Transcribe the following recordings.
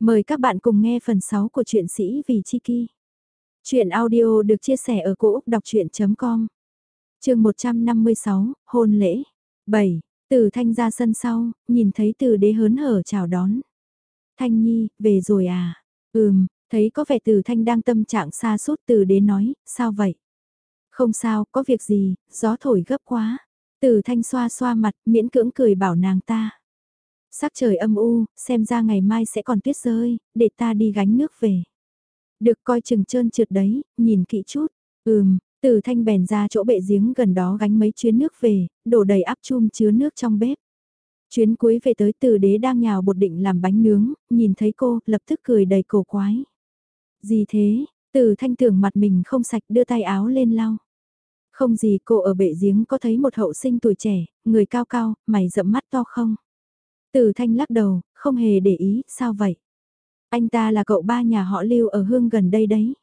Mời các bạn cùng nghe phần 6 của truyện sĩ Vì Chi Kỳ. Chuyện audio được chia sẻ ở cỗ đọc chuyện.com Trường 156, Hôn lễ. 7. Từ Thanh ra sân sau, nhìn thấy từ đế hớn hở chào đón. Thanh Nhi, về rồi à? Ừm, thấy có vẻ từ Thanh đang tâm trạng xa suốt từ đế nói, sao vậy? Không sao, có việc gì, gió thổi gấp quá. Từ Thanh xoa xoa mặt, miễn cưỡng cười bảo nàng ta. Sắc trời âm u, xem ra ngày mai sẽ còn tuyết rơi, để ta đi gánh nước về. Được coi chừng trơn trượt đấy, nhìn kỹ chút. Ừm, từ thanh bèn ra chỗ bệ giếng gần đó gánh mấy chuyến nước về, đổ đầy áp chum chứa nước trong bếp. Chuyến cuối về tới từ đế đang nhào bột định làm bánh nướng, nhìn thấy cô, lập tức cười đầy cổ quái. Gì thế, từ thanh tưởng mặt mình không sạch đưa tay áo lên lau. Không gì cô ở bệ giếng có thấy một hậu sinh tuổi trẻ, người cao cao, mày rậm mắt to không? Từ thanh lắc đầu, không hề để ý, sao vậy? Anh ta là cậu ba nhà họ lưu ở hương gần đây đấy.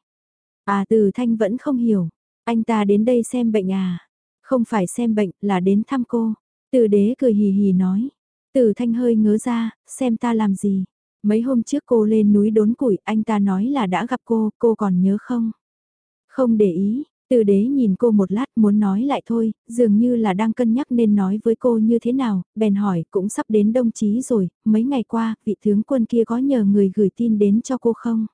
À từ thanh vẫn không hiểu. Anh ta đến đây xem bệnh à? Không phải xem bệnh, là đến thăm cô. Từ đế cười hì hì nói. Từ thanh hơi ngớ ra, xem ta làm gì. Mấy hôm trước cô lên núi đốn củi, anh ta nói là đã gặp cô, cô còn nhớ không? Không để ý, từ đế nhìn cô một lát muốn nói lại thôi, dường như là đang cân nhắc nên nói với cô như thế nào, bèn hỏi cũng sắp đến đông chí rồi, mấy ngày qua, vị tướng quân kia có nhờ người gửi tin đến cho cô không?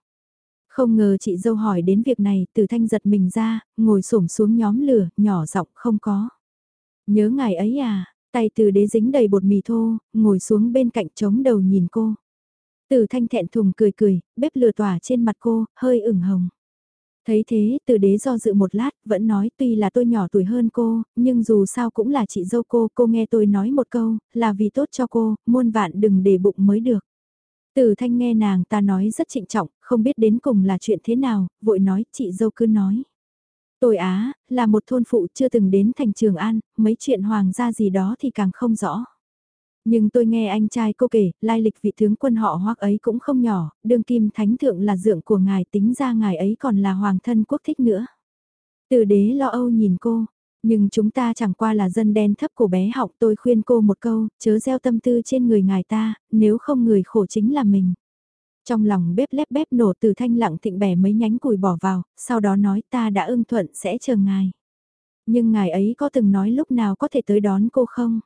Không ngờ chị dâu hỏi đến việc này, từ thanh giật mình ra, ngồi xổm xuống nhóm lửa, nhỏ giọng không có. Nhớ ngày ấy à, tay từ đế dính đầy bột mì thô, ngồi xuống bên cạnh trống đầu nhìn cô. Từ thanh thẹn thùng cười cười, bếp lửa tỏa trên mặt cô, hơi ửng hồng. Thấy thế, từ đế do dự một lát, vẫn nói tuy là tôi nhỏ tuổi hơn cô, nhưng dù sao cũng là chị dâu cô, cô nghe tôi nói một câu, là vì tốt cho cô, muôn vạn đừng để bụng mới được. Từ thanh nghe nàng ta nói rất trịnh trọng, không biết đến cùng là chuyện thế nào, vội nói, chị dâu cứ nói. Tôi Á, là một thôn phụ chưa từng đến thành Trường An, mấy chuyện hoàng gia gì đó thì càng không rõ. Nhưng tôi nghe anh trai cô kể, lai lịch vị tướng quân họ hoắc ấy cũng không nhỏ, đương kim thánh thượng là dượng của ngài tính ra ngài ấy còn là hoàng thân quốc thích nữa. Từ đế lo âu nhìn cô, nhưng chúng ta chẳng qua là dân đen thấp của bé học tôi khuyên cô một câu, chớ gieo tâm tư trên người ngài ta, nếu không người khổ chính là mình. Trong lòng bếp lép bếp nổ từ thanh lặng thịnh bẻ mấy nhánh củi bỏ vào, sau đó nói ta đã ưng thuận sẽ chờ ngài. Nhưng ngài ấy có từng nói lúc nào có thể tới đón cô không?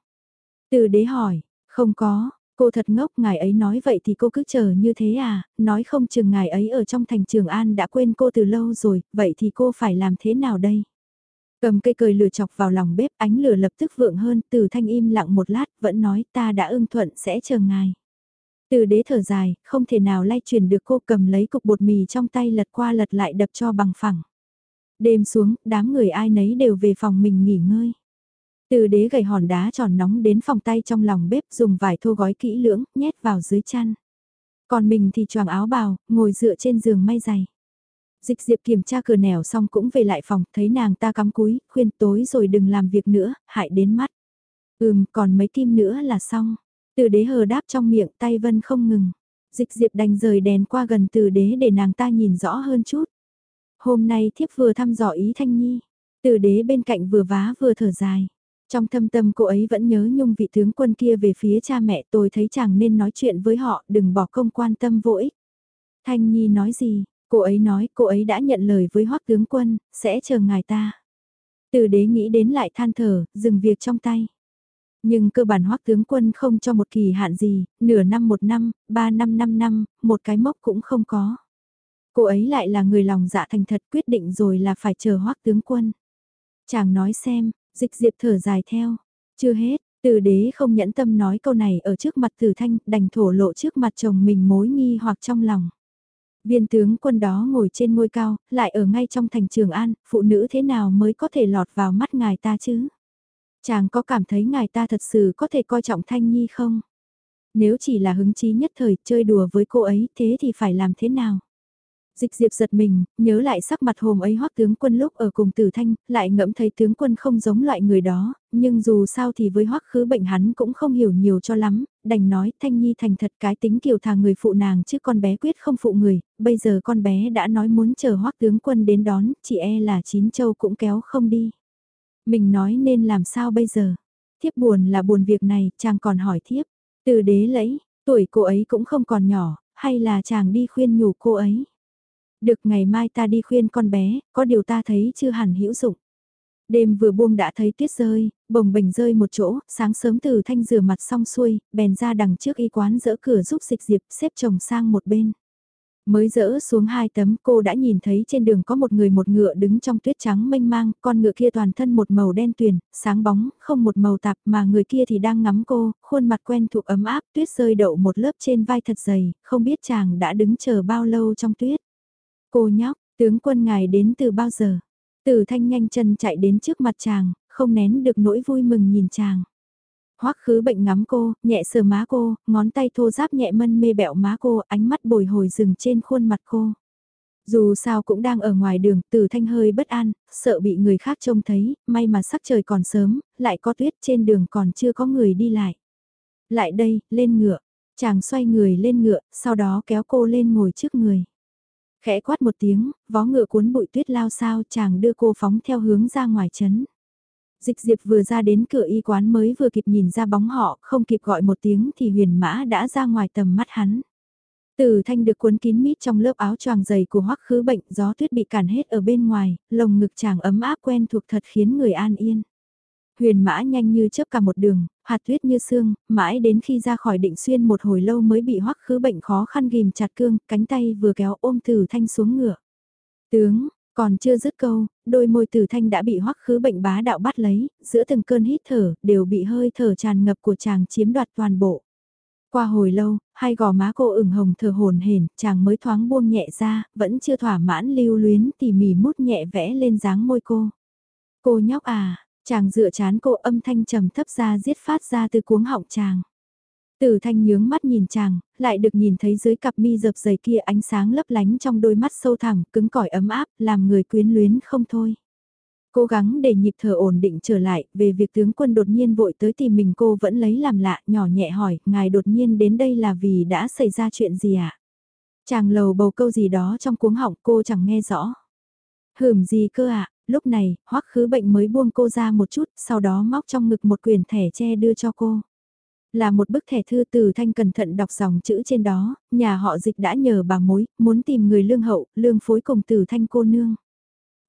Từ đế hỏi, không có, cô thật ngốc ngài ấy nói vậy thì cô cứ chờ như thế à, nói không chừng ngài ấy ở trong thành Trường An đã quên cô từ lâu rồi, vậy thì cô phải làm thế nào đây? Cầm cây cười lửa chọc vào lòng bếp ánh lửa lập tức vượng hơn từ thanh im lặng một lát vẫn nói ta đã ưng thuận sẽ chờ ngài. Từ đế thở dài, không thể nào lay chuyển được cô cầm lấy cục bột mì trong tay lật qua lật lại đập cho bằng phẳng. Đêm xuống, đám người ai nấy đều về phòng mình nghỉ ngơi. Từ đế gầy hòn đá tròn nóng đến phòng tay trong lòng bếp dùng vải thô gói kỹ lưỡng, nhét vào dưới chăn. Còn mình thì choàng áo bào, ngồi dựa trên giường may giày. Dịch diệp kiểm tra cửa nẻo xong cũng về lại phòng, thấy nàng ta cắm cúi, khuyên tối rồi đừng làm việc nữa, hại đến mắt. Ừm, còn mấy kim nữa là xong. Từ đế hờ đáp trong miệng tay vân không ngừng. Dịch diệp đành rời đèn qua gần từ đế để nàng ta nhìn rõ hơn chút. Hôm nay thiếp vừa thăm dò ý Thanh Nhi. Từ đế bên cạnh vừa vá vừa thở dài. Trong thâm tâm cô ấy vẫn nhớ nhung vị tướng quân kia về phía cha mẹ tôi thấy chàng nên nói chuyện với họ đừng bỏ công quan tâm vô ích. Thanh Nhi nói gì, cô ấy nói cô ấy đã nhận lời với hoắc tướng quân, sẽ chờ ngài ta. Từ đế nghĩ đến lại than thở, dừng việc trong tay. Nhưng cơ bản hoắc tướng quân không cho một kỳ hạn gì, nửa năm một năm, ba năm năm năm, một cái mốc cũng không có. Cô ấy lại là người lòng dạ thành thật quyết định rồi là phải chờ hoắc tướng quân. Chàng nói xem, Dịch diệp thở dài theo. Chưa hết, từ đế không nhẫn tâm nói câu này ở trước mặt tử thanh đành thổ lộ trước mặt chồng mình mối nghi hoặc trong lòng. Viên tướng quân đó ngồi trên ngôi cao, lại ở ngay trong thành trường an, phụ nữ thế nào mới có thể lọt vào mắt ngài ta chứ? Chàng có cảm thấy ngài ta thật sự có thể coi trọng Thanh Nhi không? Nếu chỉ là hứng chí nhất thời chơi đùa với cô ấy thế thì phải làm thế nào? Dịch diệp giật mình, nhớ lại sắc mặt hôm ấy hoắc tướng quân lúc ở cùng tử thanh, lại ngẫm thấy tướng quân không giống loại người đó, nhưng dù sao thì với hoắc khứ bệnh hắn cũng không hiểu nhiều cho lắm, đành nói thanh nhi thành thật cái tính kiều thà người phụ nàng chứ con bé quyết không phụ người, bây giờ con bé đã nói muốn chờ hoắc tướng quân đến đón, chị e là chín châu cũng kéo không đi. Mình nói nên làm sao bây giờ? Thiếp buồn là buồn việc này, chàng còn hỏi thiếp. Từ đế lẫy, tuổi cô ấy cũng không còn nhỏ, hay là chàng đi khuyên nhủ cô ấy. Được ngày mai ta đi khuyên con bé, có điều ta thấy chưa hẳn hữu dụng. Đêm vừa buông đã thấy tuyết rơi, bồng bình rơi một chỗ, sáng sớm từ thanh rửa mặt xong xuôi, bèn ra đằng trước y quán dỡ cửa giúp dịch diệp xếp chồng sang một bên. Mới dỡ xuống hai tấm cô đã nhìn thấy trên đường có một người một ngựa đứng trong tuyết trắng mênh mang, con ngựa kia toàn thân một màu đen tuyền, sáng bóng, không một màu tạp mà người kia thì đang ngắm cô, khuôn mặt quen thuộc ấm áp, tuyết rơi đậu một lớp trên vai thật dày, không biết chàng đã đứng chờ bao lâu trong tuyết. Cô nhóc, tướng quân ngài đến từ bao giờ? Tử thanh nhanh chân chạy đến trước mặt chàng, không nén được nỗi vui mừng nhìn chàng. Hoắc khứ bệnh ngắm cô, nhẹ sờ má cô, ngón tay thô giáp nhẹ mân mê bẹo má cô, ánh mắt bồi hồi dừng trên khuôn mặt cô. Dù sao cũng đang ở ngoài đường, tử thanh hơi bất an, sợ bị người khác trông thấy, may mà sắc trời còn sớm, lại có tuyết trên đường còn chưa có người đi lại. Lại đây, lên ngựa. Chàng xoay người lên ngựa, sau đó kéo cô lên ngồi trước người. Khẽ quát một tiếng, vó ngựa cuốn bụi tuyết lao sao chàng đưa cô phóng theo hướng ra ngoài trấn. Dịch diệp vừa ra đến cửa y quán mới vừa kịp nhìn ra bóng họ, không kịp gọi một tiếng thì huyền mã đã ra ngoài tầm mắt hắn. Từ thanh được cuốn kín mít trong lớp áo choàng dày của hoắc khứ bệnh, gió tuyết bị cản hết ở bên ngoài, lồng ngực chàng ấm áp quen thuộc thật khiến người an yên. Huyền mã nhanh như chớp cả một đường, hạt tuyết như xương, mãi đến khi ra khỏi định xuyên một hồi lâu mới bị hoắc khứ bệnh khó khăn ghim chặt cương, cánh tay vừa kéo ôm tử thanh xuống ngựa. Tướng, còn chưa dứt câu, đôi môi tử thanh đã bị hoắc khứ bệnh bá đạo bắt lấy, giữa từng cơn hít thở, đều bị hơi thở tràn ngập của chàng chiếm đoạt toàn bộ. Qua hồi lâu, hai gò má cô ửng hồng thở hồn hển, chàng mới thoáng buông nhẹ ra, vẫn chưa thỏa mãn lưu luyến tỉ mỉ mút nhẹ vẽ lên dáng môi cô. Cô nhóc à, chàng dựa chán cô âm thanh trầm thấp ra giết phát ra từ cuống họng chàng. Tử thanh nhướng mắt nhìn chàng, lại được nhìn thấy dưới cặp mi dập dày kia ánh sáng lấp lánh trong đôi mắt sâu thẳm, cứng cỏi ấm áp, làm người quyến luyến không thôi. Cố gắng để nhịp thở ổn định trở lại, về việc tướng quân đột nhiên vội tới tìm mình cô vẫn lấy làm lạ, nhỏ nhẹ hỏi, ngài đột nhiên đến đây là vì đã xảy ra chuyện gì ạ? À? Chàng lầu bầu câu gì đó trong cuống họng cô chẳng nghe rõ. Hửm gì cơ ạ, à? Lúc này, hoắc khứ bệnh mới buông cô ra một chút, sau đó móc trong ngực một quyển thẻ che đưa cho cô. Là một bức thẻ thư từ thanh cẩn thận đọc dòng chữ trên đó, nhà họ dịch đã nhờ bà mối, muốn tìm người lương hậu, lương phối cùng từ thanh cô nương.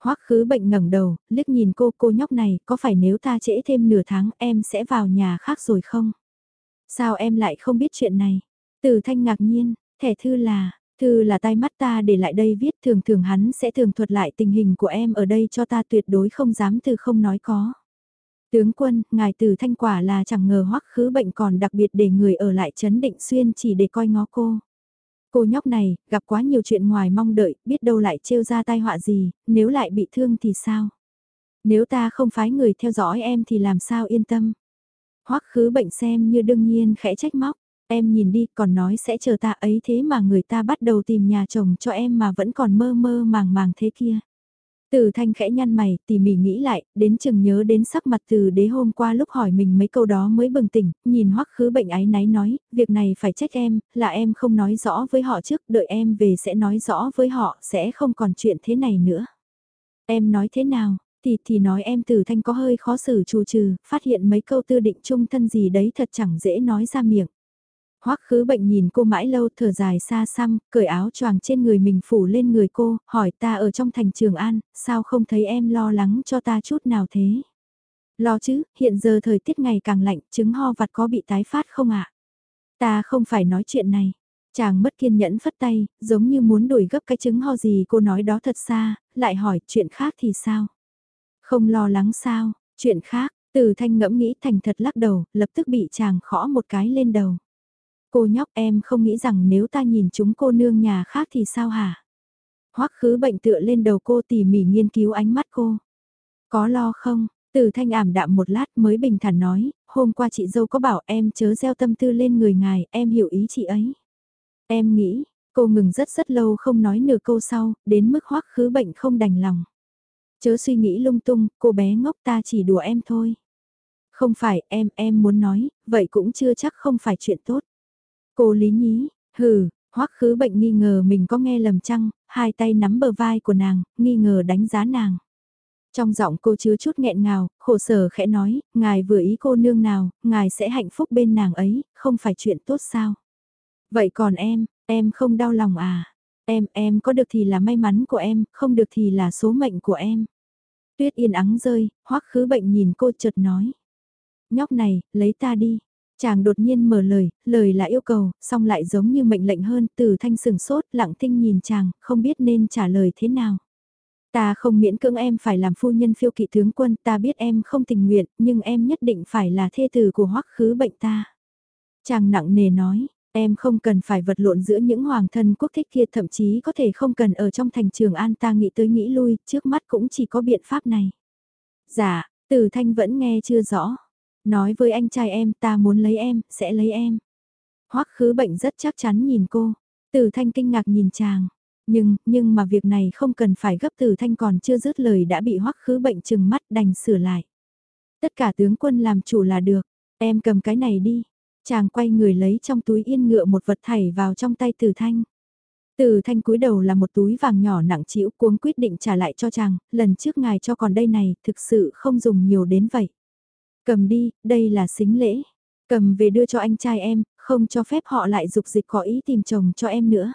Hoắc khứ bệnh ngẩng đầu, liếc nhìn cô cô nhóc này, có phải nếu ta trễ thêm nửa tháng em sẽ vào nhà khác rồi không? Sao em lại không biết chuyện này? Từ thanh ngạc nhiên, thẻ thư là, thư là tay mắt ta để lại đây viết thường thường hắn sẽ thường thuật lại tình hình của em ở đây cho ta tuyệt đối không dám từ không nói có. Tướng quân, ngài từ thanh quả là chẳng ngờ hoắc khứ bệnh còn đặc biệt để người ở lại chấn định xuyên chỉ để coi ngó cô. Cô nhóc này, gặp quá nhiều chuyện ngoài mong đợi, biết đâu lại trêu ra tai họa gì, nếu lại bị thương thì sao? Nếu ta không phái người theo dõi em thì làm sao yên tâm? Hoắc khứ bệnh xem như đương nhiên khẽ trách móc, em nhìn đi còn nói sẽ chờ ta ấy thế mà người ta bắt đầu tìm nhà chồng cho em mà vẫn còn mơ mơ màng màng thế kia. Từ thanh khẽ nhăn mày, tỉ mỉ nghĩ lại, đến chừng nhớ đến sắc mặt từ đế hôm qua lúc hỏi mình mấy câu đó mới bừng tỉnh, nhìn hoắc khứ bệnh ái náy nói, việc này phải trách em, là em không nói rõ với họ trước, đợi em về sẽ nói rõ với họ, sẽ không còn chuyện thế này nữa. Em nói thế nào, thì thì nói em từ thanh có hơi khó xử trù trừ, phát hiện mấy câu tư định chung thân gì đấy thật chẳng dễ nói ra miệng. Hoắc khứ bệnh nhìn cô mãi lâu thở dài xa xăm, cởi áo choàng trên người mình phủ lên người cô, hỏi ta ở trong thành trường An, sao không thấy em lo lắng cho ta chút nào thế? Lo chứ, hiện giờ thời tiết ngày càng lạnh, chứng ho vặt có bị tái phát không ạ? Ta không phải nói chuyện này. Chàng mất kiên nhẫn phất tay, giống như muốn đuổi gấp cái chứng ho gì cô nói đó thật xa, lại hỏi chuyện khác thì sao? Không lo lắng sao, chuyện khác, từ thanh ngẫm nghĩ thành thật lắc đầu, lập tức bị chàng khõ một cái lên đầu. Cô nhóc em không nghĩ rằng nếu ta nhìn chúng cô nương nhà khác thì sao hả? Hoắc khứ bệnh tựa lên đầu cô tỉ mỉ nghiên cứu ánh mắt cô. Có lo không? Từ thanh ảm đạm một lát mới bình thản nói, hôm qua chị dâu có bảo em chớ gieo tâm tư lên người ngài, em hiểu ý chị ấy. Em nghĩ, cô ngừng rất rất lâu không nói nửa câu sau, đến mức hoắc khứ bệnh không đành lòng. Chớ suy nghĩ lung tung, cô bé ngốc ta chỉ đùa em thôi. Không phải em, em muốn nói, vậy cũng chưa chắc không phải chuyện tốt. Cô Lý Nhí, hừ, hoắc khứ bệnh nghi ngờ mình có nghe lầm chăng, hai tay nắm bờ vai của nàng, nghi ngờ đánh giá nàng. Trong giọng cô chứa chút nghẹn ngào, khổ sở khẽ nói, ngài vừa ý cô nương nào, ngài sẽ hạnh phúc bên nàng ấy, không phải chuyện tốt sao. Vậy còn em, em không đau lòng à? Em, em có được thì là may mắn của em, không được thì là số mệnh của em. Tuyết yên ắng rơi, hoắc khứ bệnh nhìn cô chợt nói. Nhóc này, lấy ta đi. Chàng đột nhiên mở lời, lời là yêu cầu, song lại giống như mệnh lệnh hơn, từ thanh sừng sốt, lặng thinh nhìn chàng, không biết nên trả lời thế nào. Ta không miễn cưỡng em phải làm phu nhân phiêu kỵ tướng quân, ta biết em không tình nguyện, nhưng em nhất định phải là thê tử của hoắc khứ bệnh ta. Chàng nặng nề nói, em không cần phải vật lộn giữa những hoàng thân quốc thích kia thậm chí có thể không cần ở trong thành trường an ta nghĩ tới nghĩ lui, trước mắt cũng chỉ có biện pháp này. Dạ, từ thanh vẫn nghe chưa rõ. Nói với anh trai em ta muốn lấy em, sẽ lấy em. Hoắc khứ bệnh rất chắc chắn nhìn cô. Từ thanh kinh ngạc nhìn chàng. Nhưng, nhưng mà việc này không cần phải gấp từ thanh còn chưa dứt lời đã bị hoắc khứ bệnh chừng mắt đành sửa lại. Tất cả tướng quân làm chủ là được, em cầm cái này đi. Chàng quay người lấy trong túi yên ngựa một vật thảy vào trong tay từ thanh. Từ thanh cúi đầu là một túi vàng nhỏ nặng chịu cuống quyết định trả lại cho chàng, lần trước ngài cho còn đây này, thực sự không dùng nhiều đến vậy. Cầm đi, đây là xính lễ. Cầm về đưa cho anh trai em, không cho phép họ lại dục dịch có ý tìm chồng cho em nữa.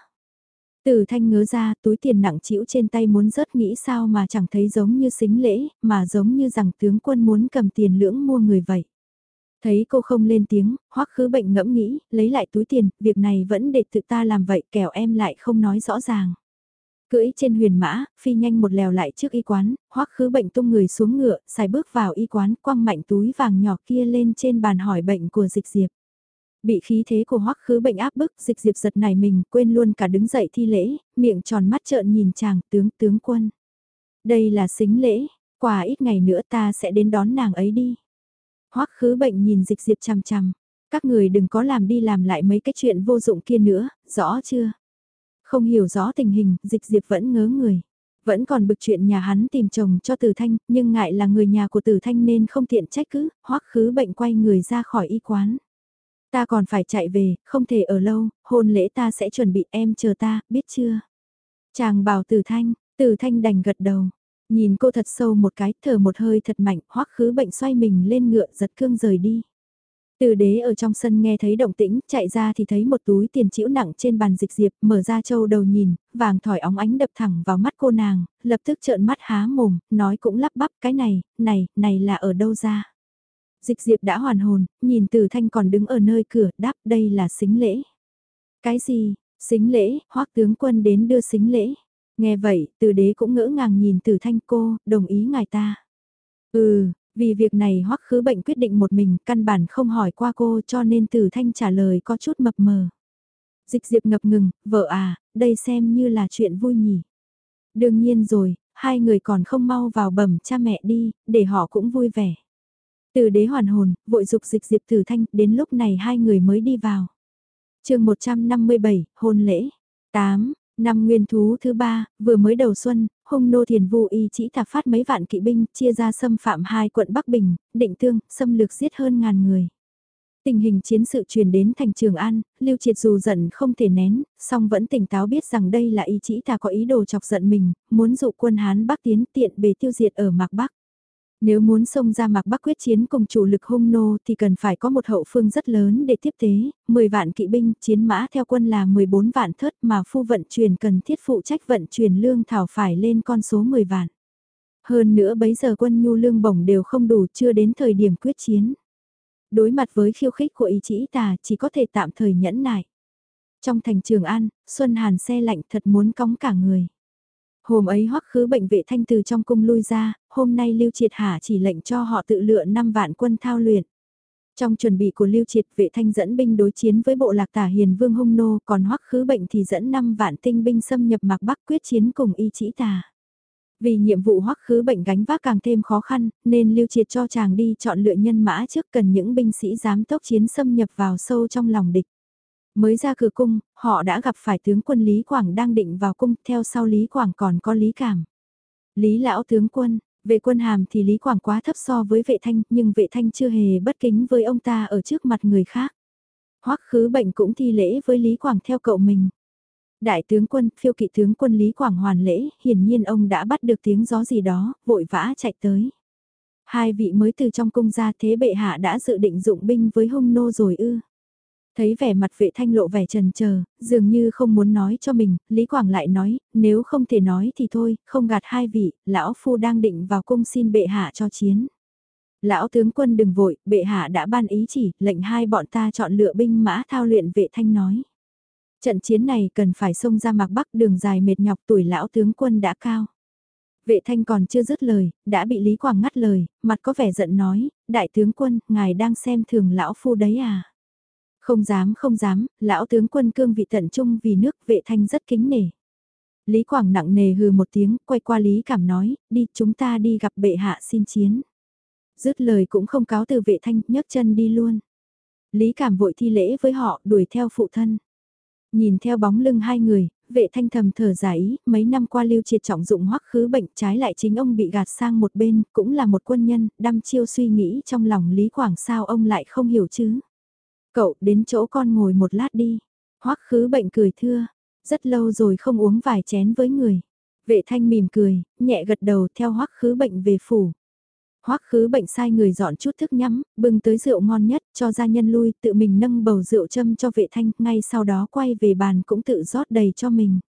Từ thanh ngớ ra túi tiền nặng chịu trên tay muốn rớt nghĩ sao mà chẳng thấy giống như xính lễ, mà giống như rằng tướng quân muốn cầm tiền lưỡng mua người vậy. Thấy cô không lên tiếng, hoắc khứ bệnh ngẫm nghĩ, lấy lại túi tiền, việc này vẫn để tự ta làm vậy kẻo em lại không nói rõ ràng. Cưỡi trên huyền mã, phi nhanh một lèo lại trước y quán, hoắc khứ bệnh tung người xuống ngựa, xài bước vào y quán, quăng mạnh túi vàng nhỏ kia lên trên bàn hỏi bệnh của dịch diệp. Bị khí thế của hoắc khứ bệnh áp bức, dịch diệp giật nảy mình, quên luôn cả đứng dậy thi lễ, miệng tròn mắt trợn nhìn chàng, tướng, tướng quân. Đây là xính lễ, quà ít ngày nữa ta sẽ đến đón nàng ấy đi. hoắc khứ bệnh nhìn dịch diệp chằm chằm, các người đừng có làm đi làm lại mấy cái chuyện vô dụng kia nữa, rõ chưa? Không hiểu rõ tình hình, dịch diệp vẫn ngớ người. Vẫn còn bực chuyện nhà hắn tìm chồng cho Tử Thanh, nhưng ngại là người nhà của Tử Thanh nên không tiện trách cứ, hoắc khứ bệnh quay người ra khỏi y quán. Ta còn phải chạy về, không thể ở lâu, hôn lễ ta sẽ chuẩn bị em chờ ta, biết chưa? Chàng bảo Tử Thanh, Tử Thanh đành gật đầu. Nhìn cô thật sâu một cái, thở một hơi thật mạnh, hoắc khứ bệnh xoay mình lên ngựa giật cương rời đi. Từ đế ở trong sân nghe thấy động tĩnh, chạy ra thì thấy một túi tiền chĩu nặng trên bàn dịch diệp, mở ra châu đầu nhìn, vàng thỏi óng ánh đập thẳng vào mắt cô nàng, lập tức trợn mắt há mồm, nói cũng lắp bắp cái này, này, này là ở đâu ra. Dịch diệp đã hoàn hồn, nhìn từ thanh còn đứng ở nơi cửa, đáp đây là xính lễ. Cái gì, xính lễ, hoắc tướng quân đến đưa xính lễ. Nghe vậy, từ đế cũng ngỡ ngàng nhìn từ thanh cô, đồng ý ngài ta. Ừ, vì việc này hoắc khứ bệnh quyết định một mình, căn bản không hỏi qua cô cho nên Tử Thanh trả lời có chút mập mờ. Dịch diệp ngập ngừng, vợ à, đây xem như là chuyện vui nhỉ. Đương nhiên rồi, hai người còn không mau vào bẩm cha mẹ đi, để họ cũng vui vẻ. Từ đế hoàn hồn, vội dục dịch diệp Tử Thanh, đến lúc này hai người mới đi vào. chương 157, hôn lễ. 8. Năm nguyên thú thứ ba, vừa mới đầu xuân, hung nô thiền vu y chỉ thả phát mấy vạn kỵ binh, chia ra xâm phạm hai quận Bắc Bình, định tương, xâm lược giết hơn ngàn người. Tình hình chiến sự truyền đến thành Trường An, Lưu Triệt dù giận không thể nén, song vẫn tỉnh táo biết rằng đây là ý chỉ ta có ý đồ chọc giận mình, muốn dụ quân Hán Bắc tiến tiện bề tiêu diệt ở Mạc Bắc. Nếu muốn xông ra mạc Bắc quyết chiến cùng chủ lực hung nô thì cần phải có một hậu phương rất lớn để tiếp tế, 10 vạn kỵ binh, chiến mã theo quân là 14 vạn thớt mà phu vận chuyển cần thiết phụ trách vận chuyển lương thảo phải lên con số 10 vạn. Hơn nữa bấy giờ quân nhu lương bổng đều không đủ chưa đến thời điểm quyết chiến. Đối mặt với khiêu khích của ý chỉ tà chỉ có thể tạm thời nhẫn nại. Trong thành Trường An, Xuân Hàn xe lạnh thật muốn cóng cả người. Hôm ấy hoắc khứ bệnh vệ thanh từ trong cung lui ra, hôm nay Lưu Triệt Hà chỉ lệnh cho họ tự lựa 5 vạn quân thao luyện. Trong chuẩn bị của Lưu Triệt vệ thanh dẫn binh đối chiến với bộ lạc tả hiền vương hung nô còn hoắc khứ bệnh thì dẫn 5 vạn tinh binh xâm nhập mạc Bắc quyết chiến cùng y chỉ tà. Vì nhiệm vụ hoắc khứ bệnh gánh vác càng thêm khó khăn, nên Lưu Triệt cho chàng đi chọn lựa nhân mã trước cần những binh sĩ dám tốc chiến xâm nhập vào sâu trong lòng địch. Mới ra cửa cung, họ đã gặp phải tướng quân Lý Quảng đang định vào cung, theo sau Lý Quảng còn có Lý Cảm. Lý lão tướng quân, về quân hàm thì Lý Quảng quá thấp so với vệ thanh, nhưng vệ thanh chưa hề bất kính với ông ta ở trước mặt người khác. Hoắc khứ bệnh cũng thi lễ với Lý Quảng theo cậu mình. Đại tướng quân, phiêu kỵ tướng quân Lý Quảng hoàn lễ, hiển nhiên ông đã bắt được tiếng gió gì đó, vội vã chạy tới. Hai vị mới từ trong cung ra thế bệ hạ đã dự định dụng binh với hung nô rồi ư. Thấy vẻ mặt vệ thanh lộ vẻ trần chờ dường như không muốn nói cho mình, Lý Quảng lại nói, nếu không thể nói thì thôi, không gạt hai vị, lão phu đang định vào cung xin bệ hạ cho chiến. Lão tướng quân đừng vội, bệ hạ đã ban ý chỉ, lệnh hai bọn ta chọn lựa binh mã thao luyện vệ thanh nói. Trận chiến này cần phải xông ra mạc bắc đường dài mệt nhọc tuổi lão tướng quân đã cao. Vệ thanh còn chưa dứt lời, đã bị Lý Quảng ngắt lời, mặt có vẻ giận nói, đại tướng quân, ngài đang xem thường lão phu đấy à. Không dám không dám, lão tướng quân cương vị tận trung vì nước vệ thanh rất kính nể. Lý Quảng nặng nề hừ một tiếng, quay qua Lý Cảm nói, đi chúng ta đi gặp bệ hạ xin chiến. Dứt lời cũng không cáo từ vệ thanh, nhấc chân đi luôn. Lý Cảm vội thi lễ với họ, đuổi theo phụ thân. Nhìn theo bóng lưng hai người, vệ thanh thầm thở giải mấy năm qua lưu triệt trọng dụng hoắc khứ bệnh trái lại chính ông bị gạt sang một bên, cũng là một quân nhân, đăm chiêu suy nghĩ trong lòng Lý Quảng sao ông lại không hiểu chứ. Cậu đến chỗ con ngồi một lát đi. Hoắc khứ bệnh cười thưa, rất lâu rồi không uống vài chén với người. Vệ thanh mỉm cười, nhẹ gật đầu theo hoắc khứ bệnh về phủ. Hoắc khứ bệnh sai người dọn chút thức nhắm, bưng tới rượu ngon nhất, cho gia nhân lui, tự mình nâng bầu rượu châm cho vệ thanh, ngay sau đó quay về bàn cũng tự rót đầy cho mình.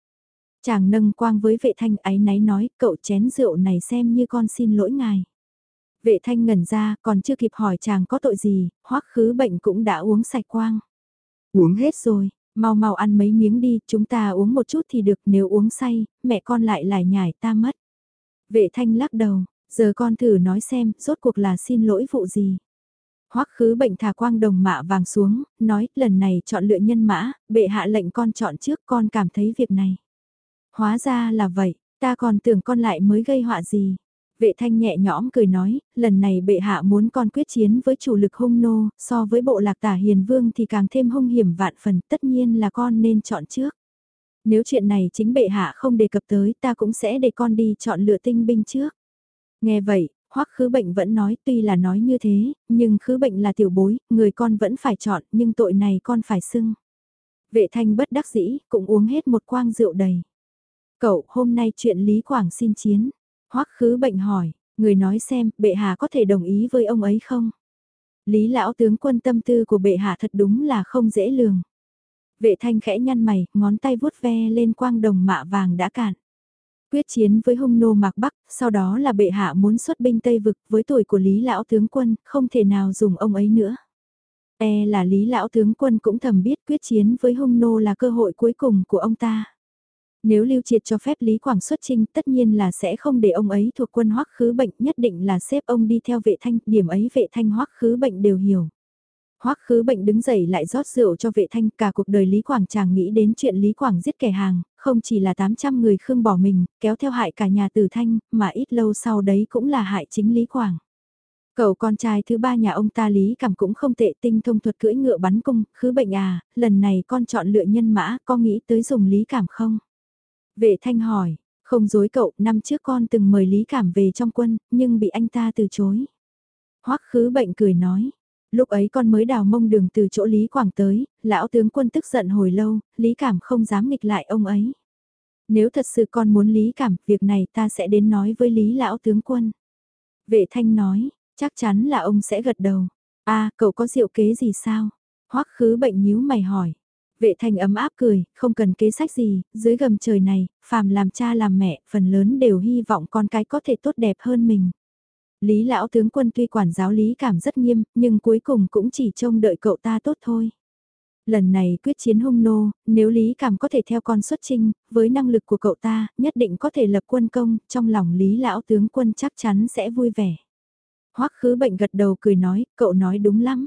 Chàng nâng quang với vệ thanh ái náy nói, cậu chén rượu này xem như con xin lỗi ngài. Vệ thanh ngẩn ra, còn chưa kịp hỏi chàng có tội gì, hoắc khứ bệnh cũng đã uống sạch quang. Uống hết rồi, mau mau ăn mấy miếng đi, chúng ta uống một chút thì được, nếu uống say, mẹ con lại lại nhải ta mất. Vệ thanh lắc đầu, giờ con thử nói xem, rốt cuộc là xin lỗi vụ gì. Hoắc khứ bệnh thả quang đồng mạ vàng xuống, nói lần này chọn lựa nhân mã, bệ hạ lệnh con chọn trước con cảm thấy việc này. Hóa ra là vậy, ta còn tưởng con lại mới gây họa gì. Vệ thanh nhẹ nhõm cười nói, lần này bệ hạ muốn con quyết chiến với chủ lực hung nô, so với bộ lạc tả hiền vương thì càng thêm hung hiểm vạn phần, tất nhiên là con nên chọn trước. Nếu chuyện này chính bệ hạ không đề cập tới ta cũng sẽ để con đi chọn lựa tinh binh trước. Nghe vậy, hoắc khứ bệnh vẫn nói tuy là nói như thế, nhưng khứ bệnh là tiểu bối, người con vẫn phải chọn, nhưng tội này con phải xưng. Vệ thanh bất đắc dĩ, cũng uống hết một quang rượu đầy. Cậu, hôm nay chuyện Lý Quảng xin chiến. Hoắc khứ bệnh hỏi, người nói xem, bệ hạ có thể đồng ý với ông ấy không? Lý lão tướng quân tâm tư của bệ hạ thật đúng là không dễ lường. Vệ thanh khẽ nhăn mày, ngón tay vuốt ve lên quang đồng mạ vàng đã cạn. Quyết chiến với hung nô mạc Bắc, sau đó là bệ hạ muốn xuất binh Tây Vực với tuổi của Lý lão tướng quân, không thể nào dùng ông ấy nữa. E là Lý lão tướng quân cũng thầm biết quyết chiến với hung nô là cơ hội cuối cùng của ông ta. Nếu Lưu Triệt cho phép Lý Quảng xuất trinh tất nhiên là sẽ không để ông ấy thuộc quân hoắc khứ bệnh nhất định là xếp ông đi theo vệ thanh, điểm ấy vệ thanh hoắc khứ bệnh đều hiểu. Hoắc khứ bệnh đứng dậy lại rót rượu cho vệ thanh cả cuộc đời Lý Quảng chàng nghĩ đến chuyện Lý Quảng giết kẻ hàng, không chỉ là 800 người khương bỏ mình, kéo theo hại cả nhà tử thanh, mà ít lâu sau đấy cũng là hại chính Lý Quảng. Cậu con trai thứ ba nhà ông ta Lý Cảm cũng không tệ tinh thông thuật cưỡi ngựa bắn cung, khứ bệnh à, lần này con chọn lựa nhân mã, có nghĩ tới dùng Lý Cảm không? Vệ thanh hỏi, không dối cậu, năm trước con từng mời Lý Cảm về trong quân, nhưng bị anh ta từ chối. Hoắc khứ bệnh cười nói, lúc ấy con mới đào mông đường từ chỗ Lý Quảng tới, lão tướng quân tức giận hồi lâu, Lý Cảm không dám nghịch lại ông ấy. Nếu thật sự con muốn Lý Cảm, việc này ta sẽ đến nói với Lý lão tướng quân. Vệ thanh nói, chắc chắn là ông sẽ gật đầu. a à, cậu có diệu kế gì sao? Hoắc khứ bệnh nhíu mày hỏi. Vệ thanh ấm áp cười, không cần kế sách gì, dưới gầm trời này, phàm làm cha làm mẹ, phần lớn đều hy vọng con cái có thể tốt đẹp hơn mình. Lý lão tướng quân tuy quản giáo lý cảm rất nghiêm, nhưng cuối cùng cũng chỉ trông đợi cậu ta tốt thôi. Lần này quyết chiến hung nô, nếu Lý Cảm có thể theo con xuất trinh, với năng lực của cậu ta, nhất định có thể lập quân công, trong lòng Lý lão tướng quân chắc chắn sẽ vui vẻ. Hoắc khứ bệnh gật đầu cười nói, cậu nói đúng lắm.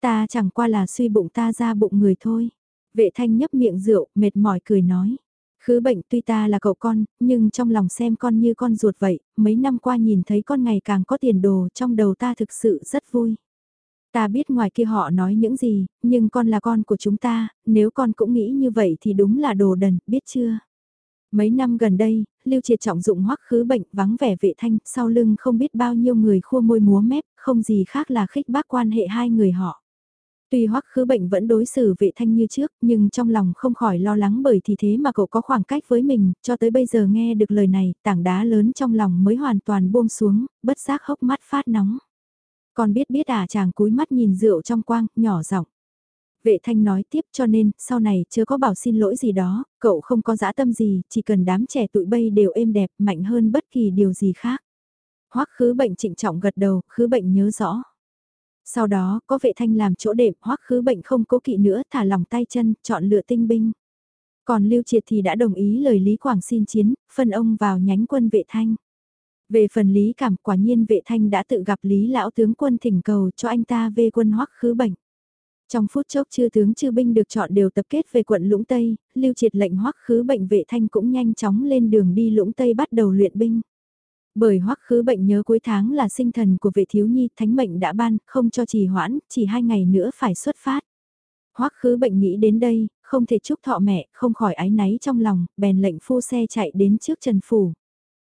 Ta chẳng qua là suy bụng ta ra bụng người thôi. Vệ thanh nhấp miệng rượu, mệt mỏi cười nói. Khứ bệnh tuy ta là cậu con, nhưng trong lòng xem con như con ruột vậy, mấy năm qua nhìn thấy con ngày càng có tiền đồ trong đầu ta thực sự rất vui. Ta biết ngoài kia họ nói những gì, nhưng con là con của chúng ta, nếu con cũng nghĩ như vậy thì đúng là đồ đần, biết chưa? Mấy năm gần đây, Lưu Triệt trọng dụng hoắc khứ bệnh vắng vẻ vệ thanh, sau lưng không biết bao nhiêu người khua môi múa mép, không gì khác là khích bác quan hệ hai người họ. Tuy hoắc khứ bệnh vẫn đối xử vệ thanh như trước, nhưng trong lòng không khỏi lo lắng bởi thì thế mà cậu có khoảng cách với mình, cho tới bây giờ nghe được lời này, tảng đá lớn trong lòng mới hoàn toàn buông xuống, bất giác hốc mắt phát nóng. Còn biết biết à chàng cúi mắt nhìn rượu trong quang, nhỏ giọng. Vệ thanh nói tiếp cho nên, sau này chưa có bảo xin lỗi gì đó, cậu không có dã tâm gì, chỉ cần đám trẻ tụi bây đều êm đẹp, mạnh hơn bất kỳ điều gì khác. Hoắc khứ bệnh trịnh trọng gật đầu, khứ bệnh nhớ rõ. Sau đó, có vệ thanh làm chỗ đệm, hoắc khứ bệnh không cố kỵ nữa, thả lòng tay chân, chọn lựa tinh binh. Còn Lưu Triệt thì đã đồng ý lời Lý Quảng xin chiến, phân ông vào nhánh quân vệ thanh. Về phần Lý Cảm quả nhiên vệ thanh đã tự gặp Lý Lão tướng quân thỉnh cầu cho anh ta về quân hoắc khứ bệnh. Trong phút chốc chư tướng chư binh được chọn đều tập kết về quận Lũng Tây, Lưu Triệt lệnh hoắc khứ bệnh vệ thanh cũng nhanh chóng lên đường đi Lũng Tây bắt đầu luyện binh. Bởi hoắc khứ bệnh nhớ cuối tháng là sinh thần của vệ thiếu nhi, thánh mệnh đã ban, không cho trì hoãn, chỉ hai ngày nữa phải xuất phát. hoắc khứ bệnh nghĩ đến đây, không thể chúc thọ mẹ, không khỏi ái náy trong lòng, bèn lệnh phu xe chạy đến trước Trần Phủ.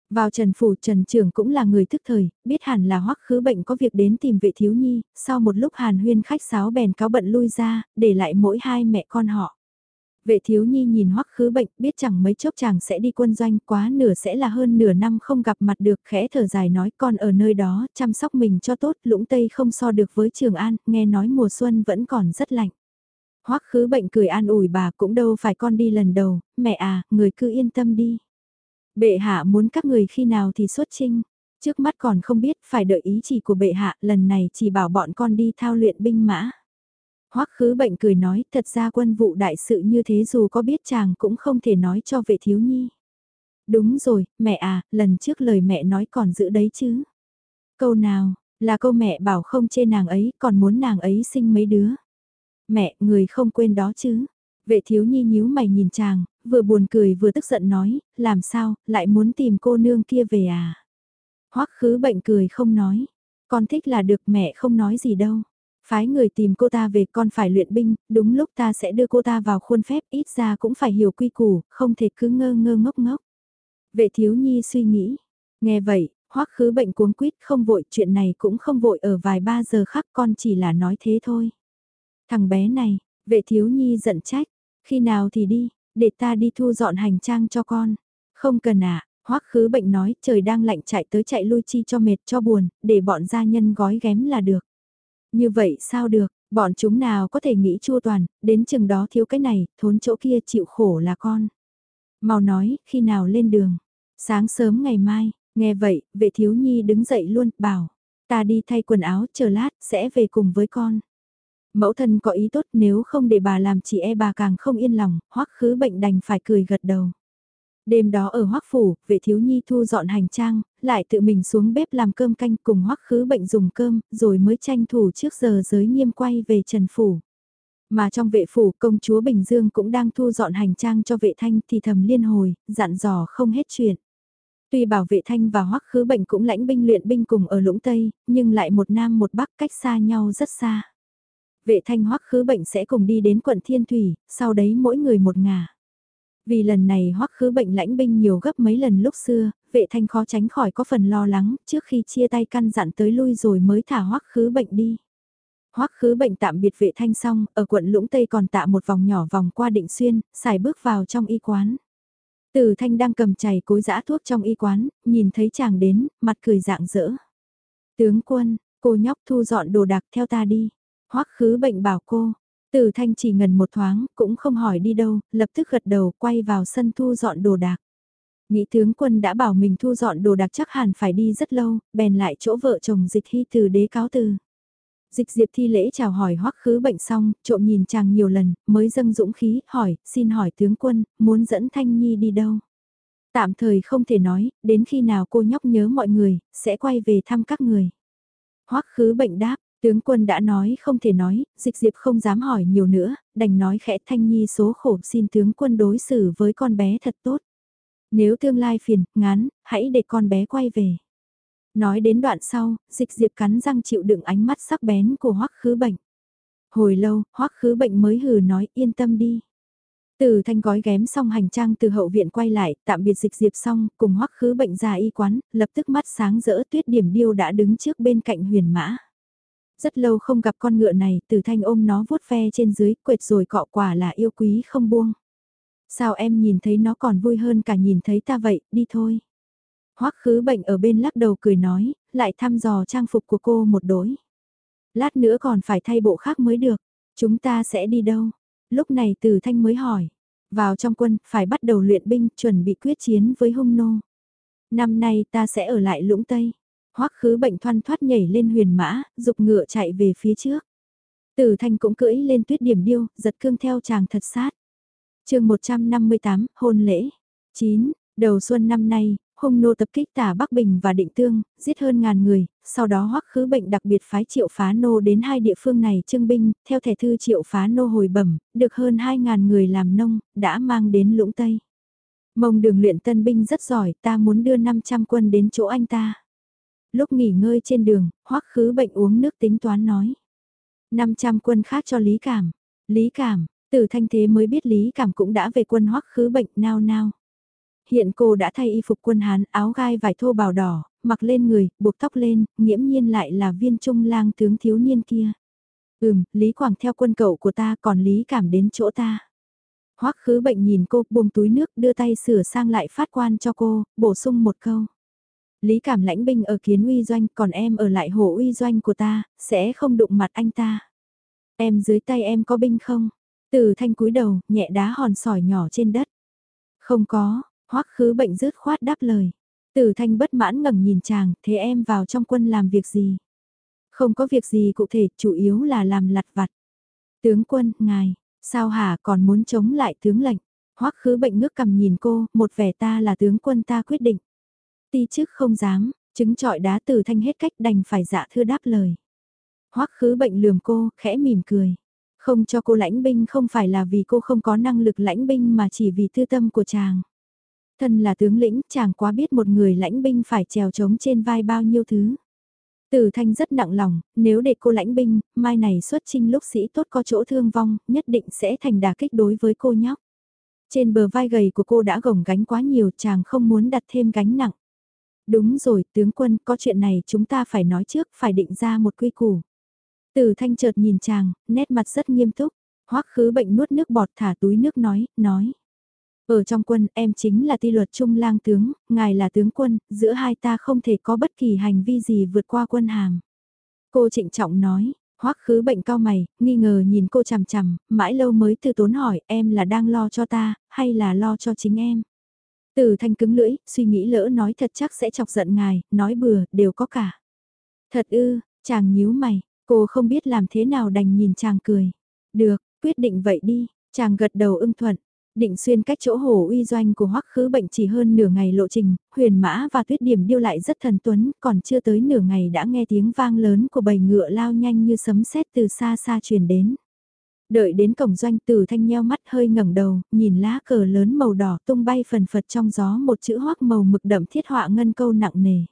Vào Trần Phủ Trần Trường cũng là người thức thời, biết hẳn là hoắc khứ bệnh có việc đến tìm vệ thiếu nhi, sau một lúc hàn huyên khách sáo bèn cáo bận lui ra, để lại mỗi hai mẹ con họ. Vệ thiếu nhi nhìn hoắc khứ bệnh biết chẳng mấy chốc chàng sẽ đi quân doanh quá nửa sẽ là hơn nửa năm không gặp mặt được khẽ thở dài nói con ở nơi đó chăm sóc mình cho tốt lũng tây không so được với trường an nghe nói mùa xuân vẫn còn rất lạnh. hoắc khứ bệnh cười an ủi bà cũng đâu phải con đi lần đầu, mẹ à, người cứ yên tâm đi. Bệ hạ muốn các người khi nào thì xuất trinh, trước mắt còn không biết phải đợi ý chỉ của bệ hạ lần này chỉ bảo bọn con đi thao luyện binh mã. Hoắc khứ bệnh cười nói, thật ra quân vụ đại sự như thế dù có biết chàng cũng không thể nói cho vệ thiếu nhi. Đúng rồi, mẹ à, lần trước lời mẹ nói còn giữ đấy chứ. Câu nào, là câu mẹ bảo không chê nàng ấy, còn muốn nàng ấy sinh mấy đứa. Mẹ, người không quên đó chứ. Vệ thiếu nhi nhíu mày nhìn chàng, vừa buồn cười vừa tức giận nói, làm sao, lại muốn tìm cô nương kia về à. Hoắc khứ bệnh cười không nói, con thích là được mẹ không nói gì đâu. Phái người tìm cô ta về con phải luyện binh, đúng lúc ta sẽ đưa cô ta vào khuôn phép ít ra cũng phải hiểu quy củ, không thể cứ ngơ ngơ ngốc ngốc. Vệ thiếu nhi suy nghĩ, nghe vậy, hoắc khứ bệnh cuống quýt không vội chuyện này cũng không vội ở vài ba giờ khác con chỉ là nói thế thôi. Thằng bé này, vệ thiếu nhi giận trách, khi nào thì đi, để ta đi thu dọn hành trang cho con. Không cần ạ, à, hoắc khứ bệnh nói trời đang lạnh chạy tới chạy lui chi cho mệt cho buồn, để bọn gia nhân gói ghém là được. Như vậy sao được, bọn chúng nào có thể nghĩ chua toàn, đến chừng đó thiếu cái này, thốn chỗ kia chịu khổ là con. Mau nói, khi nào lên đường? Sáng sớm ngày mai, nghe vậy, vệ thiếu nhi đứng dậy luôn, bảo, ta đi thay quần áo, chờ lát, sẽ về cùng với con. Mẫu thân có ý tốt nếu không để bà làm chị e bà càng không yên lòng, hoắc khứ bệnh đành phải cười gật đầu. Đêm đó ở Hoắc phủ, vệ thiếu nhi thu dọn hành trang, lại tự mình xuống bếp làm cơm canh cùng Hoắc khứ bệnh dùng cơm, rồi mới tranh thủ trước giờ giới nghiêm quay về Trần phủ. Mà trong vệ phủ, công chúa Bình Dương cũng đang thu dọn hành trang cho vệ thanh thì thầm liên hồi, dặn dò không hết chuyện. Tuy bảo vệ thanh và Hoắc khứ bệnh cũng lãnh binh luyện binh cùng ở Lũng Tây, nhưng lại một nam một bắc cách xa nhau rất xa. Vệ thanh Hoắc khứ bệnh sẽ cùng đi đến quận Thiên Thủy, sau đấy mỗi người một ngả. Vì lần này hoắc khứ bệnh lãnh binh nhiều gấp mấy lần lúc xưa, vệ thanh khó tránh khỏi có phần lo lắng trước khi chia tay căn dặn tới lui rồi mới thả hoắc khứ bệnh đi. Hoắc khứ bệnh tạm biệt vệ thanh xong, ở quận Lũng Tây còn tạ một vòng nhỏ vòng qua định xuyên, xài bước vào trong y quán. Từ thanh đang cầm chày cối giã thuốc trong y quán, nhìn thấy chàng đến, mặt cười dạng dỡ. Tướng quân, cô nhóc thu dọn đồ đạc theo ta đi. Hoắc khứ bệnh bảo cô, từ thanh chỉ ngần một thoáng, cũng không hỏi đi đâu, lập tức gật đầu quay vào sân thu dọn đồ đạc. Nghĩ tướng quân đã bảo mình thu dọn đồ đạc chắc hẳn phải đi rất lâu, bèn lại chỗ vợ chồng dịch hy từ đế cáo từ. Dịch diệp thi lễ chào hỏi hoắc khứ bệnh xong, trộm nhìn chàng nhiều lần, mới dâng dũng khí, hỏi, xin hỏi tướng quân, muốn dẫn Thanh Nhi đi đâu? Tạm thời không thể nói, đến khi nào cô nhóc nhớ mọi người, sẽ quay về thăm các người. hoắc khứ bệnh đáp, Tướng quân đã nói không thể nói, dịch diệp không dám hỏi nhiều nữa, đành nói khẽ thanh nhi số khổ xin tướng quân đối xử với con bé thật tốt. Nếu tương lai phiền, ngán, hãy để con bé quay về. Nói đến đoạn sau, dịch diệp cắn răng chịu đựng ánh mắt sắc bén của hoắc khứ bệnh. Hồi lâu, hoắc khứ bệnh mới hừ nói yên tâm đi. Từ thanh gói ghém xong hành trang từ hậu viện quay lại, tạm biệt dịch diệp xong, cùng hoắc khứ bệnh ra y quán, lập tức mắt sáng rỡ tuyết điểm điêu đã đứng trước bên cạnh huyền mã. Rất lâu không gặp con ngựa này, từ thanh ôm nó vuốt ve trên dưới, quệt rồi cọ quả là yêu quý không buông. Sao em nhìn thấy nó còn vui hơn cả nhìn thấy ta vậy, đi thôi. Hoắc khứ bệnh ở bên lắc đầu cười nói, lại thăm dò trang phục của cô một đối. Lát nữa còn phải thay bộ khác mới được. Chúng ta sẽ đi đâu? Lúc này Từ Thanh mới hỏi. Vào trong quân, phải bắt đầu luyện binh, chuẩn bị quyết chiến với hung nô. Năm nay ta sẽ ở lại lũng Tây. Hoắc khứ bệnh thoăn thoát nhảy lên huyền mã, dục ngựa chạy về phía trước. Tử Thanh cũng cưỡi lên tuyết điểm điêu, giật cương theo chàng thật sát chương 158, hôn lễ. 9. Đầu xuân năm nay, hung nô tập kích tả Bắc Bình và Định Tương, giết hơn ngàn người, sau đó hoắc khứ bệnh đặc biệt phái triệu phá nô đến hai địa phương này trưng binh, theo thẻ thư triệu phá nô hồi bẩm, được hơn hai ngàn người làm nông, đã mang đến lũng Tây. Mông đường luyện tân binh rất giỏi, ta muốn đưa 500 quân đến chỗ anh ta. Lúc nghỉ ngơi trên đường, hoắc khứ bệnh uống nước tính toán nói. 500 quân khác cho Lý Cảm. Lý Cảm, từ thanh thế mới biết Lý Cảm cũng đã về quân hoắc khứ bệnh nao nao. Hiện cô đã thay y phục quân Hán áo gai vải thô bào đỏ, mặc lên người, buộc tóc lên, nghiễm nhiên lại là viên trung lang tướng thiếu niên kia. Ừm, Lý Quảng theo quân cậu của ta còn Lý Cảm đến chỗ ta. Hoắc khứ bệnh nhìn cô buông túi nước đưa tay sửa sang lại phát quan cho cô, bổ sung một câu. Lý cảm lãnh binh ở kiến uy doanh còn em ở lại hồ uy doanh của ta, sẽ không đụng mặt anh ta. Em dưới tay em có binh không? Từ thanh cúi đầu, nhẹ đá hòn sỏi nhỏ trên đất. Không có, hoắc khứ bệnh rứt khoát đáp lời. Từ thanh bất mãn ngẩng nhìn chàng, thế em vào trong quân làm việc gì? Không có việc gì cụ thể, chủ yếu là làm lặt vặt. Tướng quân, ngài, sao hả còn muốn chống lại tướng lệnh? Hoắc khứ bệnh ngước cầm nhìn cô, một vẻ ta là tướng quân ta quyết định. Ti chức không dám, chứng trọi đá từ thanh hết cách đành phải dạ thưa đáp lời. Hoắc khứ bệnh lườm cô, khẽ mỉm cười. Không cho cô lãnh binh không phải là vì cô không có năng lực lãnh binh mà chỉ vì tư tâm của chàng. Thân là tướng lĩnh, chàng quá biết một người lãnh binh phải trèo trống trên vai bao nhiêu thứ. Tử thanh rất nặng lòng, nếu để cô lãnh binh, mai này xuất trinh lúc sĩ tốt có chỗ thương vong, nhất định sẽ thành đà kích đối với cô nhóc. Trên bờ vai gầy của cô đã gồng gánh quá nhiều chàng không muốn đặt thêm gánh nặng. Đúng rồi, tướng quân, có chuyện này chúng ta phải nói trước, phải định ra một quy củ. Từ thanh chợt nhìn chàng, nét mặt rất nghiêm túc, hoắc khứ bệnh nuốt nước bọt thả túi nước nói, nói. Ở trong quân, em chính là ti luật trung lang tướng, ngài là tướng quân, giữa hai ta không thể có bất kỳ hành vi gì vượt qua quân hàm. Cô trịnh trọng nói, hoắc khứ bệnh cao mày, nghi ngờ nhìn cô chằm chằm, mãi lâu mới từ tốn hỏi em là đang lo cho ta, hay là lo cho chính em. Từ thanh cứng lưỡi, suy nghĩ lỡ nói thật chắc sẽ chọc giận ngài, nói bừa, đều có cả. Thật ư, chàng nhíu mày, cô không biết làm thế nào đành nhìn chàng cười. Được, quyết định vậy đi, chàng gật đầu ưng thuận. Định xuyên cách chỗ hồ uy doanh của hoắc khứ bệnh chỉ hơn nửa ngày lộ trình, huyền mã và tuyết điểm điêu lại rất thần tuấn, còn chưa tới nửa ngày đã nghe tiếng vang lớn của bầy ngựa lao nhanh như sấm sét từ xa xa truyền đến. Đợi đến cổng doanh từ thanh nheo mắt hơi ngẩng đầu, nhìn lá cờ lớn màu đỏ tung bay phần phật trong gió một chữ hoắc màu mực đậm thiết họa ngân câu nặng nề.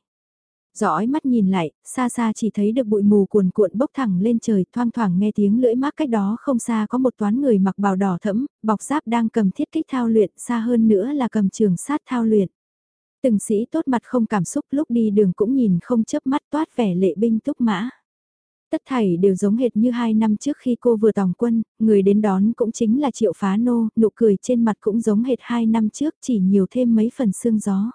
Dõi mắt nhìn lại, xa xa chỉ thấy được bụi mù cuồn cuộn bốc thẳng lên trời, thoang thoảng nghe tiếng lưỡi mác cách đó không xa có một toán người mặc bào đỏ thẫm, bọc giáp đang cầm thiết kích thao luyện, xa hơn nữa là cầm trường sát thao luyện. Từng sĩ tốt mặt không cảm xúc lúc đi đường cũng nhìn không chớp mắt toát vẻ lệ binh túc mã. Tất thảy đều giống hệt như hai năm trước khi cô vừa tòng quân, người đến đón cũng chính là triệu phá nô, nụ cười trên mặt cũng giống hệt hai năm trước chỉ nhiều thêm mấy phần sương gió.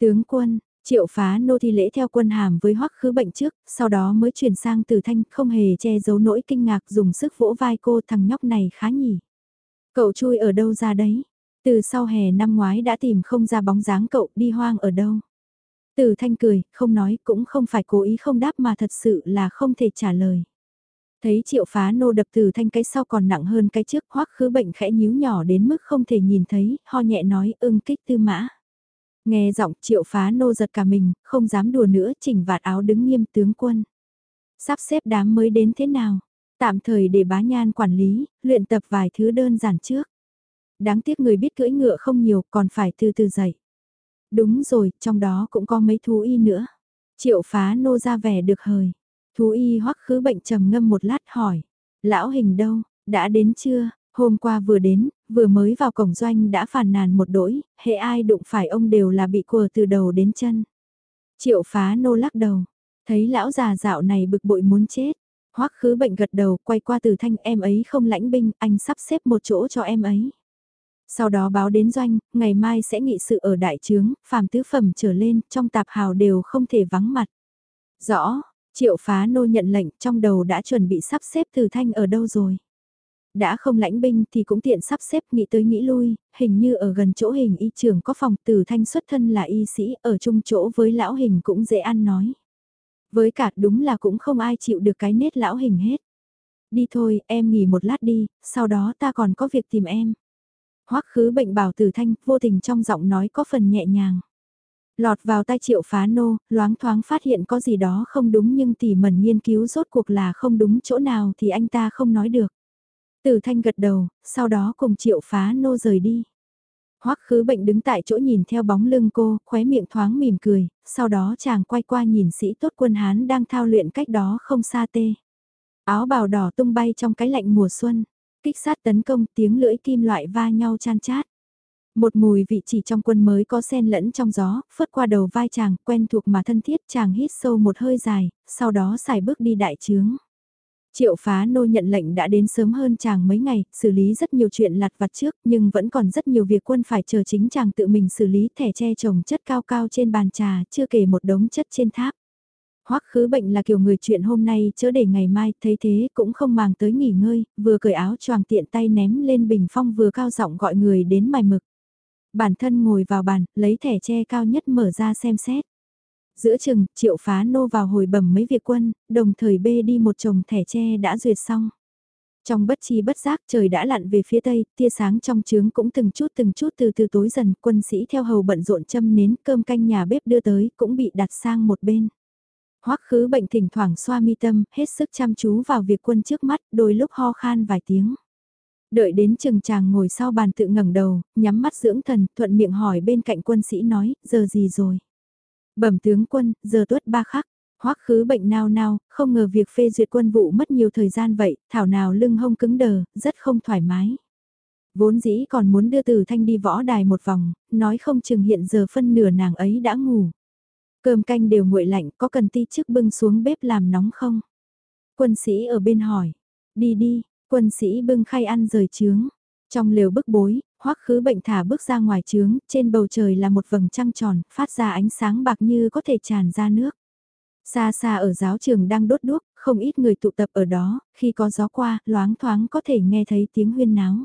Tướng quân, triệu phá nô thi lễ theo quân hàm với hoắc khứ bệnh trước, sau đó mới chuyển sang từ thanh không hề che giấu nỗi kinh ngạc dùng sức vỗ vai cô thằng nhóc này khá nhỉ. Cậu chui ở đâu ra đấy? Từ sau hè năm ngoái đã tìm không ra bóng dáng cậu đi hoang ở đâu? Từ thanh cười, không nói, cũng không phải cố ý không đáp mà thật sự là không thể trả lời. Thấy triệu phá nô đập từ thanh cái sau còn nặng hơn cái trước hoắc khứ bệnh khẽ nhíu nhỏ đến mức không thể nhìn thấy, ho nhẹ nói ưng kích tư mã. Nghe giọng triệu phá nô giật cả mình, không dám đùa nữa, chỉnh vạt áo đứng nghiêm tướng quân. Sắp xếp đám mới đến thế nào? Tạm thời để bá nhan quản lý, luyện tập vài thứ đơn giản trước. Đáng tiếc người biết cưỡi ngựa không nhiều, còn phải từ từ dạy. Đúng rồi, trong đó cũng có mấy thú y nữa. Triệu phá nô ra vẻ được hời. Thú y hoắc khứ bệnh trầm ngâm một lát hỏi. Lão hình đâu, đã đến chưa? Hôm qua vừa đến, vừa mới vào cổng doanh đã phàn nàn một đỗi, hệ ai đụng phải ông đều là bị quờ từ đầu đến chân. Triệu phá nô lắc đầu, thấy lão già dạo này bực bội muốn chết. Hoắc khứ bệnh gật đầu quay qua từ thanh em ấy không lãnh binh, anh sắp xếp một chỗ cho em ấy. Sau đó báo đến doanh, ngày mai sẽ nghị sự ở đại trướng, phàm tứ phẩm trở lên, trong tạp hào đều không thể vắng mặt. Rõ, Triệu phá nô nhận lệnh trong đầu đã chuẩn bị sắp xếp từ thanh ở đâu rồi. Đã không lãnh binh thì cũng tiện sắp xếp nghĩ tới nghĩ lui, hình như ở gần chỗ hình y trưởng có phòng từ thanh xuất thân là y sĩ ở chung chỗ với lão hình cũng dễ ăn nói. Với cả đúng là cũng không ai chịu được cái nết lão hình hết. Đi thôi, em nghỉ một lát đi, sau đó ta còn có việc tìm em. Hoắc khứ bệnh bảo tử thanh, vô tình trong giọng nói có phần nhẹ nhàng. Lọt vào tay triệu phá nô, loáng thoáng phát hiện có gì đó không đúng nhưng tỉ mẩn nghiên cứu rốt cuộc là không đúng chỗ nào thì anh ta không nói được từ thanh gật đầu, sau đó cùng triệu phá nô rời đi. Hoắc khứ bệnh đứng tại chỗ nhìn theo bóng lưng cô, khóe miệng thoáng mỉm cười, sau đó chàng quay qua nhìn sĩ tốt quân Hán đang thao luyện cách đó không xa tê. Áo bào đỏ tung bay trong cái lạnh mùa xuân, kích sát tấn công tiếng lưỡi kim loại va nhau chan chát. Một mùi vị chỉ trong quân mới có sen lẫn trong gió, phớt qua đầu vai chàng, quen thuộc mà thân thiết chàng hít sâu một hơi dài, sau đó xài bước đi đại trướng. Triệu phá nô nhận lệnh đã đến sớm hơn chàng mấy ngày, xử lý rất nhiều chuyện lặt vặt trước, nhưng vẫn còn rất nhiều việc quân phải chờ chính chàng tự mình xử lý thẻ che trồng chất cao cao trên bàn trà, chưa kể một đống chất trên tháp. Hoắc khứ bệnh là kiểu người chuyện hôm nay chớ để ngày mai, thấy thế cũng không màng tới nghỉ ngơi, vừa cởi áo choàng tiện tay ném lên bình phong vừa cao giọng gọi người đến mài mực. Bản thân ngồi vào bàn, lấy thẻ che cao nhất mở ra xem xét. Giữa chừng, triệu phá nô vào hồi bẩm mấy việc quân, đồng thời bê đi một chồng thẻ tre đã duyệt xong. Trong bất chi bất giác trời đã lặn về phía tây, tia sáng trong trướng cũng từng chút từng chút từ từ tối dần, quân sĩ theo hầu bận rộn châm nến cơm canh nhà bếp đưa tới cũng bị đặt sang một bên. Hoắc khứ bệnh thỉnh thoảng xoa mi tâm, hết sức chăm chú vào việc quân trước mắt, đôi lúc ho khan vài tiếng. Đợi đến chừng chàng ngồi sau bàn tự ngẩng đầu, nhắm mắt dưỡng thần, thuận miệng hỏi bên cạnh quân sĩ nói, giờ gì rồi? Bẩm tướng quân, giờ tuất ba khắc. Hoắc khứ bệnh nao nao, không ngờ việc phê duyệt quân vụ mất nhiều thời gian vậy, thảo nào lưng hông cứng đờ, rất không thoải mái. Vốn dĩ còn muốn đưa từ thanh đi võ đài một vòng, nói không chừng hiện giờ phân nửa nàng ấy đã ngủ. Cơm canh đều nguội lạnh, có cần ti trước bưng xuống bếp làm nóng không? Quân sĩ ở bên hỏi. Đi đi, quân sĩ bưng khay ăn rời trướng. Trong lều bức bối, hoắc khứ bệnh thả bước ra ngoài trướng, trên bầu trời là một vầng trăng tròn, phát ra ánh sáng bạc như có thể tràn ra nước. Xa xa ở giáo trường đang đốt đuốc, không ít người tụ tập ở đó, khi có gió qua, loáng thoáng có thể nghe thấy tiếng huyên náo.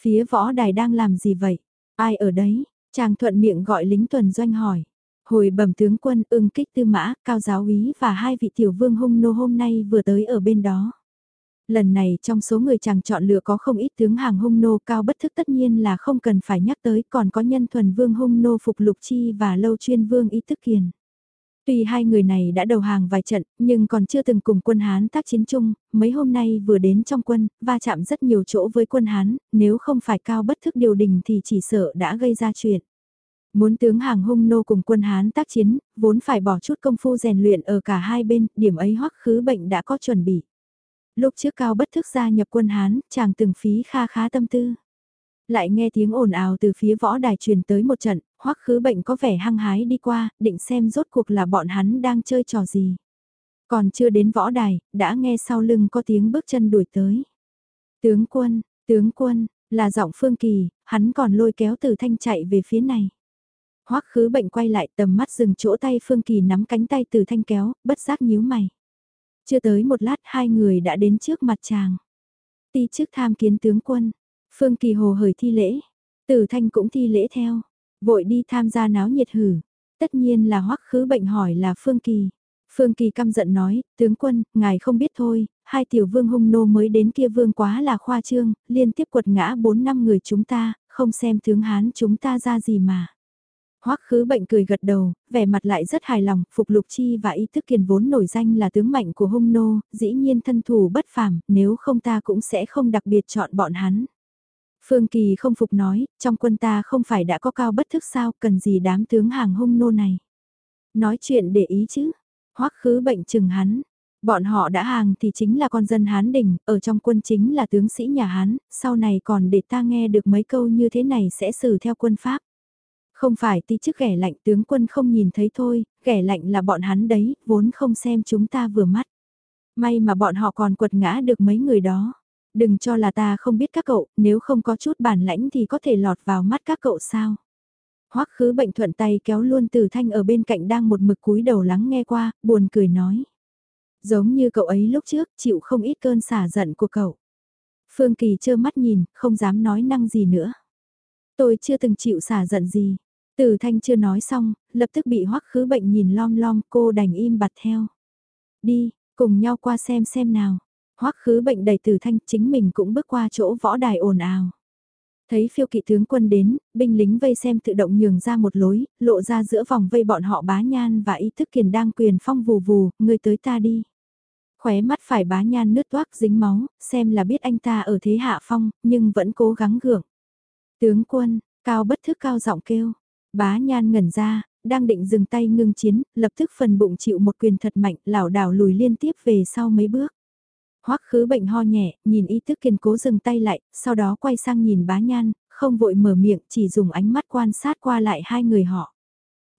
Phía võ đài đang làm gì vậy? Ai ở đấy? Chàng thuận miệng gọi lính tuần doanh hỏi. Hồi bẩm tướng quân ưng kích tư mã, cao giáo úy và hai vị tiểu vương hung nô hôm nay vừa tới ở bên đó. Lần này trong số người chàng chọn lựa có không ít tướng hàng hung nô cao bất thức tất nhiên là không cần phải nhắc tới còn có nhân thuần vương hung nô phục lục chi và lâu chuyên vương ý thức kiền. Tuy hai người này đã đầu hàng vài trận, nhưng còn chưa từng cùng quân Hán tác chiến chung, mấy hôm nay vừa đến trong quân, va chạm rất nhiều chỗ với quân Hán, nếu không phải cao bất thức điều đình thì chỉ sợ đã gây ra chuyện. Muốn tướng hàng hung nô cùng quân Hán tác chiến, vốn phải bỏ chút công phu rèn luyện ở cả hai bên, điểm ấy hoắc khứ bệnh đã có chuẩn bị. Lúc trước cao bất thức gia nhập quân Hán, chàng từng phí kha khá tâm tư. Lại nghe tiếng ồn ào từ phía võ đài truyền tới một trận, hoắc khứ bệnh có vẻ hăng hái đi qua, định xem rốt cuộc là bọn hắn đang chơi trò gì. Còn chưa đến võ đài, đã nghe sau lưng có tiếng bước chân đuổi tới. Tướng quân, tướng quân, là giọng phương kỳ, hắn còn lôi kéo từ thanh chạy về phía này. Hoắc khứ bệnh quay lại tầm mắt dừng chỗ tay Phương Kỳ nắm cánh tay từ thanh kéo, bất giác nhíu mày. Chưa tới một lát hai người đã đến trước mặt chàng. Ti trước tham kiến tướng quân, Phương Kỳ hồ hởi thi lễ, Tử Thanh cũng thi lễ theo, vội đi tham gia náo nhiệt hử. Tất nhiên là hoắc khứ bệnh hỏi là Phương Kỳ. Phương Kỳ căm giận nói, tướng quân, ngài không biết thôi, hai tiểu vương hung nô mới đến kia vương quá là khoa trương, liên tiếp quật ngã bốn năm người chúng ta, không xem tướng Hán chúng ta ra gì mà. Hoắc khứ bệnh cười gật đầu, vẻ mặt lại rất hài lòng, Phục Lục Chi và Y thức kiền vốn nổi danh là tướng mạnh của hung nô, dĩ nhiên thân thủ bất phàm, nếu không ta cũng sẽ không đặc biệt chọn bọn hắn. Phương Kỳ không phục nói, trong quân ta không phải đã có cao bất thức sao, cần gì đám tướng hàng hung nô này. Nói chuyện để ý chứ, Hoắc khứ bệnh chừng hắn. Bọn họ đã hàng thì chính là con dân Hán đỉnh, ở trong quân chính là tướng sĩ nhà Hán, sau này còn để ta nghe được mấy câu như thế này sẽ xử theo quân Pháp. Không phải ti chức ghẻ lạnh tướng quân không nhìn thấy thôi, ghẻ lạnh là bọn hắn đấy, vốn không xem chúng ta vừa mắt. May mà bọn họ còn quật ngã được mấy người đó. Đừng cho là ta không biết các cậu, nếu không có chút bản lãnh thì có thể lọt vào mắt các cậu sao. Hoắc khứ bệnh thuận tay kéo luôn từ thanh ở bên cạnh đang một mực cúi đầu lắng nghe qua, buồn cười nói. Giống như cậu ấy lúc trước chịu không ít cơn xả giận của cậu. Phương Kỳ trơ mắt nhìn, không dám nói năng gì nữa. Tôi chưa từng chịu xả giận gì. Từ thanh chưa nói xong, lập tức bị hoắc khứ bệnh nhìn lom lom cô đành im bặt theo. Đi, cùng nhau qua xem xem nào. Hoắc khứ bệnh đẩy từ thanh chính mình cũng bước qua chỗ võ đài ồn ào. Thấy phiêu kỵ tướng quân đến, binh lính vây xem tự động nhường ra một lối, lộ ra giữa vòng vây bọn họ bá nhan và ý thức kiền đang quyền phong vù vù, người tới ta đi. Khóe mắt phải bá nhan nước toác dính máu, xem là biết anh ta ở thế hạ phong, nhưng vẫn cố gắng gượng. Tướng quân, cao bất thức cao giọng kêu, bá nhan ngẩn ra, đang định dừng tay ngưng chiến, lập tức phần bụng chịu một quyền thật mạnh, lảo đảo lùi liên tiếp về sau mấy bước. Hoắc khứ bệnh ho nhẹ, nhìn ý thức kiên cố dừng tay lại, sau đó quay sang nhìn bá nhan, không vội mở miệng, chỉ dùng ánh mắt quan sát qua lại hai người họ.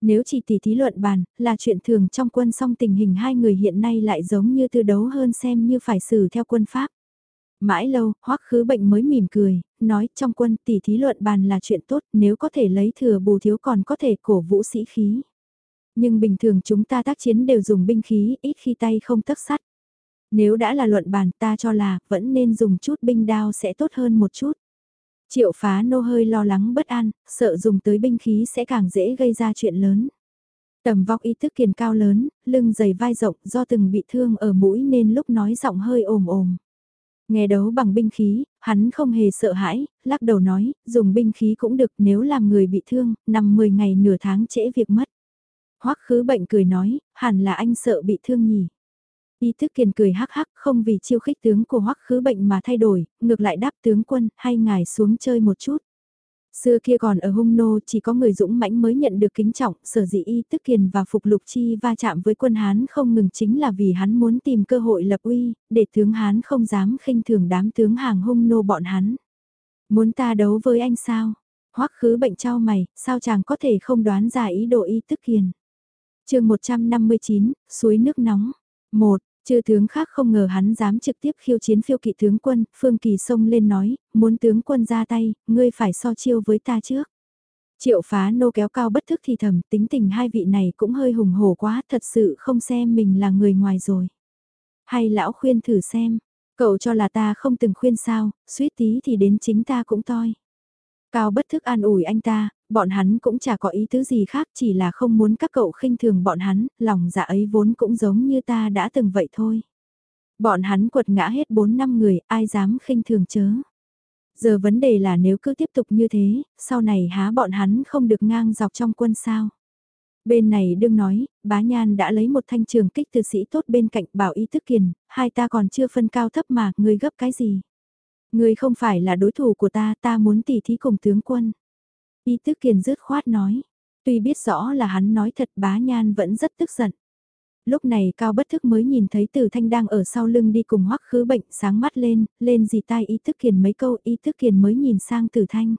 Nếu chỉ tỉ thí luận bàn, là chuyện thường trong quân song tình hình hai người hiện nay lại giống như tư đấu hơn xem như phải xử theo quân pháp. Mãi lâu, hoắc khứ bệnh mới mỉm cười, nói trong quân tỷ thí luận bàn là chuyện tốt nếu có thể lấy thừa bù thiếu còn có thể cổ vũ sĩ khí. Nhưng bình thường chúng ta tác chiến đều dùng binh khí, ít khi tay không tấc sắt. Nếu đã là luận bàn ta cho là vẫn nên dùng chút binh đao sẽ tốt hơn một chút. Triệu phá nô hơi lo lắng bất an, sợ dùng tới binh khí sẽ càng dễ gây ra chuyện lớn. Tầm vóc ý thức kiền cao lớn, lưng dày vai rộng do từng bị thương ở mũi nên lúc nói giọng hơi ồm ồm. Nghe đấu bằng binh khí, hắn không hề sợ hãi, lắc đầu nói, dùng binh khí cũng được nếu làm người bị thương, nằm 10 ngày nửa tháng trễ việc mất. Hoắc khứ bệnh cười nói, hẳn là anh sợ bị thương nhỉ. Y thức kiền cười hắc hắc không vì chiêu khích tướng của hoắc khứ bệnh mà thay đổi, ngược lại đáp tướng quân, hay ngài xuống chơi một chút. Xưa kia còn ở hung nô chỉ có người dũng mãnh mới nhận được kính trọng, sở dĩ y tức kiền và phục lục chi va chạm với quân Hán không ngừng chính là vì hắn muốn tìm cơ hội lập uy, để tướng Hán không dám khinh thường đám tướng hàng hung nô bọn hắn. Muốn ta đấu với anh sao? Hoắc khứ bệnh trao mày, sao chàng có thể không đoán ra ý đồ y tức kiền? chương 159, suối nước nóng. một Chư tướng khác không ngờ hắn dám trực tiếp khiêu chiến phiêu kỵ tướng quân, Phương Kỳ xông lên nói, muốn tướng quân ra tay, ngươi phải so chiêu với ta trước. Triệu phá nô kéo cao bất thức thì thầm, tính tình hai vị này cũng hơi hùng hổ quá, thật sự không xem mình là người ngoài rồi. Hay lão khuyên thử xem, cậu cho là ta không từng khuyên sao, suýt tí thì đến chính ta cũng toi. Cao bất thức an ủi anh ta, bọn hắn cũng chả có ý tứ gì khác chỉ là không muốn các cậu khinh thường bọn hắn, lòng dạ ấy vốn cũng giống như ta đã từng vậy thôi. Bọn hắn quật ngã hết 4 năm người, ai dám khinh thường chớ. Giờ vấn đề là nếu cứ tiếp tục như thế, sau này há bọn hắn không được ngang dọc trong quân sao. Bên này đương nói, bá nhan đã lấy một thanh trường kích từ sĩ tốt bên cạnh bảo ý thức kiền, hai ta còn chưa phân cao thấp mà, người gấp cái gì. Người không phải là đối thủ của ta, ta muốn tỉ thí cùng tướng quân. Y tức kiền rứt khoát nói. Tuy biết rõ là hắn nói thật bá nhan vẫn rất tức giận. Lúc này Cao Bất Thức mới nhìn thấy Tử Thanh đang ở sau lưng đi cùng hoắc khứ bệnh sáng mắt lên, lên gì tai Y Tức Kiền mấy câu Y Tức Kiền mới nhìn sang Tử Thanh.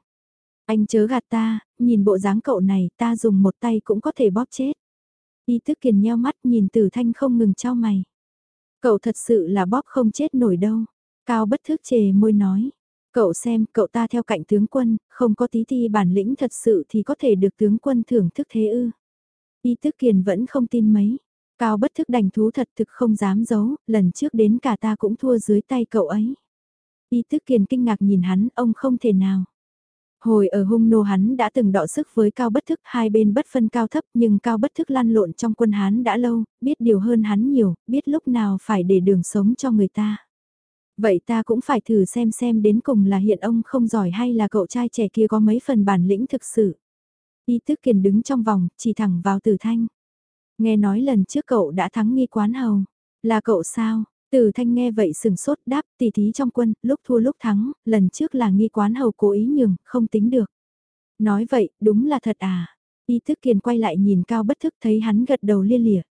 Anh chớ gạt ta, nhìn bộ dáng cậu này ta dùng một tay cũng có thể bóp chết. Y Tức Kiền nheo mắt nhìn Tử Thanh không ngừng trao mày. Cậu thật sự là bóp không chết nổi đâu. Cao Bất Thức chề môi nói. Cậu xem, cậu ta theo cạnh tướng quân, không có tí ti bản lĩnh thật sự thì có thể được tướng quân thưởng thức thế ư. Y Tức Kiền vẫn không tin mấy. Cao bất thức đành thú thật thực không dám giấu, lần trước đến cả ta cũng thua dưới tay cậu ấy. Y Tức Kiền kinh ngạc nhìn hắn, ông không thể nào. Hồi ở hung nô hắn đã từng đọ sức với Cao Bất Thức, hai bên bất phân cao thấp nhưng Cao Bất Thức lăn lộn trong quân hắn đã lâu, biết điều hơn hắn nhiều, biết lúc nào phải để đường sống cho người ta. Vậy ta cũng phải thử xem xem đến cùng là hiện ông không giỏi hay là cậu trai trẻ kia có mấy phần bản lĩnh thực sự. Y tức kiền đứng trong vòng, chỉ thẳng vào tử thanh. Nghe nói lần trước cậu đã thắng nghi quán hầu. Là cậu sao? Tử thanh nghe vậy sừng sốt đáp tỷ thí trong quân, lúc thua lúc thắng, lần trước là nghi quán hầu cố ý nhường, không tính được. Nói vậy, đúng là thật à? Y thức kiền quay lại nhìn cao bất thức thấy hắn gật đầu lia lịa.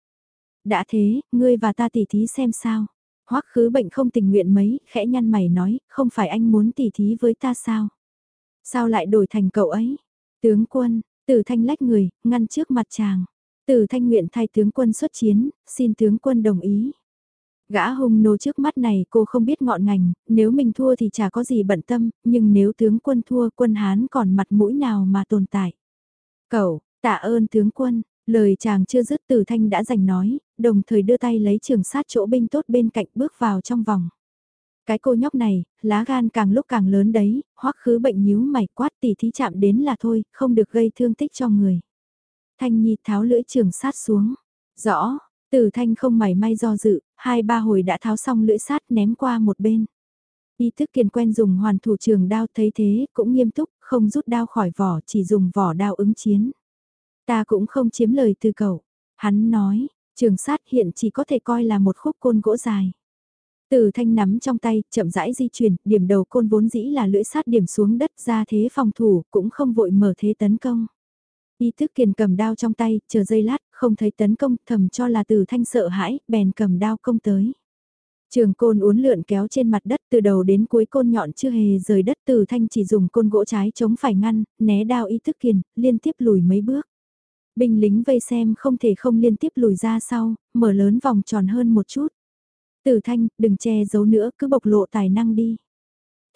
Đã thế, ngươi và ta tỉ thí xem sao? Hoắc khứ bệnh không tình nguyện mấy, khẽ nhăn mày nói, không phải anh muốn tỉ thí với ta sao? Sao lại đổi thành cậu ấy? Tướng quân, tử thanh lách người, ngăn trước mặt chàng. Tử thanh nguyện thay tướng quân xuất chiến, xin tướng quân đồng ý. Gã hung nô trước mắt này cô không biết ngọn ngành, nếu mình thua thì chả có gì bận tâm, nhưng nếu tướng quân thua quân Hán còn mặt mũi nào mà tồn tại. Cậu, tạ ơn tướng quân, Lời chàng chưa dứt từ thanh đã giành nói, đồng thời đưa tay lấy trường sát chỗ binh tốt bên cạnh bước vào trong vòng. Cái cô nhóc này, lá gan càng lúc càng lớn đấy, hoắc khứ bệnh nhíu mày quát tỉ thí chạm đến là thôi, không được gây thương tích cho người. Thanh Nhi tháo lưỡi trường sát xuống. Rõ, Tử Thanh không mảy may do dự, hai ba hồi đã tháo xong lưỡi sát ném qua một bên. Y thức kiền quen dùng hoàn thủ trường đao thấy thế, cũng nghiêm túc, không rút đao khỏi vỏ, chỉ dùng vỏ đao ứng chiến. Ta cũng không chiếm lời từ cậu. Hắn nói, trường sát hiện chỉ có thể coi là một khúc côn gỗ dài. Từ thanh nắm trong tay, chậm rãi di chuyển, điểm đầu côn vốn dĩ là lưỡi sát điểm xuống đất ra thế phòng thủ, cũng không vội mở thế tấn công. Y thức kiền cầm đao trong tay, chờ giây lát, không thấy tấn công, thầm cho là từ thanh sợ hãi, bèn cầm đao công tới. Trường côn uốn lượn kéo trên mặt đất từ đầu đến cuối côn nhọn chưa hề rời đất từ thanh chỉ dùng côn gỗ trái chống phải ngăn, né đao y thức kiền, liên tiếp lùi mấy bước. Binh lính vây xem không thể không liên tiếp lùi ra sau, mở lớn vòng tròn hơn một chút. Tử thanh, đừng che giấu nữa, cứ bộc lộ tài năng đi.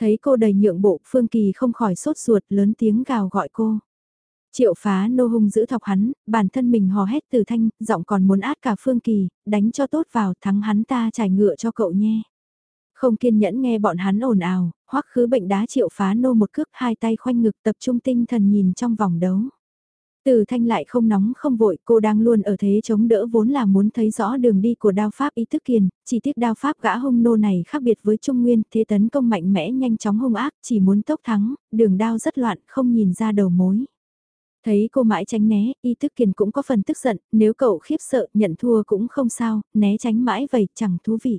Thấy cô đầy nhượng bộ, Phương Kỳ không khỏi sốt ruột lớn tiếng gào gọi cô. Triệu phá nô hung giữ thọc hắn, bản thân mình hò hét từ thanh, giọng còn muốn át cả Phương Kỳ, đánh cho tốt vào thắng hắn ta trải ngựa cho cậu nhé. Không kiên nhẫn nghe bọn hắn ồn ào, hoắc khứ bệnh đá triệu phá nô một cước hai tay khoanh ngực tập trung tinh thần nhìn trong vòng đấu. Từ thanh lại không nóng không vội, cô đang luôn ở thế chống đỡ vốn là muốn thấy rõ đường đi của đao pháp ý thức kiền, chỉ tiếc đao pháp gã hung nô này khác biệt với Trung Nguyên, thế tấn công mạnh mẽ nhanh chóng hung ác, chỉ muốn tốc thắng, đường đao rất loạn, không nhìn ra đầu mối. Thấy cô mãi tránh né, y thức kiền cũng có phần tức giận, nếu cậu khiếp sợ, nhận thua cũng không sao, né tránh mãi vậy chẳng thú vị.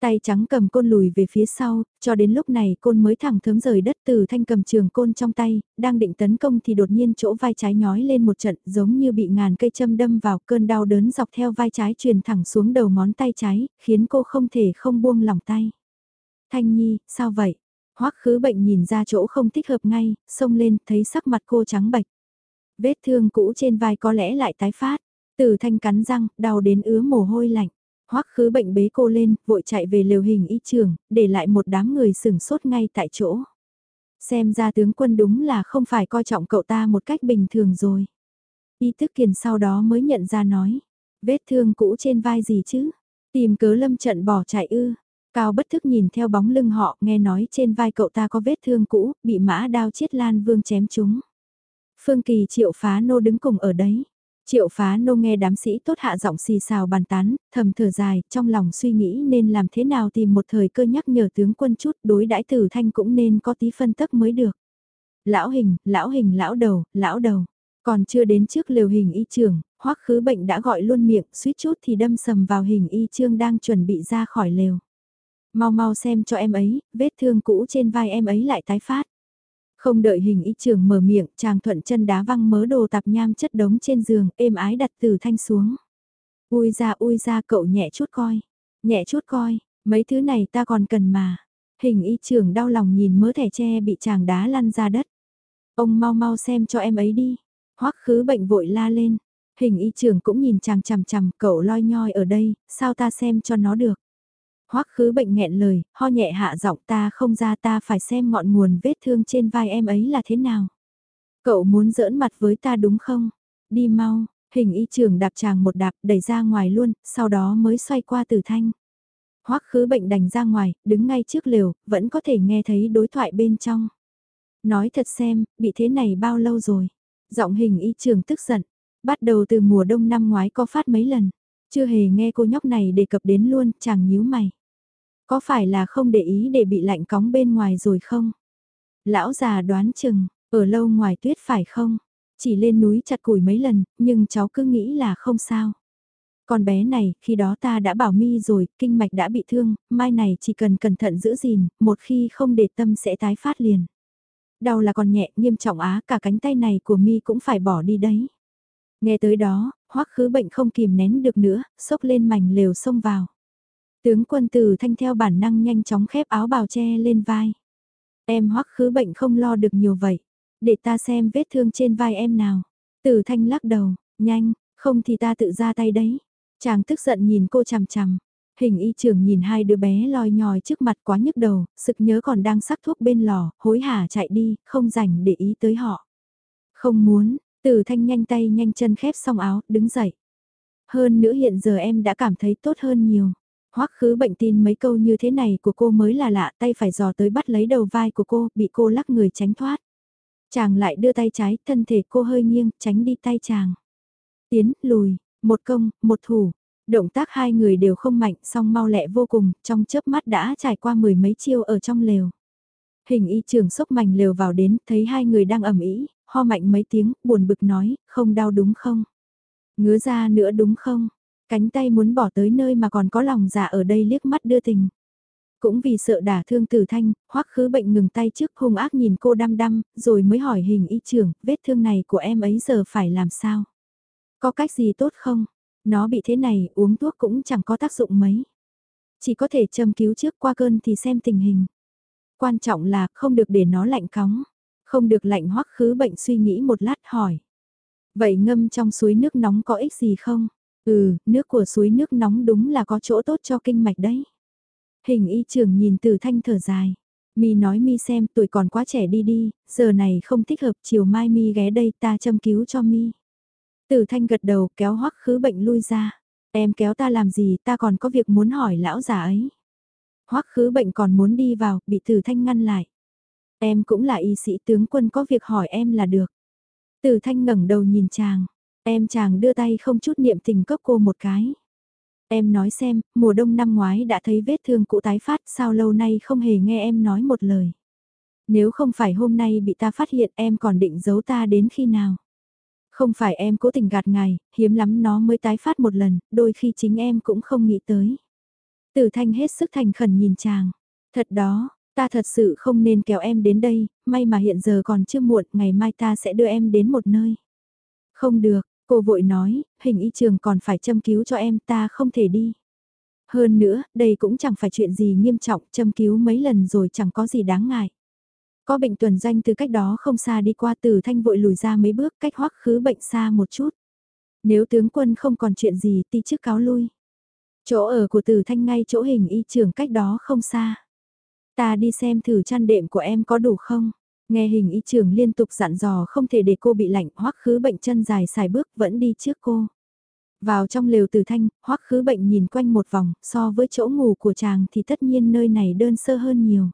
Tay trắng cầm côn lùi về phía sau, cho đến lúc này côn mới thẳng thớm rời đất từ thanh cầm trường côn trong tay, đang định tấn công thì đột nhiên chỗ vai trái nhói lên một trận giống như bị ngàn cây châm đâm vào cơn đau đớn dọc theo vai trái truyền thẳng xuống đầu ngón tay trái, khiến cô không thể không buông lỏng tay. Thanh Nhi, sao vậy? Hoắc khứ bệnh nhìn ra chỗ không thích hợp ngay, xông lên, thấy sắc mặt cô trắng bệch. Vết thương cũ trên vai có lẽ lại tái phát. Từ thanh cắn răng, đau đến ứa mồ hôi lạnh. Hoắc khứ bệnh bế cô lên, vội chạy về liều hình y trường, để lại một đám người sừng sốt ngay tại chỗ. Xem ra tướng quân đúng là không phải coi trọng cậu ta một cách bình thường rồi. Y tức kiền sau đó mới nhận ra nói, vết thương cũ trên vai gì chứ, tìm cớ lâm trận bỏ chạy ư. Cao bất thức nhìn theo bóng lưng họ, nghe nói trên vai cậu ta có vết thương cũ, bị mã đao chiết lan vương chém chúng. Phương Kỳ triệu phá nô đứng cùng ở đấy. Triệu phá nô nghe đám sĩ tốt hạ giọng xì xào bàn tán, thầm thở dài, trong lòng suy nghĩ nên làm thế nào tìm một thời cơ nhắc nhở tướng quân chút đối đãi tử thanh cũng nên có tí phân tức mới được. Lão hình, lão hình lão đầu, lão đầu. Còn chưa đến trước liều hình y trường, hoắc khứ bệnh đã gọi luôn miệng, suýt chút thì đâm sầm vào hình y trương đang chuẩn bị ra khỏi lều. Mau mau xem cho em ấy, vết thương cũ trên vai em ấy lại tái phát. Không đợi hình y trưởng mở miệng, chàng thuận chân đá văng mớ đồ tạp nham chất đống trên giường, êm ái đặt từ thanh xuống. Ui ra ui ra cậu nhẹ chút coi, nhẹ chút coi, mấy thứ này ta còn cần mà. Hình y trưởng đau lòng nhìn mớ thẻ tre bị chàng đá lăn ra đất. Ông mau mau xem cho em ấy đi. Hoắc khứ bệnh vội la lên. Hình y trưởng cũng nhìn chàng chằm chằm cậu loi nhoi ở đây, sao ta xem cho nó được. Hoắc khứ bệnh nghẹn lời, ho nhẹ hạ giọng ta không ra ta phải xem ngọn nguồn vết thương trên vai em ấy là thế nào. Cậu muốn giỡn mặt với ta đúng không? Đi mau, hình y trường đạp chàng một đạp đẩy ra ngoài luôn, sau đó mới xoay qua tử thanh. Hoắc khứ bệnh đành ra ngoài, đứng ngay trước lều, vẫn có thể nghe thấy đối thoại bên trong. Nói thật xem, bị thế này bao lâu rồi? Giọng hình y trường tức giận. Bắt đầu từ mùa đông năm ngoái có phát mấy lần. Chưa hề nghe cô nhóc này đề cập đến luôn, chàng nhíu mày. Có phải là không để ý để bị lạnh cóng bên ngoài rồi không? Lão già đoán chừng, ở lâu ngoài tuyết phải không? Chỉ lên núi chặt củi mấy lần, nhưng cháu cứ nghĩ là không sao. Con bé này, khi đó ta đã bảo mi rồi, kinh mạch đã bị thương, mai này chỉ cần cẩn thận giữ gìn, một khi không để tâm sẽ tái phát liền. Đau là còn nhẹ, nghiêm trọng á, cả cánh tay này của mi cũng phải bỏ đi đấy. Nghe tới đó, hoắc khứ bệnh không kìm nén được nữa, sốc lên mảnh lều xông vào. Tướng quân tử thanh theo bản năng nhanh chóng khép áo bào che lên vai. Em hoắc khứ bệnh không lo được nhiều vậy. Để ta xem vết thương trên vai em nào. Tử thanh lắc đầu, nhanh, không thì ta tự ra tay đấy. Chàng tức giận nhìn cô chằm chằm. Hình y trưởng nhìn hai đứa bé loi nhòi trước mặt quá nhức đầu, sực nhớ còn đang sắc thuốc bên lò, hối hả chạy đi, không rảnh để ý tới họ. Không muốn, Tử thanh nhanh tay nhanh chân khép xong áo, đứng dậy. Hơn nữa hiện giờ em đã cảm thấy tốt hơn nhiều. Hoắc khứ bệnh tin mấy câu như thế này của cô mới là lạ, tay phải dò tới bắt lấy đầu vai của cô, bị cô lắc người tránh thoát. Chàng lại đưa tay trái, thân thể cô hơi nghiêng, tránh đi tay chàng. Tiến, lùi, một công, một thủ. Động tác hai người đều không mạnh, song mau lẹ vô cùng, trong chớp mắt đã trải qua mười mấy chiêu ở trong lều. Hình y trường sốc mảnh lều vào đến, thấy hai người đang ẩm ý, ho mạnh mấy tiếng, buồn bực nói, không đau đúng không? Ngứa ra nữa đúng không? Cánh tay muốn bỏ tới nơi mà còn có lòng giả ở đây liếc mắt đưa tình. Cũng vì sợ đả thương tử thanh, hoắc khứ bệnh ngừng tay trước hung ác nhìn cô đăm đăm, rồi mới hỏi hình y trưởng, vết thương này của em ấy giờ phải làm sao? Có cách gì tốt không? Nó bị thế này, uống thuốc cũng chẳng có tác dụng mấy. Chỉ có thể châm cứu trước qua cơn thì xem tình hình. Quan trọng là không được để nó lạnh cóng. Không được lạnh hoắc khứ bệnh suy nghĩ một lát hỏi. Vậy ngâm trong suối nước nóng có ích gì không? Ừ, nước của suối nước nóng đúng là có chỗ tốt cho kinh mạch đấy. Hình y trưởng nhìn từ thanh thở dài. Mi nói Mi xem tuổi còn quá trẻ đi đi, giờ này không thích hợp chiều mai Mi ghé đây ta châm cứu cho Mi. Từ thanh gật đầu kéo hoắc khứ bệnh lui ra. Em kéo ta làm gì ta còn có việc muốn hỏi lão già ấy. Hoắc khứ bệnh còn muốn đi vào, bị từ thanh ngăn lại. Em cũng là y sĩ tướng quân có việc hỏi em là được. Từ thanh ngẩng đầu nhìn chàng. Em chàng đưa tay không chút niệm tình cấp cô một cái. Em nói xem, mùa đông năm ngoái đã thấy vết thương cũ tái phát sao lâu nay không hề nghe em nói một lời. Nếu không phải hôm nay bị ta phát hiện em còn định giấu ta đến khi nào. Không phải em cố tình gạt ngài, hiếm lắm nó mới tái phát một lần, đôi khi chính em cũng không nghĩ tới. Tử thanh hết sức thành khẩn nhìn chàng. Thật đó, ta thật sự không nên kéo em đến đây, may mà hiện giờ còn chưa muộn, ngày mai ta sẽ đưa em đến một nơi. Không được, cô vội nói, hình y trường còn phải châm cứu cho em, ta không thể đi. Hơn nữa, đây cũng chẳng phải chuyện gì nghiêm trọng, châm cứu mấy lần rồi chẳng có gì đáng ngại. Có bệnh tuần danh từ cách đó không xa đi qua từ thanh vội lùi ra mấy bước cách hoắc khứ bệnh xa một chút. Nếu tướng quân không còn chuyện gì ti trước cáo lui. Chỗ ở của từ thanh ngay chỗ hình y trường cách đó không xa. Ta đi xem thử chăn đệm của em có đủ không? Nghe hình y trưởng liên tục dặn dò không thể để cô bị lạnh hoắc khứ bệnh chân dài xài bước vẫn đi trước cô. Vào trong lều từ thanh, hoắc khứ bệnh nhìn quanh một vòng, so với chỗ ngủ của chàng thì tất nhiên nơi này đơn sơ hơn nhiều.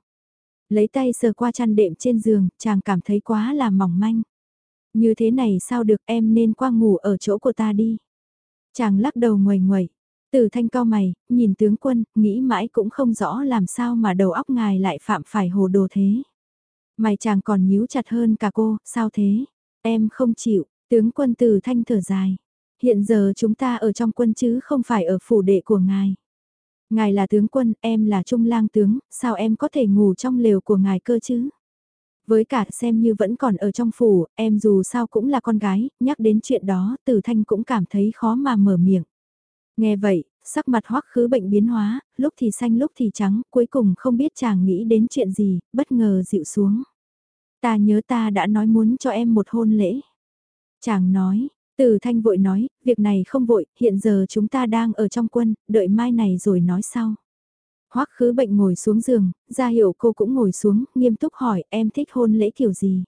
Lấy tay sờ qua chăn đệm trên giường, chàng cảm thấy quá là mỏng manh. Như thế này sao được em nên qua ngủ ở chỗ của ta đi. Chàng lắc đầu ngoài ngoài, Từ thanh cao mày, nhìn tướng quân, nghĩ mãi cũng không rõ làm sao mà đầu óc ngài lại phạm phải hồ đồ thế. Mày chàng còn nhíu chặt hơn cả cô, sao thế? Em không chịu, tướng quân từ thanh thở dài. Hiện giờ chúng ta ở trong quân chứ không phải ở phủ đệ của ngài. Ngài là tướng quân, em là trung lang tướng, sao em có thể ngủ trong lều của ngài cơ chứ? Với cả xem như vẫn còn ở trong phủ, em dù sao cũng là con gái, nhắc đến chuyện đó, từ thanh cũng cảm thấy khó mà mở miệng. Nghe vậy, sắc mặt hoắc khứ bệnh biến hóa, lúc thì xanh lúc thì trắng, cuối cùng không biết chàng nghĩ đến chuyện gì, bất ngờ dịu xuống. Ta nhớ ta đã nói muốn cho em một hôn lễ. Chàng nói, từ thanh vội nói, việc này không vội, hiện giờ chúng ta đang ở trong quân, đợi mai này rồi nói sau. Hoắc khứ bệnh ngồi xuống giường, ra hiệu cô cũng ngồi xuống, nghiêm túc hỏi em thích hôn lễ kiểu gì.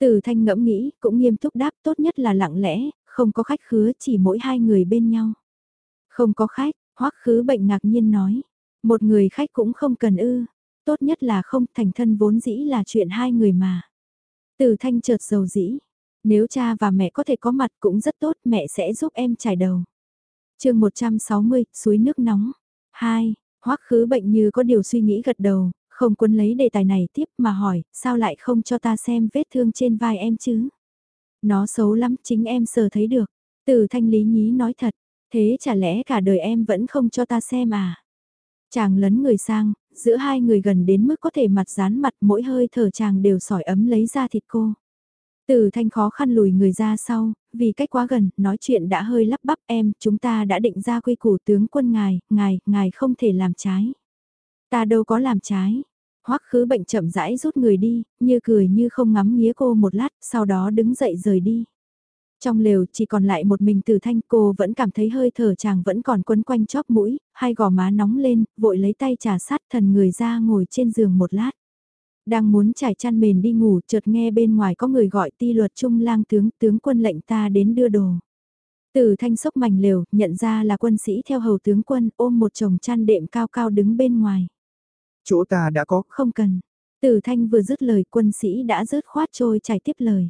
Từ thanh ngẫm nghĩ, cũng nghiêm túc đáp tốt nhất là lặng lẽ, không có khách khứa chỉ mỗi hai người bên nhau. Không có khách, Hoắc khứ bệnh ngạc nhiên nói. Một người khách cũng không cần ư, tốt nhất là không thành thân vốn dĩ là chuyện hai người mà. Từ thanh chợt dầu dĩ, nếu cha và mẹ có thể có mặt cũng rất tốt, mẹ sẽ giúp em trải đầu. chương 160, suối nước nóng. 2. Hoắc khứ bệnh như có điều suy nghĩ gật đầu, không quân lấy đề tài này tiếp mà hỏi, sao lại không cho ta xem vết thương trên vai em chứ? Nó xấu lắm, chính em sờ thấy được. Từ thanh lý nhí nói thật, thế chả lẽ cả đời em vẫn không cho ta xem à? Chàng lấn người sang, giữa hai người gần đến mức có thể mặt dán mặt mỗi hơi thở chàng đều sỏi ấm lấy ra thịt cô. Từ thanh khó khăn lùi người ra sau, vì cách quá gần, nói chuyện đã hơi lắp bắp em, chúng ta đã định ra quy củ tướng quân ngài, ngài, ngài không thể làm trái. Ta đâu có làm trái. Hoắc khứ bệnh chậm rãi rút người đi, như cười như không ngắm nghía cô một lát, sau đó đứng dậy rời đi. Trong lều chỉ còn lại một mình từ thanh cô vẫn cảm thấy hơi thở chàng vẫn còn quấn quanh chóp mũi, hai gò má nóng lên, vội lấy tay trà sát thần người ra ngồi trên giường một lát. Đang muốn trải chăn mền đi ngủ chợt nghe bên ngoài có người gọi ti luật trung lang tướng tướng quân lệnh ta đến đưa đồ. Từ thanh sốc mảnh lều, nhận ra là quân sĩ theo hầu tướng quân ôm một chồng chăn đệm cao cao đứng bên ngoài. Chỗ ta đã có. Không cần. Từ thanh vừa dứt lời quân sĩ đã rớt khoát trôi chảy tiếp lời.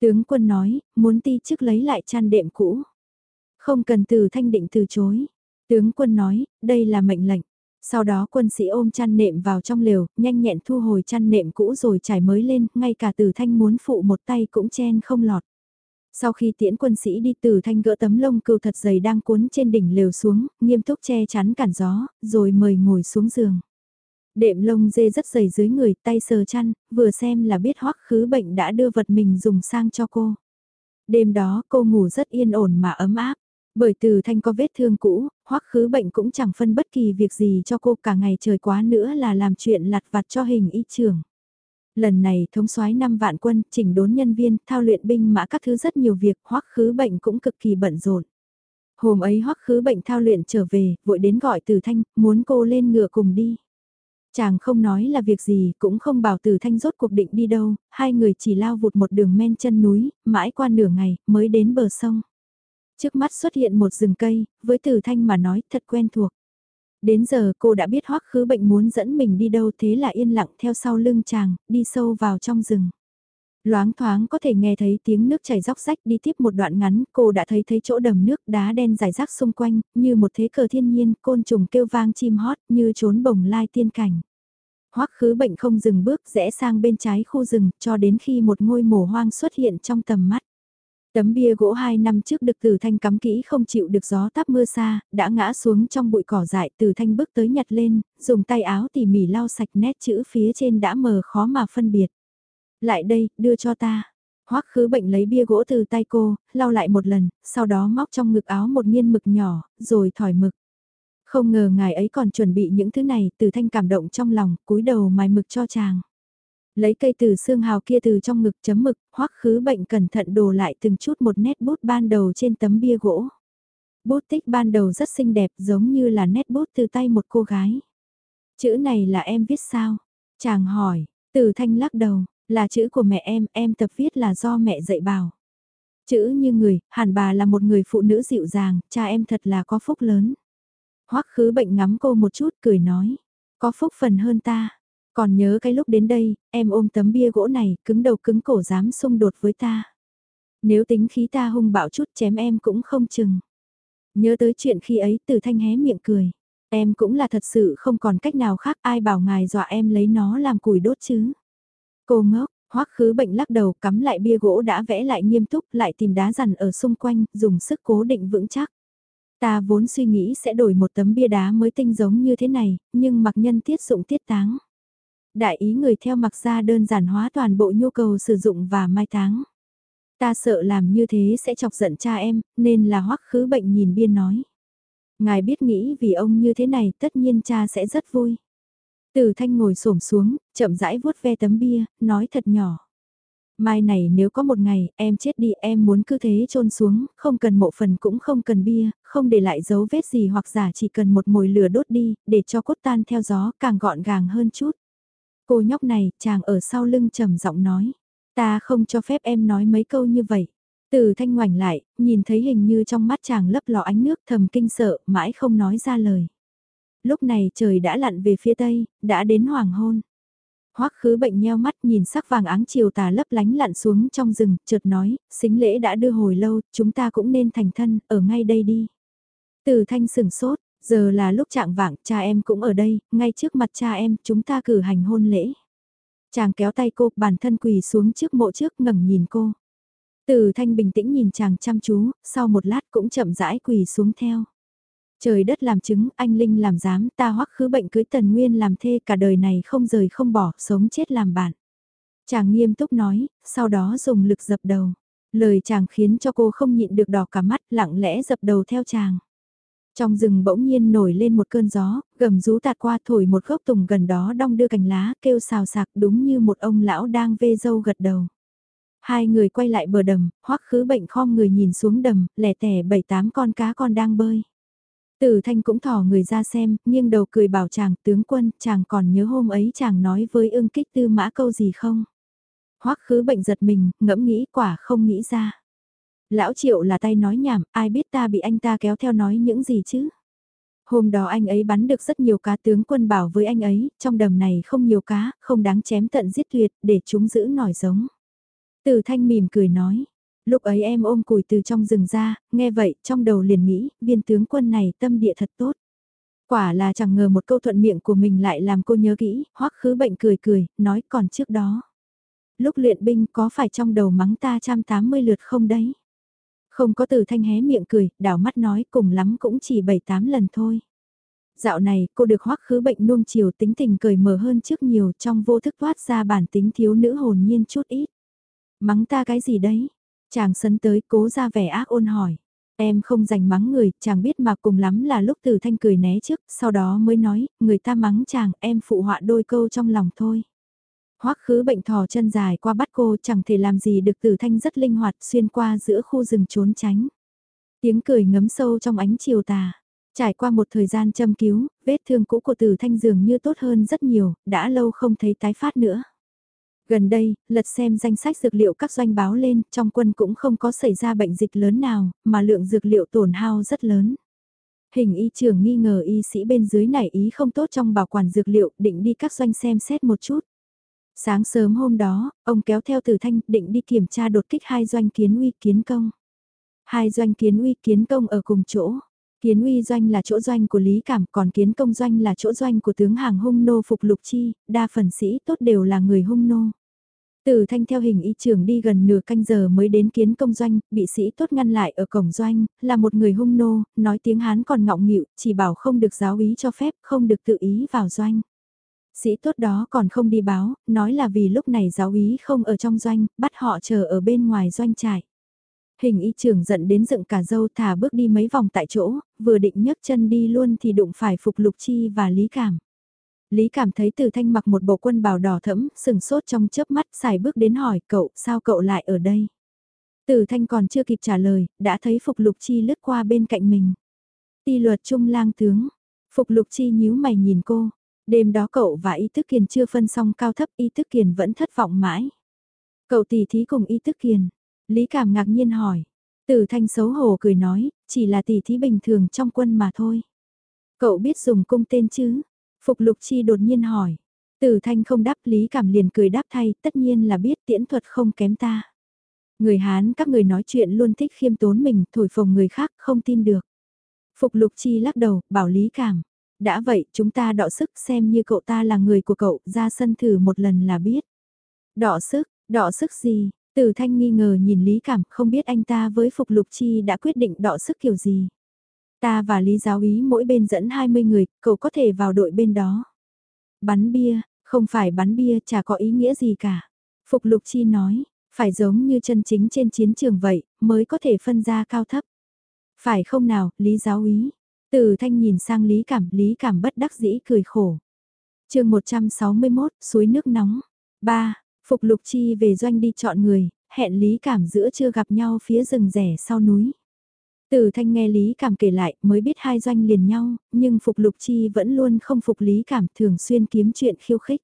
Tướng quân nói, muốn ti chức lấy lại chăn đệm cũ. Không cần từ thanh định từ chối. Tướng quân nói, đây là mệnh lệnh. Sau đó quân sĩ ôm chăn nệm vào trong lều, nhanh nhẹn thu hồi chăn nệm cũ rồi trải mới lên, ngay cả từ thanh muốn phụ một tay cũng chen không lọt. Sau khi tiễn quân sĩ đi từ thanh gỡ tấm lông cừu thật dày đang cuốn trên đỉnh lều xuống, nghiêm túc che chắn cản gió, rồi mời ngồi xuống giường. Đệm lông dê rất dày dưới người, tay sờ chăn, vừa xem là biết hoắc khứ bệnh đã đưa vật mình dùng sang cho cô. Đêm đó cô ngủ rất yên ổn mà ấm áp. Bởi từ thanh có vết thương cũ, hoắc khứ bệnh cũng chẳng phân bất kỳ việc gì cho cô cả ngày trời quá nữa là làm chuyện lặt vặt cho hình y trưởng. Lần này thống soái 5 vạn quân, chỉnh đốn nhân viên, thao luyện binh mã các thứ rất nhiều việc, hoắc khứ bệnh cũng cực kỳ bận rộn. Hôm ấy hoắc khứ bệnh thao luyện trở về, vội đến gọi từ thanh, muốn cô lên ngựa cùng đi. Chàng không nói là việc gì, cũng không bảo từ thanh rốt cuộc định đi đâu, hai người chỉ lao vụt một đường men chân núi, mãi qua nửa ngày, mới đến bờ sông. Trước mắt xuất hiện một rừng cây, với từ thanh mà nói thật quen thuộc. Đến giờ cô đã biết hoắc khứ bệnh muốn dẫn mình đi đâu thế là yên lặng theo sau lưng chàng, đi sâu vào trong rừng. Loáng thoáng có thể nghe thấy tiếng nước chảy róc rách đi tiếp một đoạn ngắn, cô đã thấy thấy chỗ đầm nước đá đen dài rác xung quanh, như một thế cờ thiên nhiên, côn trùng kêu vang chim hót, như trốn bồng lai tiên cảnh. Hoắc khứ bệnh không dừng bước rẽ sang bên trái khu rừng, cho đến khi một ngôi mồ hoang xuất hiện trong tầm mắt. Tấm bia gỗ hai năm trước được Từ Thanh cắm kỹ không chịu được gió táp mưa xa, đã ngã xuống trong bụi cỏ dại Từ Thanh bước tới nhặt lên, dùng tay áo tỉ mỉ lau sạch nét chữ phía trên đã mờ khó mà phân biệt. Lại đây, đưa cho ta. Hoắc khứ bệnh lấy bia gỗ từ tay cô, lau lại một lần, sau đó móc trong ngực áo một nghiên mực nhỏ, rồi thỏi mực. Không ngờ ngài ấy còn chuẩn bị những thứ này, từ thanh cảm động trong lòng, cúi đầu mài mực cho chàng. Lấy cây từ xương hào kia từ trong ngực chấm mực, hoắc khứ bệnh cẩn thận đồ lại từng chút một nét bút ban đầu trên tấm bia gỗ. Bút tích ban đầu rất xinh đẹp giống như là nét bút từ tay một cô gái. Chữ này là em viết sao? Chàng hỏi, từ thanh lắc đầu, là chữ của mẹ em, em tập viết là do mẹ dạy bảo. Chữ như người, hẳn bà là một người phụ nữ dịu dàng, cha em thật là có phúc lớn. Hoắc khứ bệnh ngắm cô một chút cười nói, có phúc phần hơn ta. Còn nhớ cái lúc đến đây, em ôm tấm bia gỗ này, cứng đầu cứng cổ dám xung đột với ta. Nếu tính khí ta hung bạo chút chém em cũng không chừng. Nhớ tới chuyện khi ấy từ thanh hé miệng cười. Em cũng là thật sự không còn cách nào khác ai bảo ngài dọa em lấy nó làm củi đốt chứ. Cô ngốc, hoắc khứ bệnh lắc đầu cắm lại bia gỗ đã vẽ lại nghiêm túc lại tìm đá rằn ở xung quanh, dùng sức cố định vững chắc. Ta vốn suy nghĩ sẽ đổi một tấm bia đá mới tinh giống như thế này, nhưng mặc nhân tiết dụng tiết táng. Đại ý người theo mặc ra đơn giản hóa toàn bộ nhu cầu sử dụng và mai táng. Ta sợ làm như thế sẽ chọc giận cha em, nên là hoắc khứ bệnh nhìn biên nói. Ngài biết nghĩ vì ông như thế này tất nhiên cha sẽ rất vui. Từ thanh ngồi xổm xuống, chậm rãi vuốt ve tấm bia, nói thật nhỏ. Mai này nếu có một ngày em chết đi em muốn cứ thế trôn xuống, không cần mộ phần cũng không cần bia, không để lại dấu vết gì hoặc giả chỉ cần một mồi lửa đốt đi, để cho cốt tan theo gió càng gọn gàng hơn chút. Cô nhóc này, chàng ở sau lưng trầm giọng nói, ta không cho phép em nói mấy câu như vậy. Từ thanh ngoảnh lại, nhìn thấy hình như trong mắt chàng lấp lò ánh nước thầm kinh sợ, mãi không nói ra lời. Lúc này trời đã lặn về phía tây, đã đến hoàng hôn. Hoắc khứ bệnh nheo mắt nhìn sắc vàng áng chiều tà lấp lánh lặn xuống trong rừng, chợt nói, xính lễ đã đưa hồi lâu, chúng ta cũng nên thành thân, ở ngay đây đi. Từ thanh sừng sốt, giờ là lúc trạng vạng, cha em cũng ở đây, ngay trước mặt cha em, chúng ta cử hành hôn lễ. Chàng kéo tay cô, bản thân quỳ xuống trước mộ trước ngẩng nhìn cô. Từ thanh bình tĩnh nhìn chàng chăm chú, sau một lát cũng chậm rãi quỳ xuống theo. Trời đất làm chứng, anh Linh làm giám, ta hoắc khứ bệnh cưới Tần Nguyên làm thê cả đời này không rời không bỏ, sống chết làm bạn. Chàng nghiêm túc nói, sau đó dùng lực dập đầu. Lời chàng khiến cho cô không nhịn được đỏ cả mắt, lặng lẽ dập đầu theo chàng. Trong rừng bỗng nhiên nổi lên một cơn gió, gầm rú tạt qua thổi một gốc tùng gần đó đong đưa cành lá, kêu xào sạc đúng như một ông lão đang vê dâu gật đầu. Hai người quay lại bờ đầm, hoắc khứ bệnh khom người nhìn xuống đầm, lẻ tẻ bảy tám con cá con đang bơi. Tử thanh cũng thỏ người ra xem, nghiêng đầu cười bảo chàng tướng quân, chàng còn nhớ hôm ấy chàng nói với ương kích tư mã câu gì không? Hoắc khứ bệnh giật mình, ngẫm nghĩ quả không nghĩ ra. Lão triệu là tay nói nhảm, ai biết ta bị anh ta kéo theo nói những gì chứ? Hôm đó anh ấy bắn được rất nhiều cá tướng quân bảo với anh ấy, trong đầm này không nhiều cá, không đáng chém tận giết tuyệt, để chúng giữ nổi giống. Tử thanh mỉm cười nói, lúc ấy em ôm cùi từ trong rừng ra, nghe vậy trong đầu liền nghĩ, viên tướng quân này tâm địa thật tốt. Quả là chẳng ngờ một câu thuận miệng của mình lại làm cô nhớ kỹ, hoắc khứ bệnh cười cười, nói còn trước đó. Lúc luyện binh có phải trong đầu mắng ta trăm tám mươi lượt không đấy? Không có từ thanh hé miệng cười, đảo mắt nói cùng lắm cũng chỉ bảy tám lần thôi. Dạo này cô được hoắc khứ bệnh nuông chiều tính tình cười mở hơn trước nhiều trong vô thức thoát ra bản tính thiếu nữ hồn nhiên chút ít. Mắng ta cái gì đấy? Chàng sấn tới cố ra vẻ ác ôn hỏi. Em không dành mắng người, chàng biết mà cùng lắm là lúc từ thanh cười né trước, sau đó mới nói, người ta mắng chàng, em phụ họa đôi câu trong lòng thôi. Hoắc khứ bệnh thò chân dài qua bắt cô chẳng thể làm gì được tử thanh rất linh hoạt xuyên qua giữa khu rừng trốn tránh. Tiếng cười ngấm sâu trong ánh chiều tà. Trải qua một thời gian châm cứu, vết thương cũ của tử thanh dường như tốt hơn rất nhiều, đã lâu không thấy tái phát nữa. Gần đây, lật xem danh sách dược liệu các doanh báo lên, trong quân cũng không có xảy ra bệnh dịch lớn nào, mà lượng dược liệu tổn hao rất lớn. Hình y trưởng nghi ngờ y sĩ bên dưới này ý không tốt trong bảo quản dược liệu, định đi các doanh xem xét một chút. Sáng sớm hôm đó, ông kéo theo Từ Thanh định đi kiểm tra đột kích hai doanh kiến uy kiến công. Hai doanh kiến uy kiến công ở cùng chỗ. Kiến uy doanh là chỗ doanh của Lý Cảm còn kiến công doanh là chỗ doanh của tướng hàng hung nô Phục Lục Chi, đa phần sĩ tốt đều là người hung nô. Từ thanh theo hình y trưởng đi gần nửa canh giờ mới đến kiến công doanh, bị sĩ tốt ngăn lại ở cổng doanh, là một người hung nô, nói tiếng Hán còn ngọng nghịu, chỉ bảo không được giáo ý cho phép, không được tự ý vào doanh. Sĩ tốt đó còn không đi báo, nói là vì lúc này giáo ý không ở trong doanh, bắt họ chờ ở bên ngoài doanh trại. Hình y trưởng giận đến dựng cả dâu thả bước đi mấy vòng tại chỗ, vừa định nhấc chân đi luôn thì đụng phải Phục Lục Chi và Lý Cảm. Lý Cảm thấy Từ Thanh mặc một bộ quân bào đỏ thẫm, sừng sốt trong chớp mắt xài bước đến hỏi cậu sao cậu lại ở đây. Từ Thanh còn chưa kịp trả lời, đã thấy Phục Lục Chi lướt qua bên cạnh mình. Ti luật trung lang tướng. Phục Lục Chi nhíu mày nhìn cô, Đêm đó cậu và Y Tức Kiền chưa phân xong cao thấp Y Tức Kiền vẫn thất vọng mãi. Cậu tỉ thí cùng Y Tức Kiền. Lý Cảm ngạc nhiên hỏi. Tử Thanh xấu hổ cười nói, chỉ là tỷ thí bình thường trong quân mà thôi. Cậu biết dùng cung tên chứ? Phục Lục Chi đột nhiên hỏi. Tử Thanh không đáp Lý Cảm liền cười đáp thay, tất nhiên là biết tiễn thuật không kém ta. Người Hán các người nói chuyện luôn thích khiêm tốn mình, thổi phồng người khác, không tin được. Phục Lục Chi lắc đầu, bảo Lý Cảm, đã vậy, chúng ta đọ sức xem như cậu ta là người của cậu, ra sân thử một lần là biết. Đọ sức, đọ sức gì? Từ thanh nghi ngờ nhìn Lý Cảm, không biết anh ta với Phục Lục Chi đã quyết định đọ sức kiểu gì. Ta và Lý Giáo Ý mỗi bên dẫn 20 người, cậu có thể vào đội bên đó. Bắn bia, không phải bắn bia chả có ý nghĩa gì cả. Phục Lục Chi nói, phải giống như chân chính trên chiến trường vậy, mới có thể phân ra cao thấp. Phải không nào, Lý Giáo Ý, từ thanh nhìn sang Lý Cảm, Lý Cảm bất đắc dĩ cười khổ. chương 161, suối nước nóng. 3. Phục Lục Chi về doanh đi chọn người, hẹn Lý Cảm giữa chưa gặp nhau phía rừng rẻ sau núi. Từ thanh nghe Lý Cảm kể lại mới biết hai doanh liền nhau, nhưng Phục Lục Chi vẫn luôn không phục Lý Cảm thường xuyên kiếm chuyện khiêu khích.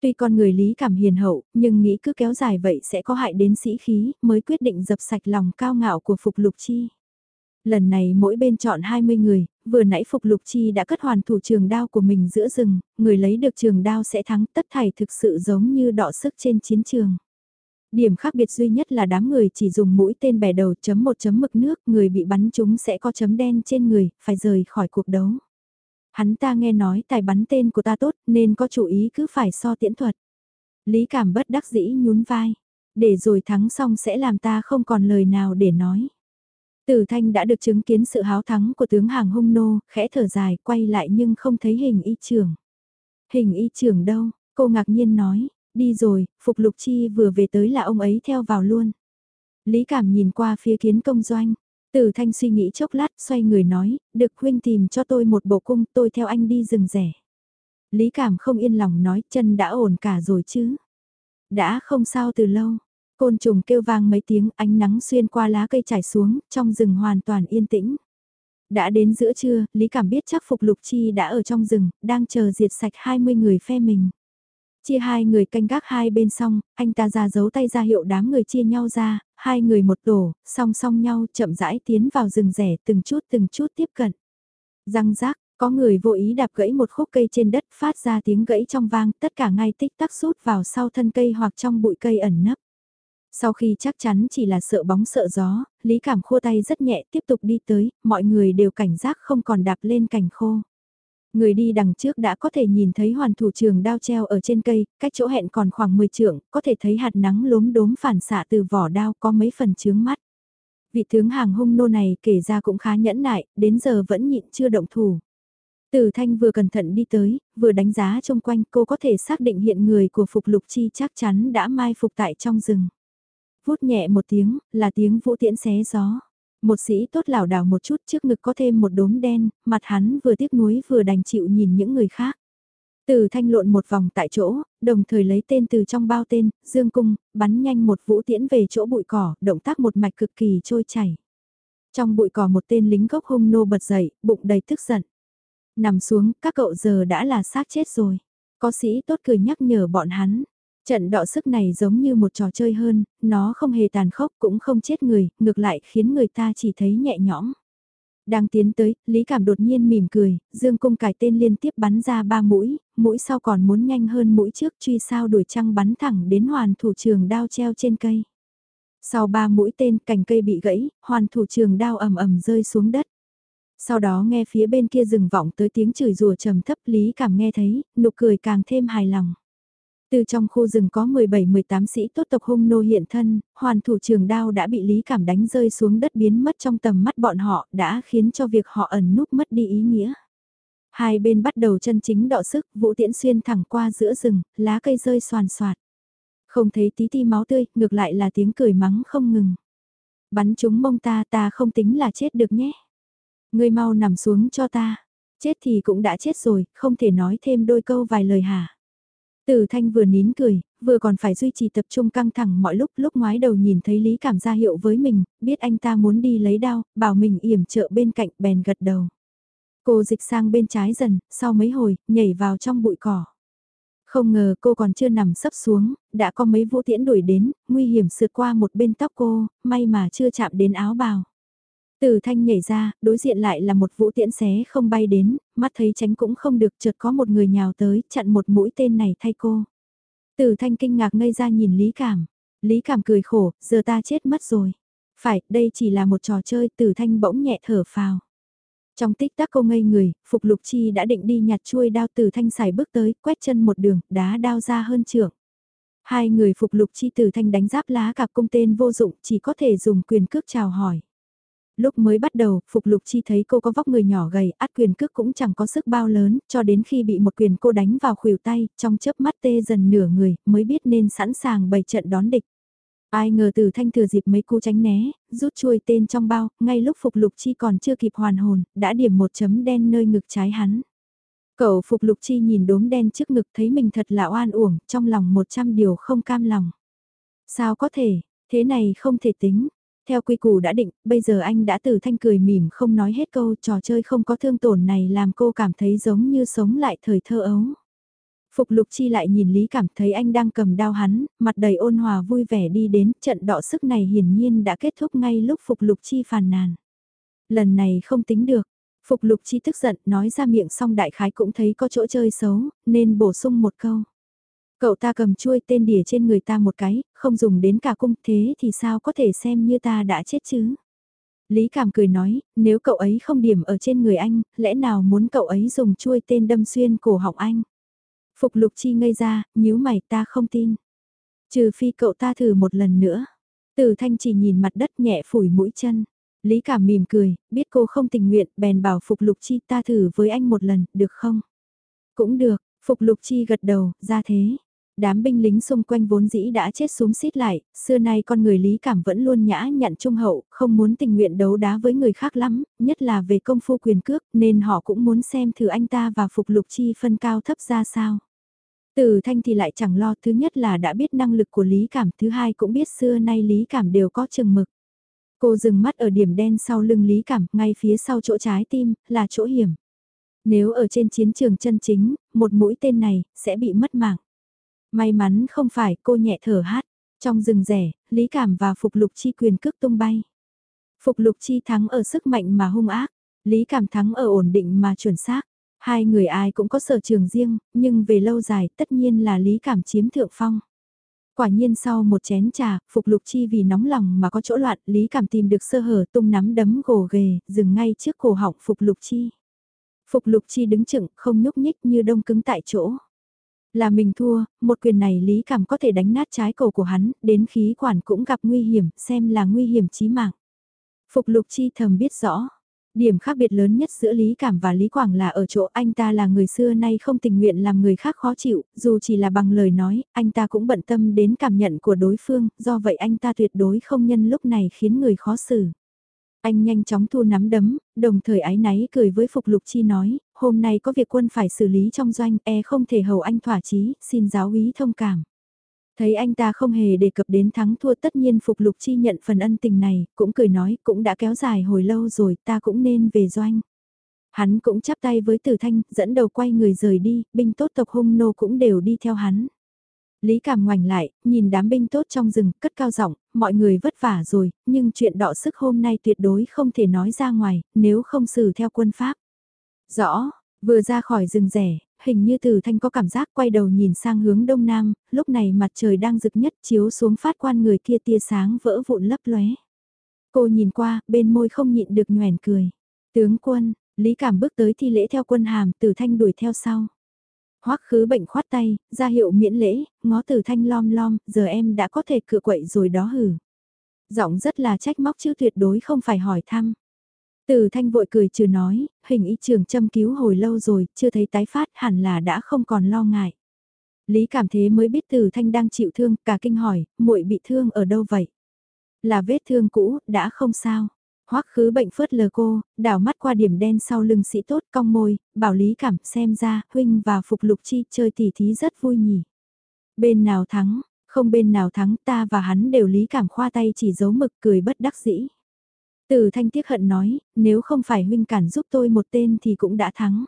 Tuy con người Lý Cảm hiền hậu, nhưng nghĩ cứ kéo dài vậy sẽ có hại đến sĩ khí, mới quyết định dập sạch lòng cao ngạo của Phục Lục Chi lần này mỗi bên chọn 20 người, vừa nãy Phục Lục Chi đã cất hoàn thủ trường đao của mình giữa rừng, người lấy được trường đao sẽ thắng tất thảy thực sự giống như đọ sức trên chiến trường. Điểm khác biệt duy nhất là đám người chỉ dùng mũi tên bẻ đầu chấm một chấm mực nước, người bị bắn chúng sẽ có chấm đen trên người, phải rời khỏi cuộc đấu. Hắn ta nghe nói tài bắn tên của ta tốt nên có chủ ý cứ phải so tiễn thuật. Lý cảm bất đắc dĩ nhún vai, để rồi thắng xong sẽ làm ta không còn lời nào để nói. Tử Thanh đã được chứng kiến sự háo thắng của tướng hàng hung nô, khẽ thở dài, quay lại nhưng không thấy hình y trưởng. Hình y trưởng đâu, cô ngạc nhiên nói, đi rồi, Phục Lục Chi vừa về tới là ông ấy theo vào luôn. Lý Cảm nhìn qua phía kiến công doanh, Tử Thanh suy nghĩ chốc lát, xoay người nói, được huynh tìm cho tôi một bộ cung, tôi theo anh đi rừng rẻ. Lý Cảm không yên lòng nói, chân đã ổn cả rồi chứ. Đã không sao từ lâu, Côn trùng kêu vang mấy tiếng ánh nắng xuyên qua lá cây trải xuống, trong rừng hoàn toàn yên tĩnh. Đã đến giữa trưa, Lý Cảm biết chắc Phục Lục Chi đã ở trong rừng, đang chờ diệt sạch 20 người phe mình. Chia hai người canh gác hai bên xong, anh ta ra giấu tay ra hiệu đám người chia nhau ra, hai người một tổ, song song nhau chậm rãi tiến vào rừng rẻ từng chút từng chút tiếp cận. Răng rác, có người vô ý đạp gãy một khúc cây trên đất phát ra tiếng gãy trong vang, tất cả ngay tích tắc sút vào sau thân cây hoặc trong bụi cây ẩn nấp. Sau khi chắc chắn chỉ là sợ bóng sợ gió, Lý Cảm khô tay rất nhẹ tiếp tục đi tới, mọi người đều cảnh giác không còn đạp lên cành khô. Người đi đằng trước đã có thể nhìn thấy hoàn thủ trường đao treo ở trên cây, cách chỗ hẹn còn khoảng 10 trượng, có thể thấy hạt nắng lốm đốm phản xạ từ vỏ đao có mấy phần chướng mắt. Vị tướng hàng hung nô này kể ra cũng khá nhẫn nại, đến giờ vẫn nhịn chưa động thủ. từ Thanh vừa cẩn thận đi tới, vừa đánh giá xung quanh cô có thể xác định hiện người của Phục Lục Chi chắc chắn đã mai phục tại trong rừng. Vút nhẹ một tiếng, là tiếng vũ tiễn xé gió. Một sĩ tốt lảo đảo một chút trước ngực có thêm một đốm đen, mặt hắn vừa tiếc nuối vừa đành chịu nhìn những người khác. Từ thanh lộn một vòng tại chỗ, đồng thời lấy tên từ trong bao tên, dương cung, bắn nhanh một vũ tiễn về chỗ bụi cỏ, động tác một mạch cực kỳ trôi chảy. Trong bụi cỏ một tên lính gốc hung nô bật dậy, bụng đầy tức giận. Nằm xuống, các cậu giờ đã là xác chết rồi. Có sĩ tốt cười nhắc nhở bọn hắn. Trận đọ sức này giống như một trò chơi hơn, nó không hề tàn khốc cũng không chết người, ngược lại khiến người ta chỉ thấy nhẹ nhõm. Đang tiến tới, Lý Cảm đột nhiên mỉm cười, dương cung cải tên liên tiếp bắn ra ba mũi, mũi sau còn muốn nhanh hơn mũi trước truy sao đuổi trăng bắn thẳng đến hoàn thủ trường đao treo trên cây. Sau ba mũi tên cành cây bị gãy, hoàn thủ trường đao ầm ầm rơi xuống đất. Sau đó nghe phía bên kia rừng vọng tới tiếng chửi rùa trầm thấp Lý Cảm nghe thấy, nụ cười càng thêm hài lòng. Từ trong khu rừng có 17-18 sĩ tốt tộc hung nô hiện thân, hoàn thủ trường đao đã bị lý cảm đánh rơi xuống đất biến mất trong tầm mắt bọn họ đã khiến cho việc họ ẩn núp mất đi ý nghĩa. Hai bên bắt đầu chân chính đọ sức, vũ tiễn xuyên thẳng qua giữa rừng, lá cây rơi soàn soạt. Không thấy tí ti máu tươi, ngược lại là tiếng cười mắng không ngừng. Bắn chúng mông ta ta không tính là chết được nhé. Ngươi mau nằm xuống cho ta. Chết thì cũng đã chết rồi, không thể nói thêm đôi câu vài lời hả. Từ thanh vừa nín cười, vừa còn phải duy trì tập trung căng thẳng mọi lúc lúc ngoái đầu nhìn thấy Lý Cảm ra hiệu với mình, biết anh ta muốn đi lấy đao, bảo mình yểm trợ bên cạnh bèn gật đầu. Cô dịch sang bên trái dần, sau mấy hồi, nhảy vào trong bụi cỏ. Không ngờ cô còn chưa nằm sấp xuống, đã có mấy vũ tiễn đuổi đến, nguy hiểm sượt qua một bên tóc cô, may mà chưa chạm đến áo bào. Từ thanh nhảy ra, đối diện lại là một vũ tiễn xé không bay đến, mắt thấy tránh cũng không được chợt có một người nhào tới, chặn một mũi tên này thay cô. Từ thanh kinh ngạc ngây ra nhìn Lý Cảm. Lý Cảm cười khổ, giờ ta chết mất rồi. Phải, đây chỉ là một trò chơi, từ thanh bỗng nhẹ thở phào. Trong tích tắc cô ngây người, Phục Lục Chi đã định đi nhặt chuôi đao từ thanh xài bước tới, quét chân một đường, đá đao ra hơn trưởng. Hai người Phục Lục Chi từ thanh đánh giáp lá cặp cung tên vô dụng, chỉ có thể dùng quyền cước chào hỏi lúc mới bắt đầu, Phục Lục Chi thấy cô có vóc người nhỏ gầy, át quyền cước cũng chẳng có sức bao lớn, cho đến khi bị một quyền cô đánh vào khuỷu tay, trong chớp mắt tê dần nửa người, mới biết nên sẵn sàng bày trận đón địch. Ai ngờ từ thanh thừa dịp mấy cú tránh né, rút chuôi tên trong bao, ngay lúc Phục Lục Chi còn chưa kịp hoàn hồn, đã điểm một chấm đen nơi ngực trái hắn. Cậu Phục Lục Chi nhìn đốm đen trước ngực thấy mình thật là oan uổng, trong lòng một trăm điều không cam lòng. Sao có thể, thế này không thể tính, theo quy củ đã định, bây giờ anh đã từ thanh cười mỉm không nói hết câu trò chơi không có thương tổn này làm cô cảm thấy giống như sống lại thời thơ ấu. Phục lục chi lại nhìn Lý cảm thấy anh đang cầm đao hắn, mặt đầy ôn hòa vui vẻ đi đến trận đọ sức này hiển nhiên đã kết thúc ngay lúc Phục lục chi phàn nàn. Lần này không tính được, Phục lục chi tức giận nói ra miệng xong đại khái cũng thấy có chỗ chơi xấu, nên bổ sung một câu. Cậu ta cầm chuôi tên đỉa trên người ta một cái, không dùng đến cả cung thế thì sao có thể xem như ta đã chết chứ? Lý Cảm cười nói, nếu cậu ấy không điểm ở trên người anh, lẽ nào muốn cậu ấy dùng chuôi tên đâm xuyên cổ họng anh? Phục lục chi ngây ra, nhíu mày ta không tin. Trừ phi cậu ta thử một lần nữa. Từ thanh chỉ nhìn mặt đất nhẹ phủi mũi chân. Lý Cảm mỉm cười, biết cô không tình nguyện, bèn bảo Phục lục chi ta thử với anh một lần, được không? Cũng được, Phục lục chi gật đầu, ra thế. Đám binh lính xung quanh vốn dĩ đã chết xuống xít lại, xưa nay con người lý cảm vẫn luôn nhã nhặn trung hậu, không muốn tình nguyện đấu đá với người khác lắm, nhất là về công phu quyền cước, nên họ cũng muốn xem thử anh ta và phục lục chi phân cao thấp ra sao. Từ thanh thì lại chẳng lo, thứ nhất là đã biết năng lực của lý cảm, thứ hai cũng biết xưa nay lý cảm đều có chừng mực. Cô dừng mắt ở điểm đen sau lưng Lý Cảm, ngay phía sau chỗ trái tim, là chỗ hiểm. Nếu ở trên chiến trường chân chính, một mũi tên này, sẽ bị mất mạng. May mắn không phải cô nhẹ thở hát. Trong rừng rẻ, Lý Cảm và Phục Lục Chi quyền cước tung bay. Phục Lục Chi thắng ở sức mạnh mà hung ác, Lý Cảm thắng ở ổn định mà chuẩn xác. Hai người ai cũng có sở trường riêng, nhưng về lâu dài tất nhiên là Lý Cảm chiếm thượng phong. Quả nhiên sau một chén trà, Phục Lục Chi vì nóng lòng mà có chỗ loạn, Lý Cảm tìm được sơ hở tung nắm đấm gồ ghề, dừng ngay trước cổ họng Phục Lục Chi. Phục Lục Chi đứng chững, không nhúc nhích như đông cứng tại chỗ. Là mình thua, một quyền này Lý Cảm có thể đánh nát trái cầu của hắn, đến khí quản cũng gặp nguy hiểm, xem là nguy hiểm chí mạng. Phục Lục Chi thầm biết rõ. Điểm khác biệt lớn nhất giữa Lý Cảm và Lý Quảng là ở chỗ anh ta là người xưa nay không tình nguyện làm người khác khó chịu, dù chỉ là bằng lời nói, anh ta cũng bận tâm đến cảm nhận của đối phương, do vậy anh ta tuyệt đối không nhân lúc này khiến người khó xử. Anh nhanh chóng thu nắm đấm, đồng thời ái náy cười với Phục Lục Chi nói, hôm nay có việc quân phải xử lý trong doanh, e không thể hầu anh thỏa chí, xin giáo úy thông cảm. Thấy anh ta không hề đề cập đến thắng thua tất nhiên Phục Lục Chi nhận phần ân tình này, cũng cười nói, cũng đã kéo dài hồi lâu rồi, ta cũng nên về doanh. Hắn cũng chắp tay với Tử Thanh, dẫn đầu quay người rời đi, binh tốt tộc hung nô cũng đều đi theo hắn. Lý Cảm ngoảnh lại, nhìn đám binh tốt trong rừng, cất cao giọng, mọi người vất vả rồi, nhưng chuyện đọ sức hôm nay tuyệt đối không thể nói ra ngoài, nếu không xử theo quân pháp. Rõ, vừa ra khỏi rừng rẻ, hình như từ thanh có cảm giác quay đầu nhìn sang hướng đông nam, lúc này mặt trời đang rực nhất chiếu xuống phát quan người kia tia sáng vỡ vụn lấp lóe. Cô nhìn qua, bên môi không nhịn được nhoèn cười. Tướng quân, Lý Cảm bước tới thi lễ theo quân hàm, từ thanh đuổi theo sau. Hoắc khứ bệnh khoát tay, ra hiệu miễn lễ, ngó từ thanh lom lom, giờ em đã có thể cựa quậy rồi đó hử. Giọng rất là trách móc chứ tuyệt đối không phải hỏi thăm. Từ thanh vội cười trừ nói, hình y trường châm cứu hồi lâu rồi, chưa thấy tái phát hẳn là đã không còn lo ngại. Lý cảm thế mới biết từ thanh đang chịu thương, cả kinh hỏi, muội bị thương ở đâu vậy? Là vết thương cũ, đã không sao. Hoắc khứ bệnh phớt lờ cô, đảo mắt qua điểm đen sau lưng sĩ tốt cong môi, bảo Lý cảm xem ra, huynh và Phục Lục Chi chơi tỉ thí rất vui nhỉ. Bên nào thắng, không bên nào thắng ta và hắn đều Lý cảm khoa tay chỉ giấu mực cười bất đắc dĩ. Từ thanh tiếc hận nói, nếu không phải huynh cản giúp tôi một tên thì cũng đã thắng.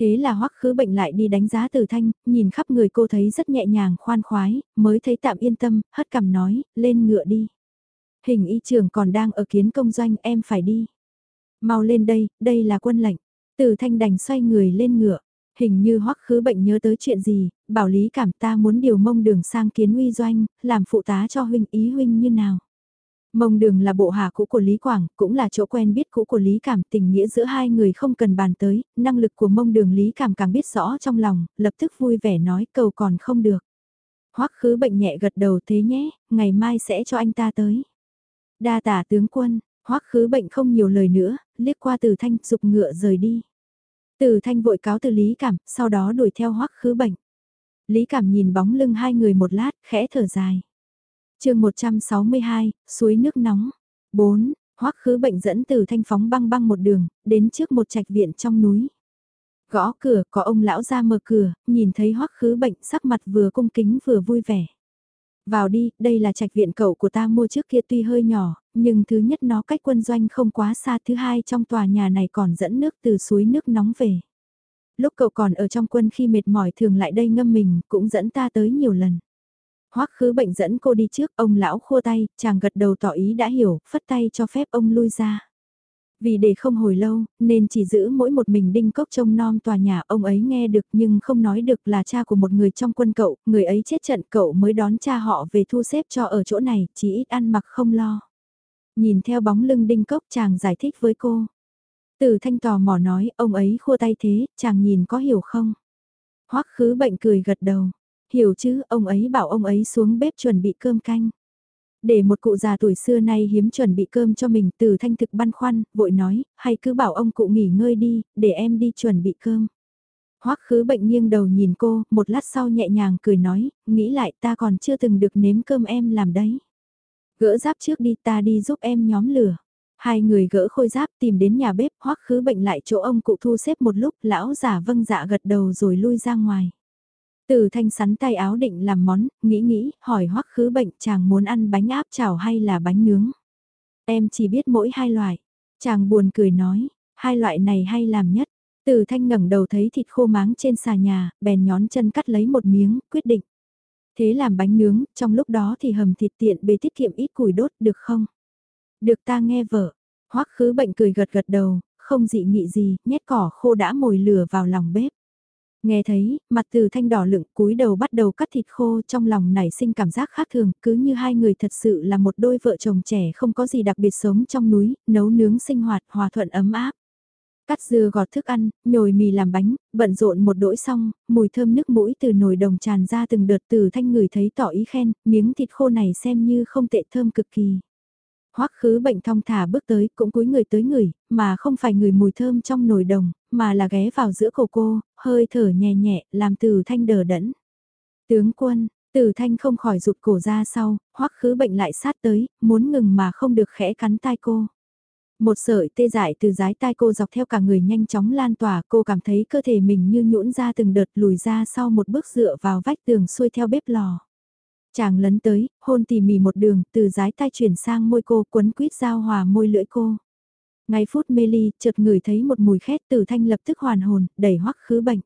Thế là hoắc khứ bệnh lại đi đánh giá từ thanh, nhìn khắp người cô thấy rất nhẹ nhàng khoan khoái, mới thấy tạm yên tâm, hất cằm nói, lên ngựa đi. Hình y Trường còn đang ở kiến công doanh em phải đi. Mau lên đây, đây là quân lệnh. Từ thanh đành xoay người lên ngựa. Hình như hoắc khứ bệnh nhớ tới chuyện gì, bảo lý cảm ta muốn điều mông đường sang kiến uy doanh, làm phụ tá cho huynh ý huynh như nào. Mông đường là bộ hạ cũ của Lý Quảng, cũng là chỗ quen biết cũ của Lý Cảm, tình nghĩa giữa hai người không cần bàn tới, năng lực của mông đường Lý Cảm càng biết rõ trong lòng, lập tức vui vẻ nói cầu còn không được. Hoắc khứ bệnh nhẹ gật đầu thế nhé, ngày mai sẽ cho anh ta tới. Đa tả tướng quân, hoắc khứ bệnh không nhiều lời nữa, liếc qua từ thanh dục ngựa rời đi. Từ thanh vội cáo từ Lý Cảm, sau đó đuổi theo hoắc khứ bệnh. Lý Cảm nhìn bóng lưng hai người một lát, khẽ thở dài chương 162, suối nước nóng. 4. Hoắc khứ bệnh dẫn từ thanh phóng băng băng một đường, đến trước một trạch viện trong núi. Gõ cửa, có ông lão ra mở cửa, nhìn thấy hoắc khứ bệnh sắc mặt vừa cung kính vừa vui vẻ. Vào đi, đây là trạch viện cậu của ta mua trước kia tuy hơi nhỏ, nhưng thứ nhất nó cách quân doanh không quá xa, thứ hai trong tòa nhà này còn dẫn nước từ suối nước nóng về. Lúc cậu còn ở trong quân khi mệt mỏi thường lại đây ngâm mình, cũng dẫn ta tới nhiều lần. Hoắc khứ bệnh dẫn cô đi trước, ông lão khua tay, chàng gật đầu tỏ ý đã hiểu, phất tay cho phép ông lui ra. Vì để không hồi lâu, nên chỉ giữ mỗi một mình đinh cốc trông non tòa nhà ông ấy nghe được nhưng không nói được là cha của một người trong quân cậu, người ấy chết trận cậu mới đón cha họ về thu xếp cho ở chỗ này, chỉ ít ăn mặc không lo. Nhìn theo bóng lưng đinh cốc chàng giải thích với cô. Từ thanh tò mò nói, ông ấy khua tay thế, chàng nhìn có hiểu không? Hoắc khứ bệnh cười gật đầu. Hiểu chứ, ông ấy bảo ông ấy xuống bếp chuẩn bị cơm canh. Để một cụ già tuổi xưa nay hiếm chuẩn bị cơm cho mình từ thanh thực băn khoăn, vội nói, hay cứ bảo ông cụ nghỉ ngơi đi, để em đi chuẩn bị cơm. Hoắc khứ bệnh nghiêng đầu nhìn cô, một lát sau nhẹ nhàng cười nói, nghĩ lại ta còn chưa từng được nếm cơm em làm đấy. Gỡ giáp trước đi ta đi giúp em nhóm lửa. Hai người gỡ khôi giáp tìm đến nhà bếp hoắc khứ bệnh lại chỗ ông cụ thu xếp một lúc lão giả vâng dạ gật đầu rồi lui ra ngoài. Từ thanh sắn tay áo định làm món, nghĩ nghĩ, hỏi hoắc khứ bệnh chàng muốn ăn bánh áp chảo hay là bánh nướng. Em chỉ biết mỗi hai loại. Chàng buồn cười nói, hai loại này hay làm nhất. Từ thanh ngẩng đầu thấy thịt khô máng trên xà nhà, bèn nhón chân cắt lấy một miếng, quyết định. Thế làm bánh nướng, trong lúc đó thì hầm thịt tiện bề tiết kiệm ít củi đốt được không? Được ta nghe vợ. Hoắc khứ bệnh cười gật gật đầu, không dị nghị gì, nhét cỏ khô đã mồi lửa vào lòng bếp. Nghe thấy, mặt từ thanh đỏ lựng cúi đầu bắt đầu cắt thịt khô trong lòng nảy sinh cảm giác khác thường, cứ như hai người thật sự là một đôi vợ chồng trẻ không có gì đặc biệt sống trong núi, nấu nướng sinh hoạt, hòa thuận ấm áp. Cắt dưa gọt thức ăn, nhồi mì làm bánh, bận rộn một đỗi xong, mùi thơm nước mũi từ nồi đồng tràn ra từng đợt từ thanh người thấy tỏ ý khen, miếng thịt khô này xem như không tệ thơm cực kỳ. Hoắc khứ bệnh thong thả bước tới, cũng cúi người tới người, mà không phải người mùi thơm trong nồi đồng, mà là ghé vào giữa cổ cô, hơi thở nhẹ nhẹ, làm từ thanh đờ đẫn. Tướng quân, từ thanh không khỏi rụt cổ ra sau, hoắc khứ bệnh lại sát tới, muốn ngừng mà không được khẽ cắn tai cô. Một sợi tê dại từ dái tai cô dọc theo cả người nhanh chóng lan tỏa, cô cảm thấy cơ thể mình như nhũn ra từng đợt lùi ra sau một bước dựa vào vách tường xuôi theo bếp lò. Chàng lấn tới, hôn tỉ mỉ một đường, từ dái tai chuyển sang môi cô, quấn quýt giao hòa môi lưỡi cô. Ngay phút mê ly, chợt ngửi thấy một mùi khét từ thanh lập tức hoàn hồn, đẩy hoắc khứ bệnh.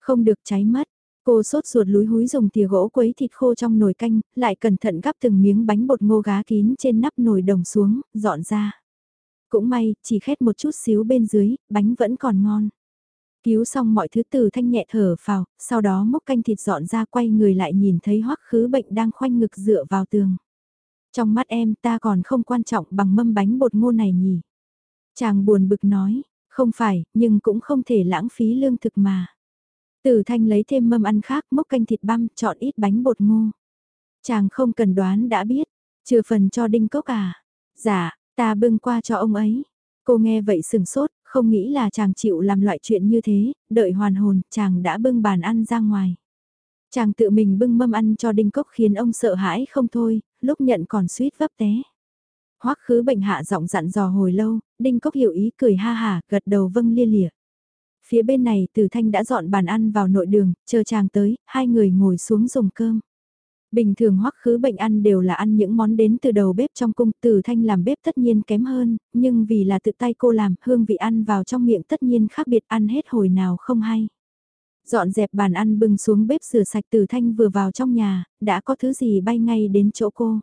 Không được cháy mất, cô sốt ruột lúi húi dùng thìa gỗ quấy thịt khô trong nồi canh, lại cẩn thận gắp từng miếng bánh bột ngô gá kín trên nắp nồi đồng xuống, dọn ra. Cũng may, chỉ khét một chút xíu bên dưới, bánh vẫn còn ngon. Cứu xong mọi thứ từ thanh nhẹ thở vào, sau đó múc canh thịt dọn ra quay người lại nhìn thấy hoắc khứ bệnh đang khoanh ngực dựa vào tường. Trong mắt em ta còn không quan trọng bằng mâm bánh bột ngô này nhỉ. Chàng buồn bực nói, không phải, nhưng cũng không thể lãng phí lương thực mà. Tử thanh lấy thêm mâm ăn khác múc canh thịt băm, chọn ít bánh bột ngô. Chàng không cần đoán đã biết, trừ phần cho đinh cốc à. Dạ, ta bưng qua cho ông ấy. Cô nghe vậy sừng sốt, không nghĩ là chàng chịu làm loại chuyện như thế, đợi hoàn hồn, chàng đã bưng bàn ăn ra ngoài. Chàng tự mình bưng mâm ăn cho đinh cốc khiến ông sợ hãi không thôi, lúc nhận còn suýt vấp té. Hoắc khứ bệnh hạ giọng dặn dò hồi lâu, đinh cốc hiểu ý cười ha hà, gật đầu vâng lia lịa. Phía bên này Từ Thanh đã dọn bàn ăn vào nội đường, chờ chàng tới, hai người ngồi xuống dùng cơm. Bình thường hoắc khứ bệnh ăn đều là ăn những món đến từ đầu bếp trong cung, từ thanh làm bếp tất nhiên kém hơn, nhưng vì là tự tay cô làm, hương vị ăn vào trong miệng tất nhiên khác biệt ăn hết hồi nào không hay. Dọn dẹp bàn ăn bưng xuống bếp rửa sạch từ thanh vừa vào trong nhà, đã có thứ gì bay ngay đến chỗ cô.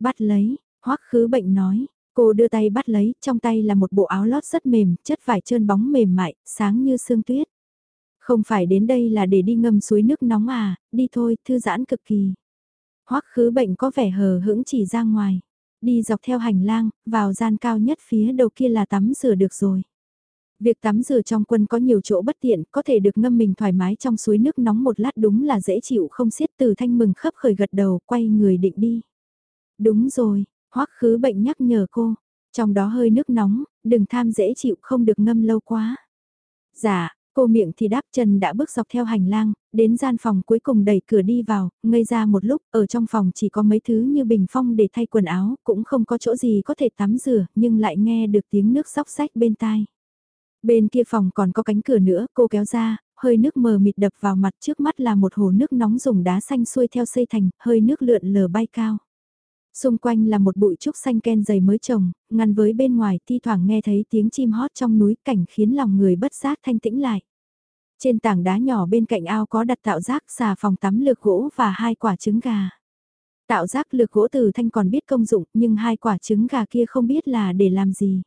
Bắt lấy, hoắc khứ bệnh nói, cô đưa tay bắt lấy, trong tay là một bộ áo lót rất mềm, chất vải trơn bóng mềm mại, sáng như sương tuyết. Không phải đến đây là để đi ngâm suối nước nóng à, đi thôi, thư giãn cực kỳ. Hoắc khứ bệnh có vẻ hờ hững chỉ ra ngoài. Đi dọc theo hành lang, vào gian cao nhất phía đầu kia là tắm rửa được rồi. Việc tắm rửa trong quân có nhiều chỗ bất tiện, có thể được ngâm mình thoải mái trong suối nước nóng một lát đúng là dễ chịu không xiết từ thanh mừng khấp khởi gật đầu, quay người định đi. Đúng rồi, hoắc khứ bệnh nhắc nhở cô, trong đó hơi nước nóng, đừng tham dễ chịu không được ngâm lâu quá. Dạ, Cô miệng thì đáp chân đã bước dọc theo hành lang, đến gian phòng cuối cùng đẩy cửa đi vào, ngây ra một lúc, ở trong phòng chỉ có mấy thứ như bình phong để thay quần áo, cũng không có chỗ gì có thể tắm rửa, nhưng lại nghe được tiếng nước sóc sách bên tai. Bên kia phòng còn có cánh cửa nữa, cô kéo ra, hơi nước mờ mịt đập vào mặt trước mắt là một hồ nước nóng dùng đá xanh xuôi theo xây thành, hơi nước lượn lờ bay cao. Xung quanh là một bụi trúc xanh ken dày mới trồng, ngăn với bên ngoài thi thoảng nghe thấy tiếng chim hót trong núi cảnh khiến lòng người bất giác thanh tĩnh lại. Trên tảng đá nhỏ bên cạnh ao có đặt tạo rác xà phòng tắm lược gỗ và hai quả trứng gà. Tạo rác lược gỗ từ thanh còn biết công dụng nhưng hai quả trứng gà kia không biết là để làm gì.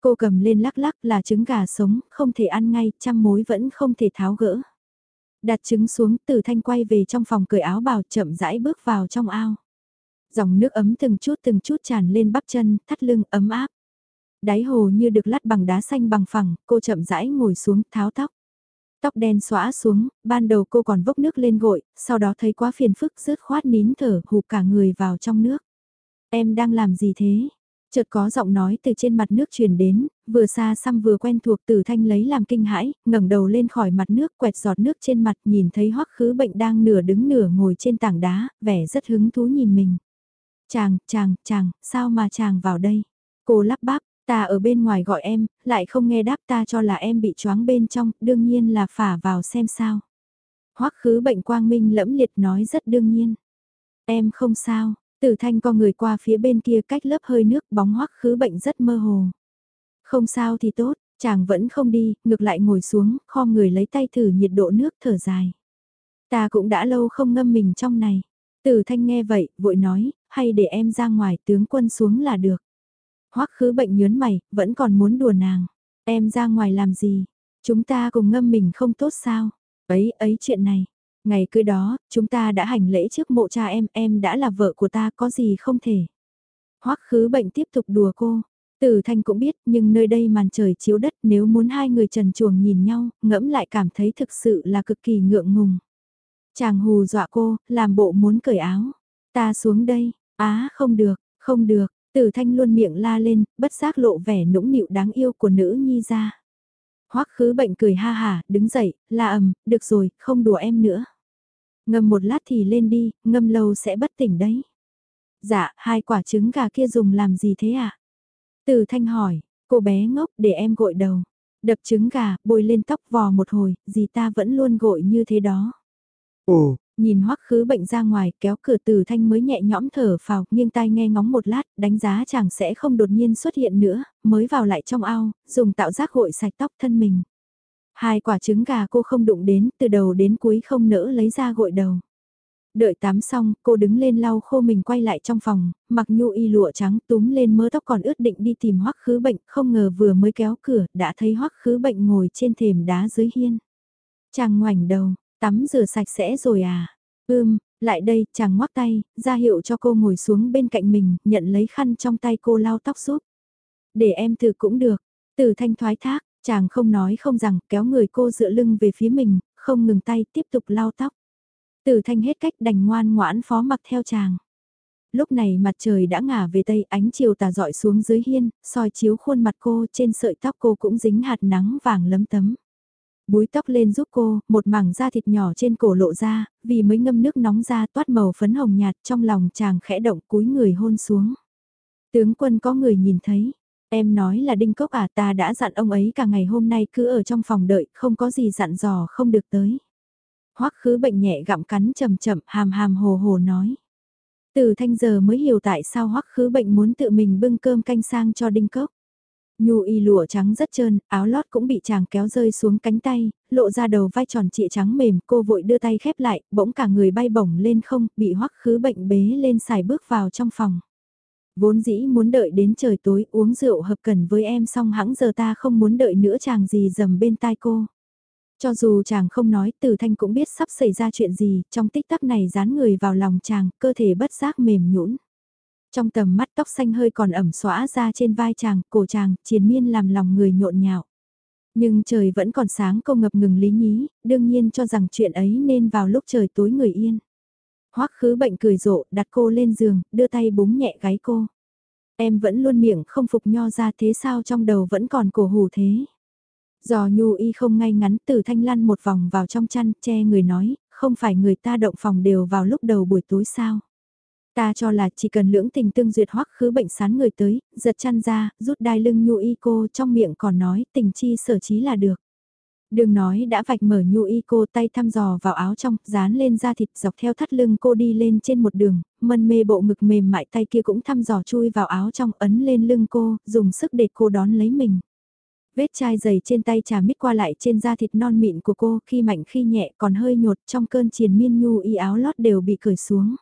Cô cầm lên lắc lắc là trứng gà sống, không thể ăn ngay, trăm mối vẫn không thể tháo gỡ. Đặt trứng xuống từ thanh quay về trong phòng cởi áo bào chậm rãi bước vào trong ao. Dòng nước ấm từng chút từng chút tràn lên bắp chân, thắt lưng ấm áp. Đáy hồ như được lát bằng đá xanh bằng phẳng, cô chậm rãi ngồi xuống tháo tóc. Tóc đen xóa xuống, ban đầu cô còn vốc nước lên gội, sau đó thấy quá phiền phức rớt khoát nín thở hụt cả người vào trong nước. Em đang làm gì thế? Chợt có giọng nói từ trên mặt nước truyền đến, vừa xa xăm vừa quen thuộc từ thanh lấy làm kinh hãi, ngẩng đầu lên khỏi mặt nước quẹt giọt nước trên mặt nhìn thấy hoắc khứ bệnh đang nửa đứng nửa ngồi trên tảng đá, vẻ rất hứng thú nhìn mình. Chàng, chàng, chàng, sao mà chàng vào đây? Cô lắp bắp, ta ở bên ngoài gọi em, lại không nghe đáp ta cho là em bị choáng bên trong, đương nhiên là phả vào xem sao. Hoắc khứ bệnh quang minh lẫm liệt nói rất đương nhiên. Em không sao, Tử thanh co người qua phía bên kia cách lớp hơi nước bóng hoắc khứ bệnh rất mơ hồ. Không sao thì tốt, chàng vẫn không đi, ngược lại ngồi xuống, kho người lấy tay thử nhiệt độ nước thở dài. Ta cũng đã lâu không ngâm mình trong này. Tử thanh nghe vậy, vội nói, hay để em ra ngoài tướng quân xuống là được. Hoắc khứ bệnh nhớn mày, vẫn còn muốn đùa nàng. Em ra ngoài làm gì? Chúng ta cùng ngâm mình không tốt sao? Ấy, ấy chuyện này. Ngày cưới đó, chúng ta đã hành lễ trước mộ cha em, em đã là vợ của ta có gì không thể. Hoắc khứ bệnh tiếp tục đùa cô. Tử Thanh cũng biết, nhưng nơi đây màn trời chiếu đất nếu muốn hai người trần chuồng nhìn nhau, ngẫm lại cảm thấy thực sự là cực kỳ ngượng ngùng. Chàng hù dọa cô, làm bộ muốn cởi áo. Ta xuống đây, á không được, không được, Tử Thanh luôn miệng la lên, bất giác lộ vẻ nũng nịu đáng yêu của nữ nhi ra. Hoắc khứ bệnh cười ha hà, đứng dậy, la ầm, được rồi, không đùa em nữa. Ngâm một lát thì lên đi, ngâm lâu sẽ bất tỉnh đấy. Dạ, hai quả trứng gà kia dùng làm gì thế ạ? À? Từ thanh hỏi, cô bé ngốc để em gội đầu. Đập trứng gà, bôi lên tóc vò một hồi, gì ta vẫn luôn gội như thế đó. Ồ, Nhìn hoắc khứ bệnh ra ngoài, kéo cửa từ thanh mới nhẹ nhõm thở phào, nghiêng tai nghe ngóng một lát, đánh giá chàng sẽ không đột nhiên xuất hiện nữa, mới vào lại trong ao, dùng tạo giác gội sạch tóc thân mình. Hai quả trứng gà cô không đụng đến, từ đầu đến cuối không nỡ lấy ra gội đầu. Đợi tắm xong, cô đứng lên lau khô mình quay lại trong phòng, mặc nhu y lụa trắng túm lên mớ tóc còn ướt định đi tìm hoắc khứ bệnh, không ngờ vừa mới kéo cửa, đã thấy hoắc khứ bệnh ngồi trên thềm đá dưới hiên. Chàng ngoảnh đầu, Tắm rửa sạch sẽ rồi à? Ưm, lại đây, chàng ngoắc tay, ra hiệu cho cô ngồi xuống bên cạnh mình, nhận lấy khăn trong tay cô lau tóc giúp. Để em thử cũng được. Từ thanh thoái thác, chàng không nói không rằng, kéo người cô dựa lưng về phía mình, không ngừng tay, tiếp tục lau tóc. Từ thanh hết cách đành ngoan ngoãn phó mặc theo chàng. Lúc này mặt trời đã ngả về tây ánh chiều tà dọi xuống dưới hiên, soi chiếu khuôn mặt cô trên sợi tóc cô cũng dính hạt nắng vàng lấm tấm búi tóc lên giúp cô, một mảng da thịt nhỏ trên cổ lộ ra, vì mới ngâm nước nóng ra toát màu phấn hồng nhạt trong lòng chàng khẽ động cúi người hôn xuống. Tướng quân có người nhìn thấy, em nói là đinh cốc à ta đã dặn ông ấy cả ngày hôm nay cứ ở trong phòng đợi, không có gì dặn dò không được tới. Hoắc khứ bệnh nhẹ gặm cắn chậm chậm hàm hàm hồ hồ nói. Từ thanh giờ mới hiểu tại sao hoắc khứ bệnh muốn tự mình bưng cơm canh sang cho đinh cốc. Nhu y lụa trắng rất trơn, áo lót cũng bị chàng kéo rơi xuống cánh tay, lộ ra đầu vai tròn trịa trắng mềm, cô vội đưa tay khép lại, bỗng cả người bay bổng lên không, bị hoắc khứ bệnh bế lên xài bước vào trong phòng. Vốn dĩ muốn đợi đến trời tối uống rượu hợp cần với em xong hãng giờ ta không muốn đợi nữa chàng gì dầm bên tai cô. Cho dù chàng không nói, từ Thanh cũng biết sắp xảy ra chuyện gì, trong tích tắc này dán người vào lòng chàng, cơ thể bất giác mềm nhũn. Trong tầm mắt tóc xanh hơi còn ẩm xóa ra trên vai chàng, cổ chàng, triền miên làm lòng người nhộn nhạo. Nhưng trời vẫn còn sáng cô ngập ngừng lý nhí, đương nhiên cho rằng chuyện ấy nên vào lúc trời tối người yên. Hoắc khứ bệnh cười rộ, đặt cô lên giường, đưa tay búng nhẹ gáy cô. Em vẫn luôn miệng không phục nho ra thế sao trong đầu vẫn còn cổ hủ thế. Giò nhu y không ngay ngắn từ thanh lăn một vòng vào trong chăn che người nói, không phải người ta động phòng đều vào lúc đầu buổi tối sao. Ta cho là chỉ cần lưỡng tình tương duyệt hoắc khứ bệnh sán người tới, giật chăn ra, rút đai lưng nhu y cô trong miệng còn nói tình chi sở trí là được. Đường nói đã vạch mở nhu y cô tay thăm dò vào áo trong, dán lên da thịt dọc theo thắt lưng cô đi lên trên một đường, mân mê bộ ngực mềm mại tay kia cũng thăm dò chui vào áo trong ấn lên lưng cô, dùng sức để cô đón lấy mình. Vết chai dày trên tay trà mít qua lại trên da thịt non mịn của cô khi mạnh khi nhẹ còn hơi nhột trong cơn triền miên nhu y áo lót đều bị cởi xuống.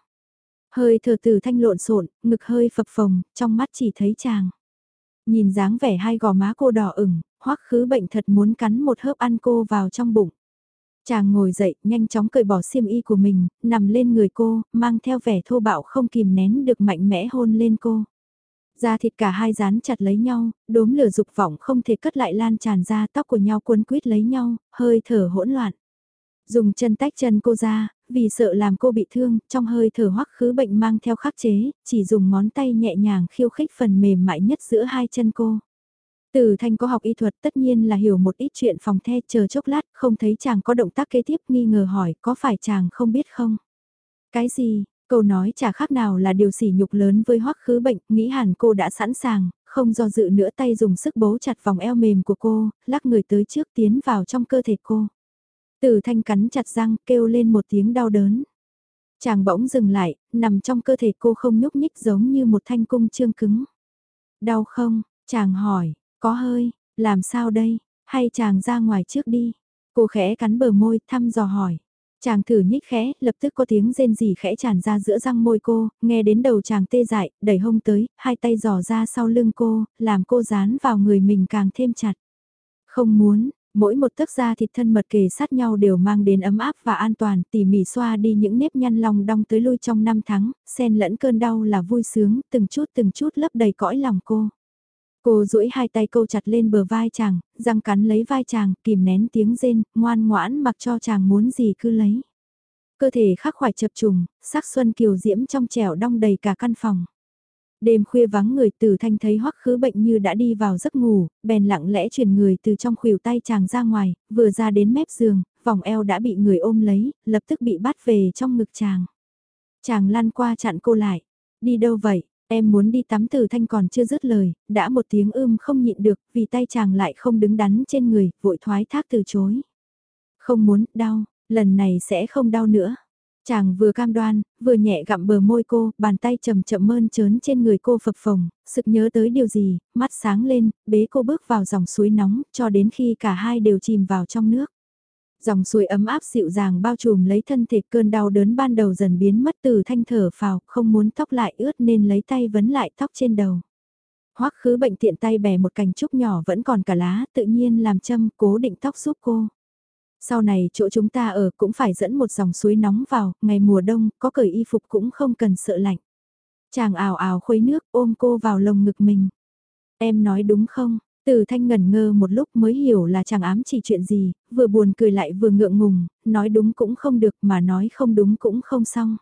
Hơi thở từ thanh lộn xộn, ngực hơi phập phồng, trong mắt chỉ thấy chàng. Nhìn dáng vẻ hai gò má cô đỏ ửng, hoắc khứ bệnh thật muốn cắn một hớp ăn cô vào trong bụng. Chàng ngồi dậy, nhanh chóng cởi bỏ xiêm y của mình, nằm lên người cô, mang theo vẻ thô bạo không kìm nén được mạnh mẽ hôn lên cô. Da thịt cả hai dán chặt lấy nhau, đốm lửa dục vọng không thể cất lại lan tràn ra tóc của nhau cuốn quýt lấy nhau, hơi thở hỗn loạn. Dùng chân tách chân cô ra, vì sợ làm cô bị thương, trong hơi thở hoắc khứ bệnh mang theo khắc chế, chỉ dùng ngón tay nhẹ nhàng khiêu khích phần mềm mại nhất giữa hai chân cô. Từ thanh có học y thuật tất nhiên là hiểu một ít chuyện phòng the chờ chốc lát không thấy chàng có động tác kế tiếp nghi ngờ hỏi có phải chàng không biết không? Cái gì? Câu nói chả khác nào là điều sỉ nhục lớn với hoắc khứ bệnh, nghĩ hẳn cô đã sẵn sàng, không do dự nữa tay dùng sức bấu chặt vòng eo mềm của cô, lắc người tới trước tiến vào trong cơ thể cô từ thanh cắn chặt răng kêu lên một tiếng đau đớn. Chàng bỗng dừng lại, nằm trong cơ thể cô không nhúc nhích giống như một thanh cung trương cứng. Đau không? Chàng hỏi, có hơi, làm sao đây? Hay chàng ra ngoài trước đi? Cô khẽ cắn bờ môi, thăm dò hỏi. Chàng thử nhích khẽ, lập tức có tiếng rên rỉ khẽ tràn ra giữa răng môi cô, nghe đến đầu chàng tê dại, đẩy hông tới, hai tay dò ra sau lưng cô, làm cô dán vào người mình càng thêm chặt. Không muốn, mỗi một tấc da thịt thân mật kề sát nhau đều mang đến ấm áp và an toàn, tỉ mỉ xoa đi những nếp nhăn lòng đong tới lui trong năm tháng, xen lẫn cơn đau là vui sướng, từng chút từng chút lấp đầy cõi lòng cô. Cô duỗi hai tay câu chặt lên bờ vai chàng, răng cắn lấy vai chàng, kìm nén tiếng rên, ngoan ngoãn mặc cho chàng muốn gì cứ lấy. Cơ thể khắc khoải chập trùng, sắc xuân kiều diễm trong trẻo đong đầy cả căn phòng. Đêm khuya vắng người tử thanh thấy hoắc khứ bệnh như đã đi vào giấc ngủ, bèn lặng lẽ chuyển người từ trong khuỷu tay chàng ra ngoài, vừa ra đến mép giường, vòng eo đã bị người ôm lấy, lập tức bị bắt về trong ngực chàng. Chàng lăn qua chặn cô lại. Đi đâu vậy? Em muốn đi tắm từ thanh còn chưa dứt lời, đã một tiếng ưm không nhịn được, vì tay chàng lại không đứng đắn trên người, vội thoái thác từ chối. Không muốn, đau, lần này sẽ không đau nữa. Chàng vừa cam đoan, vừa nhẹ gặm bờ môi cô, bàn tay chậm chậm mơn trớn trên người cô phập phồng, sực nhớ tới điều gì, mắt sáng lên, bế cô bước vào dòng suối nóng, cho đến khi cả hai đều chìm vào trong nước. Dòng suối ấm áp dịu dàng bao trùm lấy thân thể cơn đau đớn ban đầu dần biến mất từ thanh thở phào, không muốn tóc lại ướt nên lấy tay vấn lại tóc trên đầu. Hoắc khứ bệnh tiện tay bẻ một cành trúc nhỏ vẫn còn cả lá, tự nhiên làm châm cố định tóc giúp cô. Sau này chỗ chúng ta ở cũng phải dẫn một dòng suối nóng vào, ngày mùa đông, có cởi y phục cũng không cần sợ lạnh. Chàng ảo ảo khuấy nước ôm cô vào lồng ngực mình. Em nói đúng không? Từ thanh ngẩn ngơ một lúc mới hiểu là chàng ám chỉ chuyện gì, vừa buồn cười lại vừa ngượng ngùng, nói đúng cũng không được mà nói không đúng cũng không xong.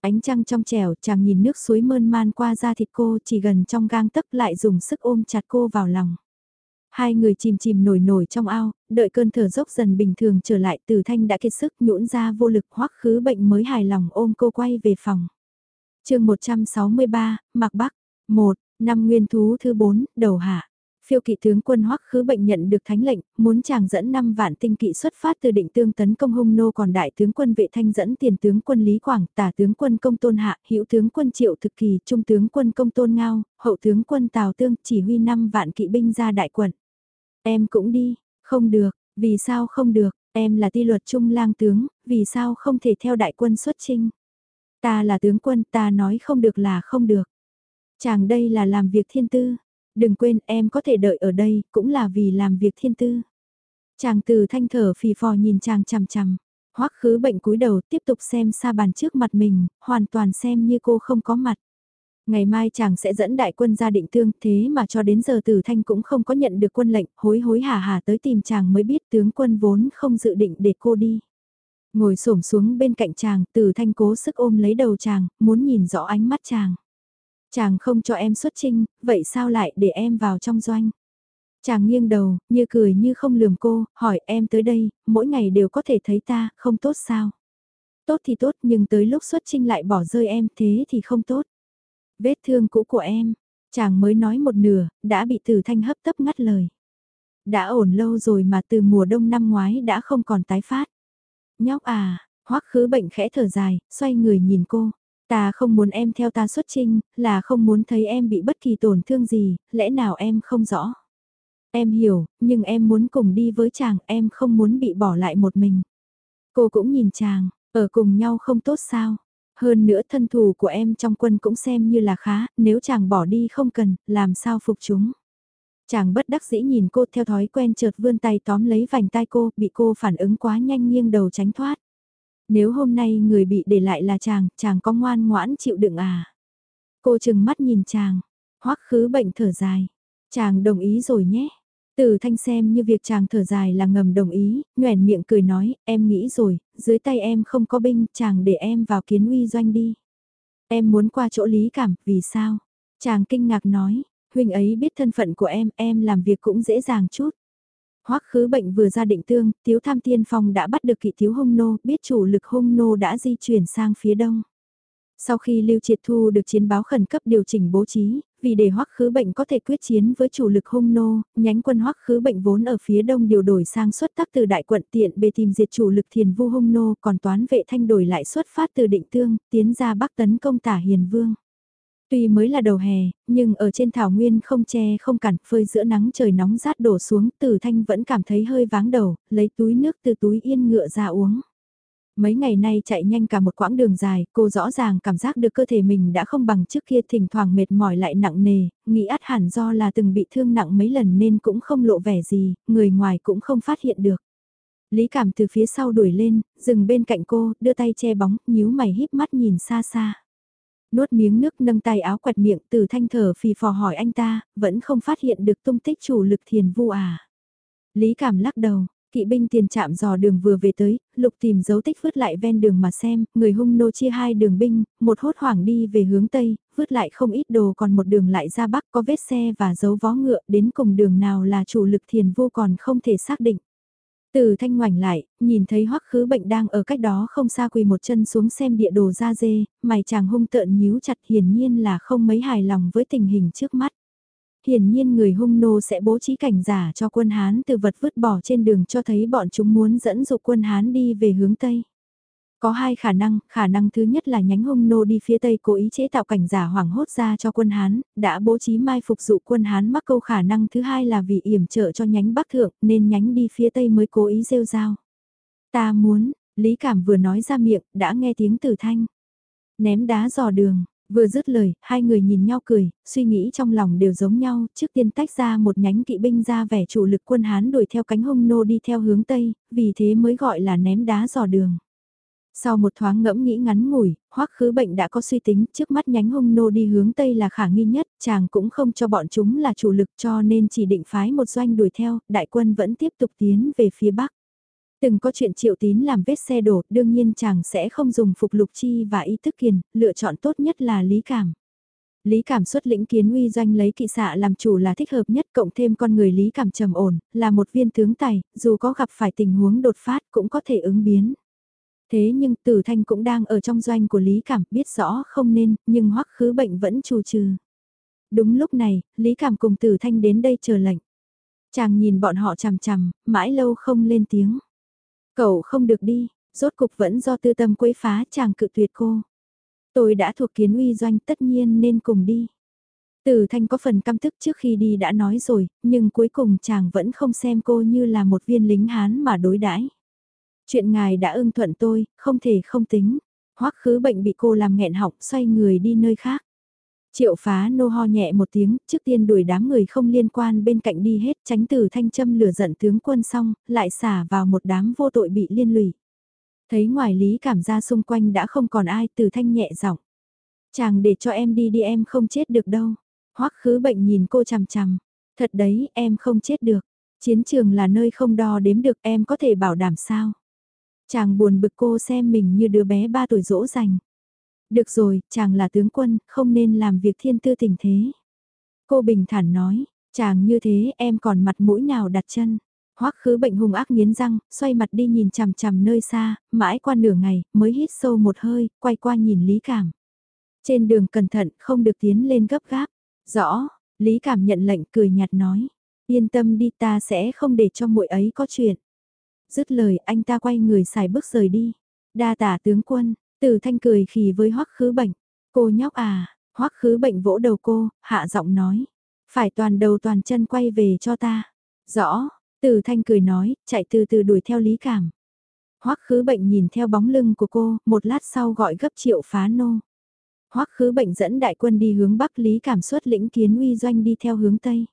Ánh trăng trong trẻo chàng nhìn nước suối mơn man qua da thịt cô chỉ gần trong gang tấc lại dùng sức ôm chặt cô vào lòng. Hai người chìm chìm nổi nổi trong ao, đợi cơn thở dốc dần bình thường trở lại từ thanh đã kiệt sức nhũn ra vô lực hoắc khứ bệnh mới hài lòng ôm cô quay về phòng. chương 163, Mạc Bắc, 1, năm nguyên thú thứ 4, đầu hạ. Phiêu kỵ tướng quân hoắc khứ bệnh nhận được thánh lệnh, muốn chàng dẫn 5 vạn tinh kỵ xuất phát từ định tương tấn công hung nô còn đại tướng quân vệ thanh dẫn tiền tướng quân Lý Quảng, tả tướng quân công tôn hạ, hữu tướng quân triệu thực kỳ, trung tướng quân công tôn ngao, hậu tướng quân tào tương chỉ huy 5 vạn kỵ binh ra đại quận. Em cũng đi, không được, vì sao không được, em là ti luật trung lang tướng, vì sao không thể theo đại quân xuất chinh. Ta là tướng quân, ta nói không được là không được. Chàng đây là làm việc thiên tư. Đừng quên em có thể đợi ở đây, cũng là vì làm việc thiên tư. Chàng từ thanh thở phì phò nhìn chàng chằm chằm. Hoắc khứ bệnh cúi đầu tiếp tục xem xa bàn trước mặt mình, hoàn toàn xem như cô không có mặt. Ngày mai chàng sẽ dẫn đại quân ra định tương thế mà cho đến giờ tử thanh cũng không có nhận được quân lệnh, hối hối hả hả tới tìm chàng mới biết tướng quân vốn không dự định để cô đi. Ngồi xổm xuống bên cạnh chàng, tử thanh cố sức ôm lấy đầu chàng, muốn nhìn rõ ánh mắt chàng. Chàng không cho em xuất trinh, vậy sao lại để em vào trong doanh? Chàng nghiêng đầu, như cười như không lườm cô, hỏi em tới đây, mỗi ngày đều có thể thấy ta, không tốt sao? Tốt thì tốt nhưng tới lúc xuất trinh lại bỏ rơi em thế thì không tốt. Vết thương cũ của em, chàng mới nói một nửa, đã bị từ thanh hấp tấp ngắt lời. Đã ổn lâu rồi mà từ mùa đông năm ngoái đã không còn tái phát. Nhóc à, hoắc khứ bệnh khẽ thở dài, xoay người nhìn cô. Ta không muốn em theo ta xuất trinh, là không muốn thấy em bị bất kỳ tổn thương gì, lẽ nào em không rõ. Em hiểu, nhưng em muốn cùng đi với chàng, em không muốn bị bỏ lại một mình. Cô cũng nhìn chàng, ở cùng nhau không tốt sao. Hơn nữa thân thù của em trong quân cũng xem như là khá, nếu chàng bỏ đi không cần, làm sao phục chúng. Chàng bất đắc dĩ nhìn cô theo thói quen chợt vươn tay tóm lấy vành tai cô, bị cô phản ứng quá nhanh nghiêng đầu tránh thoát. Nếu hôm nay người bị để lại là chàng, chàng có ngoan ngoãn chịu đựng à? Cô chừng mắt nhìn chàng, hoắc khứ bệnh thở dài. Chàng đồng ý rồi nhé. Từ thanh xem như việc chàng thở dài là ngầm đồng ý, nhoẻn miệng cười nói, em nghĩ rồi, dưới tay em không có binh, chàng để em vào kiến uy doanh đi. Em muốn qua chỗ lý cảm, vì sao? Chàng kinh ngạc nói, huynh ấy biết thân phận của em, em làm việc cũng dễ dàng chút. Hoắc khứ bệnh vừa ra định tương, tiếu tham tiên phong đã bắt được kỵ thiếu hung nô, biết chủ lực hung nô đã di chuyển sang phía đông. Sau khi Lưu Triệt thu được chiến báo khẩn cấp điều chỉnh bố trí, vì để hoắc khứ bệnh có thể quyết chiến với chủ lực hung nô, nhánh quân hoắc khứ bệnh vốn ở phía đông điều đổi sang xuất tác từ đại quận tiện bề tìm diệt chủ lực thiền vu hung nô, còn toán vệ thanh đổi lại xuất phát từ định tương, tiến ra bắc tấn công tả hiền vương. Tuy mới là đầu hè, nhưng ở trên thảo nguyên không che không cản phơi giữa nắng trời nóng rát đổ xuống, tử thanh vẫn cảm thấy hơi váng đầu, lấy túi nước từ túi yên ngựa ra uống. Mấy ngày nay chạy nhanh cả một quãng đường dài, cô rõ ràng cảm giác được cơ thể mình đã không bằng trước kia thỉnh thoảng mệt mỏi lại nặng nề, nghĩ át hẳn do là từng bị thương nặng mấy lần nên cũng không lộ vẻ gì, người ngoài cũng không phát hiện được. Lý cảm từ phía sau đuổi lên, dừng bên cạnh cô, đưa tay che bóng, nhíu mày híp mắt nhìn xa xa. Nuốt miếng nước nâng tay áo quẹt miệng từ thanh thở phì phò hỏi anh ta, vẫn không phát hiện được tung tích chủ lực thiền vu à. Lý cảm lắc đầu, Kỵ binh tiền chạm dò đường vừa về tới, lục tìm dấu tích vứt lại ven đường mà xem, người hung nô chia hai đường binh, một hốt hoảng đi về hướng Tây, vứt lại không ít đồ còn một đường lại ra Bắc có vết xe và dấu vó ngựa đến cùng đường nào là chủ lực thiền vô còn không thể xác định. Từ thanh ngoảnh lại, nhìn thấy hoắc khứ bệnh đang ở cách đó không xa quỳ một chân xuống xem địa đồ ra dê, mày chàng hung tợn nhíu chặt hiển nhiên là không mấy hài lòng với tình hình trước mắt hiển nhiên người hung nô sẽ bố trí cảnh giả cho quân Hán từ vật vứt bỏ trên đường cho thấy bọn chúng muốn dẫn dụ quân Hán đi về hướng Tây. Có hai khả năng, khả năng thứ nhất là nhánh hung nô đi phía Tây cố ý chế tạo cảnh giả hoảng hốt ra cho quân Hán, đã bố trí mai phục dụ quân Hán mắc câu khả năng thứ hai là vì yểm trợ cho nhánh Bắc Thượng nên nhánh đi phía Tây mới cố ý rêu rao. Ta muốn, Lý Cảm vừa nói ra miệng, đã nghe tiếng tử thanh. Ném đá dò đường, Vừa dứt lời, hai người nhìn nhau cười, suy nghĩ trong lòng đều giống nhau, trước tiên tách ra một nhánh kỵ binh ra vẻ chủ lực quân Hán đuổi theo cánh hung nô đi theo hướng Tây, vì thế mới gọi là ném đá dò đường. Sau một thoáng ngẫm nghĩ ngắn ngủi, hoắc khứ bệnh đã có suy tính trước mắt nhánh hung nô đi hướng Tây là khả nghi nhất, chàng cũng không cho bọn chúng là chủ lực cho nên chỉ định phái một doanh đuổi theo, đại quân vẫn tiếp tục tiến về phía Bắc. Từng có chuyện triệu tín làm vết xe đổ, đương nhiên chàng sẽ không dùng phục lục chi và ý thức kiền, lựa chọn tốt nhất là lý cảm. Lý cảm xuất lĩnh kiến uy doanh lấy kỵ xạ làm chủ là thích hợp nhất cộng thêm con người lý cảm trầm ổn, là một viên tướng tài, dù có gặp phải tình huống đột phát cũng có thể ứng biến. Thế nhưng tử thanh cũng đang ở trong doanh của lý cảm biết rõ không nên, nhưng hoắc khứ bệnh vẫn trù trừ. Đúng lúc này, lý cảm cùng tử thanh đến đây chờ lệnh. Chàng nhìn bọn họ chằm chằm, mãi lâu không lên tiếng. Cậu không được đi, rốt cục vẫn do tư tâm quấy phá chàng cự tuyệt cô. Tôi đã thuộc kiến uy doanh tất nhiên nên cùng đi. Tử Thanh có phần căm thức trước khi đi đã nói rồi, nhưng cuối cùng chàng vẫn không xem cô như là một viên lính Hán mà đối đãi. Chuyện ngài đã ưng thuận tôi, không thể không tính. Hoắc khứ bệnh bị cô làm nghẹn họng xoay người đi nơi khác. Triệu phá nô ho nhẹ một tiếng, trước tiên đuổi đám người không liên quan bên cạnh đi hết tránh từ thanh châm lửa giận tướng quân xong, lại xả vào một đám vô tội bị liên lụy. Thấy ngoài lý cảm ra xung quanh đã không còn ai từ thanh nhẹ giọng. Chàng để cho em đi đi em không chết được đâu. Hoắc khứ bệnh nhìn cô chằm chằm. Thật đấy em không chết được. Chiến trường là nơi không đo đếm được em có thể bảo đảm sao. Chàng buồn bực cô xem mình như đứa bé 3 tuổi dỗ dành. Được rồi, chàng là tướng quân, không nên làm việc thiên tư tình thế. Cô bình thản nói, chàng như thế em còn mặt mũi nào đặt chân. Hoắc khứ bệnh hung ác nghiến răng, xoay mặt đi nhìn chằm chằm nơi xa, mãi qua nửa ngày, mới hít sâu một hơi, quay qua nhìn Lý Cảm. Trên đường cẩn thận, không được tiến lên gấp gáp. Rõ, Lý Cảm nhận lệnh cười nhạt nói. Yên tâm đi ta sẽ không để cho muội ấy có chuyện. Dứt lời anh ta quay người xài bước rời đi. Đa tả tướng quân, từ thanh cười khì với hoắc khứ bệnh. Cô nhóc à, hoắc khứ bệnh vỗ đầu cô, hạ giọng nói. Phải toàn đầu toàn chân quay về cho ta. Rõ, từ thanh cười nói, chạy từ từ đuổi theo lý cảm. hoắc khứ bệnh nhìn theo bóng lưng của cô, một lát sau gọi gấp triệu phá nô. hoắc khứ bệnh dẫn đại quân đi hướng bắc lý cảm xuất lĩnh kiến uy doanh đi theo hướng tây.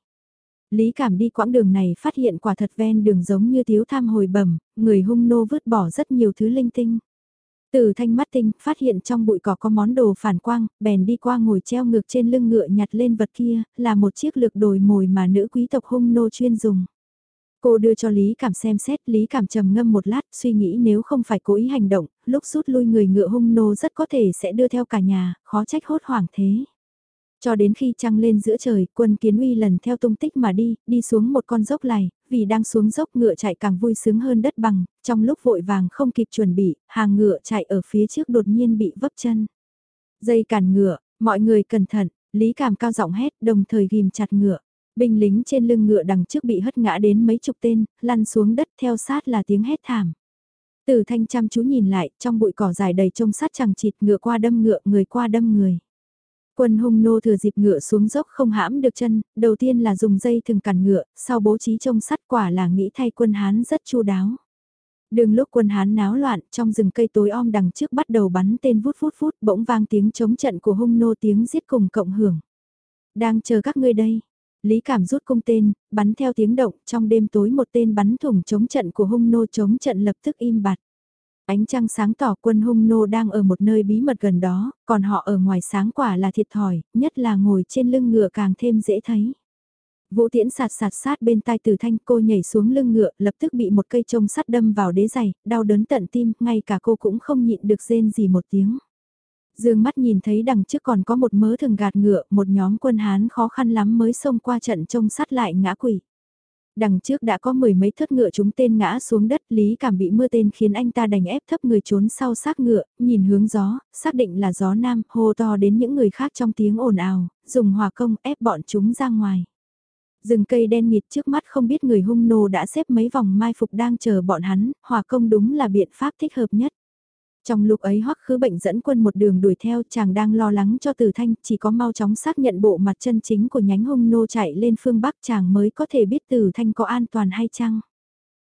Lý cảm đi quãng đường này phát hiện quả thật ven đường giống như thiếu tham hồi bẩm, người hung nô vứt bỏ rất nhiều thứ linh tinh. Từ thanh mắt tinh, phát hiện trong bụi cỏ có món đồ phản quang, bèn đi qua ngồi treo ngược trên lưng ngựa nhặt lên vật kia, là một chiếc lược đồi mồi mà nữ quý tộc hung nô chuyên dùng. Cô đưa cho Lý Cảm xem xét, Lý Cảm trầm ngâm một lát, suy nghĩ nếu không phải cố ý hành động, lúc rút lui người ngựa hung nô rất có thể sẽ đưa theo cả nhà, khó trách hốt hoảng thế. Cho đến khi trăng lên giữa trời, quân kiến uy lần theo tung tích mà đi, đi xuống một con dốc lầy, vì đang xuống dốc ngựa chạy càng vui sướng hơn đất bằng, trong lúc vội vàng không kịp chuẩn bị, hàng ngựa chạy ở phía trước đột nhiên bị vấp chân. Dây cản ngựa, mọi người cẩn thận, Lý Cảm cao giọng hét đồng thời ghim chặt ngựa. Binh lính trên lưng ngựa đằng trước bị hất ngã đến mấy chục tên, lăn xuống đất theo sát là tiếng hét thảm. Từ thanh chăm chú nhìn lại, trong bụi cỏ dài đầy trông sát chẳng chịt ngựa qua đâm ngựa, người qua đâm người. Quân hung nô thừa dịp ngựa xuống dốc không hãm được chân, đầu tiên là dùng dây thường cản ngựa, sau bố trí trông sắt quả là nghĩ thay quân Hán rất chu đáo. Đường lúc quân Hán náo loạn, trong rừng cây tối om đằng trước bắt đầu bắn tên vút vút vút, bỗng vang tiếng chống trận của hung nô tiếng giết cùng cộng hưởng. Đang chờ các ngươi đây. Lý cảm rút cung tên, bắn theo tiếng động, trong đêm tối một tên bắn thủng chống trận của hung nô chống trận lập tức im bặt. Ánh trăng sáng tỏ quân hung nô đang ở một nơi bí mật gần đó, còn họ ở ngoài sáng quả là thiệt thòi, nhất là ngồi trên lưng ngựa càng thêm dễ thấy. Vũ tiễn sạt sạt sát bên tai từ thanh cô nhảy xuống lưng ngựa lập tức bị một cây trông sắt đâm vào đế giày, đau đớn tận tim, ngay cả cô cũng không nhịn được rên gì một tiếng. Dương mắt nhìn thấy đằng trước còn có một mớ thường gạt ngựa, một nhóm quân Hán khó khăn lắm mới xông qua trận trông sắt lại ngã quỷ. Đằng trước đã có mười mấy thất ngựa chúng tên ngã xuống đất, Lý Cảm bị mưa tên khiến anh ta đành ép thấp người trốn sau xác ngựa, nhìn hướng gió, xác định là gió nam, hô to đến những người khác trong tiếng ồn ào, dùng hòa công ép bọn chúng ra ngoài. Rừng cây đen nghịt trước mắt không biết người hung nô đã xếp mấy vòng mai phục đang chờ bọn hắn, hòa công đúng là biện pháp thích hợp nhất. Trong lúc ấy hoắc khứ bệnh dẫn quân một đường đuổi theo chàng đang lo lắng cho tử thanh chỉ có mau chóng xác nhận bộ mặt chân chính của nhánh hung nô chạy lên phương Bắc chàng mới có thể biết tử thanh có an toàn hay chăng.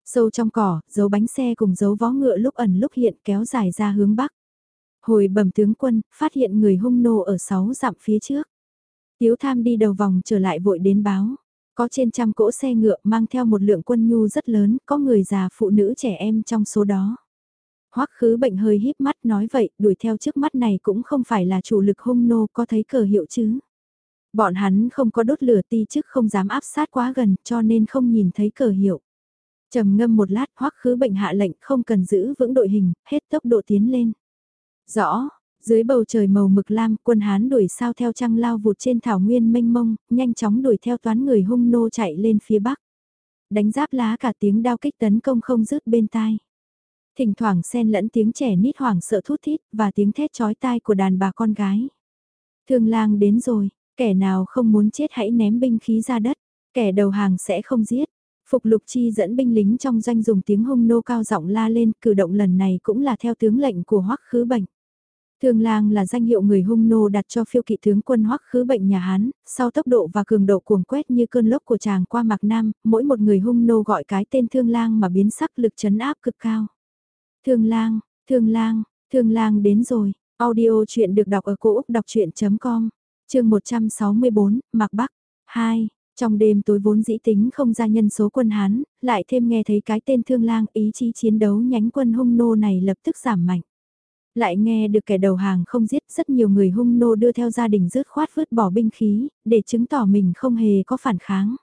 Sâu trong cỏ, dấu bánh xe cùng dấu vó ngựa lúc ẩn lúc hiện kéo dài ra hướng Bắc. Hồi bẩm tướng quân, phát hiện người hung nô ở sáu dặm phía trước. Tiếu tham đi đầu vòng trở lại vội đến báo. Có trên trăm cỗ xe ngựa mang theo một lượng quân nhu rất lớn, có người già phụ nữ trẻ em trong số đó. Hoắc khứ bệnh hơi híp mắt nói vậy, đuổi theo trước mắt này cũng không phải là chủ lực hung nô có thấy cờ hiệu chứ. Bọn hắn không có đốt lửa ti trước không dám áp sát quá gần cho nên không nhìn thấy cờ hiệu. trầm ngâm một lát hoắc khứ bệnh hạ lệnh không cần giữ vững đội hình, hết tốc độ tiến lên. Rõ, dưới bầu trời màu mực lam quân hán đuổi sao theo trăng lao vụt trên thảo nguyên mênh mông, nhanh chóng đuổi theo toán người hung nô chạy lên phía bắc. Đánh giáp lá cả tiếng đao kích tấn công không dứt bên tai thỉnh thoảng xen lẫn tiếng trẻ nít hoảng sợ thút thít và tiếng thét chói tai của đàn bà con gái. Thương lang đến rồi, kẻ nào không muốn chết hãy ném binh khí ra đất, kẻ đầu hàng sẽ không giết. Phục lục chi dẫn binh lính trong doanh dùng tiếng hung nô cao giọng la lên, cử động lần này cũng là theo tướng lệnh của hoắc khứ bệnh. Thương lang là danh hiệu người hung nô đặt cho phiêu kỵ tướng quân hoắc khứ bệnh nhà Hán, sau tốc độ và cường độ cuồng quét như cơn lốc của chàng qua mạc nam, mỗi một người hung nô gọi cái tên thương lang mà biến sắc lực chấn áp cực cao. Thương lang, thương lang, thương lang đến rồi. Audio chuyện được đọc ở cổ Úc đọc chuyện.com, chương 164, Mạc Bắc. 2. Trong đêm tối vốn dĩ tính không ra nhân số quân Hán, lại thêm nghe thấy cái tên thương lang ý chí chiến đấu nhánh quân hung nô này lập tức giảm mạnh. Lại nghe được kẻ đầu hàng không giết rất nhiều người hung nô đưa theo gia đình rớt khoát vứt bỏ binh khí, để chứng tỏ mình không hề có phản kháng.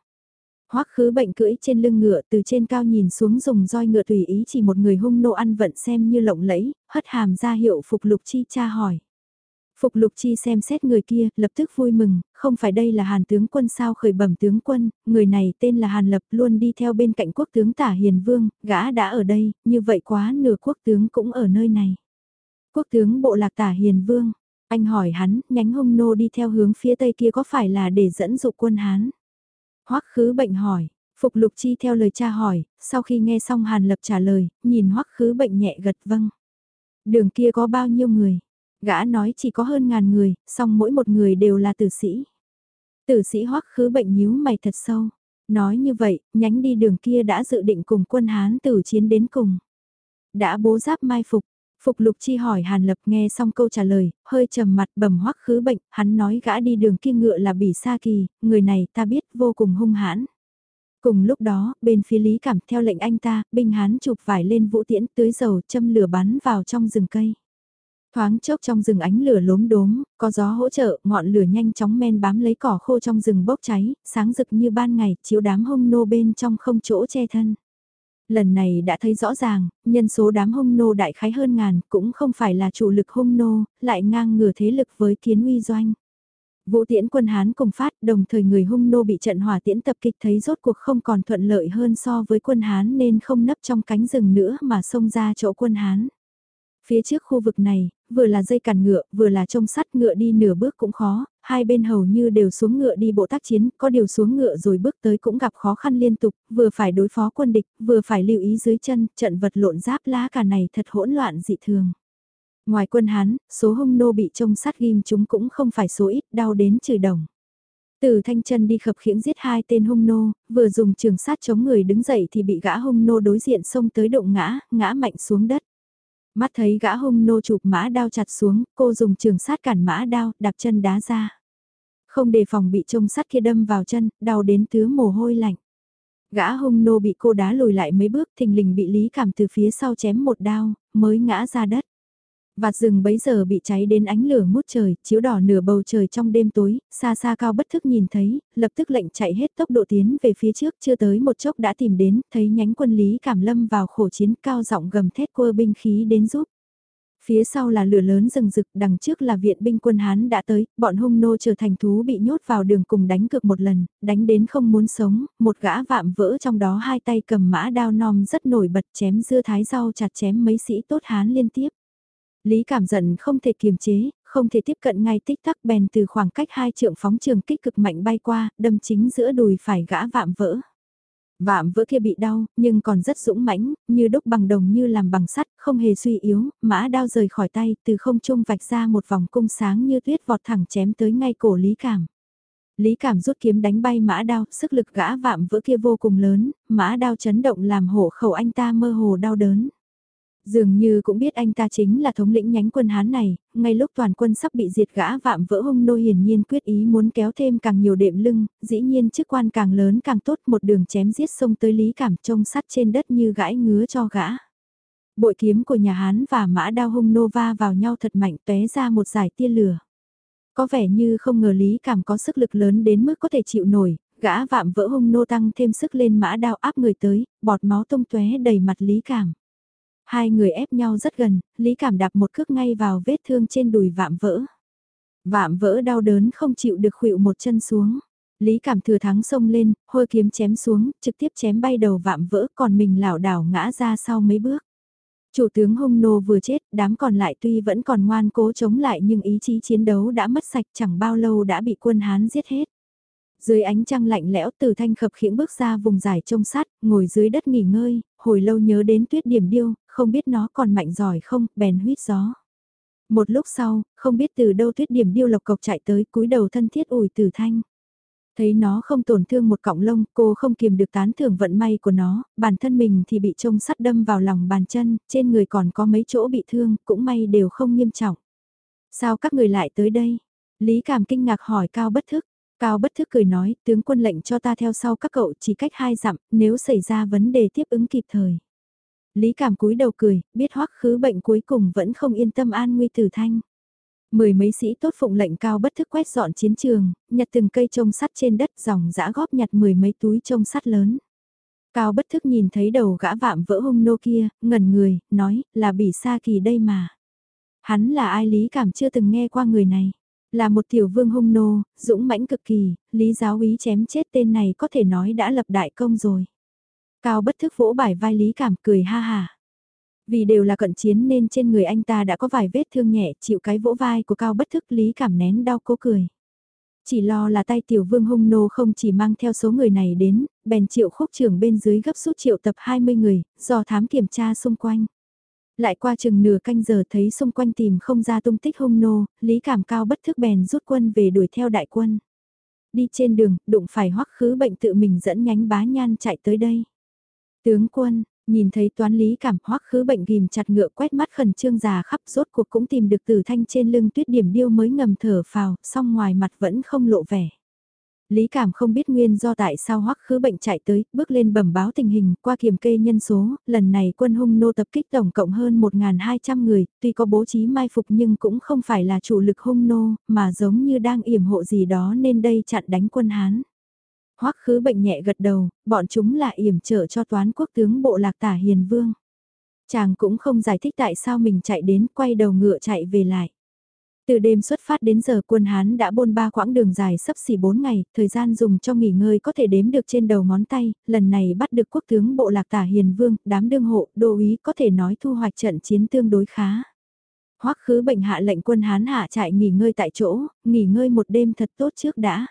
Hoắc khứ bệnh cưỡi trên lưng ngựa từ trên cao nhìn xuống dùng roi ngựa tùy ý chỉ một người hung nô ăn vận xem như lộng lẫy, hất hàm ra hiệu Phục Lục Chi cha hỏi. Phục Lục Chi xem xét người kia, lập tức vui mừng, không phải đây là Hàn tướng quân sao khởi bẩm tướng quân, người này tên là Hàn Lập luôn đi theo bên cạnh quốc tướng Tả Hiền Vương, gã đã ở đây, như vậy quá nửa quốc tướng cũng ở nơi này. Quốc tướng bộ lạc Tả Hiền Vương, anh hỏi hắn, nhánh hung nô đi theo hướng phía tây kia có phải là để dẫn dụ quân Hán? Hoắc khứ bệnh hỏi, Phục Lục Chi theo lời cha hỏi, sau khi nghe xong Hàn Lập trả lời, nhìn Hoắc khứ bệnh nhẹ gật vâng. Đường kia có bao nhiêu người? Gã nói chỉ có hơn ngàn người, song mỗi một người đều là tử sĩ. Tử sĩ Hoắc khứ bệnh nhíu mày thật sâu. Nói như vậy, nhánh đi đường kia đã dự định cùng quân Hán tử chiến đến cùng. Đã bố giáp mai phục, Phục Lục Chi hỏi Hàn Lập nghe xong câu trả lời, hơi trầm mặt bầm hoắc khứ bệnh, hắn nói gã đi đường kia ngựa là Bỉ Sa Kỳ, người này ta biết vô cùng hung hãn. Cùng lúc đó, bên phía Lý Cảm theo lệnh anh ta, binh hán chụp vải lên vũ tiễn tưới dầu châm lửa bắn vào trong rừng cây. Thoáng chốc trong rừng ánh lửa lốm đốm, có gió hỗ trợ, ngọn lửa nhanh chóng men bám lấy cỏ khô trong rừng bốc cháy, sáng rực như ban ngày, chiếu đám hung nô bên trong không chỗ che thân. Lần này đã thấy rõ ràng, nhân số đám hung nô đại khái hơn ngàn, cũng không phải là chủ lực hung nô, lại ngang ngửa thế lực với kiến uy doanh. Vũ tiễn quân Hán cùng phát, đồng thời người hung nô bị trận hỏa tiễn tập kích thấy rốt cuộc không còn thuận lợi hơn so với quân Hán nên không nấp trong cánh rừng nữa mà xông ra chỗ quân Hán. Phía trước khu vực này, vừa là dây cản ngựa, vừa là trông sắt ngựa đi nửa bước cũng khó, hai bên hầu như đều xuống ngựa đi bộ tác chiến, có điều xuống ngựa rồi bước tới cũng gặp khó khăn liên tục, vừa phải đối phó quân địch, vừa phải lưu ý dưới chân, trận vật lộn giáp lá cả này thật hỗn loạn dị thường. Ngoài quân Hán, số hung nô bị trông sát ghim chúng cũng không phải số ít, đau đến chửi đồng. Từ thanh chân đi khập khiễng giết hai tên hung nô, vừa dùng trường sát chống người đứng dậy thì bị gã hung nô đối diện xông tới động ngã, ngã mạnh xuống đất. Mắt thấy gã hung nô chụp mã đao chặt xuống, cô dùng trường sát cản mã đao, đạp chân đá ra. Không đề phòng bị trông sắt kia đâm vào chân, đau đến tứa mồ hôi lạnh. Gã hung nô bị cô đá lùi lại mấy bước thình lình bị lý cảm từ phía sau chém một đao, mới ngã ra đất. Vạt rừng bấy giờ bị cháy đến ánh lửa ngút trời, chiếu đỏ nửa bầu trời trong đêm tối, xa xa cao bất thức nhìn thấy, lập tức lệnh chạy hết tốc độ tiến về phía trước chưa tới một chốc đã tìm đến, thấy nhánh quân lý cảm lâm vào khổ chiến cao giọng gầm thét quơ binh khí đến giúp. Phía sau là lửa lớn rừng rực, đằng trước là viện binh quân Hán đã tới, bọn hung nô trở thành thú bị nhốt vào đường cùng đánh cược một lần, đánh đến không muốn sống, một gã vạm vỡ trong đó hai tay cầm mã đao nom rất nổi bật chém dưa thái rau chặt chém mấy sĩ tốt Hán liên tiếp. Lý cảm giận không thể kiềm chế, không thể tiếp cận ngay tích tắc bèn từ khoảng cách hai trượng phóng trường kích cực mạnh bay qua, đâm chính giữa đùi phải gã vạm vỡ. Vạm vỡ kia bị đau, nhưng còn rất dũng mãnh, như đúc bằng đồng như làm bằng sắt, không hề suy yếu, mã đao rời khỏi tay, từ không trung vạch ra một vòng cung sáng như tuyết vọt thẳng chém tới ngay cổ Lý Cảm. Lý Cảm rút kiếm đánh bay mã đao, sức lực gã vạm vỡ kia vô cùng lớn, mã đao chấn động làm hổ khẩu anh ta mơ hồ đau đớn. Dường như cũng biết anh ta chính là thống lĩnh nhánh quân Hán này, ngay lúc toàn quân sắp bị diệt gã vạm vỡ hung nô hiển nhiên quyết ý muốn kéo thêm càng nhiều đệm lưng, dĩ nhiên chức quan càng lớn càng tốt một đường chém giết sông tới lý cảm trông sắt trên đất như gãi ngứa cho gã. Bội kiếm của nhà Hán và mã đao hung nô va vào nhau thật mạnh tóe ra một giải tia lửa. Có vẻ như không ngờ lý cảm có sức lực lớn đến mức có thể chịu nổi, gã vạm vỡ hung nô tăng thêm sức lên mã đao áp người tới, bọt máu tung tóe đầy mặt lý cảm. Hai người ép nhau rất gần, Lý Cảm đạp một cước ngay vào vết thương trên đùi vạm vỡ. Vạm vỡ đau đớn không chịu được khuỵu một chân xuống. Lý Cảm thừa thắng xông lên, hôi kiếm chém xuống, trực tiếp chém bay đầu vạm vỡ còn mình lảo đảo ngã ra sau mấy bước. Chủ tướng hung nô vừa chết, đám còn lại tuy vẫn còn ngoan cố chống lại nhưng ý chí chiến đấu đã mất sạch chẳng bao lâu đã bị quân Hán giết hết. Dưới ánh trăng lạnh lẽo từ thanh khập khiễng bước ra vùng giải trông sát, ngồi dưới đất nghỉ ngơi, hồi lâu nhớ đến tuyết điểm điêu, không biết nó còn mạnh giỏi không, bèn huyết gió. Một lúc sau, không biết từ đâu tuyết điểm điêu lộc cộc chạy tới cúi đầu thân thiết ủi từ thanh. Thấy nó không tổn thương một cọng lông, cô không kiềm được tán thưởng vận may của nó, bản thân mình thì bị trông sắt đâm vào lòng bàn chân, trên người còn có mấy chỗ bị thương, cũng may đều không nghiêm trọng. Sao các người lại tới đây? Lý Cảm kinh ngạc hỏi Cao Bất Thức. Cao Bất Thức cười nói, tướng quân lệnh cho ta theo sau các cậu chỉ cách hai dặm, nếu xảy ra vấn đề tiếp ứng kịp thời. Lý Cảm cúi đầu cười, biết hoắc khứ bệnh cuối cùng vẫn không yên tâm an nguy tử thanh. Mười mấy sĩ tốt phụng lệnh cao bất thức quét dọn chiến trường, nhặt từng cây trông sắt trên đất dòng dã góp nhặt mười mấy túi trông sắt lớn. Cao bất thức nhìn thấy đầu gã vạm vỡ hung nô kia, ngẩn người, nói, là bỉ sa kỳ đây mà. Hắn là ai Lý Cảm chưa từng nghe qua người này. Là một tiểu vương hung nô, dũng mãnh cực kỳ, Lý giáo úy chém chết tên này có thể nói đã lập đại công rồi. Cao bất thức vỗ bài vai Lý Cảm cười ha hà. Vì đều là cận chiến nên trên người anh ta đã có vài vết thương nhẹ chịu cái vỗ vai của Cao bất thức Lý Cảm nén đau cố cười. Chỉ lo là tay tiểu vương hung nô không chỉ mang theo số người này đến, bèn triệu khúc trưởng bên dưới gấp rút triệu tập 20 người, do thám kiểm tra xung quanh. Lại qua chừng nửa canh giờ thấy xung quanh tìm không ra tung tích hung nô, lý cảm cao bất thức bèn rút quân về đuổi theo đại quân. Đi trên đường, đụng phải hoắc khứ bệnh tự mình dẫn nhánh bá nhan chạy tới đây. Tướng quân, nhìn thấy toán lý cảm hoắc khứ bệnh ghim chặt ngựa quét mắt khẩn trương già khắp rốt cuộc cũng tìm được tử thanh trên lưng tuyết điểm điêu mới ngầm thở phào, song ngoài mặt vẫn không lộ vẻ. Lý Cảm không biết nguyên do tại sao hoắc khứ bệnh chạy tới, bước lên bẩm báo tình hình, qua kiểm kê nhân số, lần này quân hung nô tập kích tổng cộng hơn 1.200 người, tuy có bố trí mai phục nhưng cũng không phải là chủ lực hung nô, mà giống như đang yểm hộ gì đó nên đây chặn đánh quân Hán. Hoắc khứ bệnh nhẹ gật đầu, bọn chúng là yểm trợ cho toán quốc tướng bộ lạc tả hiền vương. Chàng cũng không giải thích tại sao mình chạy đến quay đầu ngựa chạy về lại. Từ đêm xuất phát đến giờ quân Hán đã bôn ba quãng đường dài sắp xỉ 4 ngày, thời gian dùng cho nghỉ ngơi có thể đếm được trên đầu ngón tay, lần này bắt được quốc tướng bộ lạc tả hiền vương, đám đương hộ, đô úy có thể nói thu hoạch trận chiến tương đối khá. Hoắc khứ bệnh hạ lệnh quân Hán hạ trại nghỉ ngơi tại chỗ, nghỉ ngơi một đêm thật tốt trước đã.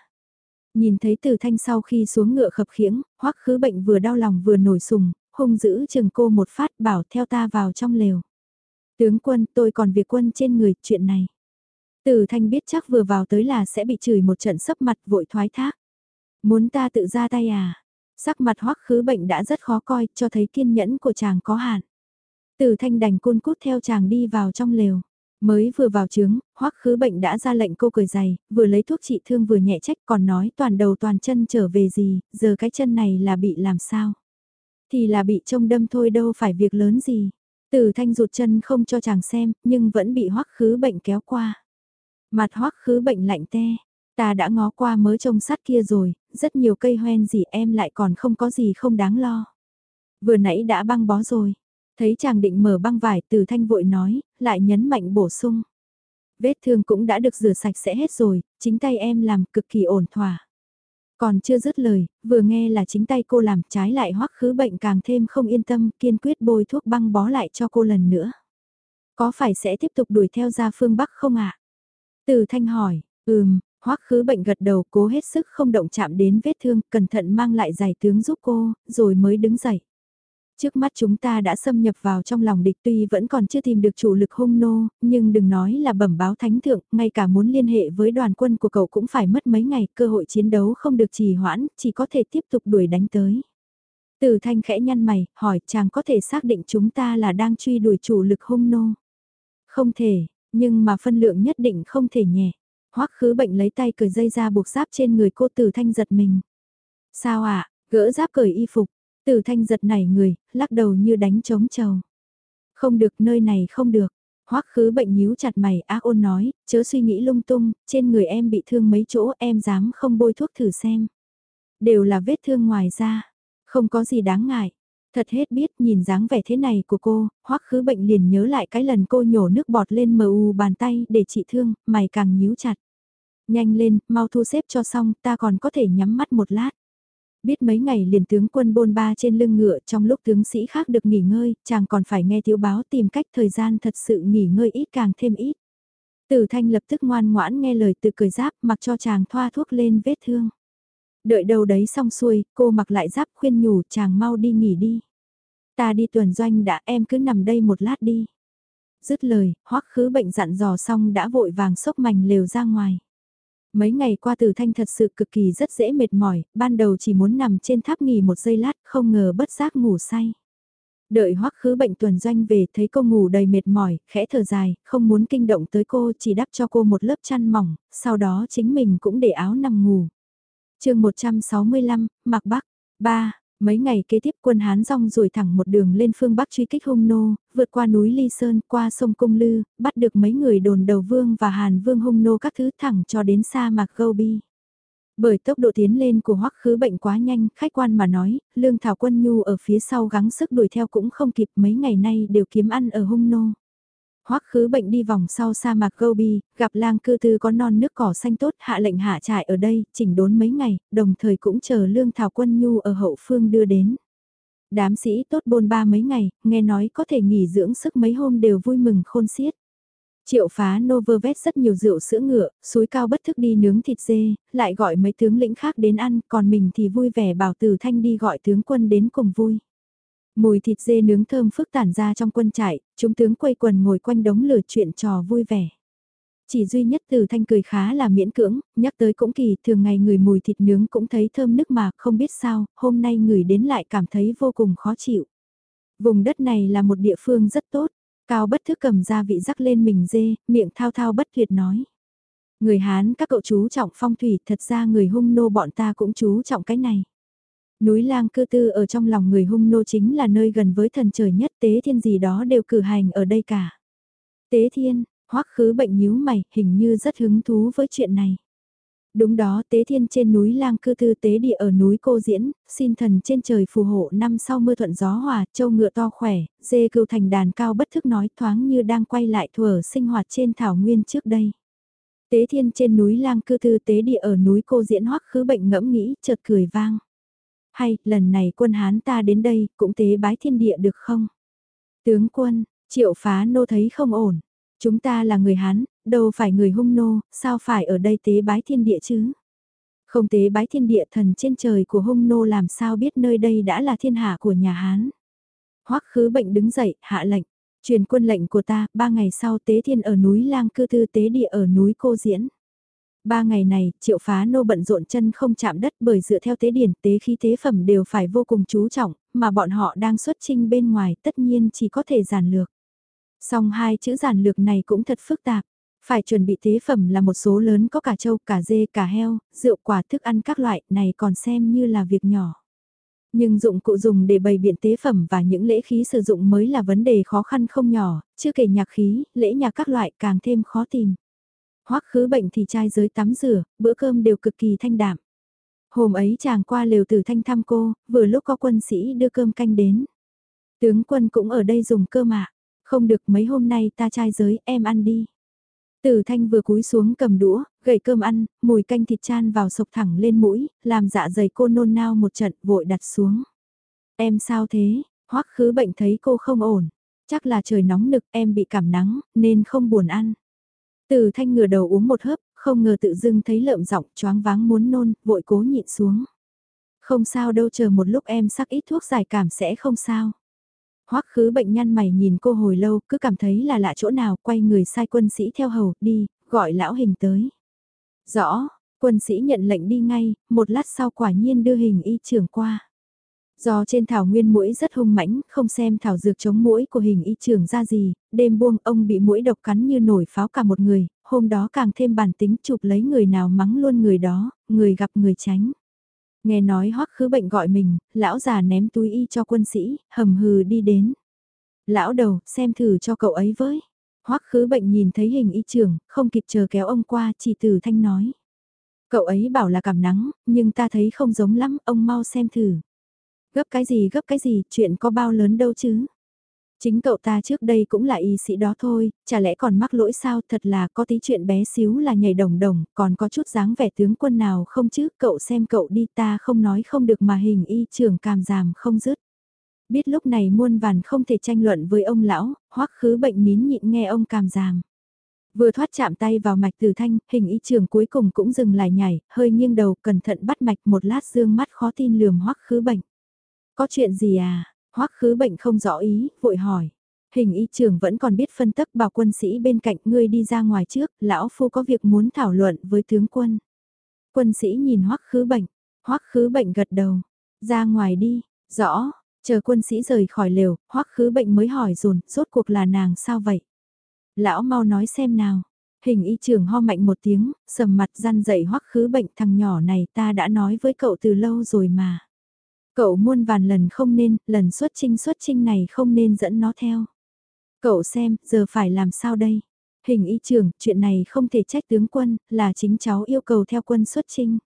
Nhìn thấy từ thanh sau khi xuống ngựa khập khiễng, Hoắc khứ bệnh vừa đau lòng vừa nổi sùng, hung giữ chừng cô một phát bảo theo ta vào trong lều. Tướng quân tôi còn việc quân trên người, chuyện này. Từ thanh biết chắc vừa vào tới là sẽ bị chửi một trận sấp mặt vội thoái thác. Muốn ta tự ra tay à? Sắc mặt hoắc khứ bệnh đã rất khó coi, cho thấy kiên nhẫn của chàng có hạn. Từ thanh đành côn cút theo chàng đi vào trong lều. Mới vừa vào trướng, hoắc khứ bệnh đã ra lệnh cô cười dày, vừa lấy thuốc trị thương vừa nhẹ trách còn nói toàn đầu toàn chân trở về gì, giờ cái chân này là bị làm sao. Thì là bị trông đâm thôi đâu phải việc lớn gì. Từ thanh rụt chân không cho chàng xem, nhưng vẫn bị hoắc khứ bệnh kéo qua. Mặt hoắc khứ bệnh lạnh te, ta đã ngó qua mớ trông sắt kia rồi, rất nhiều cây hoen gì em lại còn không có gì không đáng lo. Vừa nãy đã băng bó rồi, thấy chàng định mở băng vải từ thanh vội nói, lại nhấn mạnh bổ sung. Vết thương cũng đã được rửa sạch sẽ hết rồi, chính tay em làm cực kỳ ổn thỏa. Còn chưa dứt lời, vừa nghe là chính tay cô làm trái lại hoắc khứ bệnh càng thêm không yên tâm, kiên quyết bôi thuốc băng bó lại cho cô lần nữa. Có phải sẽ tiếp tục đuổi theo ra phương Bắc không ạ? Từ thanh hỏi, ừm, hoắc khứ bệnh gật đầu cố hết sức không động chạm đến vết thương, cẩn thận mang lại giải tướng giúp cô, rồi mới đứng dậy. Trước mắt chúng ta đã xâm nhập vào trong lòng địch tuy vẫn còn chưa tìm được chủ lực hung nô, nhưng đừng nói là bẩm báo thánh thượng, ngay cả muốn liên hệ với đoàn quân của cậu cũng phải mất mấy ngày, cơ hội chiến đấu không được trì hoãn, chỉ có thể tiếp tục đuổi đánh tới. Từ thanh khẽ nhăn mày, hỏi chàng có thể xác định chúng ta là đang truy đuổi chủ lực hung nô. Không thể, nhưng mà phân lượng nhất định không thể nhẹ. Hoắc khứ bệnh lấy tay cởi dây ra buộc giáp trên người cô từ thanh giật mình. Sao ạ, gỡ giáp cởi y phục, từ thanh giật nảy người, lắc đầu như đánh trống trầu. Không được nơi này không được. Hoắc khứ bệnh nhíu chặt mày ác ôn nói, chớ suy nghĩ lung tung, trên người em bị thương mấy chỗ em dám không bôi thuốc thử xem. Đều là vết thương ngoài da, không có gì đáng ngại. Thật hết biết nhìn dáng vẻ thế này của cô, hoắc khứ bệnh liền nhớ lại cái lần cô nhổ nước bọt lên mờ u bàn tay để trị thương, mày càng nhíu chặt. Nhanh lên, mau thu xếp cho xong, ta còn có thể nhắm mắt một lát. Biết mấy ngày liền tướng quân bôn ba trên lưng ngựa trong lúc tướng sĩ khác được nghỉ ngơi, chàng còn phải nghe thiếu báo tìm cách thời gian thật sự nghỉ ngơi ít càng thêm ít. Tử thanh lập tức ngoan ngoãn nghe lời từ cười giáp mặc cho chàng thoa thuốc lên vết thương. Đợi đầu đấy xong xuôi, cô mặc lại giáp khuyên nhủ chàng mau đi nghỉ đi. Ta đi tuần doanh đã em cứ nằm đây một lát đi. Dứt lời, hoắc khứ bệnh dặn dò xong đã vội vàng sốc mảnh lều ra ngoài. Mấy ngày qua từ thanh thật sự cực kỳ rất dễ mệt mỏi, ban đầu chỉ muốn nằm trên tháp nghỉ một giây lát không ngờ bất giác ngủ say. Đợi hoắc khứ bệnh tuần doanh về thấy cô ngủ đầy mệt mỏi, khẽ thở dài, không muốn kinh động tới cô chỉ đắp cho cô một lớp chăn mỏng, sau đó chính mình cũng để áo nằm ngủ. chương 165, Mạc Bắc, 3, Mấy ngày kế tiếp quân Hán rong rồi thẳng một đường lên phương Bắc truy kích hung nô, vượt qua núi Ly Sơn, qua sông Cung Lư, bắt được mấy người đồn đầu vương và Hàn vương hung nô các thứ thẳng cho đến sa mạc Gobi. Bởi tốc độ tiến lên của hoắc khứ bệnh quá nhanh, khách quan mà nói, lương thảo quân nhu ở phía sau gắng sức đuổi theo cũng không kịp mấy ngày nay đều kiếm ăn ở hung nô. Hoắc khứ bệnh đi vòng sau sa mạc Gobi, gặp lang cư tư có non nước cỏ xanh tốt hạ lệnh hạ trại ở đây, chỉnh đốn mấy ngày, đồng thời cũng chờ lương thảo quân nhu ở hậu phương đưa đến. Đám sĩ tốt bôn ba mấy ngày, nghe nói có thể nghỉ dưỡng sức mấy hôm đều vui mừng khôn xiết. Triệu phá Novervet rất nhiều rượu sữa ngựa, suối cao bất thức đi nướng thịt dê, lại gọi mấy tướng lĩnh khác đến ăn, còn mình thì vui vẻ bảo từ thanh đi gọi tướng quân đến cùng vui. Mùi thịt dê nướng thơm phức tản ra trong quân trại, chúng tướng quây quần ngồi quanh đống lửa chuyện trò vui vẻ. Chỉ duy nhất từ thanh cười khá là miễn cưỡng, nhắc tới cũng kỳ, thường ngày người mùi thịt nướng cũng thấy thơm nức mà, không biết sao, hôm nay người đến lại cảm thấy vô cùng khó chịu. Vùng đất này là một địa phương rất tốt, cao bất thức cầm gia vị rắc lên mình dê, miệng thao thao bất tuyệt nói. Người Hán các cậu chú trọng phong thủy, thật ra người hung nô bọn ta cũng chú trọng cái này. Núi lang cư tư ở trong lòng người hung nô chính là nơi gần với thần trời nhất tế thiên gì đó đều cử hành ở đây cả. Tế thiên, hoắc khứ bệnh nhíu mày, hình như rất hứng thú với chuyện này. Đúng đó, tế thiên trên núi lang cư tư tế địa ở núi cô diễn, xin thần trên trời phù hộ năm sau mưa thuận gió hòa, châu ngựa to khỏe, dê cừu thành đàn cao bất thức nói thoáng như đang quay lại thuở sinh hoạt trên thảo nguyên trước đây. Tế thiên trên núi lang cư tư tế địa ở núi cô diễn hoắc khứ bệnh ngẫm nghĩ, chợt cười vang. Hay, lần này quân Hán ta đến đây, cũng tế bái thiên địa được không? Tướng quân, triệu phá nô thấy không ổn. Chúng ta là người Hán, đâu phải người hung nô, sao phải ở đây tế bái thiên địa chứ? Không tế bái thiên địa thần trên trời của hung nô làm sao biết nơi đây đã là thiên hạ của nhà Hán. Hoắc khứ bệnh đứng dậy, hạ lệnh. Truyền quân lệnh của ta, ba ngày sau tế thiên ở núi lang cư tư tế địa ở núi cô diễn. Ba ngày này, triệu phá nô bận rộn chân không chạm đất bởi dựa theo tế điển tế khí tế phẩm đều phải vô cùng chú trọng, mà bọn họ đang xuất trinh bên ngoài tất nhiên chỉ có thể giản lược. Song hai chữ giản lược này cũng thật phức tạp. Phải chuẩn bị tế phẩm là một số lớn có cả trâu, cả dê, cả heo, rượu quả thức ăn các loại này còn xem như là việc nhỏ. Nhưng dụng cụ dùng để bày biện tế phẩm và những lễ khí sử dụng mới là vấn đề khó khăn không nhỏ, chưa kể nhạc khí, lễ nhạc các loại càng thêm khó tìm. Hoắc khứ bệnh thì trai giới tắm rửa, bữa cơm đều cực kỳ thanh đạm. Hôm ấy chàng qua lều từ thanh thăm cô, vừa lúc có quân sĩ đưa cơm canh đến. Tướng quân cũng ở đây dùng cơm ạ. Không được mấy hôm nay ta trai giới, em ăn đi. Tử thanh vừa cúi xuống cầm đũa, gậy cơm ăn, mùi canh thịt chan vào sộc thẳng lên mũi, làm dạ dày cô nôn nao một trận vội đặt xuống. Em sao thế, hoắc khứ bệnh thấy cô không ổn. Chắc là trời nóng nực em bị cảm nắng, nên không buồn ăn từ thanh ngửa đầu uống một hớp, không ngờ tự dưng thấy lợm giọng choáng váng muốn nôn, vội cố nhịn xuống. Không sao đâu chờ một lúc em sắc ít thuốc giải cảm sẽ không sao. Hoắc khứ bệnh nhân mày nhìn cô hồi lâu, cứ cảm thấy là lạ chỗ nào, quay người sai quân sĩ theo hầu, đi, gọi lão hình tới. Rõ, quân sĩ nhận lệnh đi ngay, một lát sau quả nhiên đưa hình y trưởng qua. Do trên thảo nguyên mũi rất hung mãnh, không xem thảo dược chống mũi của hình y trưởng ra gì, đêm buông ông bị mũi độc cắn như nổi pháo cả một người, hôm đó càng thêm bản tính chụp lấy người nào mắng luôn người đó, người gặp người tránh. Nghe nói hoắc khứ bệnh gọi mình, lão già ném túi y cho quân sĩ, hầm hừ đi đến. Lão đầu, xem thử cho cậu ấy với. hoắc khứ bệnh nhìn thấy hình y trưởng, không kịp chờ kéo ông qua, chỉ từ thanh nói. Cậu ấy bảo là cảm nắng, nhưng ta thấy không giống lắm, ông mau xem thử. Gấp cái gì gấp cái gì, chuyện có bao lớn đâu chứ. Chính cậu ta trước đây cũng là y sĩ đó thôi, chả lẽ còn mắc lỗi sao thật là có tí chuyện bé xíu là nhảy đồng đồng, còn có chút dáng vẻ tướng quân nào không chứ, cậu xem cậu đi ta không nói không được mà hình y trưởng càm giảm không dứt. Biết lúc này muôn vàn không thể tranh luận với ông lão, hoắc khứ bệnh nín nhịn nghe ông càm giảm. Vừa thoát chạm tay vào mạch từ thanh, hình y trưởng cuối cùng cũng dừng lại nhảy, hơi nghiêng đầu cẩn thận bắt mạch một lát dương mắt khó tin lườm hoắc khứ bệnh. Có chuyện gì à? Hoắc khứ bệnh không rõ ý, vội hỏi. Hình y trưởng vẫn còn biết phân tích bảo quân sĩ bên cạnh ngươi đi ra ngoài trước, lão phu có việc muốn thảo luận với tướng quân. Quân sĩ nhìn hoắc khứ bệnh, hoắc khứ bệnh gật đầu, ra ngoài đi, rõ, chờ quân sĩ rời khỏi lều, hoắc khứ bệnh mới hỏi dồn rốt cuộc là nàng sao vậy? Lão mau nói xem nào. Hình y trưởng ho mạnh một tiếng, sầm mặt răn dậy hoắc khứ bệnh thằng nhỏ này ta đã nói với cậu từ lâu rồi mà. Cậu muôn vàn lần không nên, lần xuất trinh xuất trinh này không nên dẫn nó theo. Cậu xem, giờ phải làm sao đây? Hình y trưởng, chuyện này không thể trách tướng quân, là chính cháu yêu cầu theo quân xuất trinh.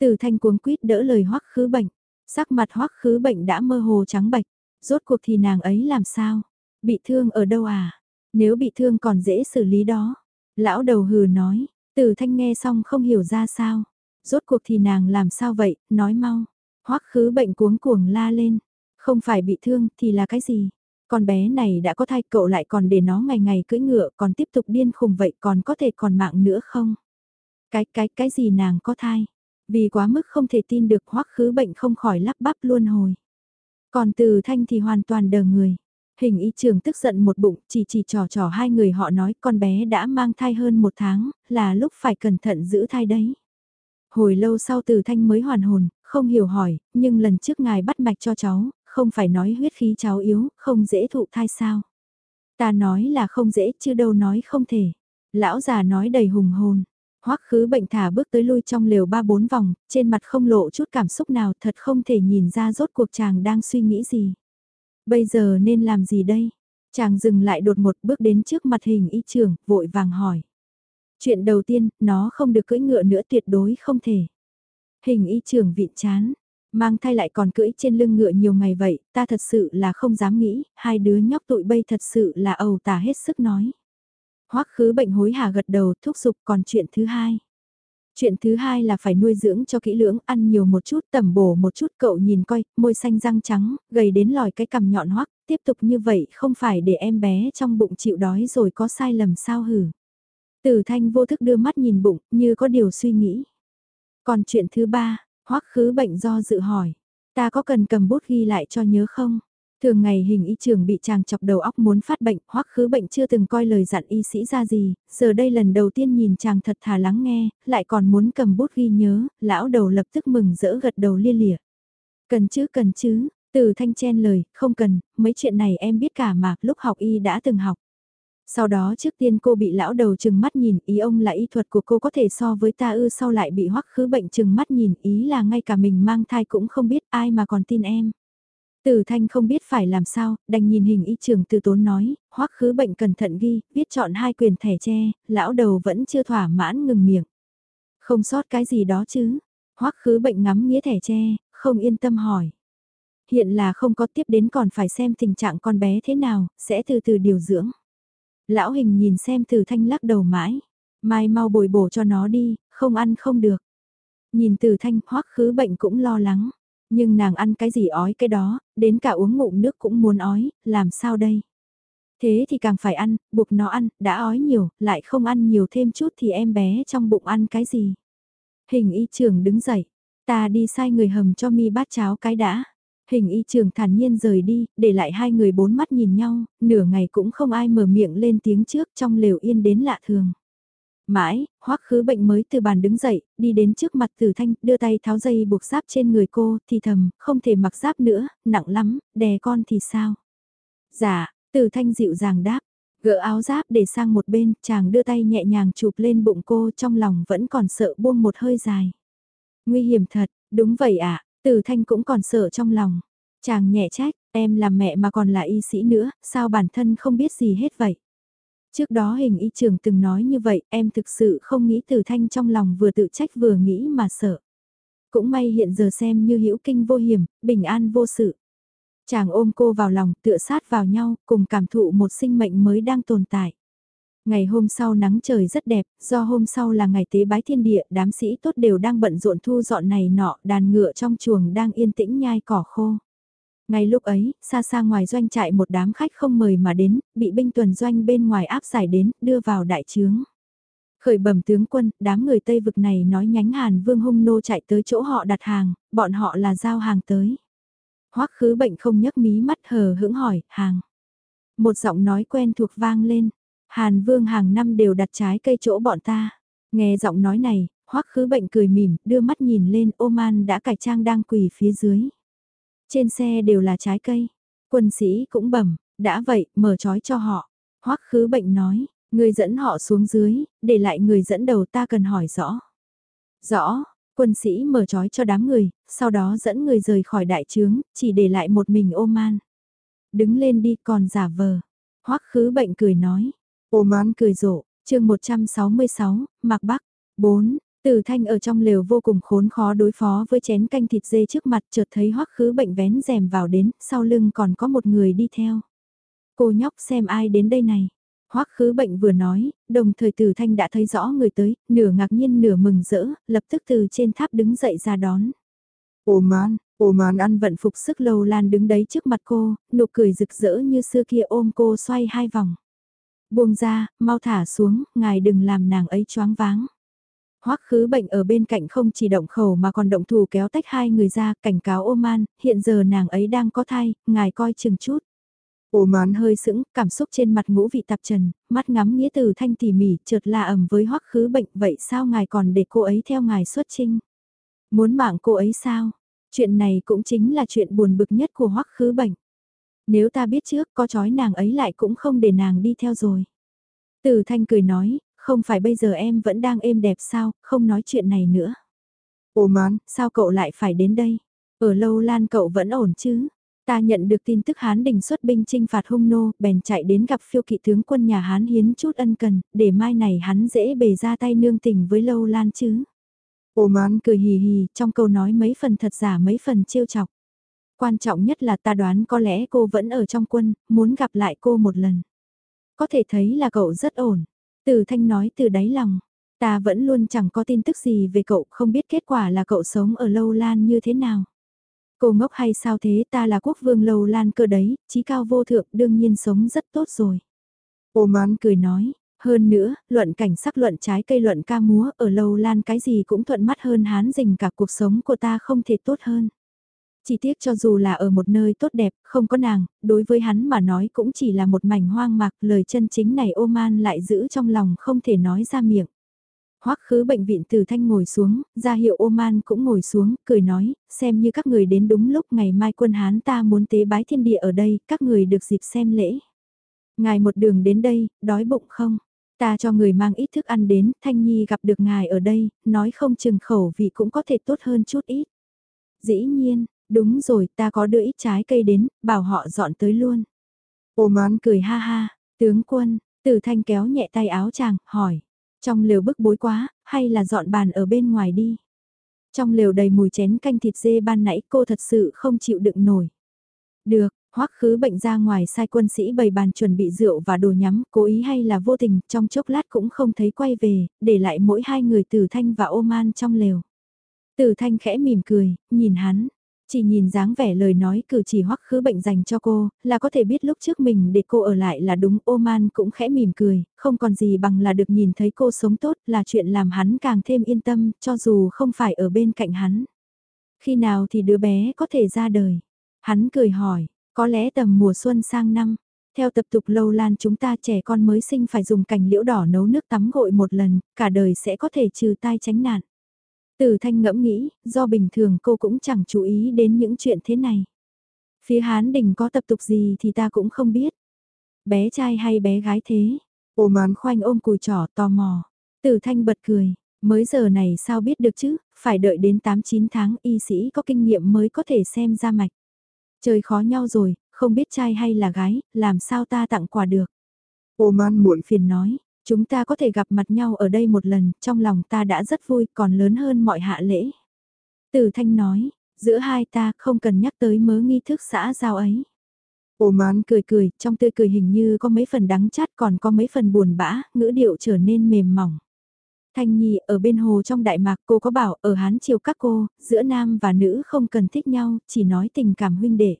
Từ thanh cuống quýt đỡ lời hoắc khứ bệnh, sắc mặt hoắc khứ bệnh đã mơ hồ trắng bạch, rốt cuộc thì nàng ấy làm sao? Bị thương ở đâu à? Nếu bị thương còn dễ xử lý đó. Lão đầu hừ nói, từ thanh nghe xong không hiểu ra sao. Rốt cuộc thì nàng làm sao vậy, nói mau. Hoắc khứ bệnh cuống cuồng la lên. Không phải bị thương thì là cái gì? Con bé này đã có thai cậu lại còn để nó ngày ngày cưỡi ngựa còn tiếp tục điên khùng vậy còn có thể còn mạng nữa không? Cái cái cái gì nàng có thai? Vì quá mức không thể tin được hoắc khứ bệnh không khỏi lắp bắp luôn hồi. Còn từ thanh thì hoàn toàn đờ người. Hình y trường tức giận một bụng, chỉ chỉ trò trò hai người họ nói con bé đã mang thai hơn một tháng, là lúc phải cẩn thận giữ thai đấy. Hồi lâu sau từ thanh mới hoàn hồn, không hiểu hỏi, nhưng lần trước ngài bắt mạch cho cháu, không phải nói huyết khí cháu yếu, không dễ thụ thai sao. Ta nói là không dễ chứ đâu nói không thể. Lão già nói đầy hùng hồn. Hoắc khứ bệnh thả bước tới lui trong lều ba bốn vòng, trên mặt không lộ chút cảm xúc nào thật không thể nhìn ra rốt cuộc chàng đang suy nghĩ gì. Bây giờ nên làm gì đây? Chàng dừng lại đột một bước đến trước mặt hình y trưởng, vội vàng hỏi. Chuyện đầu tiên, nó không được cưỡi ngựa nữa tuyệt đối không thể. Hình y trưởng vịn chán, mang thai lại còn cưỡi trên lưng ngựa nhiều ngày vậy, ta thật sự là không dám nghĩ, hai đứa nhóc tụi bây thật sự là ầu tả hết sức nói. Hoắc khứ bệnh hối hả gật đầu thúc giục còn chuyện thứ hai. Chuyện thứ hai là phải nuôi dưỡng cho kỹ lưỡng, ăn nhiều một chút, tẩm bổ một chút, cậu nhìn coi, môi xanh răng trắng, gầy đến lòi cái cằm nhọn hoắc, tiếp tục như vậy không phải để em bé trong bụng chịu đói rồi có sai lầm sao hử. Tử thanh vô thức đưa mắt nhìn bụng, như có điều suy nghĩ. Còn chuyện thứ ba, hoắc khứ bệnh do dự hỏi, ta có cần cầm bút ghi lại cho nhớ không? Thường ngày hình y trường bị chàng chọc đầu óc muốn phát bệnh, hoắc khứ bệnh chưa từng coi lời dặn y sĩ ra gì, giờ đây lần đầu tiên nhìn chàng thật thà lắng nghe, lại còn muốn cầm bút ghi nhớ, lão đầu lập tức mừng rỡ gật đầu lia lịa. Cần chứ cần chứ, từ thanh chen lời, không cần, mấy chuyện này em biết cả mà, lúc học y đã từng học. Sau đó trước tiên cô bị lão đầu chừng mắt nhìn, ý ông là y thuật của cô có thể so với ta ư sau lại bị hoắc khứ bệnh chừng mắt nhìn, ý là ngay cả mình mang thai cũng không biết ai mà còn tin em. Tử thanh không biết phải làm sao, đành nhìn hình y trường từ tốn nói, hoắc khứ bệnh cẩn thận ghi, viết chọn hai quyền thẻ tre, lão đầu vẫn chưa thỏa mãn ngừng miệng. Không sót cái gì đó chứ, hoắc khứ bệnh ngắm nghĩa thẻ tre, không yên tâm hỏi. Hiện là không có tiếp đến còn phải xem tình trạng con bé thế nào, sẽ từ từ điều dưỡng. Lão hình nhìn xem từ thanh lắc đầu mãi, mai mau bồi bổ cho nó đi, không ăn không được. Nhìn từ thanh hoắc khứ bệnh cũng lo lắng. Nhưng nàng ăn cái gì ói cái đó, đến cả uống ngụm nước cũng muốn ói, làm sao đây? Thế thì càng phải ăn, buộc nó ăn, đã ói nhiều, lại không ăn nhiều thêm chút thì em bé trong bụng ăn cái gì? Hình y trưởng đứng dậy, ta đi sai người hầm cho mi bát cháo cái đã. Hình y trường thản nhiên rời đi, để lại hai người bốn mắt nhìn nhau, nửa ngày cũng không ai mở miệng lên tiếng trước trong lều yên đến lạ thường. Mãi, hoắc khứ bệnh mới từ bàn đứng dậy, đi đến trước mặt tử thanh, đưa tay tháo dây buộc giáp trên người cô, thì thầm, không thể mặc giáp nữa, nặng lắm, đè con thì sao? Dạ, tử thanh dịu dàng đáp, gỡ áo giáp để sang một bên, chàng đưa tay nhẹ nhàng chụp lên bụng cô trong lòng vẫn còn sợ buông một hơi dài. Nguy hiểm thật, đúng vậy ạ, à, từ thanh cũng còn sợ trong lòng. Chàng nhẹ trách, em là mẹ mà còn là y sĩ nữa, sao bản thân không biết gì hết vậy? Trước đó hình y trưởng từng nói như vậy, em thực sự không nghĩ từ thanh trong lòng vừa tự trách vừa nghĩ mà sợ. Cũng may hiện giờ xem như hữu kinh vô hiểm, bình an vô sự. Chàng ôm cô vào lòng, tựa sát vào nhau, cùng cảm thụ một sinh mệnh mới đang tồn tại. Ngày hôm sau nắng trời rất đẹp, do hôm sau là ngày tế bái thiên địa, đám sĩ tốt đều đang bận rộn thu dọn này nọ, đàn ngựa trong chuồng đang yên tĩnh nhai cỏ khô. Ngay lúc ấy, xa xa ngoài doanh trại một đám khách không mời mà đến, bị binh tuần doanh bên ngoài áp giải đến, đưa vào đại trướng. Khởi bẩm tướng quân, đám người Tây vực này nói nhánh Hàn Vương hung nô chạy tới chỗ họ đặt hàng, bọn họ là giao hàng tới. Hoắc khứ bệnh không nhấc mí mắt hờ hững hỏi, hàng. Một giọng nói quen thuộc vang lên, Hàn Vương hàng năm đều đặt trái cây chỗ bọn ta. Nghe giọng nói này, Hoắc khứ bệnh cười mỉm, đưa mắt nhìn lên Oman đã cải trang đang quỳ phía dưới. Trên xe đều là trái cây. Quân sĩ cũng bẩm, đã vậy, mở trói cho họ. Hoắc khứ bệnh nói, người dẫn họ xuống dưới, để lại người dẫn đầu ta cần hỏi rõ. Rõ, quân sĩ mở trói cho đám người, sau đó dẫn người rời khỏi đại trướng, chỉ để lại một mình ô man. Đứng lên đi còn giả vờ. Hoắc khứ bệnh cười nói. Ô cười rộ, chương 166, Mạc Bắc. 4. Từ thanh ở trong lều vô cùng khốn khó đối phó với chén canh thịt dê trước mặt chợt thấy hoắc khứ bệnh vén rèm vào đến, sau lưng còn có một người đi theo. Cô nhóc xem ai đến đây này. Hoắc khứ bệnh vừa nói, đồng thời từ thanh đã thấy rõ người tới, nửa ngạc nhiên nửa mừng rỡ, lập tức từ trên tháp đứng dậy ra đón. Ồ man, ăn vận phục sức lâu lan đứng đấy trước mặt cô, nụ cười rực rỡ như xưa kia ôm cô xoay hai vòng. Buông ra, mau thả xuống, ngài đừng làm nàng ấy choáng váng. Hoắc khứ bệnh ở bên cạnh không chỉ động khẩu mà còn động thủ kéo tách hai người ra, cảnh cáo Oman, hiện giờ nàng ấy đang có thai, ngài coi chừng chút. Oman hơi sững, cảm xúc trên mặt ngũ vị tạp trần, mắt ngắm nghĩa từ thanh tỉ mỉ, chợt la ẩm với hoắc khứ bệnh, vậy sao ngài còn để cô ấy theo ngài xuất trinh? Muốn mạng cô ấy sao? Chuyện này cũng chính là chuyện buồn bực nhất của hoắc khứ bệnh. Nếu ta biết trước có chói nàng ấy lại cũng không để nàng đi theo rồi. Từ thanh cười nói, không phải bây giờ em vẫn đang êm đẹp sao, không nói chuyện này nữa. Ồ man, sao cậu lại phải đến đây? Ở lâu lan cậu vẫn ổn chứ? Ta nhận được tin tức Hán đình xuất binh trinh phạt hung nô, bèn chạy đến gặp phiêu kỵ tướng quân nhà Hán hiến chút ân cần, để mai này hắn dễ bề ra tay nương tình với lâu lan chứ. Ồ man cười hì hì, trong câu nói mấy phần thật giả mấy phần trêu chọc. Quan trọng nhất là ta đoán có lẽ cô vẫn ở trong quân, muốn gặp lại cô một lần. Có thể thấy là cậu rất ổn. Từ thanh nói từ đáy lòng, ta vẫn luôn chẳng có tin tức gì về cậu, không biết kết quả là cậu sống ở lâu lan như thế nào. Cô ngốc hay sao thế ta là quốc vương lâu lan cơ đấy, trí cao vô thượng đương nhiên sống rất tốt rồi. Oman cười nói, hơn nữa, luận cảnh sắc luận trái cây luận ca múa ở lâu lan cái gì cũng thuận mắt hơn hán dình cả cuộc sống của ta không thể tốt hơn. Chỉ tiếc cho dù là ở một nơi tốt đẹp, không có nàng, đối với hắn mà nói cũng chỉ là một mảnh hoang mạc, lời chân chính này Oman lại giữ trong lòng không thể nói ra miệng. Hoắc khứ bệnh viện từ thanh ngồi xuống, ra hiệu Oman cũng ngồi xuống, cười nói, xem như các người đến đúng lúc ngày mai quân Hán ta muốn tế bái thiên địa ở đây, các người được dịp xem lễ. Ngài một đường đến đây, đói bụng không? Ta cho người mang ít thức ăn đến, Thanh Nhi gặp được ngài ở đây, nói không chừng khẩu vị cũng có thể tốt hơn chút ít. Dĩ nhiên, đúng rồi, ta có đưa ít trái cây đến, bảo họ dọn tới luôn. Oman cười ha ha, tướng quân, tử thanh kéo nhẹ tay áo chàng, hỏi. Trong lều bức bối quá, hay là dọn bàn ở bên ngoài đi. Trong lều đầy mùi chén canh thịt dê ban nãy cô thật sự không chịu đựng nổi. Được, hoắc khứ bệnh ra ngoài sai quân sĩ bày bàn chuẩn bị rượu và đồ nhắm, cố ý hay là vô tình, trong chốc lát cũng không thấy quay về, để lại mỗi hai người tử thanh và ô man trong lều. Tử thanh khẽ mỉm cười, nhìn hắn, chỉ nhìn dáng vẻ lời nói cử chỉ hoắc khứ bệnh dành cho cô, là có thể biết lúc trước mình để cô ở lại là đúng Oman cũng khẽ mỉm cười, không còn gì bằng là được nhìn thấy cô sống tốt là chuyện làm hắn càng thêm yên tâm, cho dù không phải ở bên cạnh hắn. Khi nào thì đứa bé có thể ra đời? Hắn cười hỏi, có lẽ tầm mùa xuân sang năm. Theo tập tục lâu lan chúng ta trẻ con mới sinh phải dùng cành liễu đỏ nấu nước tắm gội một lần, cả đời sẽ có thể trừ tai tránh nạn. Từ thanh ngẫm nghĩ, do bình thường cô cũng chẳng chú ý đến những chuyện thế này. Phía Hán Đình có tập tục gì thì ta cũng không biết. Bé trai hay bé gái thế? Oman khoanh ôm cùi trỏ tò mò. Từ thanh bật cười, mới giờ này sao biết được chứ, phải đợi đến 8-9 tháng y sĩ có kinh nghiệm mới có thể xem ra mạch. Trời khó nhau rồi, không biết trai hay là gái, làm sao ta tặng quà được. Oman muộn phiền nói, Chúng ta có thể gặp mặt nhau ở đây một lần, trong lòng ta đã rất vui, còn lớn hơn mọi hạ lễ. Từ thanh nói, giữa hai ta không cần nhắc tới mớ nghi thức xã giao ấy. Oman cười cười, trong tươi cười hình như có mấy phần đắng chát còn có mấy phần buồn bã, ngữ điệu trở nên mềm mỏng. Thanh Nhi ở bên hồ trong Đại Mạc cô có bảo ở Hán Triều các cô, giữa nam và nữ không cần thích nhau, chỉ nói tình cảm huynh đệ.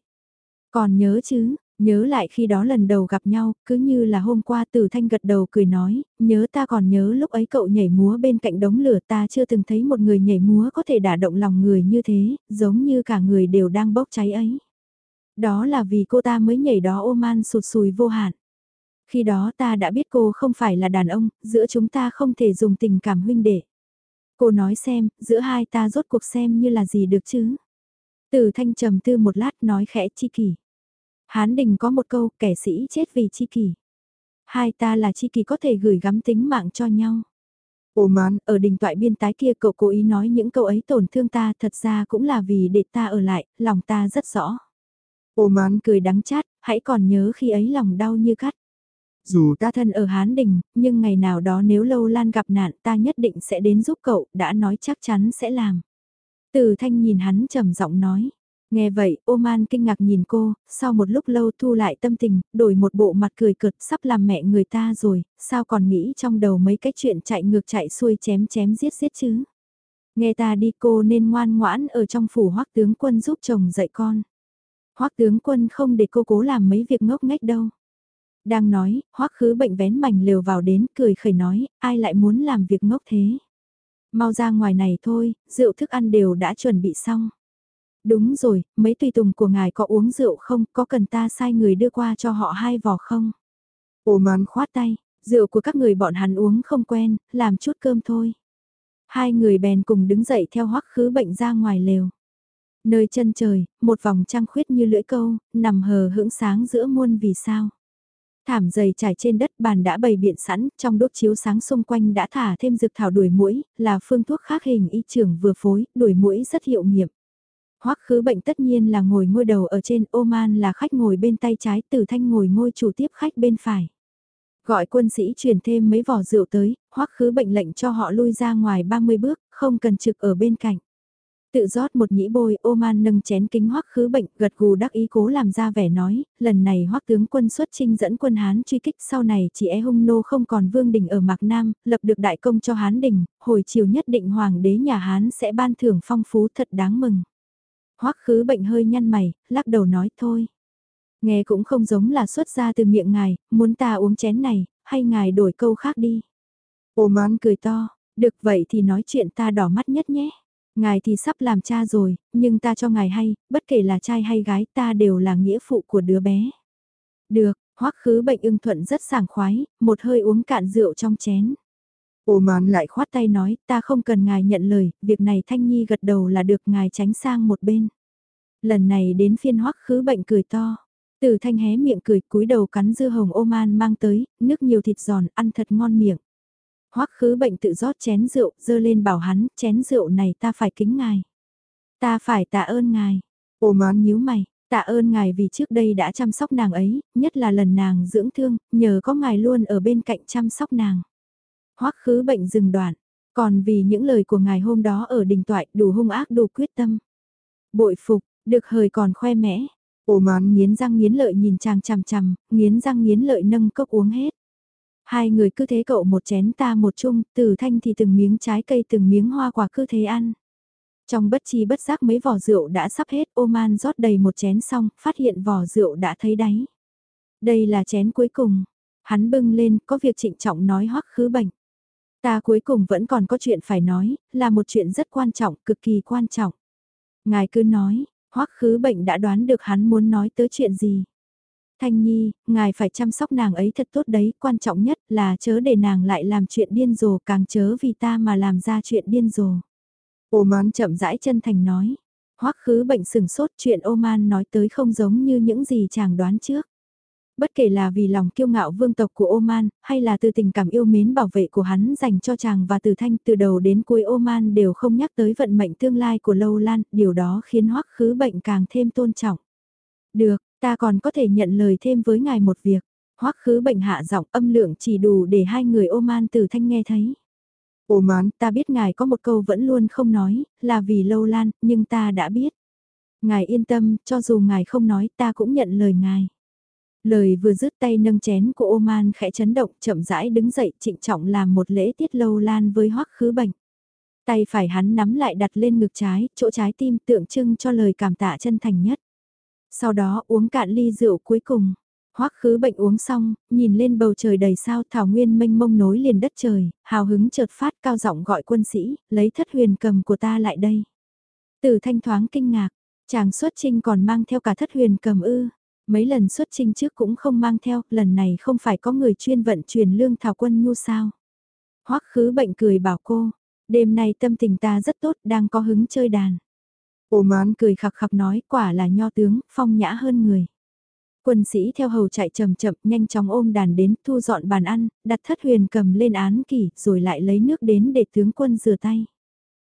Còn nhớ chứ, Nhớ lại khi đó lần đầu gặp nhau, cứ như là hôm qua từ Thanh gật đầu cười nói, nhớ ta còn nhớ lúc ấy cậu nhảy múa bên cạnh đống lửa ta chưa từng thấy một người nhảy múa có thể đả động lòng người như thế, giống như cả người đều đang bốc cháy ấy. Đó là vì cô ta mới nhảy đó ôm man sụt sùi vô hạn. Khi đó ta đã biết cô không phải là đàn ông, giữa chúng ta không thể dùng tình cảm huynh đệ. Cô nói xem, giữa hai ta rốt cuộc xem như là gì được chứ? từ Thanh trầm tư một lát nói khẽ chi kỷ. Hán đình có một câu, kẻ sĩ chết vì chi kỷ. Hai ta là chi kỷ có thể gửi gắm tính mạng cho nhau. Oman, ở đình toại biên tái kia cậu cố ý nói những câu ấy tổn thương ta thật ra cũng là vì để ta ở lại, lòng ta rất rõ. Oman cười đắng chát, hãy còn nhớ khi ấy lòng đau như cắt. Dù ta thân ở Hán Đình, nhưng ngày nào đó nếu Lâu Lan gặp nạn ta nhất định sẽ đến giúp cậu, đã nói chắc chắn sẽ làm. Từ thanh nhìn hắn trầm giọng nói, Nghe vậy, Oman kinh ngạc nhìn cô, sau một lúc lâu thu lại tâm tình, đổi một bộ mặt cười cợt sắp làm mẹ người ta rồi, sao còn nghĩ trong đầu mấy cái chuyện chạy ngược chạy xuôi chém chém giết giết chứ. Nghe ta đi cô nên ngoan ngoãn ở trong phủ hoắc tướng quân giúp chồng dạy con. hoắc tướng quân không để cô cố làm mấy việc ngốc nghếch đâu. Đang nói, hoắc khứ bệnh vén mảnh lều vào đến cười khẩy nói, ai lại muốn làm việc ngốc thế. Mau ra ngoài này thôi, rượu thức ăn đều đã chuẩn bị xong. Đúng rồi, mấy tùy tùng của ngài có uống rượu không, có cần ta sai người đưa qua cho họ hai vò không? Oman khoát tay, rượu của các người bọn hắn uống không quen, làm chút cơm thôi. Hai người bèn cùng đứng dậy theo hoắc khứ bệnh ra ngoài lều. Nơi chân trời, một vòng trăng khuyết như lưỡi câu, nằm hờ hững sáng giữa muôn vì sao. Thảm dày trải trên đất bàn đã bày biện sẵn, trong đốt chiếu sáng xung quanh đã thả thêm dược thảo đuổi mũi, là phương thuốc khác hình y trưởng vừa phối, đuổi mũi rất hiệu nghiệm. Hoắc khứ bệnh tất nhiên là ngồi ngôi đầu ở trên, Oman là khách ngồi bên tay trái, Tử Thanh ngồi ngôi chủ tiếp khách bên phải. Gọi quân sĩ truyền thêm mấy vỏ rượu tới, Hoắc khứ bệnh lệnh cho họ lui ra ngoài 30 bước, không cần trực ở bên cạnh. Tự rót một nhĩ bôi, Oman nâng chén kính Hoắc khứ bệnh, gật gù đắc ý cố làm ra vẻ nói, lần này Hoắc tướng quân xuất chinh dẫn quân Hán truy kích sau này chỉ e hung nô không còn vương đình ở Mạc Nam, lập được đại công cho Hán đình, hồi chiều nhất định hoàng đế nhà Hán sẽ ban thưởng phong phú thật đáng mừng. Hoắc khứ bệnh hơi nhăn mày, lắc đầu nói thôi. Nghe cũng không giống là xuất ra từ miệng ngài, muốn ta uống chén này, hay ngài đổi câu khác đi. Ô mán cười to, được vậy thì nói chuyện ta đỏ mắt nhất nhé. Ngài thì sắp làm cha rồi, nhưng ta cho ngài hay, bất kể là trai hay gái ta đều là nghĩa phụ của đứa bé. Được, hoắc khứ bệnh ưng thuận rất sảng khoái, một hơi uống cạn rượu trong chén. Ô mán lại khoát tay nói, ta không cần ngài nhận lời, việc này Thanh Nhi gật đầu là được ngài tránh sang một bên. Lần này đến phiên hoắc khứ bệnh cười to. Từ thanh hé miệng cười cúi đầu cắn dưa hồng ô man mang tới, nước nhiều thịt giòn, ăn thật ngon miệng. Hoắc khứ bệnh tự rót chén rượu, dơ lên bảo hắn, chén rượu này ta phải kính ngài. Ta phải tạ ơn ngài. Ô mán nhíu mày, tạ ơn ngài vì trước đây đã chăm sóc nàng ấy, nhất là lần nàng dưỡng thương, nhờ có ngài luôn ở bên cạnh chăm sóc nàng. Hoắc khứ bệnh dừng đoạn, còn vì những lời của ngài hôm đó ở đình toại đủ hung ác đủ quyết tâm. Bội phục, được hời còn khoe mẽ. Ô mán nghiến răng nghiến lợi nhìn chàng chằm chằm, nghiến răng nghiến lợi nâng cốc uống hết. Hai người cứ thế cậu một chén ta một chung, từ thanh thì từng miếng trái cây từng miếng hoa quả cứ thế ăn. Trong bất chi bất giác mấy vỏ rượu đã sắp hết, ô man rót đầy một chén xong, phát hiện vỏ rượu đã thấy đáy. Đây là chén cuối cùng. Hắn bưng lên, có việc trịnh trọng nói hoắc khứ bệnh. Ta cuối cùng vẫn còn có chuyện phải nói, là một chuyện rất quan trọng, cực kỳ quan trọng. Ngài cứ nói, hoắc khứ bệnh đã đoán được hắn muốn nói tới chuyện gì. Thanh Nhi, ngài phải chăm sóc nàng ấy thật tốt đấy, quan trọng nhất là chớ để nàng lại làm chuyện điên rồ càng chớ vì ta mà làm ra chuyện điên rồ. Ô man chậm rãi chân thành nói, hoắc khứ bệnh sừng sốt chuyện ô man nói tới không giống như những gì chàng đoán trước. Bất kể là vì lòng kiêu ngạo vương tộc của Oman, hay là từ tình cảm yêu mến bảo vệ của hắn dành cho chàng và từ thanh từ đầu đến cuối Oman đều không nhắc tới vận mệnh tương lai của Lâu Lan, điều đó khiến hoắc khứ bệnh càng thêm tôn trọng. Được, ta còn có thể nhận lời thêm với ngài một việc. Hoắc khứ bệnh hạ giọng âm lượng chỉ đủ để hai người Oman từ thanh nghe thấy. Oman, ta biết ngài có một câu vẫn luôn không nói, là vì Lâu Lan, nhưng ta đã biết. Ngài yên tâm, cho dù ngài không nói ta cũng nhận lời ngài. Lời vừa dứt tay nâng chén của Oman khẽ chấn động chậm rãi đứng dậy trịnh trọng làm một lễ tiết lâu lan với hoắc khứ bệnh. Tay phải hắn nắm lại đặt lên ngực trái, chỗ trái tim tượng trưng cho lời cảm tạ chân thành nhất. Sau đó uống cạn ly rượu cuối cùng. Hoắc khứ bệnh uống xong, nhìn lên bầu trời đầy sao thảo nguyên mênh mông nối liền đất trời, hào hứng chợt phát cao giọng gọi quân sĩ, lấy thất huyền cầm của ta lại đây. Từ thanh thoáng kinh ngạc, chàng xuất trinh còn mang theo cả thất huyền cầm ư. Mấy lần xuất trinh trước cũng không mang theo, lần này không phải có người chuyên vận chuyển lương thảo quân nhu sao. Hoắc khứ bệnh cười bảo cô, đêm nay tâm tình ta rất tốt, đang có hứng chơi đàn. Ô mán cười khặc khặc nói quả là nho tướng, phong nhã hơn người. Quân sĩ theo hầu chạy chậm chậm, nhanh chóng ôm đàn đến, thu dọn bàn ăn, đặt thất huyền cầm lên án kỷ, rồi lại lấy nước đến để tướng quân rửa tay.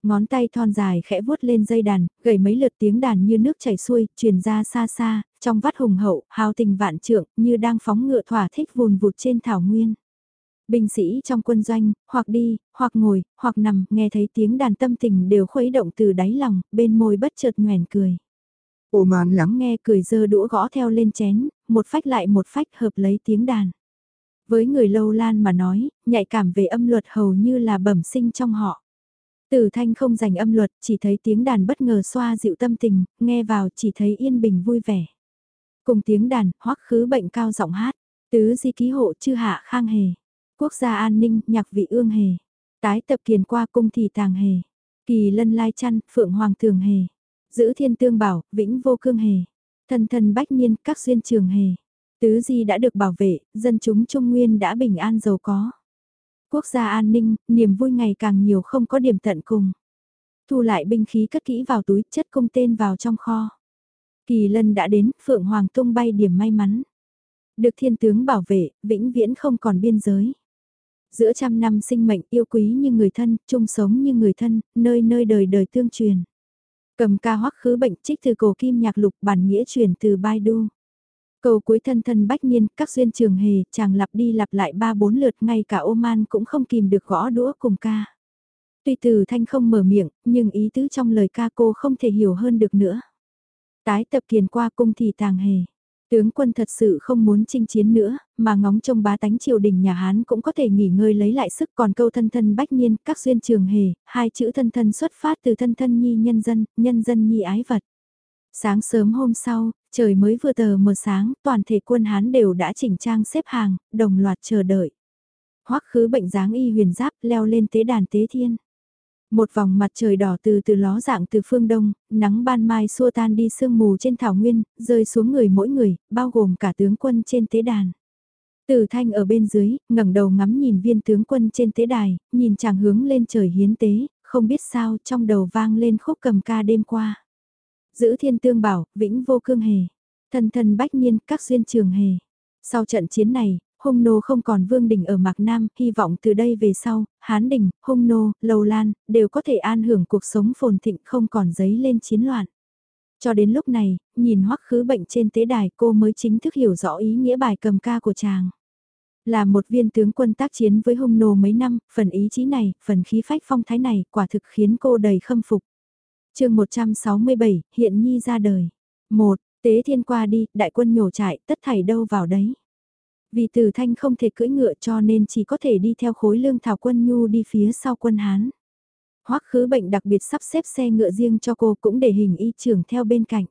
Ngón tay thon dài khẽ vuốt lên dây đàn, gầy mấy lượt tiếng đàn như nước chảy xuôi, truyền ra xa xa, trong vắt hùng hậu, hào tình vạn trượng, như đang phóng ngựa thỏa thích vùn vụt trên thảo nguyên. Binh sĩ trong quân doanh, hoặc đi, hoặc ngồi, hoặc nằm, nghe thấy tiếng đàn tâm tình đều khuấy động từ đáy lòng, bên môi bất chợt nhoèn cười. Ô man lắng nghe cười dơ đũa gõ theo lên chén, một phách lại một phách hợp lấy tiếng đàn. Với người lâu lan mà nói, nhạy cảm về âm luật hầu như là bẩm sinh trong họ từ thanh không dành âm luật, chỉ thấy tiếng đàn bất ngờ xoa dịu tâm tình, nghe vào chỉ thấy yên bình vui vẻ. Cùng tiếng đàn, hoắc khứ bệnh cao giọng hát, tứ di ký hộ chư hạ khang hề. Quốc gia an ninh, nhạc vị ương hề. Tái tập kiền qua cung thì tàng hề. Kỳ lân lai chăn, phượng hoàng thường hề. Giữ thiên tương bảo, vĩnh vô cương hề. Thân thân bách niên, các duyên trường hề. Tứ di đã được bảo vệ, dân chúng Trung Nguyên đã bình an giàu có. Quốc gia an ninh, niềm vui ngày càng nhiều không có điểm tận cùng. Thu lại binh khí cất kỹ vào túi, chất công tên vào trong kho. Kỳ lân đã đến, Phượng Hoàng tung bay điểm may mắn. Được thiên tướng bảo vệ, vĩnh viễn không còn biên giới. Giữa trăm năm sinh mệnh yêu quý như người thân, chung sống như người thân, nơi nơi đời đời tương truyền. Cầm ca hoắc khứ bệnh trích từ cổ kim nhạc lục bản nghĩa truyền từ Baidu câu cuối thân thân bách niên, các duyên trường hề, chàng lặp đi lặp lại ba bốn lượt ngay cả ô man cũng không kìm được gõ đũa cùng ca. Tuy từ thanh không mở miệng, nhưng ý tứ trong lời ca cô không thể hiểu hơn được nữa. Tái tập kiền qua cung thì tàng hề. Tướng quân thật sự không muốn chinh chiến nữa, mà ngóng trông bá tánh triều đình nhà Hán cũng có thể nghỉ ngơi lấy lại sức còn câu thân thân bách niên, các duyên trường hề, hai chữ thân thân xuất phát từ thân thân nhi nhân dân, nhân dân nhi ái vật. Sáng sớm hôm sau, trời mới vừa tờ mờ sáng, toàn thể quân Hán đều đã chỉnh trang xếp hàng, đồng loạt chờ đợi. Hoắc khứ bệnh dáng y huyền giáp leo lên tế đàn tế thiên. Một vòng mặt trời đỏ từ từ ló dạng từ phương đông, nắng ban mai xua tan đi sương mù trên thảo nguyên, rơi xuống người mỗi người, bao gồm cả tướng quân trên tế đàn. Từ thanh ở bên dưới, ngẩng đầu ngắm nhìn viên tướng quân trên tế đài, nhìn chàng hướng lên trời hiến tế, không biết sao trong đầu vang lên khúc cầm ca đêm qua. Giữ thiên tương bảo, vĩnh vô cương hề. Thân thân bách nhiên, các duyên trường hề. Sau trận chiến này, hung nô không còn vương đình ở Mạc Nam, hy vọng từ đây về sau, Hán đình, hung nô, lầu lan, đều có thể an hưởng cuộc sống phồn thịnh không còn giấy lên chiến loạn. Cho đến lúc này, nhìn hoắc khứ bệnh trên tế đài cô mới chính thức hiểu rõ ý nghĩa bài cầm ca của chàng. Là một viên tướng quân tác chiến với hung nô mấy năm, phần ý chí này, phần khí phách phong thái này quả thực khiến cô đầy khâm phục chương 167, hiện nhi ra đời. một Tế thiên qua đi, đại quân nhổ trại, tất thảy đâu vào đấy. Vì Từ Thanh không thể cưỡi ngựa cho nên chỉ có thể đi theo khối lương thảo quân nhu đi phía sau quân Hán. Hoắc khứ bệnh đặc biệt sắp xếp xe ngựa riêng cho cô cũng để hình y trưởng theo bên cạnh.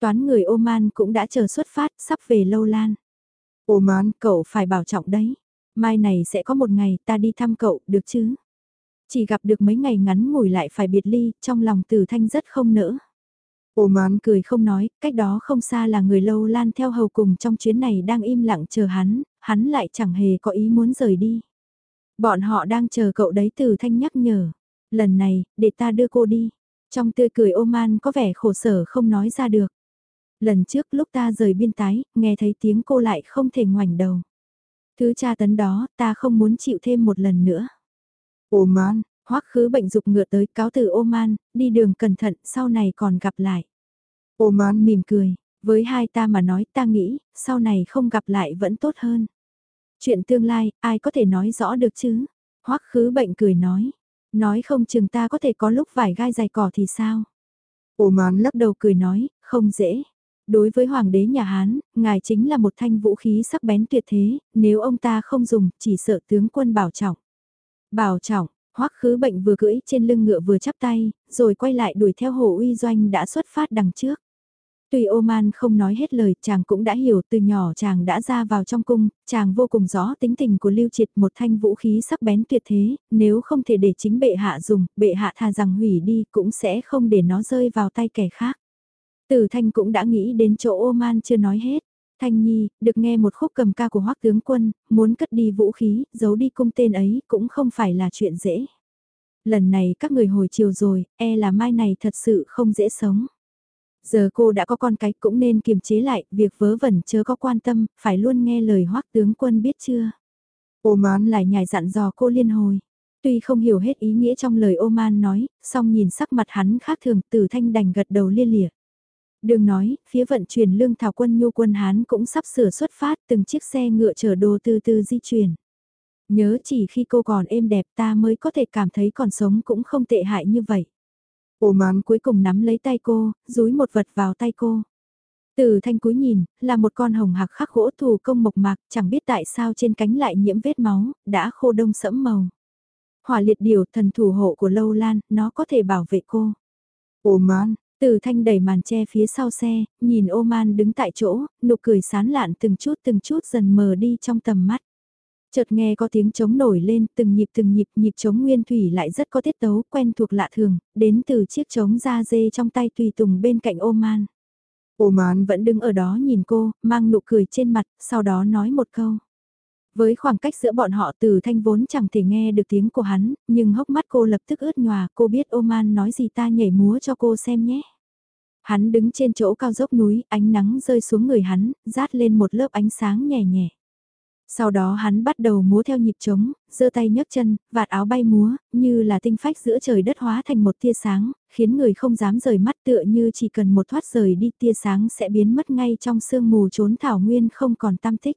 Toán người Oman cũng đã chờ xuất phát, sắp về lâu lan. Oman, cậu phải bảo trọng đấy. Mai này sẽ có một ngày ta đi thăm cậu, được chứ? Chỉ gặp được mấy ngày ngắn ngủi lại phải biệt ly, trong lòng Từ Thanh rất không nỡ. Oman cười không nói, cách đó không xa là người lâu lan theo hầu cùng trong chuyến này đang im lặng chờ hắn, hắn lại chẳng hề có ý muốn rời đi. Bọn họ đang chờ cậu đấy từ thanh nhắc nhở. Lần này, để ta đưa cô đi. Trong tươi cười Oman có vẻ khổ sở không nói ra được. Lần trước lúc ta rời biên tái, nghe thấy tiếng cô lại không thể ngoảnh đầu. Thứ tra tấn đó, ta không muốn chịu thêm một lần nữa. Oman, Hoắc khứ bệnh dục ngựa tới cáo từ Oman, đi đường cẩn thận sau này còn gặp lại. Oman mỉm cười, với hai ta mà nói ta nghĩ, sau này không gặp lại vẫn tốt hơn. Chuyện tương lai, ai có thể nói rõ được chứ? Hoắc khứ bệnh cười nói, nói không chừng ta có thể có lúc vải gai dài cỏ thì sao? Oman lắc đầu cười nói, không dễ. Đối với hoàng đế nhà Hán, ngài chính là một thanh vũ khí sắc bén tuyệt thế, nếu ông ta không dùng, chỉ sợ tướng quân bảo trọng. Bảo trọng, Hoắc khứ bệnh vừa cưỡi trên lưng ngựa vừa chắp tay, rồi quay lại đuổi theo hồ uy doanh đã xuất phát đằng trước. Tùy ô man không nói hết lời, chàng cũng đã hiểu từ nhỏ chàng đã ra vào trong cung, chàng vô cùng rõ tính tình của Lưu Triệt một thanh vũ khí sắc bén tuyệt thế, nếu không thể để chính bệ hạ dùng, bệ hạ thà rằng hủy đi cũng sẽ không để nó rơi vào tay kẻ khác. Từ Thanh cũng đã nghĩ đến chỗ ô man chưa nói hết. Thanh Nhi, được nghe một khúc cầm ca của hoắc tướng quân, muốn cất đi vũ khí, giấu đi cung tên ấy cũng không phải là chuyện dễ. Lần này các người hồi chiều rồi, e là mai này thật sự không dễ sống. Giờ cô đã có con cái cũng nên kiềm chế lại, việc vớ vẩn chớ có quan tâm, phải luôn nghe lời hoắc tướng quân biết chưa. Oman lại nhài dặn dò cô liên hồi. Tuy không hiểu hết ý nghĩa trong lời Oman nói, song nhìn sắc mặt hắn khác thường, tử thanh đành gật đầu liên liệt. Đừng nói, phía vận chuyển lương thảo quân nhu quân Hán cũng sắp sửa xuất phát từng chiếc xe ngựa chở đồ từ từ di chuyển. Nhớ chỉ khi cô còn êm đẹp ta mới có thể cảm thấy còn sống cũng không tệ hại như vậy. Ổ mán cuối cùng nắm lấy tay cô, rúi một vật vào tay cô. Từ thanh cúi nhìn, là một con hồng hạc khắc gỗ thủ công mộc mạc, chẳng biết tại sao trên cánh lại nhiễm vết máu, đã khô đông sẫm màu. Hỏa liệt điều thần thủ hộ của lâu lan, nó có thể bảo vệ cô. Ồ man, từ thanh đẩy màn che phía sau xe, nhìn ô man đứng tại chỗ, nụ cười sán lạn từng chút từng chút dần mờ đi trong tầm mắt. Chợt nghe có tiếng trống nổi lên, từng nhịp từng nhịp nhịp trống nguyên thủy lại rất có tiết tấu, quen thuộc lạ thường, đến từ chiếc trống da dê trong tay tùy tùng bên cạnh ô man. Ô man vẫn đứng ở đó nhìn cô, mang nụ cười trên mặt, sau đó nói một câu. Với khoảng cách giữa bọn họ từ thanh vốn chẳng thể nghe được tiếng của hắn, nhưng hốc mắt cô lập tức ướt nhòa, cô biết Oman nói gì ta nhảy múa cho cô xem nhé. Hắn đứng trên chỗ cao dốc núi, ánh nắng rơi xuống người hắn, rát lên một lớp ánh sáng nhẹ nhẹ. Sau đó hắn bắt đầu múa theo nhịp trống, giơ tay nhấc chân, vạt áo bay múa, như là tinh phách giữa trời đất hóa thành một tia sáng, khiến người không dám rời mắt tựa như chỉ cần một thoát rời đi tia sáng sẽ biến mất ngay trong sương mù trốn thảo nguyên không còn tam tích.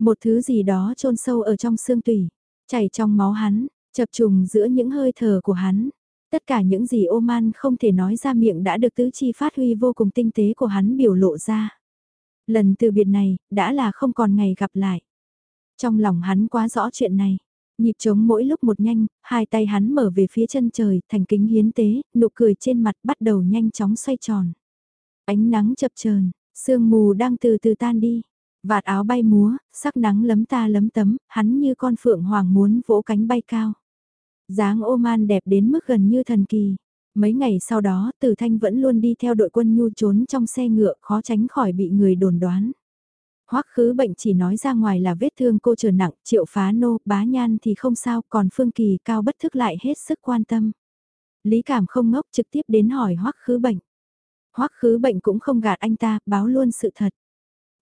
Một thứ gì đó chôn sâu ở trong xương tủy, chảy trong máu hắn, chập trùng giữa những hơi thở của hắn. Tất cả những gì Oman không thể nói ra miệng đã được tứ chi phát huy vô cùng tinh tế của hắn biểu lộ ra. Lần từ biệt này, đã là không còn ngày gặp lại. Trong lòng hắn quá rõ chuyện này. Nhịp trống mỗi lúc một nhanh, hai tay hắn mở về phía chân trời, thành kính hiến tế, nụ cười trên mặt bắt đầu nhanh chóng xoay tròn. Ánh nắng chập chờn, sương mù đang từ từ tan đi. Vạt áo bay múa, sắc nắng lấm ta lấm tấm, hắn như con phượng hoàng muốn vỗ cánh bay cao. dáng ô man đẹp đến mức gần như thần kỳ. Mấy ngày sau đó, Tử Thanh vẫn luôn đi theo đội quân nhu trốn trong xe ngựa khó tránh khỏi bị người đồn đoán. Hoắc khứ bệnh chỉ nói ra ngoài là vết thương cô trở nặng, triệu phá nô, bá nhan thì không sao, còn Phương Kỳ cao bất thức lại hết sức quan tâm. Lý cảm không ngốc trực tiếp đến hỏi Hoắc khứ bệnh. Hoắc khứ bệnh cũng không gạt anh ta, báo luôn sự thật.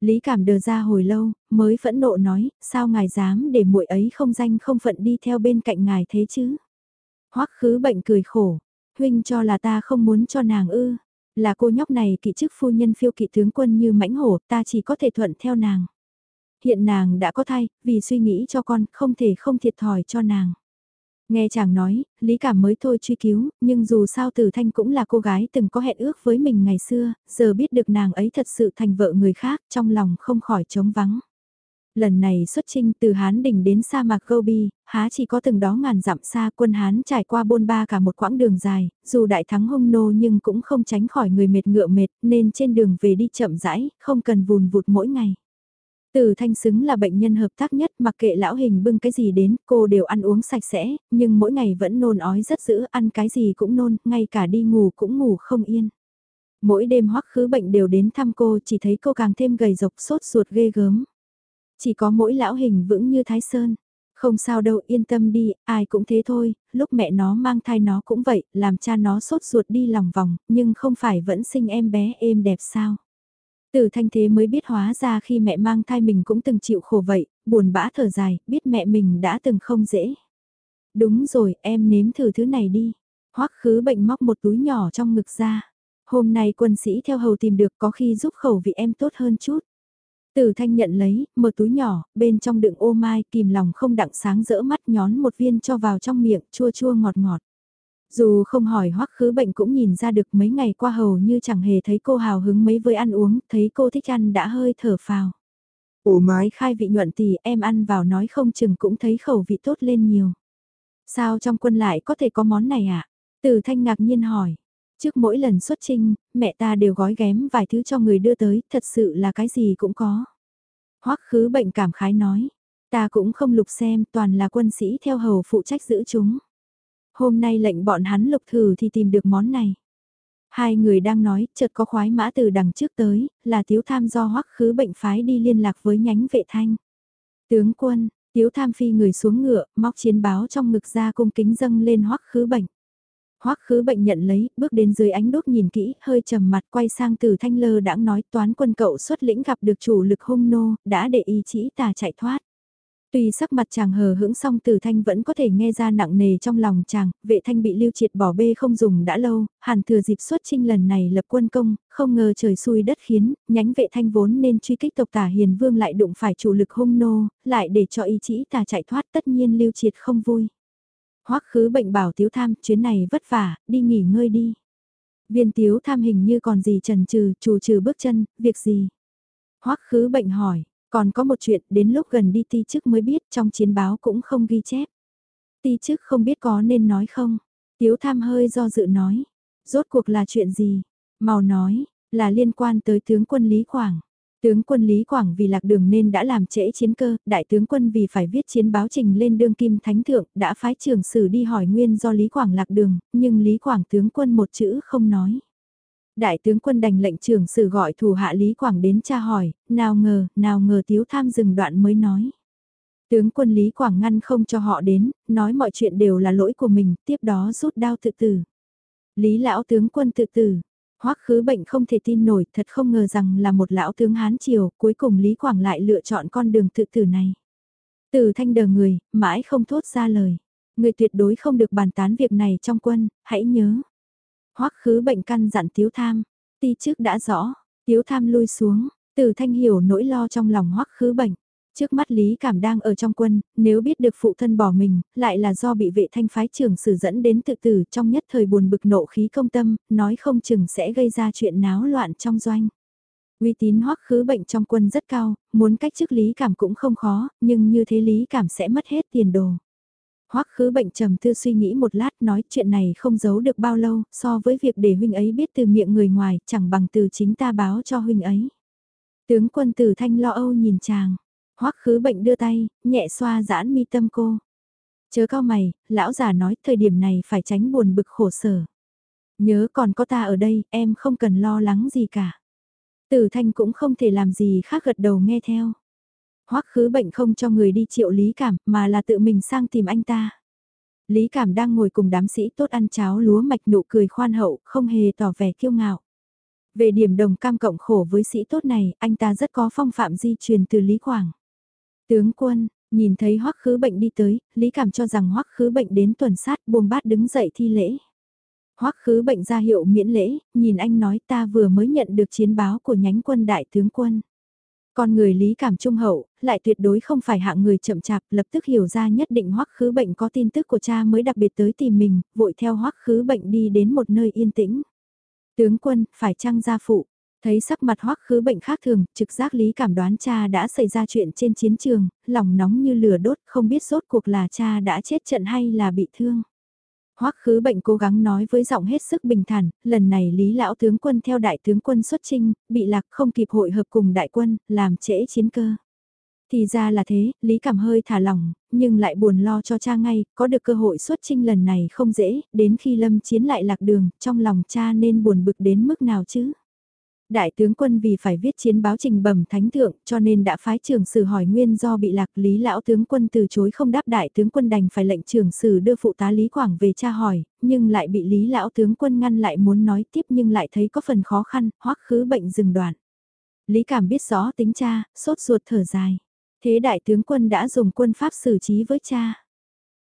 Lý cảm đờ ra hồi lâu, mới phẫn nộ nói, sao ngài dám để muội ấy không danh không phận đi theo bên cạnh ngài thế chứ? Hoắc khứ bệnh cười khổ, huynh cho là ta không muốn cho nàng ư, là cô nhóc này kỵ chức phu nhân phiêu kỵ tướng quân như mãnh hổ, ta chỉ có thể thuận theo nàng. Hiện nàng đã có thai, vì suy nghĩ cho con, không thể không thiệt thòi cho nàng. Nghe chàng nói, Lý Cảm mới thôi truy cứu, nhưng dù sao Tử Thanh cũng là cô gái từng có hẹn ước với mình ngày xưa, giờ biết được nàng ấy thật sự thành vợ người khác, trong lòng không khỏi trống vắng. Lần này xuất trinh từ Hán đỉnh đến sa mạc Gobi, há chỉ có từng đó ngàn dặm xa quân Hán trải qua bôn ba cả một quãng đường dài, dù đại thắng hung nô nhưng cũng không tránh khỏi người mệt ngựa mệt, nên trên đường về đi chậm rãi, không cần vùn vụt mỗi ngày. Từ thanh xứng là bệnh nhân hợp tác nhất mặc kệ lão hình bưng cái gì đến cô đều ăn uống sạch sẽ, nhưng mỗi ngày vẫn nôn ói rất dữ ăn cái gì cũng nôn, ngay cả đi ngủ cũng ngủ không yên. Mỗi đêm hoắc khứ bệnh đều đến thăm cô chỉ thấy cô càng thêm gầy rộc sốt ruột ghê gớm. Chỉ có mỗi lão hình vững như Thái Sơn. Không sao đâu yên tâm đi, ai cũng thế thôi, lúc mẹ nó mang thai nó cũng vậy, làm cha nó sốt ruột đi lòng vòng, nhưng không phải vẫn sinh em bé êm đẹp sao. Từ thanh thế mới biết hóa ra khi mẹ mang thai mình cũng từng chịu khổ vậy, buồn bã thở dài, biết mẹ mình đã từng không dễ. Đúng rồi, em nếm thử thứ này đi. Hoắc khứ bệnh móc một túi nhỏ trong ngực ra. Hôm nay quân sĩ theo hầu tìm được có khi giúp khẩu vị em tốt hơn chút. Từ thanh nhận lấy, mở túi nhỏ, bên trong đựng ô mai, kìm lòng không đặng sáng rỡ mắt nhón một viên cho vào trong miệng, chua chua ngọt ngọt. Dù không hỏi hoắc khứ bệnh cũng nhìn ra được mấy ngày qua hầu như chẳng hề thấy cô hào hứng mấy với ăn uống, thấy cô thích ăn đã hơi thở phào. Ồ mái khai vị nhuận thì em ăn vào nói không chừng cũng thấy khẩu vị tốt lên nhiều. Sao trong quân lại có thể có món này ạ? À? Từ thanh ngạc nhiên hỏi. Trước mỗi lần xuất trinh, mẹ ta đều gói ghém vài thứ cho người đưa tới, thật sự là cái gì cũng có. Hoắc khứ bệnh cảm khái nói, ta cũng không lục xem, toàn là quân sĩ theo hầu phụ trách giữ chúng. Hôm nay lệnh bọn hắn lục thử thì tìm được món này. Hai người đang nói, chợt có khoái mã từ đằng trước tới, là tiếu tham do hoắc khứ bệnh phái đi liên lạc với nhánh vệ thanh. Tướng quân, tiếu tham phi người xuống ngựa, móc chiến báo trong ngực ra cung kính dâng lên hoắc khứ bệnh. Hoắc khứ bệnh nhận lấy, bước đến dưới ánh đốt nhìn kỹ, hơi trầm mặt quay sang từ thanh lơ đãng nói toán quân cậu xuất lĩnh gặp được chủ lực hung nô, đã để ý chỉ tà chạy thoát. Tuy sắc mặt chàng hờ hững song từ thanh vẫn có thể nghe ra nặng nề trong lòng chàng, vệ thanh bị lưu triệt bỏ bê không dùng đã lâu, hàn thừa dịp xuất trinh lần này lập quân công, không ngờ trời xui đất khiến, nhánh vệ thanh vốn nên truy kích tộc tả hiền vương lại đụng phải chủ lực hung nô, lại để cho ý chỉ tà chạy thoát tất nhiên lưu triệt không vui. Hoắc khứ bệnh bảo tiếu tham, chuyến này vất vả, đi nghỉ ngơi đi. Viên tiếu tham hình như còn gì trần trừ, trù trừ bước chân, việc gì? Hoắc khứ bệnh hỏi, còn có một chuyện đến lúc gần đi ti chức mới biết trong chiến báo cũng không ghi chép. Ti chức không biết có nên nói không? Tiếu tham hơi do dự nói. Rốt cuộc là chuyện gì? Màu nói, là liên quan tới tướng quân Lý Quảng. Tướng quân Lý Quảng vì lạc đường nên đã làm trễ chiến cơ, đại tướng quân vì phải viết chiến báo trình lên đương kim thánh thượng, đã phái trường sử đi hỏi nguyên do Lý Quảng lạc đường, nhưng Lý Quảng tướng quân một chữ không nói. Đại tướng quân đành lệnh trưởng sử gọi thủ hạ Lý Quảng đến tra hỏi, nào ngờ, nào ngờ tiếu tham dừng đoạn mới nói. Tướng quân Lý Quảng ngăn không cho họ đến, nói mọi chuyện đều là lỗi của mình, tiếp đó rút đao tự tử. Lý lão tướng quân tự tử, Hoắc khứ bệnh không thể tin nổi, thật không ngờ rằng là một lão tướng Hán Triều, cuối cùng Lý Quảng lại lựa chọn con đường tự tử này. Từ thanh đờ người, mãi không thốt ra lời. Người tuyệt đối không được bàn tán việc này trong quân, hãy nhớ. Hoắc khứ bệnh căn dặn Tiếu Tham, ti trước đã rõ, Tiếu Tham lui xuống, từ thanh hiểu nỗi lo trong lòng Hoắc khứ bệnh. Trước mắt Lý Cảm đang ở trong quân, nếu biết được phụ thân bỏ mình, lại là do bị vệ thanh phái trưởng sử dẫn đến tự tử trong nhất thời buồn bực nộ khí công tâm, nói không chừng sẽ gây ra chuyện náo loạn trong doanh. Uy tín hoắc khứ bệnh trong quân rất cao, muốn cách chức Lý Cảm cũng không khó, nhưng như thế Lý Cảm sẽ mất hết tiền đồ. Hoắc khứ bệnh trầm tư suy nghĩ một lát nói chuyện này không giấu được bao lâu, so với việc để huynh ấy biết từ miệng người ngoài, chẳng bằng từ chính ta báo cho huynh ấy. Tướng quân tử thanh lo âu nhìn chàng, Hoắc khứ bệnh đưa tay, nhẹ xoa giãn mi tâm cô. Chớ cao mày, lão già nói thời điểm này phải tránh buồn bực khổ sở. Nhớ còn có ta ở đây, em không cần lo lắng gì cả. Tử thanh cũng không thể làm gì khác gật đầu nghe theo. Hoắc khứ bệnh không cho người đi triệu lý cảm mà là tự mình sang tìm anh ta. Lý cảm đang ngồi cùng đám sĩ tốt ăn cháo lúa mạch nụ cười khoan hậu, không hề tỏ vẻ kiêu ngạo. Về điểm đồng cam cộng khổ với sĩ tốt này, anh ta rất có phong phạm di truyền từ Lý Quảng. Tướng quân, nhìn thấy hoắc khứ bệnh đi tới, Lý Cảm cho rằng hoắc khứ bệnh đến tuần sát buông bát đứng dậy thi lễ. hoắc khứ bệnh ra hiệu miễn lễ, nhìn anh nói ta vừa mới nhận được chiến báo của nhánh quân đại tướng quân. Con người lý cảm trung hậu, lại tuyệt đối không phải hạng người chậm chạp, lập tức hiểu ra nhất định hoắc khứ bệnh có tin tức của cha mới đặc biệt tới tìm mình, vội theo hoắc khứ bệnh đi đến một nơi yên tĩnh. Tướng quân, phải chăng gia phụ, Thấy sắc mặt hoắc khứ bệnh khác thường, trực giác lý cảm đoán cha đã xảy ra chuyện trên chiến trường, lòng nóng như lửa đốt, không biết rốt cuộc là cha đã chết trận hay là bị thương. Hoắc khứ bệnh cố gắng nói với giọng hết sức bình thản, lần này Lý Lão tướng quân theo đại tướng quân xuất trinh, bị lạc không kịp hội hợp cùng đại quân, làm trễ chiến cơ. Thì ra là thế, Lý Cảm hơi thả lỏng, nhưng lại buồn lo cho cha ngay, có được cơ hội xuất trinh lần này không dễ, đến khi lâm chiến lại lạc đường, trong lòng cha nên buồn bực đến mức nào chứ. Đại tướng quân vì phải viết chiến báo trình bẩm thánh thượng cho nên đã phái trưởng sử hỏi nguyên do bị lạc lý lão tướng quân từ chối không đáp đại tướng quân đành phải lệnh trưởng sử đưa phụ tá Lý Quảng về tra hỏi, nhưng lại bị lý lão tướng quân ngăn lại muốn nói tiếp nhưng lại thấy có phần khó khăn, hoắc khứ bệnh dừng đoạn. Lý Cảm biết rõ tính cha, sốt ruột thở dài. Thế đại tướng quân đã dùng quân pháp xử trí với cha.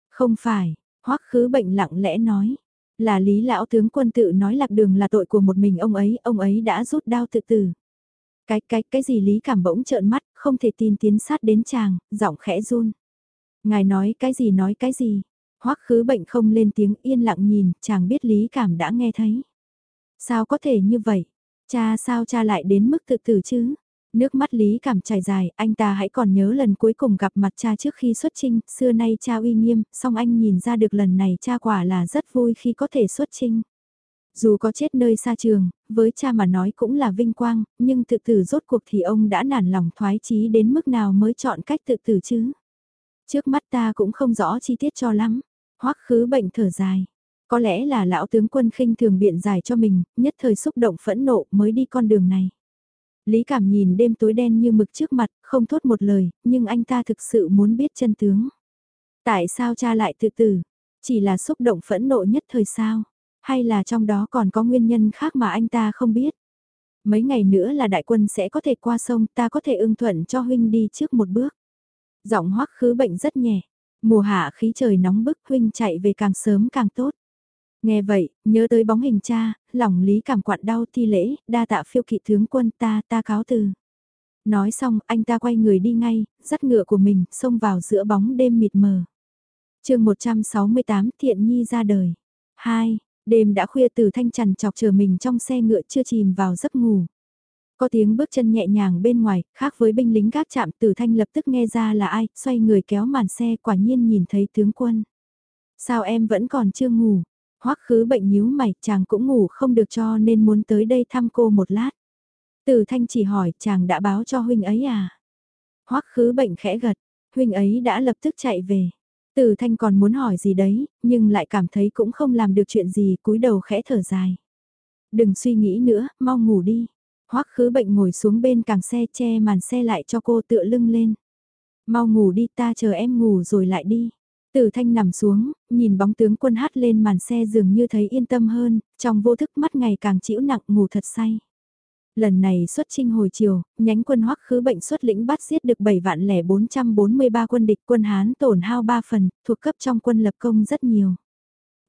Không phải, hoắc khứ bệnh lặng lẽ nói. Là lý lão tướng quân tự nói lạc đường là tội của một mình ông ấy, ông ấy đã rút đao tự tử. Cái, cái, cái gì lý cảm bỗng trợn mắt, không thể tin tiến sát đến chàng, giọng khẽ run. Ngài nói cái gì nói cái gì, hoắc khứ bệnh không lên tiếng yên lặng nhìn, chàng biết lý cảm đã nghe thấy. Sao có thể như vậy? Cha sao cha lại đến mức tự tử chứ? Nước mắt Lý cảm chảy dài, anh ta hãy còn nhớ lần cuối cùng gặp mặt cha trước khi xuất trinh, xưa nay cha uy nghiêm, song anh nhìn ra được lần này cha quả là rất vui khi có thể xuất trinh. Dù có chết nơi xa trường, với cha mà nói cũng là vinh quang, nhưng tự tử rốt cuộc thì ông đã nản lòng thoái chí đến mức nào mới chọn cách tự tử chứ. Trước mắt ta cũng không rõ chi tiết cho lắm, hoắc khứ bệnh thở dài. Có lẽ là lão tướng quân khinh thường biện giải cho mình, nhất thời xúc động phẫn nộ mới đi con đường này. Lý cảm nhìn đêm tối đen như mực trước mặt, không thốt một lời, nhưng anh ta thực sự muốn biết chân tướng. Tại sao cha lại tự tử? Chỉ là xúc động phẫn nộ nhất thời sao? Hay là trong đó còn có nguyên nhân khác mà anh ta không biết? Mấy ngày nữa là đại quân sẽ có thể qua sông, ta có thể ưng thuận cho huynh đi trước một bước. Giọng hoắc khứ bệnh rất nhẹ. Mùa hạ khí trời nóng bức huynh chạy về càng sớm càng tốt. Nghe vậy, nhớ tới bóng hình cha, lòng lý cảm quặn đau thi lễ, đa tạ phiêu kỵ tướng quân ta, ta cáo từ. Nói xong, anh ta quay người đi ngay, dắt ngựa của mình, xông vào giữa bóng đêm mịt mờ. chương 168 Thiện Nhi ra đời. 2. Đêm đã khuya từ thanh trần chọc chờ mình trong xe ngựa chưa chìm vào giấc ngủ. Có tiếng bước chân nhẹ nhàng bên ngoài, khác với binh lính gác chạm tử thanh lập tức nghe ra là ai, xoay người kéo màn xe quả nhiên nhìn thấy tướng quân. Sao em vẫn còn chưa ngủ? Hoắc khứ bệnh nhíu mày, chàng cũng ngủ không được cho nên muốn tới đây thăm cô một lát. Từ thanh chỉ hỏi, chàng đã báo cho huynh ấy à? Hoắc khứ bệnh khẽ gật, huynh ấy đã lập tức chạy về. Từ thanh còn muốn hỏi gì đấy, nhưng lại cảm thấy cũng không làm được chuyện gì, cúi đầu khẽ thở dài. Đừng suy nghĩ nữa, mau ngủ đi. Hoắc khứ bệnh ngồi xuống bên càng xe che màn xe lại cho cô tựa lưng lên. Mau ngủ đi ta chờ em ngủ rồi lại đi. Tử thanh nằm xuống, nhìn bóng tướng quân hát lên màn xe dường như thấy yên tâm hơn, trong vô thức mắt ngày càng chịu nặng ngủ thật say. Lần này xuất trinh hồi chiều, nhánh quân hoắc khứ bệnh xuất lĩnh bắt giết được 7 vạn lẻ 443 quân địch quân Hán tổn hao 3 phần, thuộc cấp trong quân lập công rất nhiều.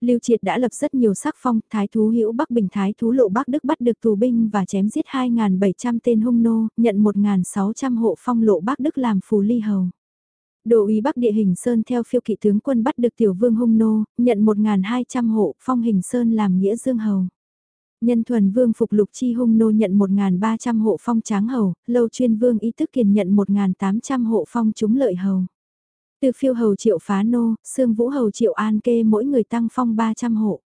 Lưu Triệt đã lập rất nhiều sắc phong, thái thú hữu Bắc Bình thái thú lộ Bắc Đức bắt được tù binh và chém giết 2.700 tên hung nô, nhận 1.600 hộ phong lộ Bắc Đức làm phù ly hầu. Đồ uy Bắc địa hình Sơn theo phiêu kỵ tướng quân bắt được tiểu vương hung nô, nhận 1.200 hộ, phong hình Sơn làm nghĩa dương hầu. Nhân thuần vương phục lục chi hung nô nhận 1.300 hộ phong tráng hầu, lâu chuyên vương ý tức kiền nhận 1.800 hộ phong chúng lợi hầu. Từ phiêu hầu triệu phá nô, xương vũ hầu triệu an kê mỗi người tăng phong 300 hộ.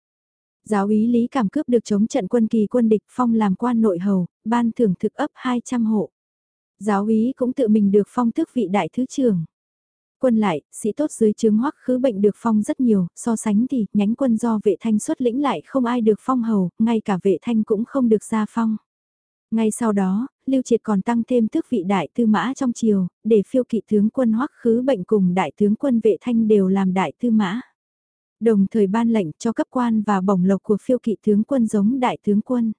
Giáo úy Lý Cảm cướp được chống trận quân kỳ quân địch phong làm quan nội hầu, ban thưởng thực ấp 200 hộ. Giáo úy cũng tự mình được phong tước vị đại thứ trưởng. Quân lại, sĩ tốt dưới chứng hoắc khứ bệnh được phong rất nhiều, so sánh thì nhánh quân do vệ thanh xuất lĩnh lại không ai được phong hầu, ngay cả vệ thanh cũng không được ra phong. Ngay sau đó, Lưu Triệt còn tăng thêm tước vị đại tư mã trong triều, để phiêu kỵ tướng quân hoắc khứ bệnh cùng đại tướng quân vệ thanh đều làm đại tư mã. Đồng thời ban lệnh cho cấp quan và bổng lộc của phiêu kỵ tướng quân giống đại tướng quân.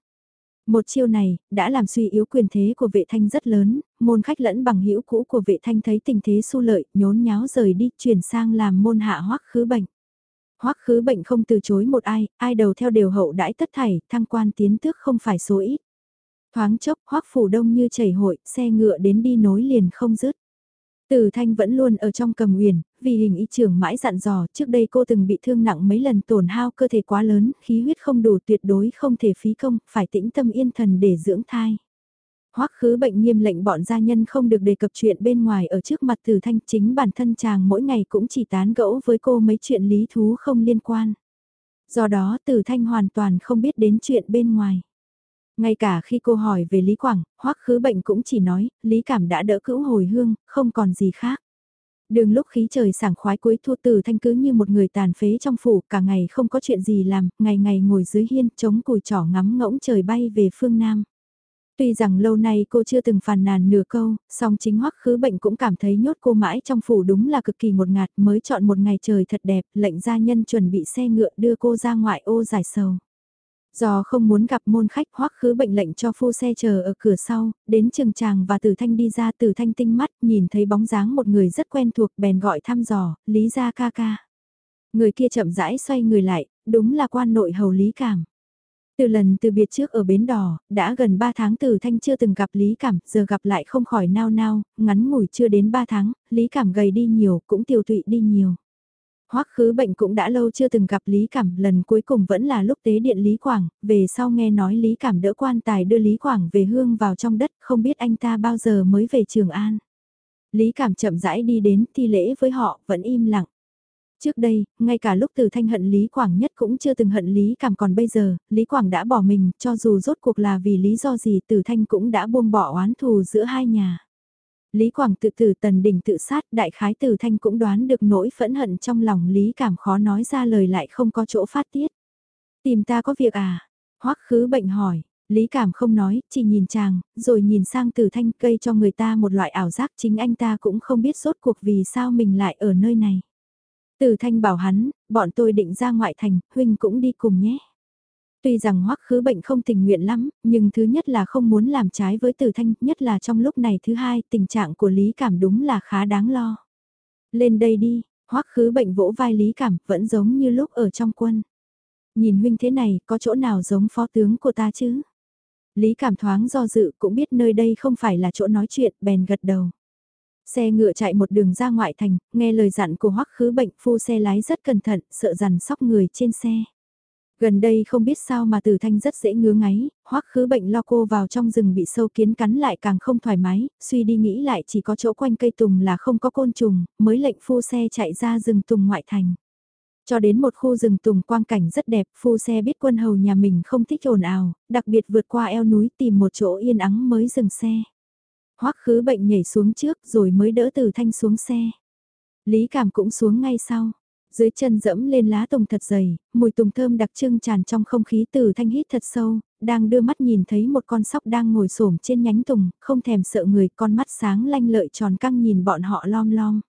Một chiêu này, đã làm suy yếu quyền thế của vệ thanh rất lớn, môn khách lẫn bằng hữu cũ của vệ thanh thấy tình thế su lợi, nhốn nháo rời đi, chuyển sang làm môn hạ hoắc khứ bệnh. Hoắc khứ bệnh không từ chối một ai, ai đầu theo đều hậu đãi tất thảy, thăng quan tiến tước không phải số ít. Thoáng chốc, hoắc phủ đông như chảy hội, xe ngựa đến đi nối liền không dứt. Từ Thanh vẫn luôn ở trong cầm uyển, vì hình y trưởng mãi dặn dò, trước đây cô từng bị thương nặng mấy lần tổn hao cơ thể quá lớn, khí huyết không đủ tuyệt đối không thể phí công, phải tĩnh tâm yên thần để dưỡng thai. Hoắc khứ bệnh nghiêm lệnh bọn gia nhân không được đề cập chuyện bên ngoài ở trước mặt Từ Thanh chính bản thân chàng mỗi ngày cũng chỉ tán gẫu với cô mấy chuyện lý thú không liên quan. Do đó Từ Thanh hoàn toàn không biết đến chuyện bên ngoài. Ngay cả khi cô hỏi về Lý Quảng, hoắc khứ bệnh cũng chỉ nói, Lý Cảm đã đỡ cữu hồi hương, không còn gì khác. Đường lúc khí trời sảng khoái cuối thu từ thanh cứ như một người tàn phế trong phủ, cả ngày không có chuyện gì làm, ngày ngày ngồi dưới hiên, chống cùi trỏ ngắm ngỗng trời bay về phương Nam. Tuy rằng lâu nay cô chưa từng phàn nàn nửa câu, song chính hoắc khứ bệnh cũng cảm thấy nhốt cô mãi trong phủ đúng là cực kỳ một ngạt mới chọn một ngày trời thật đẹp, lệnh gia nhân chuẩn bị xe ngựa đưa cô ra ngoại ô giải sầu. Do không muốn gặp môn khách hoắc khứ bệnh lệnh cho phu xe chờ ở cửa sau, đến trường tràng và tử thanh đi ra tử thanh tinh mắt nhìn thấy bóng dáng một người rất quen thuộc bèn gọi thăm dò, lý gia ca ca. Người kia chậm rãi xoay người lại, đúng là quan nội hầu lý cảm. Từ lần từ biệt trước ở bến đò, đã gần 3 tháng Tử Thanh chưa từng gặp Lý Cảm, giờ gặp lại không khỏi nao nao, ngắn ngủi chưa đến 3 tháng, Lý Cảm gầy đi nhiều, cũng tiêu tụy đi nhiều. Hoắc khứ bệnh cũng đã lâu chưa từng gặp Lý Cảm, lần cuối cùng vẫn là lúc tế điện Lý Quảng, về sau nghe nói Lý Cảm đỡ quan tài đưa Lý Quảng về hương vào trong đất, không biết anh ta bao giờ mới về Trường An. Lý Cảm chậm rãi đi đến thi lễ với họ, vẫn im lặng. Trước đây, ngay cả lúc từ thanh hận Lý Quảng nhất cũng chưa từng hận Lý Cảm còn bây giờ, Lý Quảng đã bỏ mình, cho dù rốt cuộc là vì lý do gì từ thanh cũng đã buông bỏ oán thù giữa hai nhà. Lý Quảng tự tử tần đỉnh tự sát đại khái từ thanh cũng đoán được nỗi phẫn hận trong lòng Lý Cảm khó nói ra lời lại không có chỗ phát tiết. Tìm ta có việc à? Hoắc khứ bệnh hỏi, Lý Cảm không nói, chỉ nhìn chàng, rồi nhìn sang từ thanh cây cho người ta một loại ảo giác chính anh ta cũng không biết rốt cuộc vì sao mình lại ở nơi này. Từ thanh bảo hắn, bọn tôi định ra ngoại thành, huynh cũng đi cùng nhé. Tuy rằng hoắc khứ bệnh không tình nguyện lắm, nhưng thứ nhất là không muốn làm trái với tử thanh, nhất là trong lúc này thứ hai tình trạng của Lý Cảm đúng là khá đáng lo. Lên đây đi, hoắc khứ bệnh vỗ vai Lý Cảm vẫn giống như lúc ở trong quân. Nhìn huynh thế này có chỗ nào giống phó tướng của ta chứ? Lý Cảm thoáng do dự cũng biết nơi đây không phải là chỗ nói chuyện bèn gật đầu. Xe ngựa chạy một đường ra ngoại thành, nghe lời dặn của hoắc khứ bệnh phu xe lái rất cẩn thận, sợ dằn sóc người trên xe. Gần đây không biết sao mà Từ Thanh rất dễ ngứa ngáy, hoắc khứ bệnh lo cô vào trong rừng bị sâu kiến cắn lại càng không thoải mái, suy đi nghĩ lại chỉ có chỗ quanh cây tùng là không có côn trùng, mới lệnh phu xe chạy ra rừng tùng ngoại thành. Cho đến một khu rừng tùng quang cảnh rất đẹp, phu xe biết quân hầu nhà mình không thích ồn ào, đặc biệt vượt qua eo núi tìm một chỗ yên ắng mới dừng xe. hoắc khứ bệnh nhảy xuống trước rồi mới đỡ Từ Thanh xuống xe. Lý Cảm cũng xuống ngay sau. Dưới chân dẫm lên lá tùng thật dày, mùi tùng thơm đặc trưng tràn trong không khí từ thanh hít thật sâu, đang đưa mắt nhìn thấy một con sóc đang ngồi xổm trên nhánh tùng, không thèm sợ người, con mắt sáng lanh lợi tròn căng nhìn bọn họ lom lom.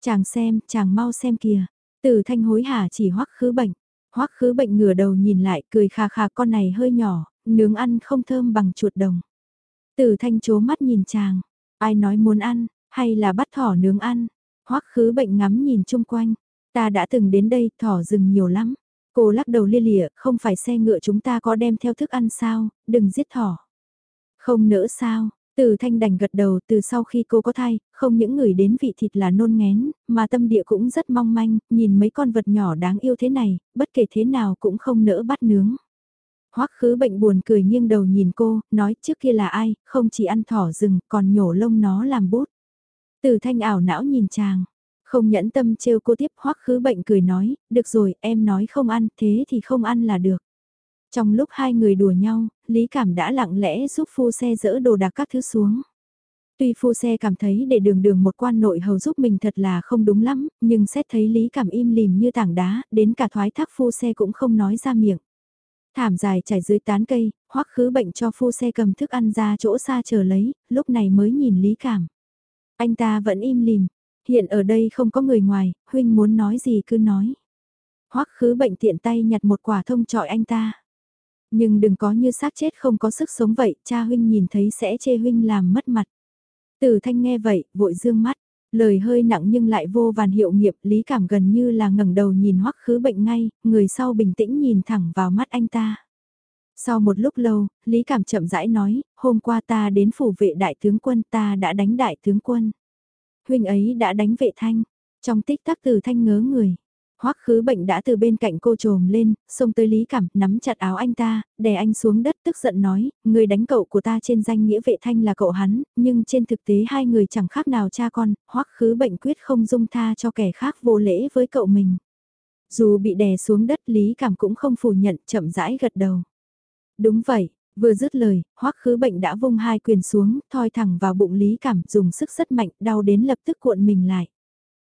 Chàng xem, chàng mau xem kìa. Từ thanh hối hả chỉ hoắc khứ bệnh. Hoắc khứ bệnh ngửa đầu nhìn lại, cười khà khà con này hơi nhỏ, nướng ăn không thơm bằng chuột đồng. Từ thanh chố mắt nhìn chàng, ai nói muốn ăn, hay là bắt thỏ nướng ăn. Hoắc khứ bệnh ngắm nhìn chung quanh, Ta đã từng đến đây, thỏ rừng nhiều lắm. Cô lắc đầu lia lịa, không phải xe ngựa chúng ta có đem theo thức ăn sao, đừng giết thỏ. Không nỡ sao, từ thanh đành gật đầu từ sau khi cô có thai, không những người đến vị thịt là nôn ngén, mà tâm địa cũng rất mong manh, nhìn mấy con vật nhỏ đáng yêu thế này, bất kể thế nào cũng không nỡ bắt nướng. Hoắc khứ bệnh buồn cười nghiêng đầu nhìn cô, nói trước kia là ai, không chỉ ăn thỏ rừng, còn nhổ lông nó làm bút. Từ thanh ảo não nhìn chàng, không nhẫn tâm trêu cô tiếp hoắc khứ bệnh cười nói, được rồi, em nói không ăn, thế thì không ăn là được. Trong lúc hai người đùa nhau, Lý Cảm đã lặng lẽ giúp phu xe dỡ đồ đạc các thứ xuống. Tuy phu xe cảm thấy để đường đường một quan nội hầu giúp mình thật là không đúng lắm, nhưng xét thấy Lý Cảm im lìm như tảng đá, đến cả thoái thác phu xe cũng không nói ra miệng. Thảm dài trải dưới tán cây, hoắc khứ bệnh cho phu xe cầm thức ăn ra chỗ xa chờ lấy, lúc này mới nhìn Lý Cảm. Anh ta vẫn im lìm, hiện ở đây không có người ngoài, huynh muốn nói gì cứ nói. Hoắc khứ bệnh tiện tay nhặt một quả thông trọi anh ta. Nhưng đừng có như xác chết không có sức sống vậy, cha huynh nhìn thấy sẽ chê huynh làm mất mặt. Tử thanh nghe vậy, vội dương mắt, lời hơi nặng nhưng lại vô vàn hiệu nghiệp, lý cảm gần như là ngẩng đầu nhìn hoắc khứ bệnh ngay, người sau bình tĩnh nhìn thẳng vào mắt anh ta. Sau một lúc lâu, Lý Cảm chậm rãi nói, hôm qua ta đến phủ vệ đại tướng quân ta đã đánh đại tướng quân. Huynh ấy đã đánh vệ thanh, trong tích tắc từ thanh ngớ người. Hoắc khứ bệnh đã từ bên cạnh cô trồm lên, xông tới Lý Cảm, nắm chặt áo anh ta, đè anh xuống đất tức giận nói, người đánh cậu của ta trên danh nghĩa vệ thanh là cậu hắn, nhưng trên thực tế hai người chẳng khác nào cha con, Hoắc khứ bệnh quyết không dung tha cho kẻ khác vô lễ với cậu mình. Dù bị đè xuống đất Lý Cảm cũng không phủ nhận, chậm rãi gật đầu. Đúng vậy, vừa dứt lời, Hoắc khứ bệnh đã vung hai quyền xuống, thoi thẳng vào bụng Lý Cảm, dùng sức rất mạnh, đau đến lập tức cuộn mình lại.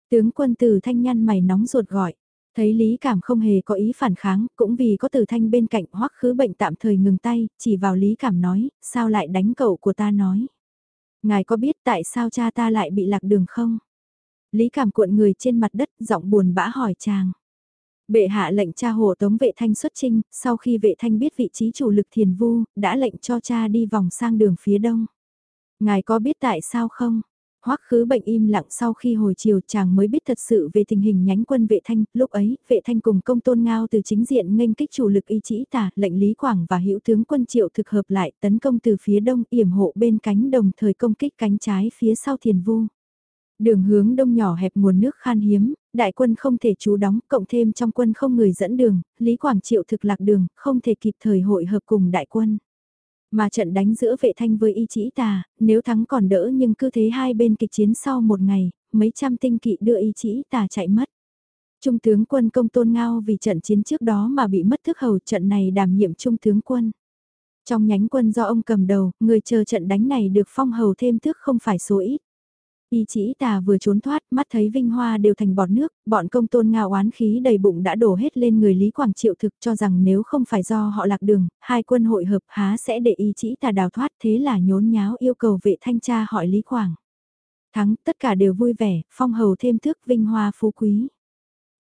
Tướng quân từ thanh nhăn mày nóng ruột gọi. Thấy Lý Cảm không hề có ý phản kháng, cũng vì có từ thanh bên cạnh hoắc khứ bệnh tạm thời ngừng tay, chỉ vào Lý Cảm nói, sao lại đánh cậu của ta nói. Ngài có biết tại sao cha ta lại bị lạc đường không? Lý Cảm cuộn người trên mặt đất, giọng buồn bã hỏi chàng. Bệ hạ lệnh cha hồ tống vệ thanh xuất trinh, sau khi vệ thanh biết vị trí chủ lực thiền vu, đã lệnh cho cha đi vòng sang đường phía đông. Ngài có biết tại sao không? Hoắc khứ bệnh im lặng sau khi hồi chiều chàng mới biết thật sự về tình hình nhánh quân vệ thanh, lúc ấy, vệ thanh cùng công tôn ngao từ chính diện nghênh kích chủ lực y chỉ tả, lệnh Lý Quảng và hữu tướng quân triệu thực hợp lại tấn công từ phía đông yểm hộ bên cánh đồng thời công kích cánh trái phía sau thiền vu. Đường hướng đông nhỏ hẹp nguồn nước khan hiếm, đại quân không thể trú đóng, cộng thêm trong quân không người dẫn đường, Lý Quảng triệu thực lạc đường, không thể kịp thời hội hợp cùng đại quân. Mà trận đánh giữa vệ thanh với y chỉ tà, nếu thắng còn đỡ nhưng cứ thế hai bên kịch chiến sau một ngày, mấy trăm tinh kỵ đưa y chỉ tà chạy mất. Trung tướng quân công tôn ngao vì trận chiến trước đó mà bị mất thức hầu trận này đảm nhiệm trung tướng quân. Trong nhánh quân do ông cầm đầu, người chờ trận đánh này được phong hầu thêm thức không phải số ít. Y chỉ tà vừa trốn thoát, mắt thấy vinh hoa đều thành bọt nước, bọn công tôn ngao oán khí đầy bụng đã đổ hết lên người Lý Quảng Triệu thực cho rằng nếu không phải do họ lạc đường, hai quân hội hợp há sẽ để y chỉ tà đào thoát thế là nhốn nháo yêu cầu vệ thanh tra hỏi Lý Quảng. Thắng, tất cả đều vui vẻ, phong hầu thêm thước vinh hoa phú quý.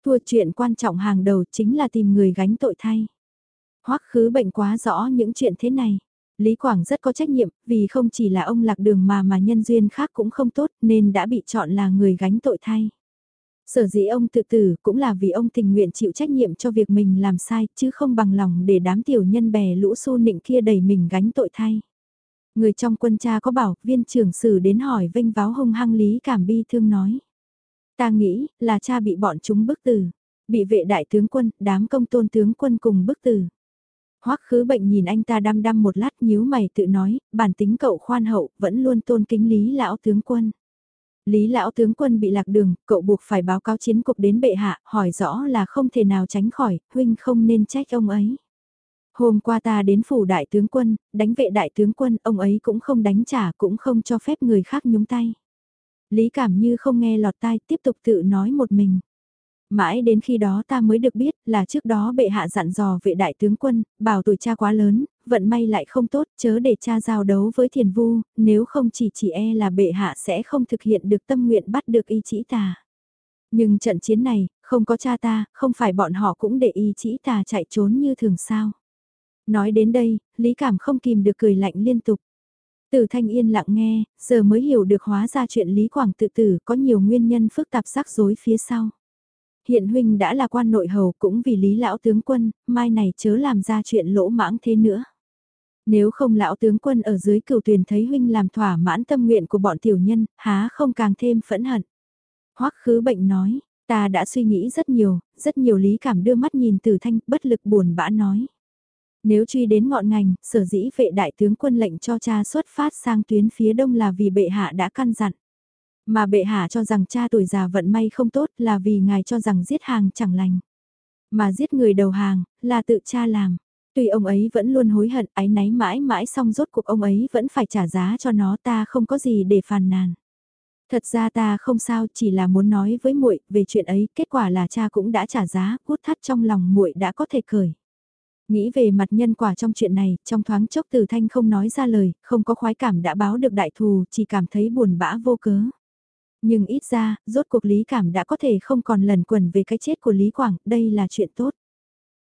Thua chuyện quan trọng hàng đầu chính là tìm người gánh tội thay. Hoắc khứ bệnh quá rõ những chuyện thế này. Lý Quảng rất có trách nhiệm, vì không chỉ là ông lạc đường mà mà nhân duyên khác cũng không tốt nên đã bị chọn là người gánh tội thay. Sở dĩ ông tự tử cũng là vì ông tình nguyện chịu trách nhiệm cho việc mình làm sai chứ không bằng lòng để đám tiểu nhân bè lũ xô nịnh kia đẩy mình gánh tội thay. Người trong quân cha có bảo viên trưởng sử đến hỏi vinh váo hung hăng Lý Cảm Bi thương nói. Ta nghĩ là cha bị bọn chúng bức tử, bị vệ đại tướng quân, đám công tôn tướng quân cùng bức tử. Hoắc khứ bệnh nhìn anh ta đăm đăm một lát nhíu mày tự nói, bản tính cậu khoan hậu, vẫn luôn tôn kính Lý Lão Tướng Quân. Lý Lão Tướng Quân bị lạc đường, cậu buộc phải báo cáo chiến cục đến bệ hạ, hỏi rõ là không thể nào tránh khỏi, huynh không nên trách ông ấy. Hôm qua ta đến phủ đại tướng quân, đánh vệ đại tướng quân, ông ấy cũng không đánh trả, cũng không cho phép người khác nhúng tay. Lý cảm như không nghe lọt tai, tiếp tục tự nói một mình. Mãi đến khi đó ta mới được biết là trước đó bệ hạ dặn dò vệ đại tướng quân, bảo tuổi cha quá lớn, vận may lại không tốt, chớ để cha giao đấu với thiền vu, nếu không chỉ chỉ e là bệ hạ sẽ không thực hiện được tâm nguyện bắt được y chỉ tà. Nhưng trận chiến này, không có cha ta, không phải bọn họ cũng để y chỉ tà chạy trốn như thường sao. Nói đến đây, Lý Cảm không kìm được cười lạnh liên tục. Từ thanh yên lặng nghe, giờ mới hiểu được hóa ra chuyện Lý Quảng tự tử có nhiều nguyên nhân phức tạp rắc rối phía sau. Hiện huynh đã là quan nội hầu cũng vì lý lão tướng quân, mai này chớ làm ra chuyện lỗ mãng thế nữa. Nếu không lão tướng quân ở dưới cửu tuyền thấy huynh làm thỏa mãn tâm nguyện của bọn tiểu nhân, há không càng thêm phẫn hận. Hoắc khứ bệnh nói, ta đã suy nghĩ rất nhiều, rất nhiều lý cảm đưa mắt nhìn từ thanh, bất lực buồn bã nói. Nếu truy đến ngọn ngành, sở dĩ vệ đại tướng quân lệnh cho cha xuất phát sang tuyến phía đông là vì bệ hạ đã căn dặn. Mà bệ hạ cho rằng cha tuổi già vận may không tốt là vì ngài cho rằng giết hàng chẳng lành. Mà giết người đầu hàng, là tự cha làm. Tuy ông ấy vẫn luôn hối hận, ái náy mãi mãi xong rốt cuộc ông ấy vẫn phải trả giá cho nó ta không có gì để phàn nàn. Thật ra ta không sao, chỉ là muốn nói với muội về chuyện ấy, kết quả là cha cũng đã trả giá, cút thắt trong lòng muội đã có thể cởi. Nghĩ về mặt nhân quả trong chuyện này, trong thoáng chốc Từ Thanh không nói ra lời, không có khoái cảm đã báo được đại thù, chỉ cảm thấy buồn bã vô cớ. Nhưng ít ra, rốt cuộc Lý Cảm đã có thể không còn lần quẩn về cái chết của Lý Quảng, đây là chuyện tốt.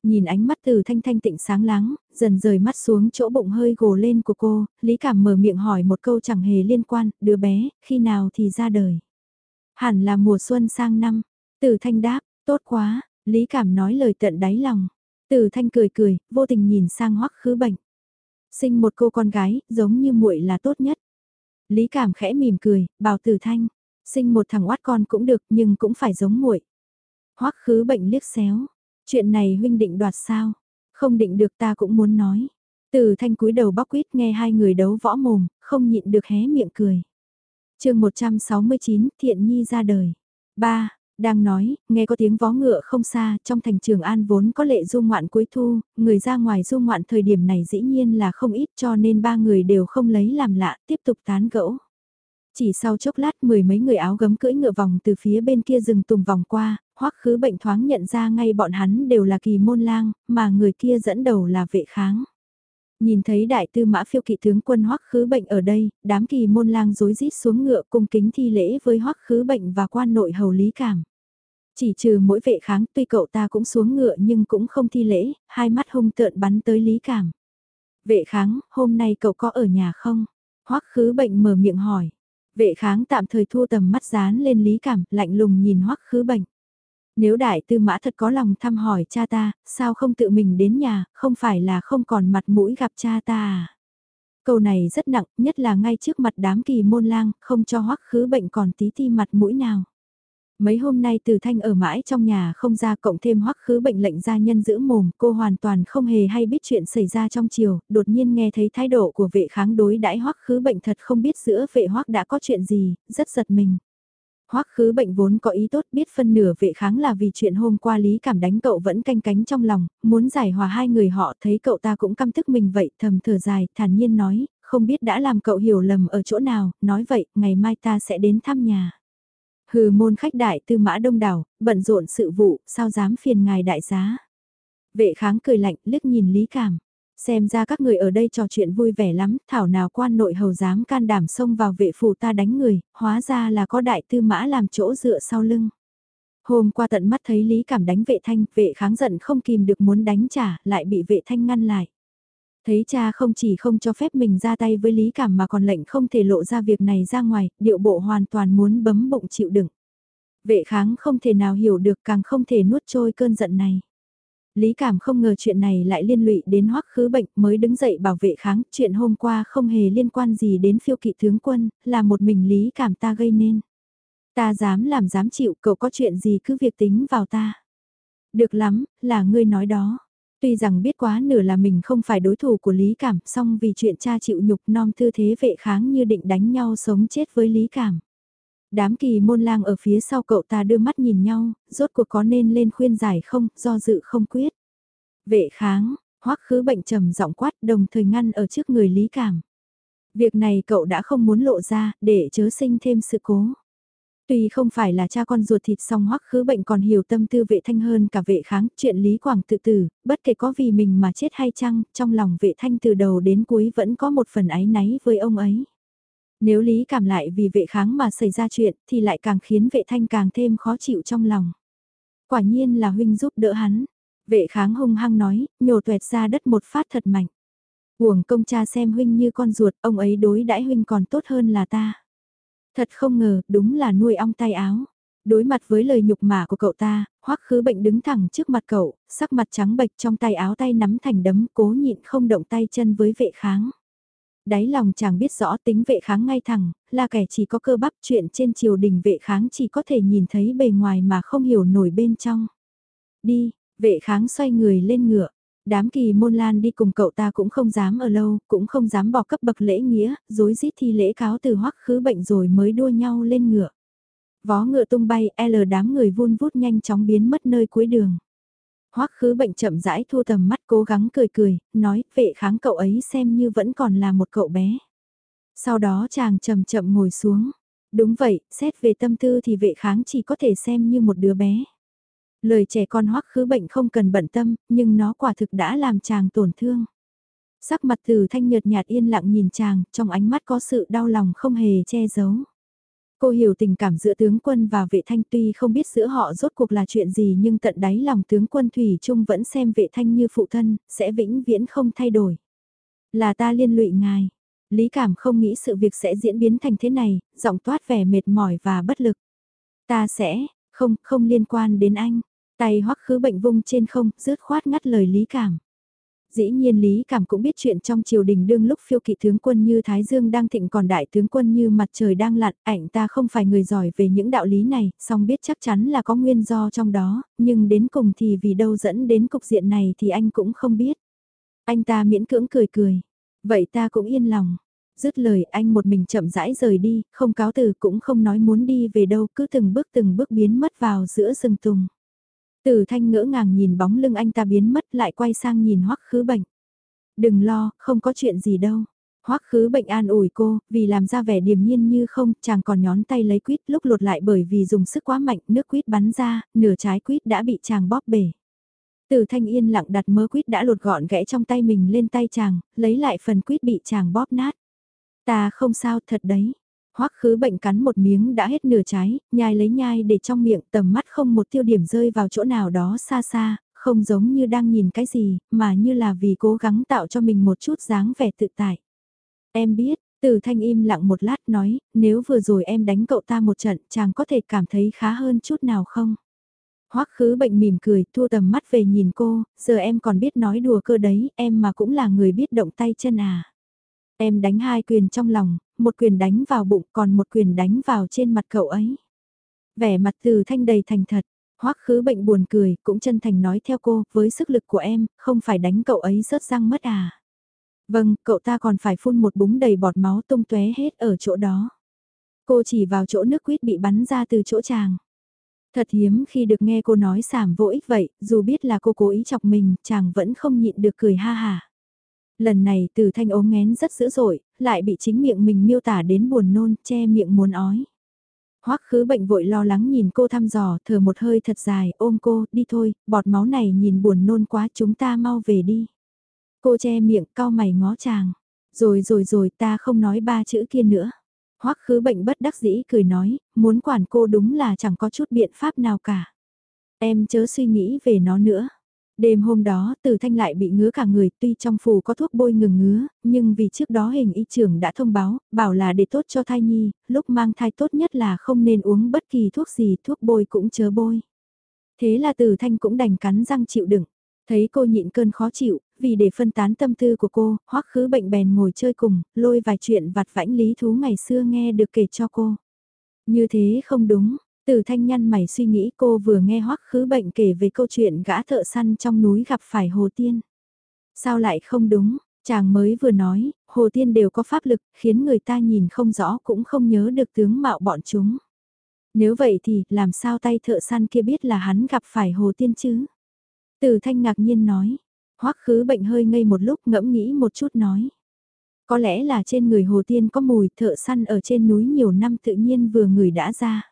Nhìn ánh mắt từ thanh thanh tịnh sáng láng, dần rời mắt xuống chỗ bụng hơi gồ lên của cô, Lý Cảm mở miệng hỏi một câu chẳng hề liên quan, đứa bé, khi nào thì ra đời. Hẳn là mùa xuân sang năm, từ thanh đáp, tốt quá, Lý Cảm nói lời tận đáy lòng. Từ thanh cười cười, vô tình nhìn sang hoắc khứ bệnh. Sinh một cô con gái, giống như muội là tốt nhất. Lý Cảm khẽ mỉm cười, bảo từ thanh, sinh một thằng oát con cũng được nhưng cũng phải giống muội. Hoắc khứ bệnh liếc xéo, Chuyện này huynh định đoạt sao? Không định được ta cũng muốn nói. Từ thanh cúi đầu bóc quýt nghe hai người đấu võ mồm, không nhịn được hé miệng cười. chương 169, Thiện Nhi ra đời. ba Đang nói, nghe có tiếng vó ngựa không xa, trong thành trường An vốn có lệ du ngoạn cuối thu, người ra ngoài du ngoạn thời điểm này dĩ nhiên là không ít cho nên ba người đều không lấy làm lạ, tiếp tục tán gẫu. Chỉ sau chốc lát mười mấy người áo gấm cưỡi ngựa vòng từ phía bên kia rừng tùng vòng qua, hoắc khứ bệnh thoáng nhận ra ngay bọn hắn đều là kỳ môn lang, mà người kia dẫn đầu là vệ kháng. Nhìn thấy đại tư mã phiêu kỵ tướng quân hoắc khứ bệnh ở đây, đám kỳ môn lang rối rít xuống ngựa cung kính thi lễ với hoắc khứ bệnh và quan nội hầu lý cảm. Chỉ trừ mỗi vệ kháng tuy cậu ta cũng xuống ngựa nhưng cũng không thi lễ, hai mắt hung tợn bắn tới lý cảm. Vệ kháng, hôm nay cậu có ở nhà không? hoắc khứ bệnh mở miệng hỏi. Vệ kháng tạm thời thu tầm mắt dán lên lý cảm, lạnh lùng nhìn hoắc khứ bệnh. Nếu đại tư mã thật có lòng thăm hỏi cha ta, sao không tự mình đến nhà, không phải là không còn mặt mũi gặp cha ta à? Câu này rất nặng, nhất là ngay trước mặt đám kỳ môn lang, không cho hoắc khứ bệnh còn tí ti mặt mũi nào. Mấy hôm nay từ thanh ở mãi trong nhà không ra cộng thêm hoắc khứ bệnh lệnh gia nhân giữ mồm, cô hoàn toàn không hề hay biết chuyện xảy ra trong chiều, đột nhiên nghe thấy thái độ của vệ kháng đối đãi hoắc khứ bệnh thật không biết giữa vệ hoắc đã có chuyện gì, rất giật mình. Hoắc khứ bệnh vốn có ý tốt biết phân nửa vệ kháng là vì chuyện hôm qua Lý Cảm đánh cậu vẫn canh cánh trong lòng, muốn giải hòa hai người họ thấy cậu ta cũng căm tức mình vậy thầm thở dài, thản nhiên nói, không biết đã làm cậu hiểu lầm ở chỗ nào, nói vậy, ngày mai ta sẽ đến thăm nhà. Hừ môn khách đại tư mã đông đảo, bận rộn sự vụ, sao dám phiền ngài đại giá. Vệ kháng cười lạnh, liếc nhìn Lý Cảm. Xem ra các người ở đây trò chuyện vui vẻ lắm, thảo nào quan nội hầu dám can đảm xông vào vệ phủ ta đánh người, hóa ra là có đại tư mã làm chỗ dựa sau lưng. Hôm qua tận mắt thấy Lý Cảm đánh vệ thanh, vệ kháng giận không kìm được muốn đánh trả, lại bị vệ thanh ngăn lại. Thấy cha không chỉ không cho phép mình ra tay với Lý Cảm mà còn lệnh không thể lộ ra việc này ra ngoài, điệu bộ hoàn toàn muốn bấm bụng chịu đựng. Vệ kháng không thể nào hiểu được càng không thể nuốt trôi cơn giận này. Lý Cảm không ngờ chuyện này lại liên lụy đến hoắc khứ bệnh mới đứng dậy bảo vệ kháng, chuyện hôm qua không hề liên quan gì đến phiêu kỵ tướng quân, là một mình Lý Cảm ta gây nên. Ta dám làm dám chịu, cậu có chuyện gì cứ việc tính vào ta. Được lắm, là ngươi nói đó. Tuy rằng biết quá nửa là mình không phải đối thủ của Lý Cảm, song vì chuyện cha chịu nhục non thư thế vệ kháng như định đánh nhau sống chết với Lý Cảm. Đám kỳ môn lang ở phía sau cậu ta đưa mắt nhìn nhau, rốt cuộc có nên lên khuyên giải không, do dự không quyết. Vệ kháng, hoắc khứ bệnh trầm giọng quát đồng thời ngăn ở trước người lý cảm. Việc này cậu đã không muốn lộ ra, để chớ sinh thêm sự cố. Tuy không phải là cha con ruột thịt song hoắc khứ bệnh còn hiểu tâm tư vệ thanh hơn cả vệ kháng, chuyện Lý Quảng tự tử, bất kể có vì mình mà chết hay chăng, trong lòng vệ thanh từ đầu đến cuối vẫn có một phần áy náy với ông ấy. Nếu Lý cảm lại vì vệ kháng mà xảy ra chuyện thì lại càng khiến vệ thanh càng thêm khó chịu trong lòng. Quả nhiên là huynh giúp đỡ hắn. Vệ kháng hung hăng nói, nhổ tuẹt ra đất một phát thật mạnh. Uổng công cha xem huynh như con ruột, ông ấy đối đãi huynh còn tốt hơn là ta. Thật không ngờ, đúng là nuôi ong tay áo. Đối mặt với lời nhục mạ của cậu ta, hoắc khứ bệnh đứng thẳng trước mặt cậu, sắc mặt trắng bệch trong tay áo tay nắm thành đấm cố nhịn không động tay chân với vệ kháng đáy lòng chàng biết rõ tính vệ kháng ngay thẳng, là kẻ chỉ có cơ bắp chuyện trên triều đình vệ kháng chỉ có thể nhìn thấy bề ngoài mà không hiểu nổi bên trong. Đi, vệ kháng xoay người lên ngựa. Đám kỳ môn lan đi cùng cậu ta cũng không dám ở lâu, cũng không dám bỏ cấp bậc lễ nghĩa, dối rít thi lễ cáo từ hoắc khứ bệnh rồi mới đua nhau lên ngựa. Vó ngựa tung bay, L đám người vun vút nhanh chóng biến mất nơi cuối đường. Hoắc khứ bệnh chậm rãi thu tầm mắt cố gắng cười cười, nói vệ kháng cậu ấy xem như vẫn còn là một cậu bé. Sau đó chàng chậm chậm ngồi xuống. Đúng vậy, xét về tâm tư thì vệ kháng chỉ có thể xem như một đứa bé. Lời trẻ con hoắc khứ bệnh không cần bận tâm, nhưng nó quả thực đã làm chàng tổn thương. Sắc mặt từ thanh nhợt nhạt yên lặng nhìn chàng, trong ánh mắt có sự đau lòng không hề che giấu. Cô hiểu tình cảm giữa tướng quân và vệ thanh tuy không biết giữa họ rốt cuộc là chuyện gì nhưng tận đáy lòng tướng quân Thủy Trung vẫn xem vệ thanh như phụ thân, sẽ vĩnh viễn không thay đổi. Là ta liên lụy ngài. Lý cảm không nghĩ sự việc sẽ diễn biến thành thế này, giọng toát vẻ mệt mỏi và bất lực. Ta sẽ, không, không liên quan đến anh. Tay hoắc khứ bệnh vung trên không, rứt khoát ngắt lời Lý cảm. Dĩ nhiên Lý Cảm cũng biết chuyện trong triều đình đương lúc phiêu kỵ tướng quân như Thái Dương đang thịnh còn đại tướng quân như mặt trời đang lặn, ảnh ta không phải người giỏi về những đạo lý này, song biết chắc chắn là có nguyên do trong đó, nhưng đến cùng thì vì đâu dẫn đến cục diện này thì anh cũng không biết. Anh ta miễn cưỡng cười cười, vậy ta cũng yên lòng. Dứt lời anh một mình chậm rãi rời đi, không cáo từ cũng không nói muốn đi về đâu, cứ từng bước từng bước biến mất vào giữa rừng tùng. Tử thanh ngỡ ngàng nhìn bóng lưng anh ta biến mất lại quay sang nhìn hoắc khứ bệnh. Đừng lo, không có chuyện gì đâu. Hoắc khứ bệnh an ủi cô, vì làm ra vẻ điềm nhiên như không, chàng còn nhón tay lấy quýt lúc lột lại bởi vì dùng sức quá mạnh, nước quýt bắn ra, nửa trái quýt đã bị chàng bóp bể. Từ thanh yên lặng đặt mớ quýt đã lột gọn gẽ trong tay mình lên tay chàng, lấy lại phần quýt bị chàng bóp nát. Ta không sao thật đấy, Hoắc khứ bệnh cắn một miếng đã hết nửa trái, nhai lấy nhai để trong miệng tầm mắt không một tiêu điểm rơi vào chỗ nào đó xa xa, không giống như đang nhìn cái gì, mà như là vì cố gắng tạo cho mình một chút dáng vẻ tự tại. Em biết, từ thanh im lặng một lát nói, nếu vừa rồi em đánh cậu ta một trận, chàng có thể cảm thấy khá hơn chút nào không? Hoắc khứ bệnh mỉm cười, thua tầm mắt về nhìn cô, giờ em còn biết nói đùa cơ đấy, em mà cũng là người biết động tay chân à. Em đánh hai quyền trong lòng, một quyền đánh vào bụng còn một quyền đánh vào trên mặt cậu ấy. Vẻ mặt từ thanh đầy thành thật, hoắc khứ bệnh buồn cười, cũng chân thành nói theo cô, với sức lực của em, không phải đánh cậu ấy rớt răng mất à. Vâng, cậu ta còn phải phun một búng đầy bọt máu tung tóe hết ở chỗ đó. Cô chỉ vào chỗ nước quýt bị bắn ra từ chỗ chàng. Thật hiếm khi được nghe cô nói sảm vô ích vậy, dù biết là cô cố ý chọc mình, chàng vẫn không nhịn được cười ha hà. Lần này từ thanh ốm ngén rất dữ dội, lại bị chính miệng mình miêu tả đến buồn nôn, che miệng muốn ói. Hoắc khứ bệnh vội lo lắng nhìn cô thăm dò, thở một hơi thật dài, ôm cô, đi thôi, bọt máu này nhìn buồn nôn quá chúng ta mau về đi. Cô che miệng, cau mày ngó chàng. Rồi rồi rồi ta không nói ba chữ kia nữa. Hoắc khứ bệnh bất đắc dĩ cười nói, muốn quản cô đúng là chẳng có chút biện pháp nào cả. Em chớ suy nghĩ về nó nữa. Đêm hôm đó, Từ Thanh lại bị ngứa cả người, tuy trong phủ có thuốc bôi ngừng ngứa, nhưng vì trước đó hình y trưởng đã thông báo, bảo là để tốt cho thai nhi, lúc mang thai tốt nhất là không nên uống bất kỳ thuốc gì, thuốc bôi cũng chớ bôi. Thế là Từ Thanh cũng đành cắn răng chịu đựng. Thấy cô nhịn cơn khó chịu, vì để phân tán tâm tư của cô, hoắc khứ bệnh bèn ngồi chơi cùng, lôi vài chuyện vặt vãnh lý thú ngày xưa nghe được kể cho cô. Như thế không đúng, từ thanh nhăn mày suy nghĩ cô vừa nghe hoắc khứ bệnh kể về câu chuyện gã thợ săn trong núi gặp phải Hồ Tiên. Sao lại không đúng, chàng mới vừa nói, Hồ Tiên đều có pháp lực, khiến người ta nhìn không rõ cũng không nhớ được tướng mạo bọn chúng. Nếu vậy thì, làm sao tay thợ săn kia biết là hắn gặp phải Hồ Tiên chứ? Từ thanh ngạc nhiên nói, hoắc khứ bệnh hơi ngây một lúc ngẫm nghĩ một chút nói. Có lẽ là trên người Hồ Tiên có mùi thợ săn ở trên núi nhiều năm tự nhiên vừa người đã ra.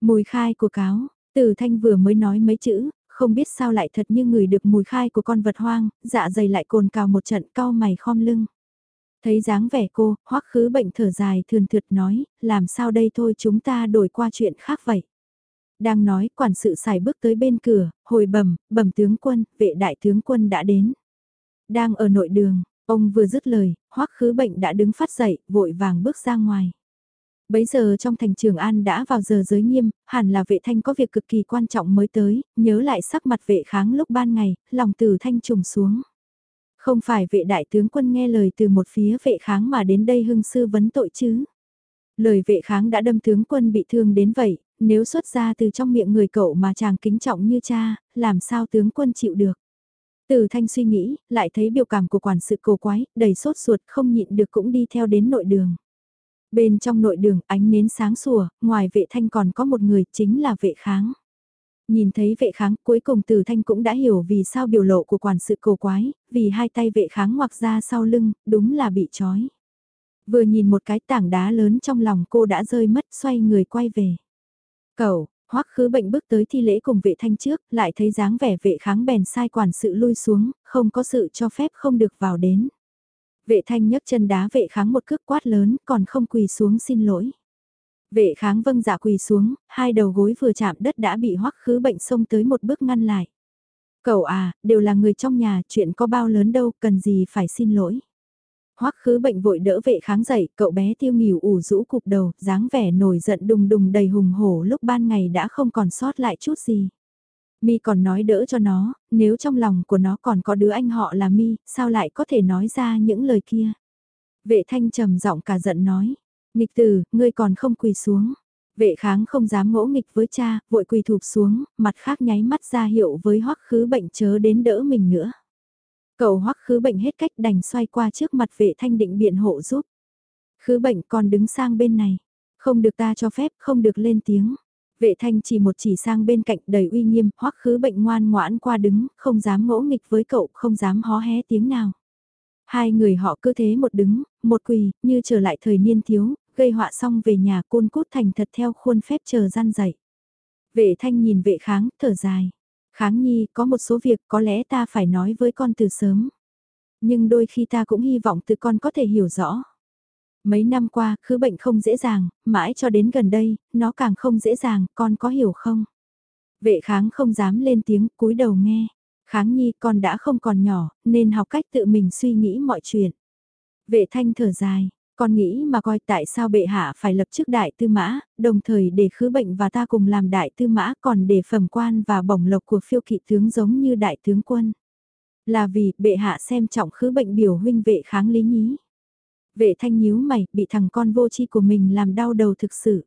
Mùi khai của cáo, từ thanh vừa mới nói mấy chữ, không biết sao lại thật như người được mùi khai của con vật hoang, dạ dày lại cồn cào một trận cao mày khom lưng. Thấy dáng vẻ cô, hoắc khứ bệnh thở dài thường thượt nói, làm sao đây thôi chúng ta đổi qua chuyện khác vậy. Đang nói, quản sự xài bước tới bên cửa, hồi bẩm, bẩm tướng quân, vệ đại tướng quân đã đến. Đang ở nội đường, ông vừa dứt lời, hoắc khứ bệnh đã đứng phát dậy, vội vàng bước ra ngoài. Bấy giờ trong thành trường An đã vào giờ giới nghiêm, hẳn là vệ thanh có việc cực kỳ quan trọng mới tới, nhớ lại sắc mặt vệ kháng lúc ban ngày, lòng từ thanh trùng xuống. Không phải vệ đại tướng quân nghe lời từ một phía vệ kháng mà đến đây hưng sư vấn tội chứ. Lời vệ kháng đã đâm tướng quân bị thương đến vậy, nếu xuất ra từ trong miệng người cậu mà chàng kính trọng như cha, làm sao tướng quân chịu được. Từ thanh suy nghĩ, lại thấy biểu cảm của quản sự cổ quái, đầy sốt ruột không nhịn được cũng đi theo đến nội đường. Bên trong nội đường ánh nến sáng sủa, ngoài vệ thanh còn có một người chính là vệ kháng. Nhìn thấy vệ kháng cuối cùng từ thanh cũng đã hiểu vì sao biểu lộ của quản sự cầu quái, vì hai tay vệ kháng ngoặc ra sau lưng, đúng là bị trói. Vừa nhìn một cái tảng đá lớn trong lòng cô đã rơi mất xoay người quay về. Cậu, hoắc khứ bệnh bước tới thi lễ cùng vệ thanh trước, lại thấy dáng vẻ vệ kháng bèn sai quản sự lui xuống, không có sự cho phép không được vào đến. Vệ thanh nhấc chân đá vệ kháng một cước quát lớn còn không quỳ xuống xin lỗi. Vệ kháng vâng dạ quỳ xuống, hai đầu gối vừa chạm đất đã bị hoắc khứ bệnh xông tới một bước ngăn lại. Cậu à, đều là người trong nhà, chuyện có bao lớn đâu, cần gì phải xin lỗi. Hoắc khứ bệnh vội đỡ vệ kháng dậy, cậu bé tiêu nghỉu ủ rũ cục đầu, dáng vẻ nổi giận đùng đùng đầy hùng hổ lúc ban ngày đã không còn sót lại chút gì. Mi còn nói đỡ cho nó, nếu trong lòng của nó còn có đứa anh họ là Mi, sao lại có thể nói ra những lời kia. Vệ thanh trầm giọng cả giận nói, nghịch tử, ngươi còn không quỳ xuống. Vệ kháng không dám ngỗ nghịch với cha, vội quỳ thụp xuống, mặt khác nháy mắt ra hiệu với hoắc khứ bệnh chớ đến đỡ mình nữa. Cậu hoắc khứ bệnh hết cách đành xoay qua trước mặt vệ thanh định biện hộ giúp. Khứ bệnh còn đứng sang bên này. Không được ta cho phép, không được lên tiếng. Vệ thanh chỉ một chỉ sang bên cạnh đầy uy nghiêm, hoắc khứ bệnh ngoan ngoãn qua đứng, không dám ngỗ nghịch với cậu, không dám hó hé tiếng nào. Hai người họ cứ thế một đứng, một quỳ, như trở lại thời niên thiếu, gây họa xong về nhà côn cút thành thật theo khuôn phép chờ gian dậy. Vệ thanh nhìn vệ kháng, thở dài. Kháng nhi, có một số việc có lẽ ta phải nói với con từ sớm. Nhưng đôi khi ta cũng hy vọng từ con có thể hiểu rõ. Mấy năm qua, khứ bệnh không dễ dàng, mãi cho đến gần đây, nó càng không dễ dàng, con có hiểu không? Vệ kháng không dám lên tiếng, cúi đầu nghe. Kháng nhi, con đã không còn nhỏ, nên học cách tự mình suy nghĩ mọi chuyện. Vệ thanh thở dài, con nghĩ mà coi tại sao bệ hạ phải lập chức đại tư mã, đồng thời để khứ bệnh và ta cùng làm đại tư mã còn để phẩm quan và bổng lộc của phiêu kỵ tướng giống như đại tướng quân. Là vì bệ hạ xem trọng khứ bệnh biểu huynh vệ kháng lý nhí. Vệ thanh nhíu mày, bị thằng con vô chi của mình làm đau đầu thực sự.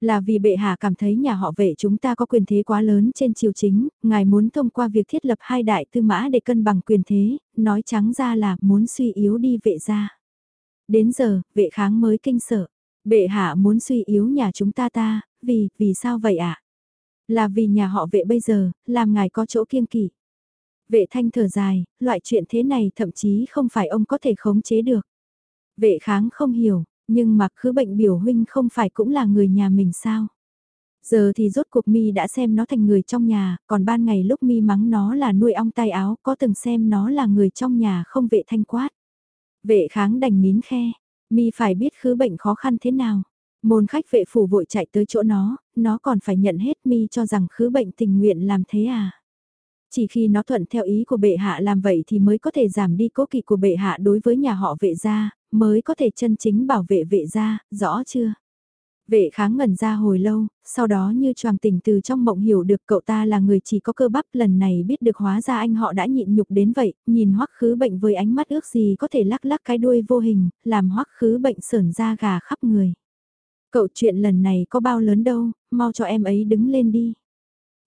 Là vì bệ hạ cảm thấy nhà họ vệ chúng ta có quyền thế quá lớn trên triều chính, ngài muốn thông qua việc thiết lập hai đại tư mã để cân bằng quyền thế, nói trắng ra là muốn suy yếu đi vệ gia. Đến giờ, vệ kháng mới kinh sợ. Bệ hạ muốn suy yếu nhà chúng ta ta, vì, vì sao vậy ạ? Là vì nhà họ vệ bây giờ, làm ngài có chỗ kiêng kỵ. Vệ thanh thở dài, loại chuyện thế này thậm chí không phải ông có thể khống chế được. Vệ kháng không hiểu, nhưng mặc khứ bệnh biểu huynh không phải cũng là người nhà mình sao? Giờ thì rốt cuộc mi đã xem nó thành người trong nhà, còn ban ngày lúc mi mắng nó là nuôi ong tay áo có từng xem nó là người trong nhà không vệ thanh quát. Vệ kháng đành nín khe, mi phải biết khứ bệnh khó khăn thế nào. Môn khách vệ phủ vội chạy tới chỗ nó, nó còn phải nhận hết mi cho rằng khứ bệnh tình nguyện làm thế à. Chỉ khi nó thuận theo ý của bệ hạ làm vậy thì mới có thể giảm đi cố kỵ của bệ hạ đối với nhà họ vệ gia, mới có thể chân chính bảo vệ vệ gia, rõ chưa? Vệ kháng ngẩn ra hồi lâu, sau đó như choàng tỉnh từ trong mộng hiểu được cậu ta là người chỉ có cơ bắp lần này biết được hóa ra anh họ đã nhịn nhục đến vậy, nhìn hoắc khứ bệnh với ánh mắt ước gì có thể lắc lắc cái đuôi vô hình, làm hoắc khứ bệnh sởn da gà khắp người. Cậu chuyện lần này có bao lớn đâu, mau cho em ấy đứng lên đi.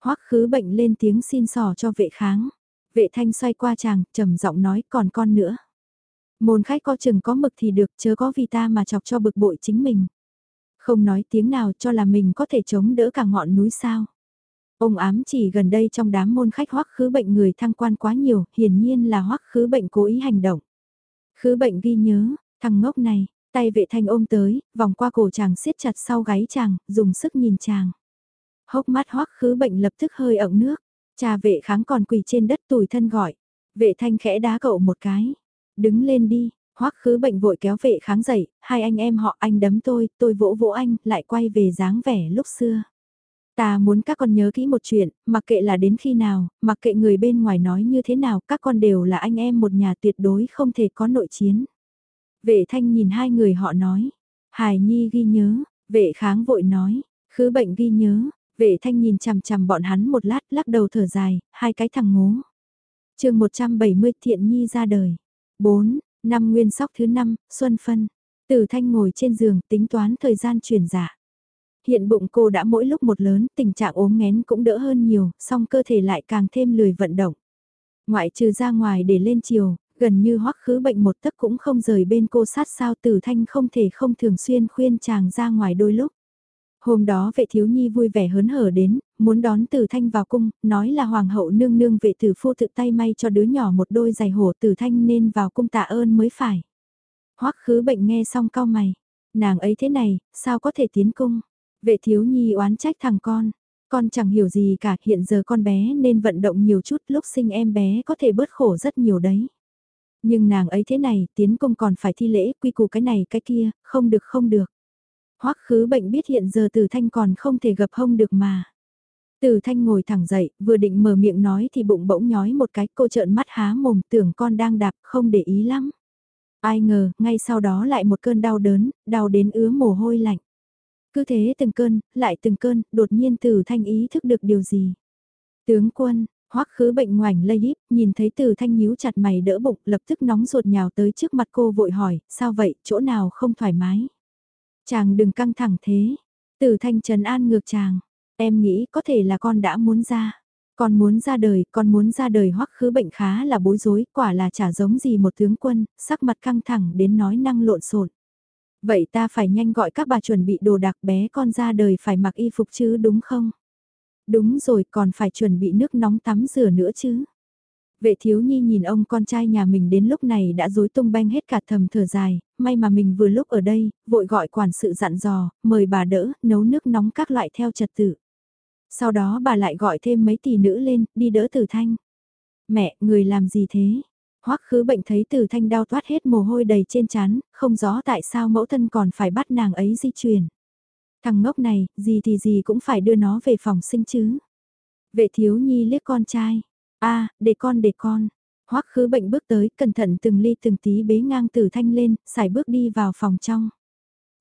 hoắc khứ bệnh lên tiếng xin sò cho vệ kháng. Vệ thanh xoay qua chàng, trầm giọng nói còn con nữa. Môn khách có chừng có mực thì được chớ có vì ta mà chọc cho bực bội chính mình. Không nói tiếng nào cho là mình có thể chống đỡ cả ngọn núi sao. Ông ám chỉ gần đây trong đám môn khách hoắc khứ bệnh người thăng quan quá nhiều, hiển nhiên là hoắc khứ bệnh cố ý hành động. Khứ bệnh ghi nhớ, thằng ngốc này, tay vệ thanh ôm tới, vòng qua cổ chàng siết chặt sau gáy chàng, dùng sức nhìn chàng. Hốc mắt hoắc khứ bệnh lập tức hơi ẩn nước, cha vệ kháng còn quỳ trên đất tủi thân gọi. Vệ thanh khẽ đá cậu một cái. Đứng lên đi, Hoắc khứ bệnh vội kéo vệ kháng dậy, hai anh em họ anh đấm tôi, tôi vỗ vỗ anh, lại quay về dáng vẻ lúc xưa. Ta muốn các con nhớ kỹ một chuyện, mặc kệ là đến khi nào, mặc kệ người bên ngoài nói như thế nào, các con đều là anh em một nhà tuyệt đối không thể có nội chiến. Vệ thanh nhìn hai người họ nói, Hải Nhi ghi nhớ, vệ kháng vội nói, khứ bệnh ghi nhớ, vệ thanh nhìn chằm chằm bọn hắn một lát lắc đầu thở dài, hai cái thằng ngố. chương 170 thiện nhi ra đời. 4. Năm nguyên sóc thứ năm, Xuân Phân. Tử Thanh ngồi trên giường tính toán thời gian chuyển giả. Hiện bụng cô đã mỗi lúc một lớn, tình trạng ốm nghén cũng đỡ hơn nhiều, song cơ thể lại càng thêm lười vận động. Ngoại trừ ra ngoài để lên chiều, Gần như hoắc khứ bệnh một tấc cũng không rời bên cô sát sao tử thanh không thể không thường xuyên khuyên chàng ra ngoài đôi lúc. Hôm đó vệ thiếu nhi vui vẻ hớn hở đến, muốn đón tử thanh vào cung, nói là hoàng hậu nương nương vệ tử phu tự tay may cho đứa nhỏ một đôi giày hổ tử thanh nên vào cung tạ ơn mới phải. hoắc khứ bệnh nghe xong cao mày, nàng ấy thế này, sao có thể tiến cung? Vệ thiếu nhi oán trách thằng con, con chẳng hiểu gì cả, hiện giờ con bé nên vận động nhiều chút, lúc sinh em bé có thể bớt khổ rất nhiều đấy. Nhưng nàng ấy thế này, tiến công còn phải thi lễ, quy củ cái này cái kia, không được không được. Hoắc khứ bệnh biết hiện giờ Từ Thanh còn không thể gập hông được mà. Từ Thanh ngồi thẳng dậy, vừa định mở miệng nói thì bụng bỗng nhói một cái, cô trợn mắt há mồm tưởng con đang đạp, không để ý lắm. Ai ngờ, ngay sau đó lại một cơn đau đớn, đau đến ứa mồ hôi lạnh. Cứ thế từng cơn, lại từng cơn, đột nhiên Từ Thanh ý thức được điều gì. Tướng quân, Hoắc khứ bệnh ngoảnh lây íp, nhìn thấy từ thanh nhíu chặt mày đỡ bụng, lập tức nóng ruột nhào tới trước mặt cô vội hỏi, sao vậy, chỗ nào không thoải mái? Chàng đừng căng thẳng thế. Từ thanh trần an ngược chàng, em nghĩ có thể là con đã muốn ra. Con muốn ra đời, con muốn ra đời hoắc khứ bệnh khá là bối rối, quả là chả giống gì một tướng quân, sắc mặt căng thẳng đến nói năng lộn xộn. Vậy ta phải nhanh gọi các bà chuẩn bị đồ đặc bé con ra đời phải mặc y phục chứ đúng không? Đúng rồi còn phải chuẩn bị nước nóng tắm rửa nữa chứ. Vệ thiếu nhi nhìn ông con trai nhà mình đến lúc này đã rối tung banh hết cả thầm thở dài, may mà mình vừa lúc ở đây, vội gọi quản sự dặn dò, mời bà đỡ, nấu nước nóng các loại theo trật tự. Sau đó bà lại gọi thêm mấy tỷ nữ lên, đi đỡ tử thanh. Mẹ, người làm gì thế? Hoắc khứ bệnh thấy tử thanh đau toát hết mồ hôi đầy trên chán, không rõ tại sao mẫu thân còn phải bắt nàng ấy di chuyển. Thằng ngốc này, gì thì gì cũng phải đưa nó về phòng sinh chứ. Vệ thiếu nhi liếc con trai a để con để con. Hoắc khứ bệnh bước tới, cẩn thận từng ly từng tí bế ngang tử thanh lên, xài bước đi vào phòng trong.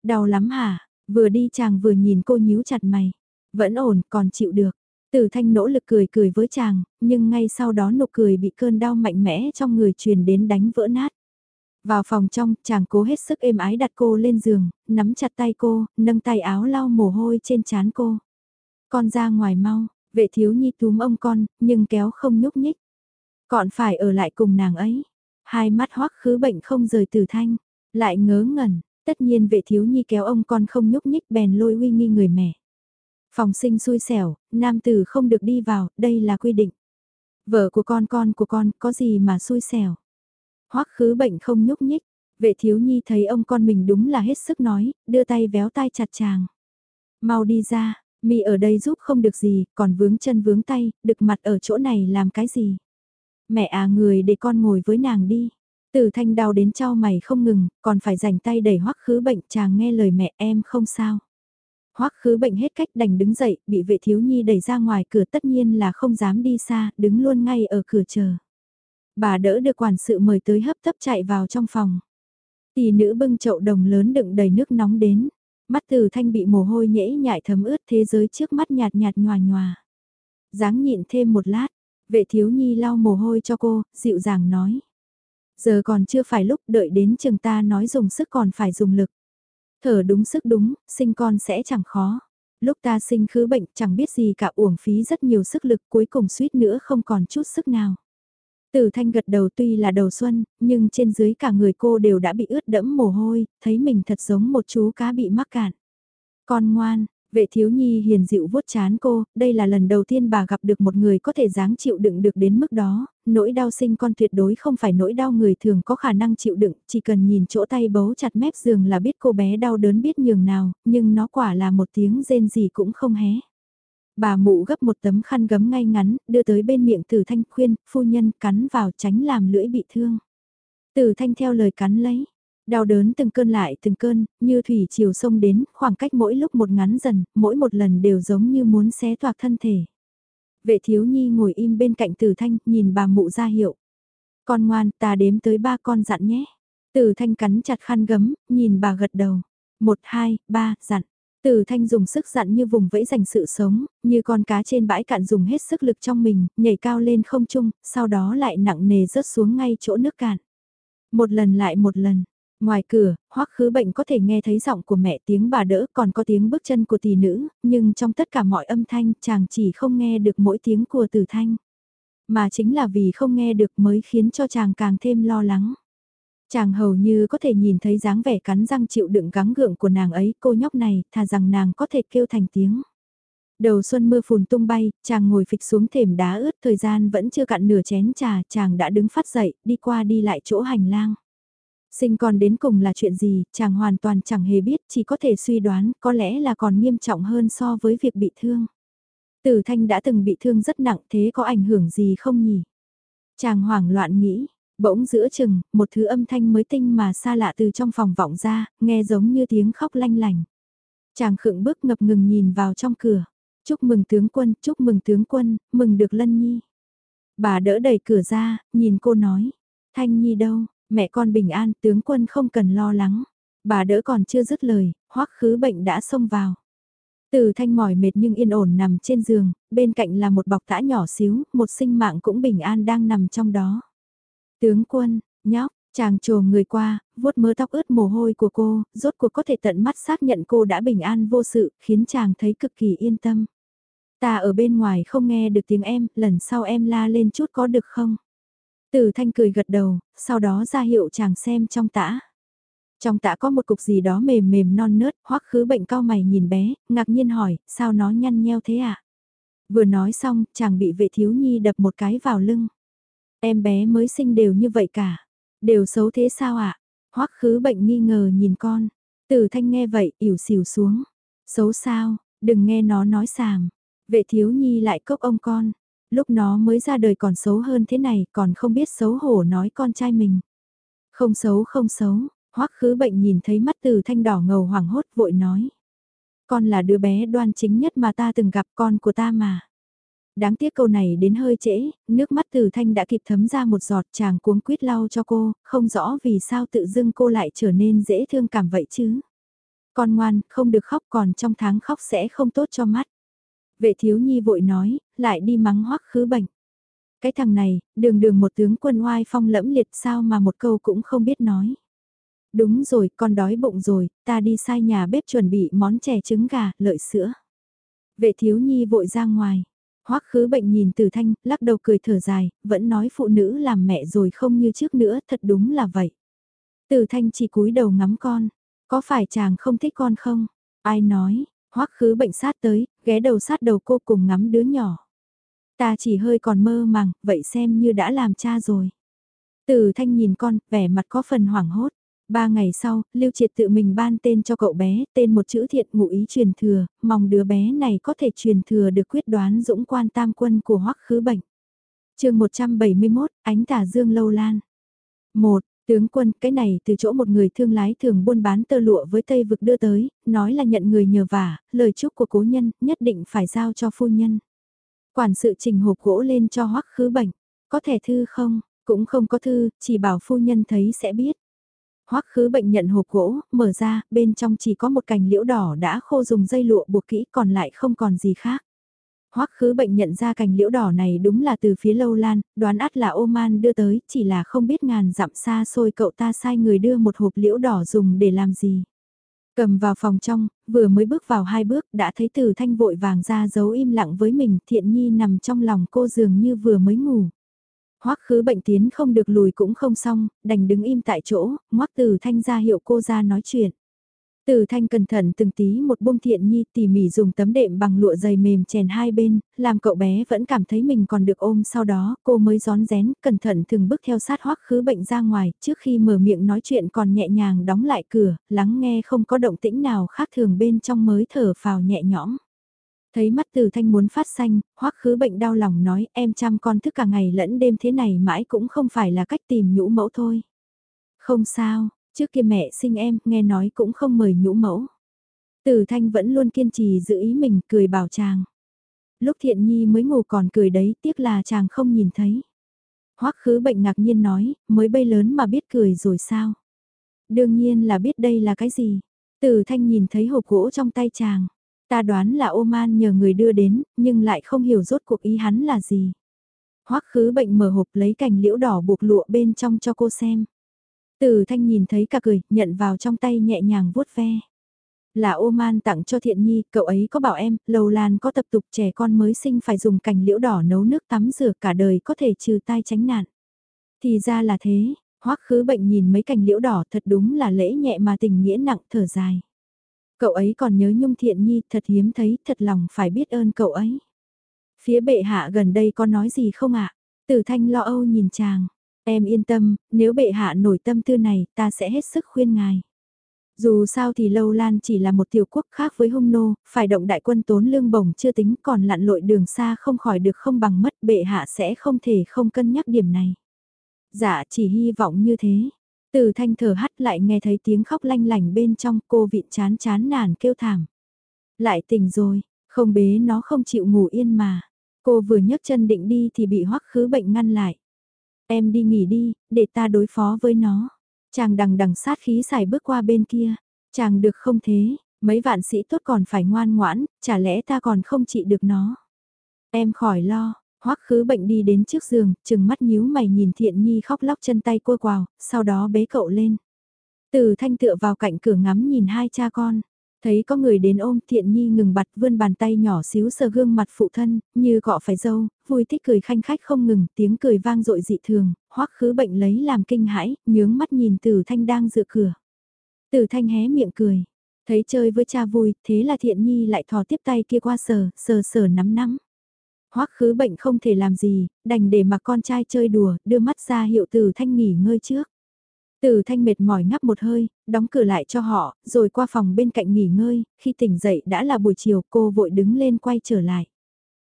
Đau lắm hả? Vừa đi chàng vừa nhìn cô nhíu chặt mày. Vẫn ổn, còn chịu được. Tử thanh nỗ lực cười cười với chàng, nhưng ngay sau đó nụ cười bị cơn đau mạnh mẽ trong người truyền đến đánh vỡ nát. Vào phòng trong, chàng cố hết sức êm ái đặt cô lên giường, nắm chặt tay cô, nâng tay áo lau mồ hôi trên trán cô. Con ra ngoài mau, vệ thiếu nhi túm ông con, nhưng kéo không nhúc nhích. Còn phải ở lại cùng nàng ấy. Hai mắt hoắc khứ bệnh không rời từ thanh, lại ngớ ngẩn, tất nhiên vệ thiếu nhi kéo ông con không nhúc nhích bèn lôi uy nghi người mẹ. Phòng sinh xui xẻo, nam tử không được đi vào, đây là quy định. Vợ của con con của con có gì mà xui xẻo. Hoắc khứ bệnh không nhúc nhích, vệ thiếu nhi thấy ông con mình đúng là hết sức nói, đưa tay véo tay chặt chàng. Mau đi ra, mi ở đây giúp không được gì, còn vướng chân vướng tay, đực mặt ở chỗ này làm cái gì. Mẹ à người để con ngồi với nàng đi. từ thanh đau đến trao mày không ngừng, còn phải dành tay đẩy hoắc khứ bệnh chàng nghe lời mẹ em không sao. Hoắc khứ bệnh hết cách đành đứng dậy, bị vệ thiếu nhi đẩy ra ngoài cửa tất nhiên là không dám đi xa, đứng luôn ngay ở cửa chờ. Bà đỡ được quản sự mời tới hấp tấp chạy vào trong phòng. Tỷ nữ bưng chậu đồng lớn đựng đầy nước nóng đến. Mắt từ thanh bị mồ hôi nhễ nhại thấm ướt thế giới trước mắt nhạt nhạt nhòa nhòa. dáng nhịn thêm một lát, vệ thiếu nhi lau mồ hôi cho cô, dịu dàng nói. Giờ còn chưa phải lúc đợi đến chừng ta nói dùng sức còn phải dùng lực. Thở đúng sức đúng, sinh con sẽ chẳng khó. Lúc ta sinh khứ bệnh chẳng biết gì cả uổng phí rất nhiều sức lực cuối cùng suýt nữa không còn chút sức nào. Tử thanh gật đầu tuy là đầu xuân, nhưng trên dưới cả người cô đều đã bị ướt đẫm mồ hôi, thấy mình thật giống một chú cá bị mắc cạn. Con ngoan, vệ thiếu nhi hiền dịu vuốt chán cô, đây là lần đầu tiên bà gặp được một người có thể dáng chịu đựng được đến mức đó, nỗi đau sinh con tuyệt đối không phải nỗi đau người thường có khả năng chịu đựng, chỉ cần nhìn chỗ tay bấu chặt mép giường là biết cô bé đau đớn biết nhường nào, nhưng nó quả là một tiếng rên gì cũng không hé. Bà mụ gấp một tấm khăn gấm ngay ngắn, đưa tới bên miệng tử thanh khuyên, phu nhân cắn vào tránh làm lưỡi bị thương. Tử thanh theo lời cắn lấy, đau đớn từng cơn lại từng cơn, như thủy chiều sông đến, khoảng cách mỗi lúc một ngắn dần, mỗi một lần đều giống như muốn xé toạc thân thể. Vệ thiếu nhi ngồi im bên cạnh tử thanh, nhìn bà mụ ra hiệu. Con ngoan, ta đếm tới ba con dặn nhé. Tử thanh cắn chặt khăn gấm, nhìn bà gật đầu. Một, hai, ba, dặn. Từ thanh dùng sức dặn như vùng vẫy dành sự sống, như con cá trên bãi cạn dùng hết sức lực trong mình, nhảy cao lên không trung, sau đó lại nặng nề rớt xuống ngay chỗ nước cạn. Một lần lại một lần, ngoài cửa, hoắc khứ bệnh có thể nghe thấy giọng của mẹ tiếng bà đỡ còn có tiếng bước chân của tỷ nữ, nhưng trong tất cả mọi âm thanh chàng chỉ không nghe được mỗi tiếng của tử thanh. Mà chính là vì không nghe được mới khiến cho chàng càng thêm lo lắng. Chàng hầu như có thể nhìn thấy dáng vẻ cắn răng chịu đựng gắng gượng của nàng ấy, cô nhóc này, thà rằng nàng có thể kêu thành tiếng. Đầu xuân mưa phùn tung bay, chàng ngồi phịch xuống thềm đá ướt, thời gian vẫn chưa cạn nửa chén trà, chàng đã đứng phát dậy, đi qua đi lại chỗ hành lang. Sinh con đến cùng là chuyện gì, chàng hoàn toàn chẳng hề biết, chỉ có thể suy đoán, có lẽ là còn nghiêm trọng hơn so với việc bị thương. Tử Thanh đã từng bị thương rất nặng thế có ảnh hưởng gì không nhỉ? Chàng hoảng loạn nghĩ, bỗng giữa chừng, một thứ âm thanh mới tinh mà xa lạ từ trong phòng vọng ra, nghe giống như tiếng khóc lanh lành. Chàng khựng bước ngập ngừng nhìn vào trong cửa. Chúc mừng tướng quân, chúc mừng tướng quân, mừng được lân nhi. Bà đỡ đẩy cửa ra, nhìn cô nói. Thanh nhi đâu, mẹ con bình an, tướng quân không cần lo lắng. Bà đỡ còn chưa dứt lời, hoắc khứ bệnh đã xông vào. Từ thanh mỏi mệt nhưng yên ổn nằm trên giường, bên cạnh là một bọc tã nhỏ xíu, một sinh mạng cũng bình an đang nằm trong đó. Tướng quân, nhóc, chàng trồ người qua, vuốt mớ tóc ướt mồ hôi của cô, rốt cuộc có thể tận mắt xác nhận cô đã bình an vô sự, khiến chàng thấy cực kỳ yên tâm. Ta ở bên ngoài không nghe được tiếng em, lần sau em la lên chút có được không? tử thanh cười gật đầu, sau đó ra hiệu chàng xem trong tã. Trong tã có một cục gì đó mềm mềm non nớt, hoắc khứ bệnh cao mày nhìn bé, ngạc nhiên hỏi, sao nó nhăn nheo thế ạ? À? Vừa nói xong, chàng bị vệ thiếu nhi đập một cái vào lưng. Em bé mới sinh đều như vậy cả. Đều xấu thế sao ạ? À? Hoắc khứ bệnh nghi ngờ nhìn con. Từ thanh nghe vậy, ỉu xỉu xuống. Xấu sao, đừng nghe nó nói sàm. Vệ thiếu nhi lại cốc ông con. Lúc nó mới ra đời còn xấu hơn thế này, còn không biết xấu hổ nói con trai mình. Không xấu không xấu, hoắc khứ bệnh nhìn thấy mắt từ thanh đỏ ngầu hoảng hốt vội nói. Con là đứa bé đoan chính nhất mà ta từng gặp con của ta mà. Đáng tiếc câu này đến hơi trễ, nước mắt từ thanh đã kịp thấm ra một giọt chàng cuống quýt lau cho cô, không rõ vì sao tự dưng cô lại trở nên dễ thương cảm vậy chứ. Con ngoan, không được khóc còn trong tháng khóc sẽ không tốt cho mắt. Vệ thiếu nhi vội nói, lại đi mắng hoắc khứ bệnh. Cái thằng này, đường đường một tướng quân oai phong lẫm liệt sao mà một câu cũng không biết nói. Đúng rồi, con đói bụng rồi, ta đi sai nhà bếp chuẩn bị món chè trứng gà, lợi sữa. Vệ thiếu nhi vội ra ngoài. Hoắc khứ bệnh nhìn từ thanh, lắc đầu cười thở dài, vẫn nói phụ nữ làm mẹ rồi không như trước nữa, thật đúng là vậy. Từ thanh chỉ cúi đầu ngắm con, có phải chàng không thích con không? Ai nói, hoắc khứ bệnh sát tới, ghé đầu sát đầu cô cùng ngắm đứa nhỏ. Ta chỉ hơi còn mơ màng, vậy xem như đã làm cha rồi. Từ thanh nhìn con, vẻ mặt có phần hoảng hốt. Ba ngày sau, Lưu Triệt tự mình ban tên cho cậu bé, tên một chữ thiện ngụ ý truyền thừa, mong đứa bé này có thể truyền thừa được quyết đoán dũng quan tam quân của hoắc khứ bệnh. chương 171, ánh tà dương lâu lan. 1. Tướng quân, cái này từ chỗ một người thương lái thường buôn bán tơ lụa với Tây vực đưa tới, nói là nhận người nhờ vả, lời chúc của cố nhân, nhất định phải giao cho phu nhân. Quản sự trình hộp gỗ lên cho hoắc khứ bệnh, có thể thư không, cũng không có thư, chỉ bảo phu nhân thấy sẽ biết. Hoắc khứ bệnh nhận hộp gỗ, mở ra, bên trong chỉ có một cành liễu đỏ đã khô dùng dây lụa buộc kỹ còn lại không còn gì khác. Hoắc khứ bệnh nhận ra cành liễu đỏ này đúng là từ phía lâu lan, đoán ắt là Oman đưa tới, chỉ là không biết ngàn dặm xa xôi cậu ta sai người đưa một hộp liễu đỏ dùng để làm gì. Cầm vào phòng trong, vừa mới bước vào hai bước đã thấy từ thanh vội vàng ra giấu im lặng với mình thiện nhi nằm trong lòng cô dường như vừa mới ngủ. Hoắc khứ bệnh tiến không được lùi cũng không xong, đành đứng im tại chỗ, ngoắc từ thanh ra hiệu cô ra nói chuyện. Từ thanh cẩn thận từng tí một buông thiện nhi tỉ mỉ dùng tấm đệm bằng lụa dày mềm chèn hai bên, làm cậu bé vẫn cảm thấy mình còn được ôm sau đó cô mới gión rén cẩn thận từng bước theo sát hoắc khứ bệnh ra ngoài trước khi mở miệng nói chuyện còn nhẹ nhàng đóng lại cửa, lắng nghe không có động tĩnh nào khác thường bên trong mới thở phào nhẹ nhõm. Thấy mắt từ thanh muốn phát xanh, hoắc khứ bệnh đau lòng nói em chăm con thức cả ngày lẫn đêm thế này mãi cũng không phải là cách tìm nhũ mẫu thôi. Không sao, trước kia mẹ sinh em, nghe nói cũng không mời nhũ mẫu. Từ thanh vẫn luôn kiên trì giữ ý mình, cười bảo chàng. Lúc thiện nhi mới ngủ còn cười đấy, tiếc là chàng không nhìn thấy. Hoắc khứ bệnh ngạc nhiên nói, mới bay lớn mà biết cười rồi sao? Đương nhiên là biết đây là cái gì. Từ thanh nhìn thấy hộp gỗ trong tay chàng. Ta đoán là Oman nhờ người đưa đến, nhưng lại không hiểu rốt cuộc ý hắn là gì. Hoắc khứ bệnh mở hộp lấy cành liễu đỏ buộc lụa bên trong cho cô xem. Từ thanh nhìn thấy cả cười, nhận vào trong tay nhẹ nhàng vuốt ve. Là ô man tặng cho thiện nhi, cậu ấy có bảo em, lầu lan có tập tục trẻ con mới sinh phải dùng cành liễu đỏ nấu nước tắm rửa cả đời có thể trừ tai tránh nạn. Thì ra là thế, hoắc khứ bệnh nhìn mấy cành liễu đỏ thật đúng là lễ nhẹ mà tình nghĩa nặng thở dài. Cậu ấy còn nhớ nhung thiện nhi thật hiếm thấy, thật lòng phải biết ơn cậu ấy. Phía bệ hạ gần đây có nói gì không ạ? Tử thanh lo âu nhìn chàng. Em yên tâm, nếu bệ hạ nổi tâm tư này, ta sẽ hết sức khuyên ngài. Dù sao thì Lâu Lan chỉ là một tiểu quốc khác với hung nô, phải động đại quân tốn lương bổng chưa tính còn lặn lội đường xa không khỏi được không bằng mất bệ hạ sẽ không thể không cân nhắc điểm này. Dạ chỉ hy vọng như thế. Từ thanh thở hắt lại nghe thấy tiếng khóc lanh lành bên trong cô vịn chán chán nản kêu thảm. Lại tỉnh rồi, không bế nó không chịu ngủ yên mà. Cô vừa nhấc chân định đi thì bị hoắc khứ bệnh ngăn lại. Em đi nghỉ đi, để ta đối phó với nó. Chàng đằng đằng sát khí xài bước qua bên kia. Chàng được không thế, mấy vạn sĩ tốt còn phải ngoan ngoãn, chả lẽ ta còn không trị được nó. Em khỏi lo, hoắc khứ bệnh đi đến trước giường, chừng mắt nhíu mày nhìn thiện nhi khóc lóc chân tay cua quào, sau đó bế cậu lên. Từ thanh tựa vào cạnh cửa ngắm nhìn hai cha con. Thấy có người đến ôm thiện nhi ngừng bặt vươn bàn tay nhỏ xíu sờ gương mặt phụ thân, như gọ phải dâu, vui thích cười khanh khách không ngừng, tiếng cười vang dội dị thường, hoắc khứ bệnh lấy làm kinh hãi, nhướng mắt nhìn tử thanh đang dựa cửa. Tử thanh hé miệng cười, thấy chơi với cha vui, thế là thiện nhi lại thò tiếp tay kia qua sờ, sờ sờ nắm nắm. Hoắc khứ bệnh không thể làm gì, đành để mặc con trai chơi đùa, đưa mắt ra hiệu từ thanh nghỉ ngơi trước. Từ thanh mệt mỏi ngắp một hơi, đóng cửa lại cho họ, rồi qua phòng bên cạnh nghỉ ngơi, khi tỉnh dậy đã là buổi chiều cô vội đứng lên quay trở lại.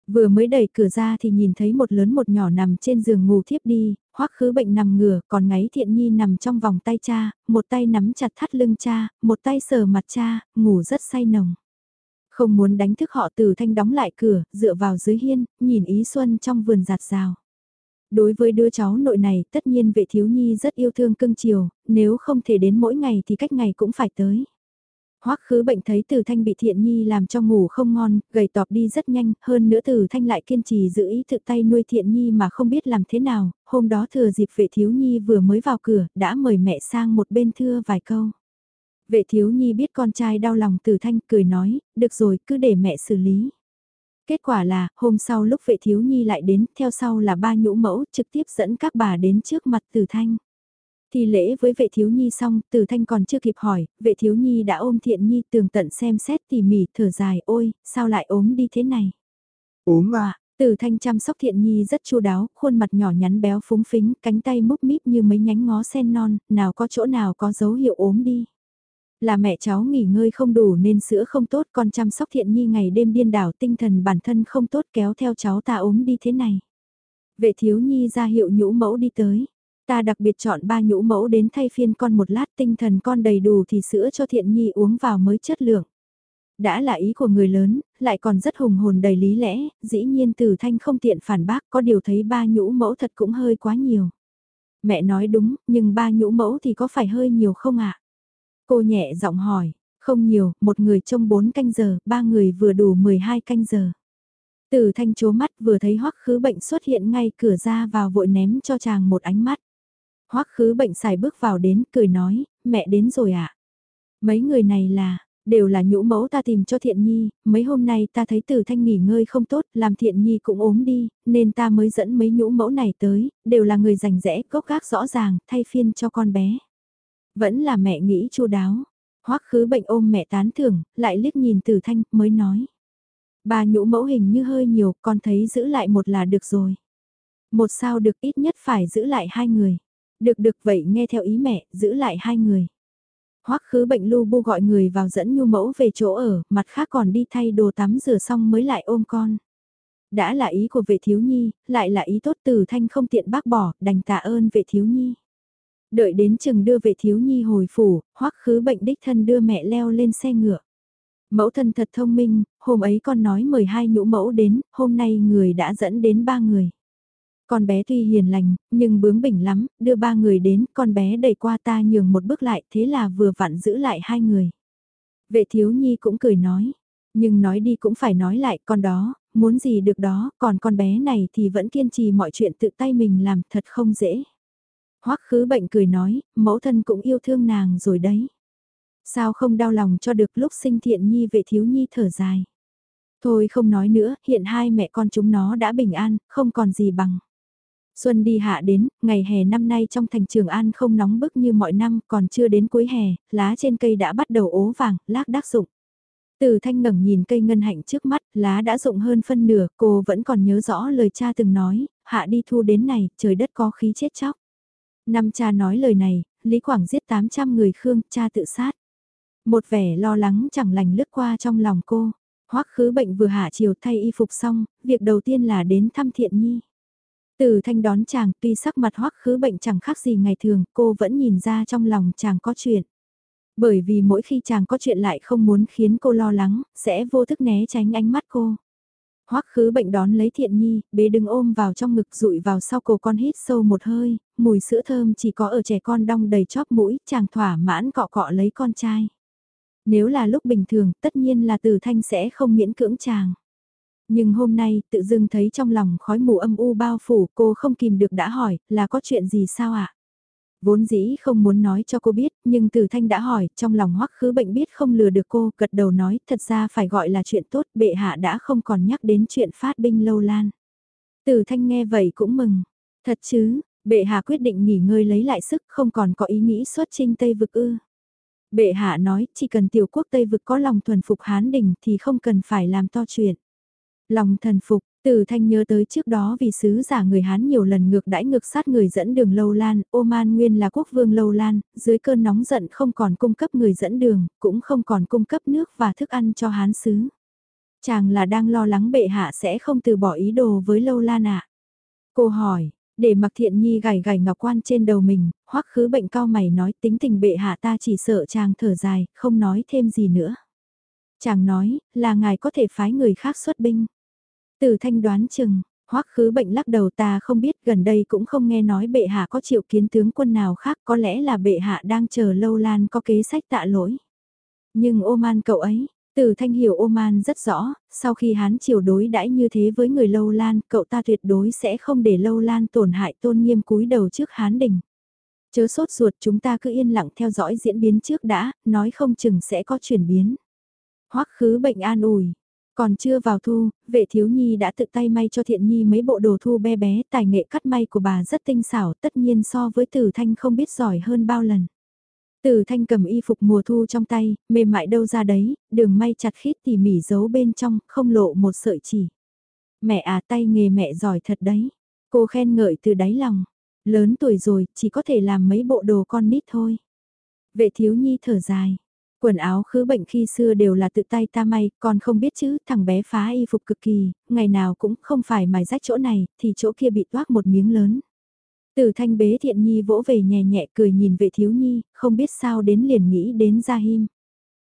Vừa mới đẩy cửa ra thì nhìn thấy một lớn một nhỏ nằm trên giường ngủ thiếp đi, hoắc khứ bệnh nằm ngửa, còn ngáy thiện nhi nằm trong vòng tay cha, một tay nắm chặt thắt lưng cha, một tay sờ mặt cha, ngủ rất say nồng. Không muốn đánh thức họ từ thanh đóng lại cửa, dựa vào dưới hiên, nhìn ý xuân trong vườn giạt rào. Đối với đứa cháu nội này tất nhiên vệ thiếu nhi rất yêu thương cưng chiều, nếu không thể đến mỗi ngày thì cách ngày cũng phải tới. Hoắc khứ bệnh thấy Từ Thanh bị Thiện Nhi làm cho ngủ không ngon, gầy tọp đi rất nhanh, hơn nữa Từ Thanh lại kiên trì giữ ý tự tay nuôi Thiện Nhi mà không biết làm thế nào, hôm đó thừa dịp vệ thiếu Nhi vừa mới vào cửa, đã mời mẹ sang một bên thưa vài câu. Vệ thiếu Nhi biết con trai đau lòng Từ Thanh cười nói, được rồi cứ để mẹ xử lý. Kết quả là, hôm sau lúc vệ thiếu nhi lại đến, theo sau là ba nhũ mẫu trực tiếp dẫn các bà đến trước mặt tử thanh. Thì lễ với vệ thiếu nhi xong, tử thanh còn chưa kịp hỏi, vệ thiếu nhi đã ôm thiện nhi tường tận xem xét tỉ mỉ thở dài, ôi, sao lại ốm đi thế này? Ốm à? Tử thanh chăm sóc thiện nhi rất chu đáo, khuôn mặt nhỏ nhắn béo phúng phính, cánh tay múc míp như mấy nhánh ngó sen non, nào có chỗ nào có dấu hiệu ốm đi. Là mẹ cháu nghỉ ngơi không đủ nên sữa không tốt con chăm sóc thiện nhi ngày đêm điên đảo tinh thần bản thân không tốt kéo theo cháu ta ốm đi thế này. Vệ thiếu nhi ra hiệu nhũ mẫu đi tới. Ta đặc biệt chọn ba nhũ mẫu đến thay phiên con một lát tinh thần con đầy đủ thì sữa cho thiện nhi uống vào mới chất lượng. Đã là ý của người lớn, lại còn rất hùng hồn đầy lý lẽ, dĩ nhiên từ thanh không tiện phản bác có điều thấy ba nhũ mẫu thật cũng hơi quá nhiều. Mẹ nói đúng, nhưng ba nhũ mẫu thì có phải hơi nhiều không ạ? Cô nhẹ giọng hỏi, không nhiều, một người trông 4 canh giờ, ba người vừa đủ 12 canh giờ. Tử thanh chố mắt vừa thấy hoắc khứ bệnh xuất hiện ngay cửa ra vào vội ném cho chàng một ánh mắt. hoắc khứ bệnh xài bước vào đến, cười nói, mẹ đến rồi ạ. À? Mấy người này là, đều là nhũ mẫu ta tìm cho thiện nhi, mấy hôm nay ta thấy tử thanh nghỉ ngơi không tốt, làm thiện nhi cũng ốm đi, nên ta mới dẫn mấy nhũ mẫu này tới, đều là người rành rẽ, gốc gác rõ ràng, thay phiên cho con bé. Vẫn là mẹ nghĩ chu đáo. Hoắc khứ bệnh ôm mẹ tán thưởng, lại liếc nhìn Tử Thanh, mới nói. Bà nhũ mẫu hình như hơi nhiều, con thấy giữ lại một là được rồi. Một sao được ít nhất phải giữ lại hai người. Được được vậy nghe theo ý mẹ, giữ lại hai người. Hoắc khứ bệnh lu bu gọi người vào dẫn nhu mẫu về chỗ ở, mặt khác còn đi thay đồ tắm rửa xong mới lại ôm con. Đã là ý của vệ thiếu nhi, lại là ý tốt từ thanh không tiện bác bỏ, đành tạ ơn vệ thiếu nhi. Đợi đến chừng đưa về thiếu nhi hồi phủ, hoắc khứ bệnh đích thân đưa mẹ leo lên xe ngựa. Mẫu thân thật thông minh, hôm ấy con nói mời hai nhũ mẫu đến, hôm nay người đã dẫn đến ba người. Con bé tuy hiền lành, nhưng bướng bỉnh lắm, đưa ba người đến, con bé đẩy qua ta nhường một bước lại, thế là vừa vặn giữ lại hai người. Vệ thiếu nhi cũng cười nói, nhưng nói đi cũng phải nói lại, con đó, muốn gì được đó, còn con bé này thì vẫn kiên trì mọi chuyện tự tay mình làm, thật không dễ. Hoắc khứ bệnh cười nói, mẫu thân cũng yêu thương nàng rồi đấy. Sao không đau lòng cho được lúc sinh thiện nhi vệ thiếu nhi thở dài. Thôi không nói nữa, hiện hai mẹ con chúng nó đã bình an, không còn gì bằng. Xuân đi hạ đến, ngày hè năm nay trong thành Trường An không nóng bức như mọi năm, còn chưa đến cuối hè, lá trên cây đã bắt đầu ố vàng, lác đác rụng. Từ thanh ngẩng nhìn cây ngân hạnh trước mắt, lá đã rụng hơn phân nửa, cô vẫn còn nhớ rõ lời cha từng nói, hạ đi thu đến này, trời đất có khí chết chóc. Năm cha nói lời này, Lý Quảng giết 800 người Khương, cha tự sát. Một vẻ lo lắng chẳng lành lướt qua trong lòng cô. Hoắc khứ bệnh vừa hạ chiều thay y phục xong, việc đầu tiên là đến thăm thiện nhi. Từ thanh đón chàng tuy sắc mặt hoắc khứ bệnh chẳng khác gì ngày thường, cô vẫn nhìn ra trong lòng chàng có chuyện. Bởi vì mỗi khi chàng có chuyện lại không muốn khiến cô lo lắng, sẽ vô thức né tránh ánh mắt cô. Hoắc khứ bệnh đón lấy thiện nhi, bế đứng ôm vào trong ngực rụi vào sau cổ con hít sâu một hơi, mùi sữa thơm chỉ có ở trẻ con đong đầy chóp mũi, chàng thỏa mãn cọ cọ lấy con trai. Nếu là lúc bình thường, tất nhiên là từ thanh sẽ không miễn cưỡng chàng. Nhưng hôm nay, tự dưng thấy trong lòng khói mù âm u bao phủ, cô không kìm được đã hỏi, là có chuyện gì sao ạ? À? Vốn dĩ không muốn nói cho cô biết, nhưng Từ Thanh đã hỏi, trong lòng hoắc khứ bệnh biết không lừa được cô, gật đầu nói, thật ra phải gọi là chuyện tốt, bệ hạ đã không còn nhắc đến chuyện phát binh lâu lan. Từ Thanh nghe vậy cũng mừng, thật chứ, bệ hạ quyết định nghỉ ngơi lấy lại sức, không còn có ý nghĩ xuất chinh Tây vực ư. Bệ hạ nói, chỉ cần tiểu quốc Tây vực có lòng thuần phục Hán Đình thì không cần phải làm to chuyện. Lòng thần phục, từ thanh nhớ tới trước đó vì sứ giả người Hán nhiều lần ngược đãi ngược sát người dẫn đường Lâu Lan, Oman nguyên là quốc vương Lâu Lan, dưới cơn nóng giận không còn cung cấp người dẫn đường, cũng không còn cung cấp nước và thức ăn cho Hán sứ. Chàng là đang lo lắng bệ hạ sẽ không từ bỏ ý đồ với Lâu Lan ạ. À? Cô hỏi, để mặc thiện nhi gảy gảy ngọc quan trên đầu mình, hoắc khứ bệnh cao mày nói tính tình bệ hạ ta chỉ sợ chàng thở dài, không nói thêm gì nữa. Chàng nói, là ngài có thể phái người khác xuất binh. Từ thanh đoán chừng, hoắc khứ bệnh lắc đầu ta không biết gần đây cũng không nghe nói bệ hạ có triệu kiến tướng quân nào khác có lẽ là bệ hạ đang chờ lâu lan có kế sách tạ lỗi. Nhưng ô man cậu ấy, từ thanh hiểu ô man rất rõ, sau khi hán triều đối đãi như thế với người lâu lan, cậu ta tuyệt đối sẽ không để lâu lan tổn hại tôn nghiêm cúi đầu trước hán đình. Chớ sốt ruột chúng ta cứ yên lặng theo dõi diễn biến trước đã, nói không chừng sẽ có chuyển biến. Hoắc khứ bệnh an ủi, còn chưa vào thu, vệ thiếu nhi đã tự tay may cho thiện nhi mấy bộ đồ thu bé bé, tài nghệ cắt may của bà rất tinh xảo, tất nhiên so với tử thanh không biết giỏi hơn bao lần. Tử thanh cầm y phục mùa thu trong tay, mềm mại đâu ra đấy, đường may chặt khít tỉ mỉ giấu bên trong, không lộ một sợi chỉ. Mẹ à tay nghề mẹ giỏi thật đấy. Cô khen ngợi từ đáy lòng. Lớn tuổi rồi, chỉ có thể làm mấy bộ đồ con nít thôi. Vệ thiếu nhi thở dài. Quần áo khứ bệnh khi xưa đều là tự tay ta may, còn không biết chứ, thằng bé phá y phục cực kỳ, ngày nào cũng không phải mài rách chỗ này, thì chỗ kia bị toác một miếng lớn. Từ thanh bế thiện nhi vỗ về nhẹ nhẹ cười nhìn vệ thiếu nhi, không biết sao đến liền nghĩ đến Gia Him.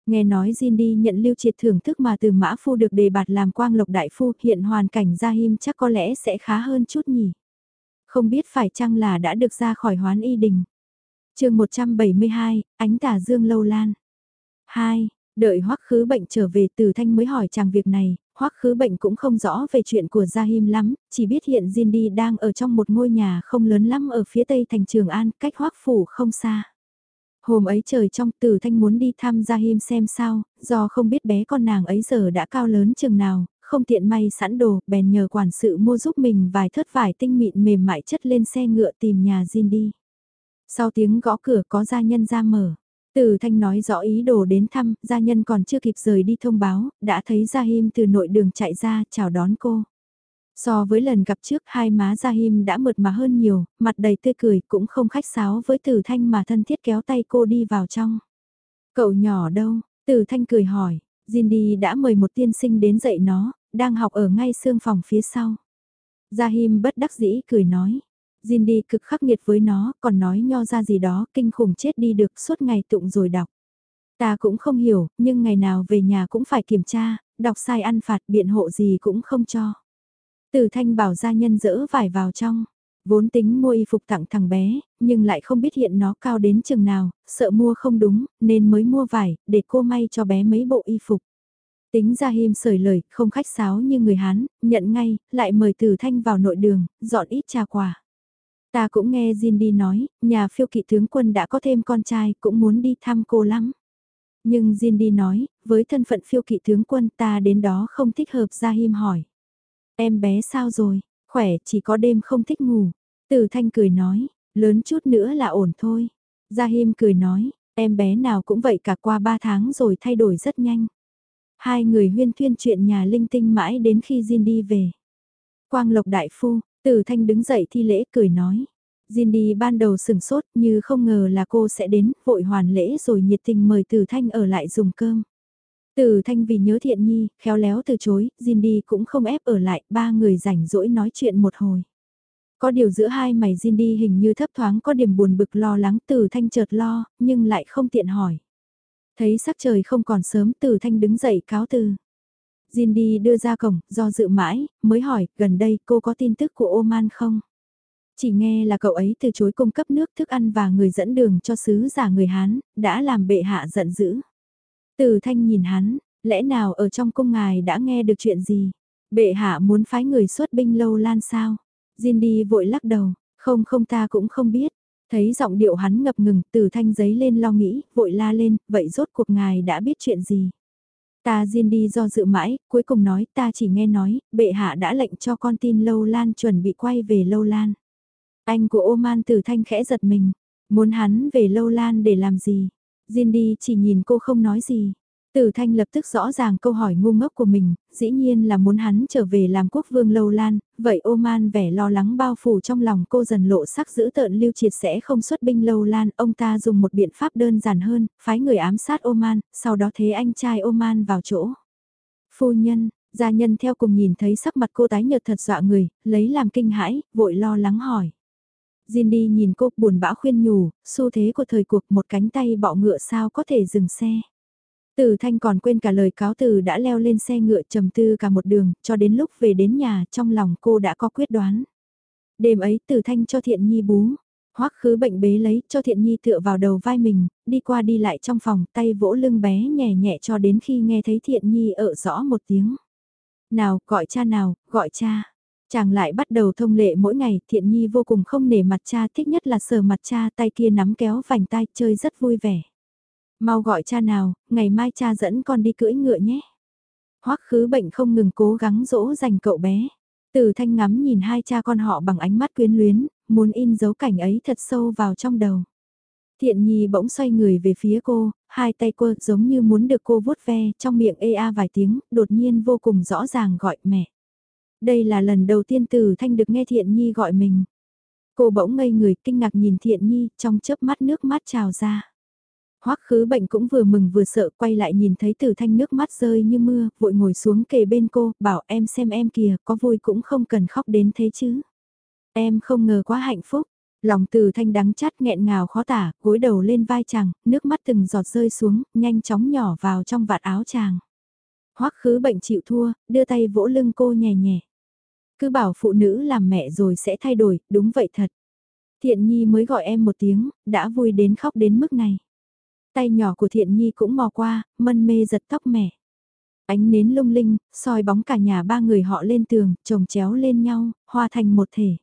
Nghe nói Jin đi nhận lưu triệt thưởng thức mà từ mã phu được đề bạt làm quang lộc đại phu, hiện hoàn cảnh Gia Him chắc có lẽ sẽ khá hơn chút nhỉ. Không biết phải chăng là đã được ra khỏi hoán y đình. chương 172, ánh tà dương lâu lan. 2. Đợi hoắc khứ bệnh trở về từ thanh mới hỏi chàng việc này, hoắc khứ bệnh cũng không rõ về chuyện của Gia Him lắm, chỉ biết hiện Jindy đang ở trong một ngôi nhà không lớn lắm ở phía tây thành Trường An, cách hoắc phủ không xa. Hôm ấy trời trong từ thanh muốn đi thăm Gia Him xem sao, do không biết bé con nàng ấy giờ đã cao lớn chừng nào, không tiện may sẵn đồ, bèn nhờ quản sự mua giúp mình vài thớt vải tinh mịn mềm mại chất lên xe ngựa tìm nhà Jindy. Sau tiếng gõ cửa có gia nhân ra mở. Từ thanh nói rõ ý đồ đến thăm, gia nhân còn chưa kịp rời đi thông báo, đã thấy Gia Him từ nội đường chạy ra, chào đón cô. So với lần gặp trước hai má Gia Him đã mượt mà hơn nhiều, mặt đầy tươi cười cũng không khách sáo với Từ Thanh mà thân thiết kéo tay cô đi vào trong. Cậu nhỏ đâu? Từ Thanh cười hỏi, Jindy đã mời một tiên sinh đến dạy nó, đang học ở ngay xương phòng phía sau. Gia Him bất đắc dĩ cười nói, Jin đi cực khắc nghiệt với nó, còn nói nho ra gì đó, kinh khủng chết đi được suốt ngày tụng rồi đọc. Ta cũng không hiểu, nhưng ngày nào về nhà cũng phải kiểm tra, đọc sai ăn phạt biện hộ gì cũng không cho. Từ thanh bảo gia nhân dỡ vải vào trong. Vốn tính mua y phục tặng thằng bé, nhưng lại không biết hiện nó cao đến chừng nào, sợ mua không đúng, nên mới mua vải, để cô may cho bé mấy bộ y phục. Tính ra him sởi lời, không khách sáo như người Hán, nhận ngay, lại mời Từ Thanh vào nội đường, dọn ít trà quà. Ta cũng nghe Jin đi nói, nhà phiêu kỵ tướng quân đã có thêm con trai, cũng muốn đi thăm cô lắm. Nhưng Jin đi nói, với thân phận phiêu kỵ tướng quân ta đến đó không thích hợp ra him hỏi. Em bé sao rồi, khỏe chỉ có đêm không thích ngủ. Từ thanh cười nói, lớn chút nữa là ổn thôi. Gia Him cười nói, em bé nào cũng vậy cả qua ba tháng rồi thay đổi rất nhanh. Hai người huyên thuyên chuyện nhà linh tinh mãi đến khi Jin đi về. Quang Lộc Đại Phu, từ Thanh đứng dậy thi lễ cười nói. Jin ban đầu sừng sốt như không ngờ là cô sẽ đến, vội hoàn lễ rồi nhiệt tình mời Từ Thanh ở lại dùng cơm. Từ Thanh vì nhớ thiện nhi, khéo léo từ chối, Jin cũng không ép ở lại, ba người rảnh rỗi nói chuyện một hồi. Có điều giữa hai mày Jin hình như thấp thoáng có điểm buồn bực lo lắng từ thanh chợt lo, nhưng lại không tiện hỏi. Thấy sắc trời không còn sớm từ thanh đứng dậy cáo từ. Jin đi đưa ra cổng, do dự mãi, mới hỏi, gần đây cô có tin tức của Oman không? Chỉ nghe là cậu ấy từ chối cung cấp nước thức ăn và người dẫn đường cho sứ giả người Hán, đã làm bệ hạ giận dữ. Từ thanh nhìn hắn, lẽ nào ở trong cung ngài đã nghe được chuyện gì? Bệ hạ muốn phái người xuất binh lâu lan sao? Jin đi vội lắc đầu, không không ta cũng không biết. Thấy giọng điệu hắn ngập ngừng, từ thanh giấy lên lo nghĩ, vội la lên, vậy rốt cuộc ngài đã biết chuyện gì? Ta Jin đi do dự mãi, cuối cùng nói ta chỉ nghe nói, bệ hạ đã lệnh cho con tin Lâu Lan chuẩn bị quay về Lâu Lan. Anh của Oman Tử thanh khẽ giật mình, muốn hắn về Lâu Lan để làm gì? Jin đi chỉ nhìn cô không nói gì. Từ Thanh lập tức rõ ràng câu hỏi ngu ngốc của mình, dĩ nhiên là muốn hắn trở về làm quốc vương lâu lan, vậy Oman vẻ lo lắng bao phủ trong lòng cô dần lộ sắc giữ tợn lưu triệt sẽ không xuất binh lâu lan, ông ta dùng một biện pháp đơn giản hơn, phái người ám sát Oman, sau đó thế anh trai Oman vào chỗ. Phu nhân, gia nhân theo cùng nhìn thấy sắc mặt cô tái nhợt thật dọa người, lấy làm kinh hãi, vội lo lắng hỏi. Jindy nhìn cô buồn bã khuyên nhủ, xu thế của thời cuộc một cánh tay bọ ngựa sao có thể dừng xe. Từ thanh còn quên cả lời cáo từ đã leo lên xe ngựa trầm tư cả một đường, cho đến lúc về đến nhà trong lòng cô đã có quyết đoán. Đêm ấy từ thanh cho thiện nhi bú, hoắc khứ bệnh bế lấy cho thiện nhi tựa vào đầu vai mình, đi qua đi lại trong phòng tay vỗ lưng bé nhẹ nhẹ cho đến khi nghe thấy thiện nhi ở rõ một tiếng. Nào, gọi cha nào, gọi cha. Chàng lại bắt đầu thông lệ mỗi ngày, thiện nhi vô cùng không nể mặt cha, thích nhất là sờ mặt cha, tay kia nắm kéo vành tay, chơi rất vui vẻ. Mau gọi cha nào, ngày mai cha dẫn con đi cưỡi ngựa nhé. Hoắc khứ bệnh không ngừng cố gắng dỗ dành cậu bé. Từ thanh ngắm nhìn hai cha con họ bằng ánh mắt quyến luyến, muốn in dấu cảnh ấy thật sâu vào trong đầu. Thiện nhi bỗng xoay người về phía cô, hai tay cô giống như muốn được cô vuốt ve trong miệng ê a vài tiếng, đột nhiên vô cùng rõ ràng gọi mẹ. Đây là lần đầu tiên từ thanh được nghe thiện nhi gọi mình. Cô bỗng ngây người kinh ngạc nhìn thiện nhi trong chớp mắt nước mắt trào ra. Hoắc khứ bệnh cũng vừa mừng vừa sợ quay lại nhìn thấy tử thanh nước mắt rơi như mưa, vội ngồi xuống kề bên cô, bảo em xem em kìa, có vui cũng không cần khóc đến thế chứ. Em không ngờ quá hạnh phúc, lòng tử thanh đắng chát nghẹn ngào khó tả, gối đầu lên vai chàng, nước mắt từng giọt rơi xuống, nhanh chóng nhỏ vào trong vạt áo chàng. Hoắc khứ bệnh chịu thua, đưa tay vỗ lưng cô nhẹ nhẹ. Cứ bảo phụ nữ làm mẹ rồi sẽ thay đổi, đúng vậy thật. Thiện Nhi mới gọi em một tiếng, đã vui đến khóc đến mức này. Tay nhỏ của thiện nhi cũng mò qua, mân mê giật tóc mẹ. Ánh nến lung linh, soi bóng cả nhà ba người họ lên tường, chồng chéo lên nhau, hòa thành một thể.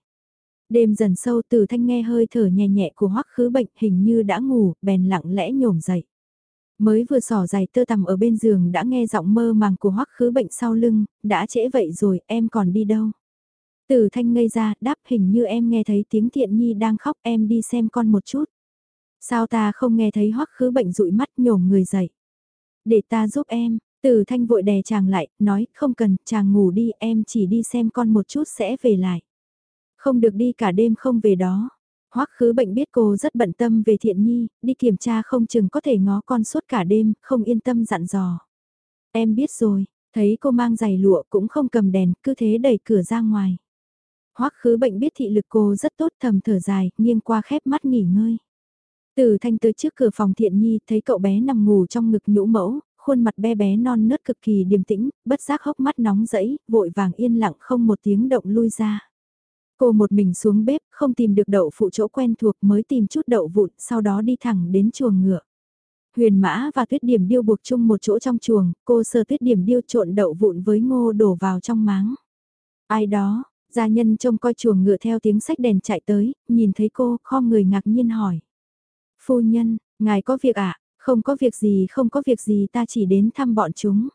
Đêm dần sâu từ thanh nghe hơi thở nhẹ nhẹ của hoắc khứ bệnh hình như đã ngủ, bèn lặng lẽ nhổm dậy. Mới vừa sỏ giày tơ tằm ở bên giường đã nghe giọng mơ màng của hoắc khứ bệnh sau lưng, đã trễ vậy rồi, em còn đi đâu? Từ thanh ngây ra, đáp hình như em nghe thấy tiếng thiện nhi đang khóc em đi xem con một chút. Sao ta không nghe thấy hoắc khứ bệnh dụi mắt nhổm người dậy. Để ta giúp em, từ thanh vội đè chàng lại, nói không cần, chàng ngủ đi em chỉ đi xem con một chút sẽ về lại. Không được đi cả đêm không về đó. Hoắc khứ bệnh biết cô rất bận tâm về thiện nhi, đi kiểm tra không chừng có thể ngó con suốt cả đêm, không yên tâm dặn dò. Em biết rồi, thấy cô mang giày lụa cũng không cầm đèn, cứ thế đẩy cửa ra ngoài. Hoắc khứ bệnh biết thị lực cô rất tốt thầm thở dài, nghiêng qua khép mắt nghỉ ngơi. Từ thanh tới trước cửa phòng thiện nhi thấy cậu bé nằm ngủ trong ngực nhũ mẫu, khuôn mặt bé bé non nớt cực kỳ điềm tĩnh, bất giác hốc mắt nóng rẫy, vội vàng yên lặng không một tiếng động lui ra. Cô một mình xuống bếp, không tìm được đậu phụ chỗ quen thuộc mới tìm chút đậu vụn, sau đó đi thẳng đến chuồng ngựa. Huyền mã và tuyết điểm điêu buộc chung một chỗ trong chuồng, cô sơ tuyết điểm điêu trộn đậu vụn với ngô đổ vào trong máng. Ai đó, gia nhân trông coi chuồng ngựa theo tiếng sách đèn chạy tới, nhìn thấy cô, kho người ngạc nhiên hỏi. Phu nhân, ngài có việc ạ? À? Không có việc gì không có việc gì ta chỉ đến thăm bọn chúng.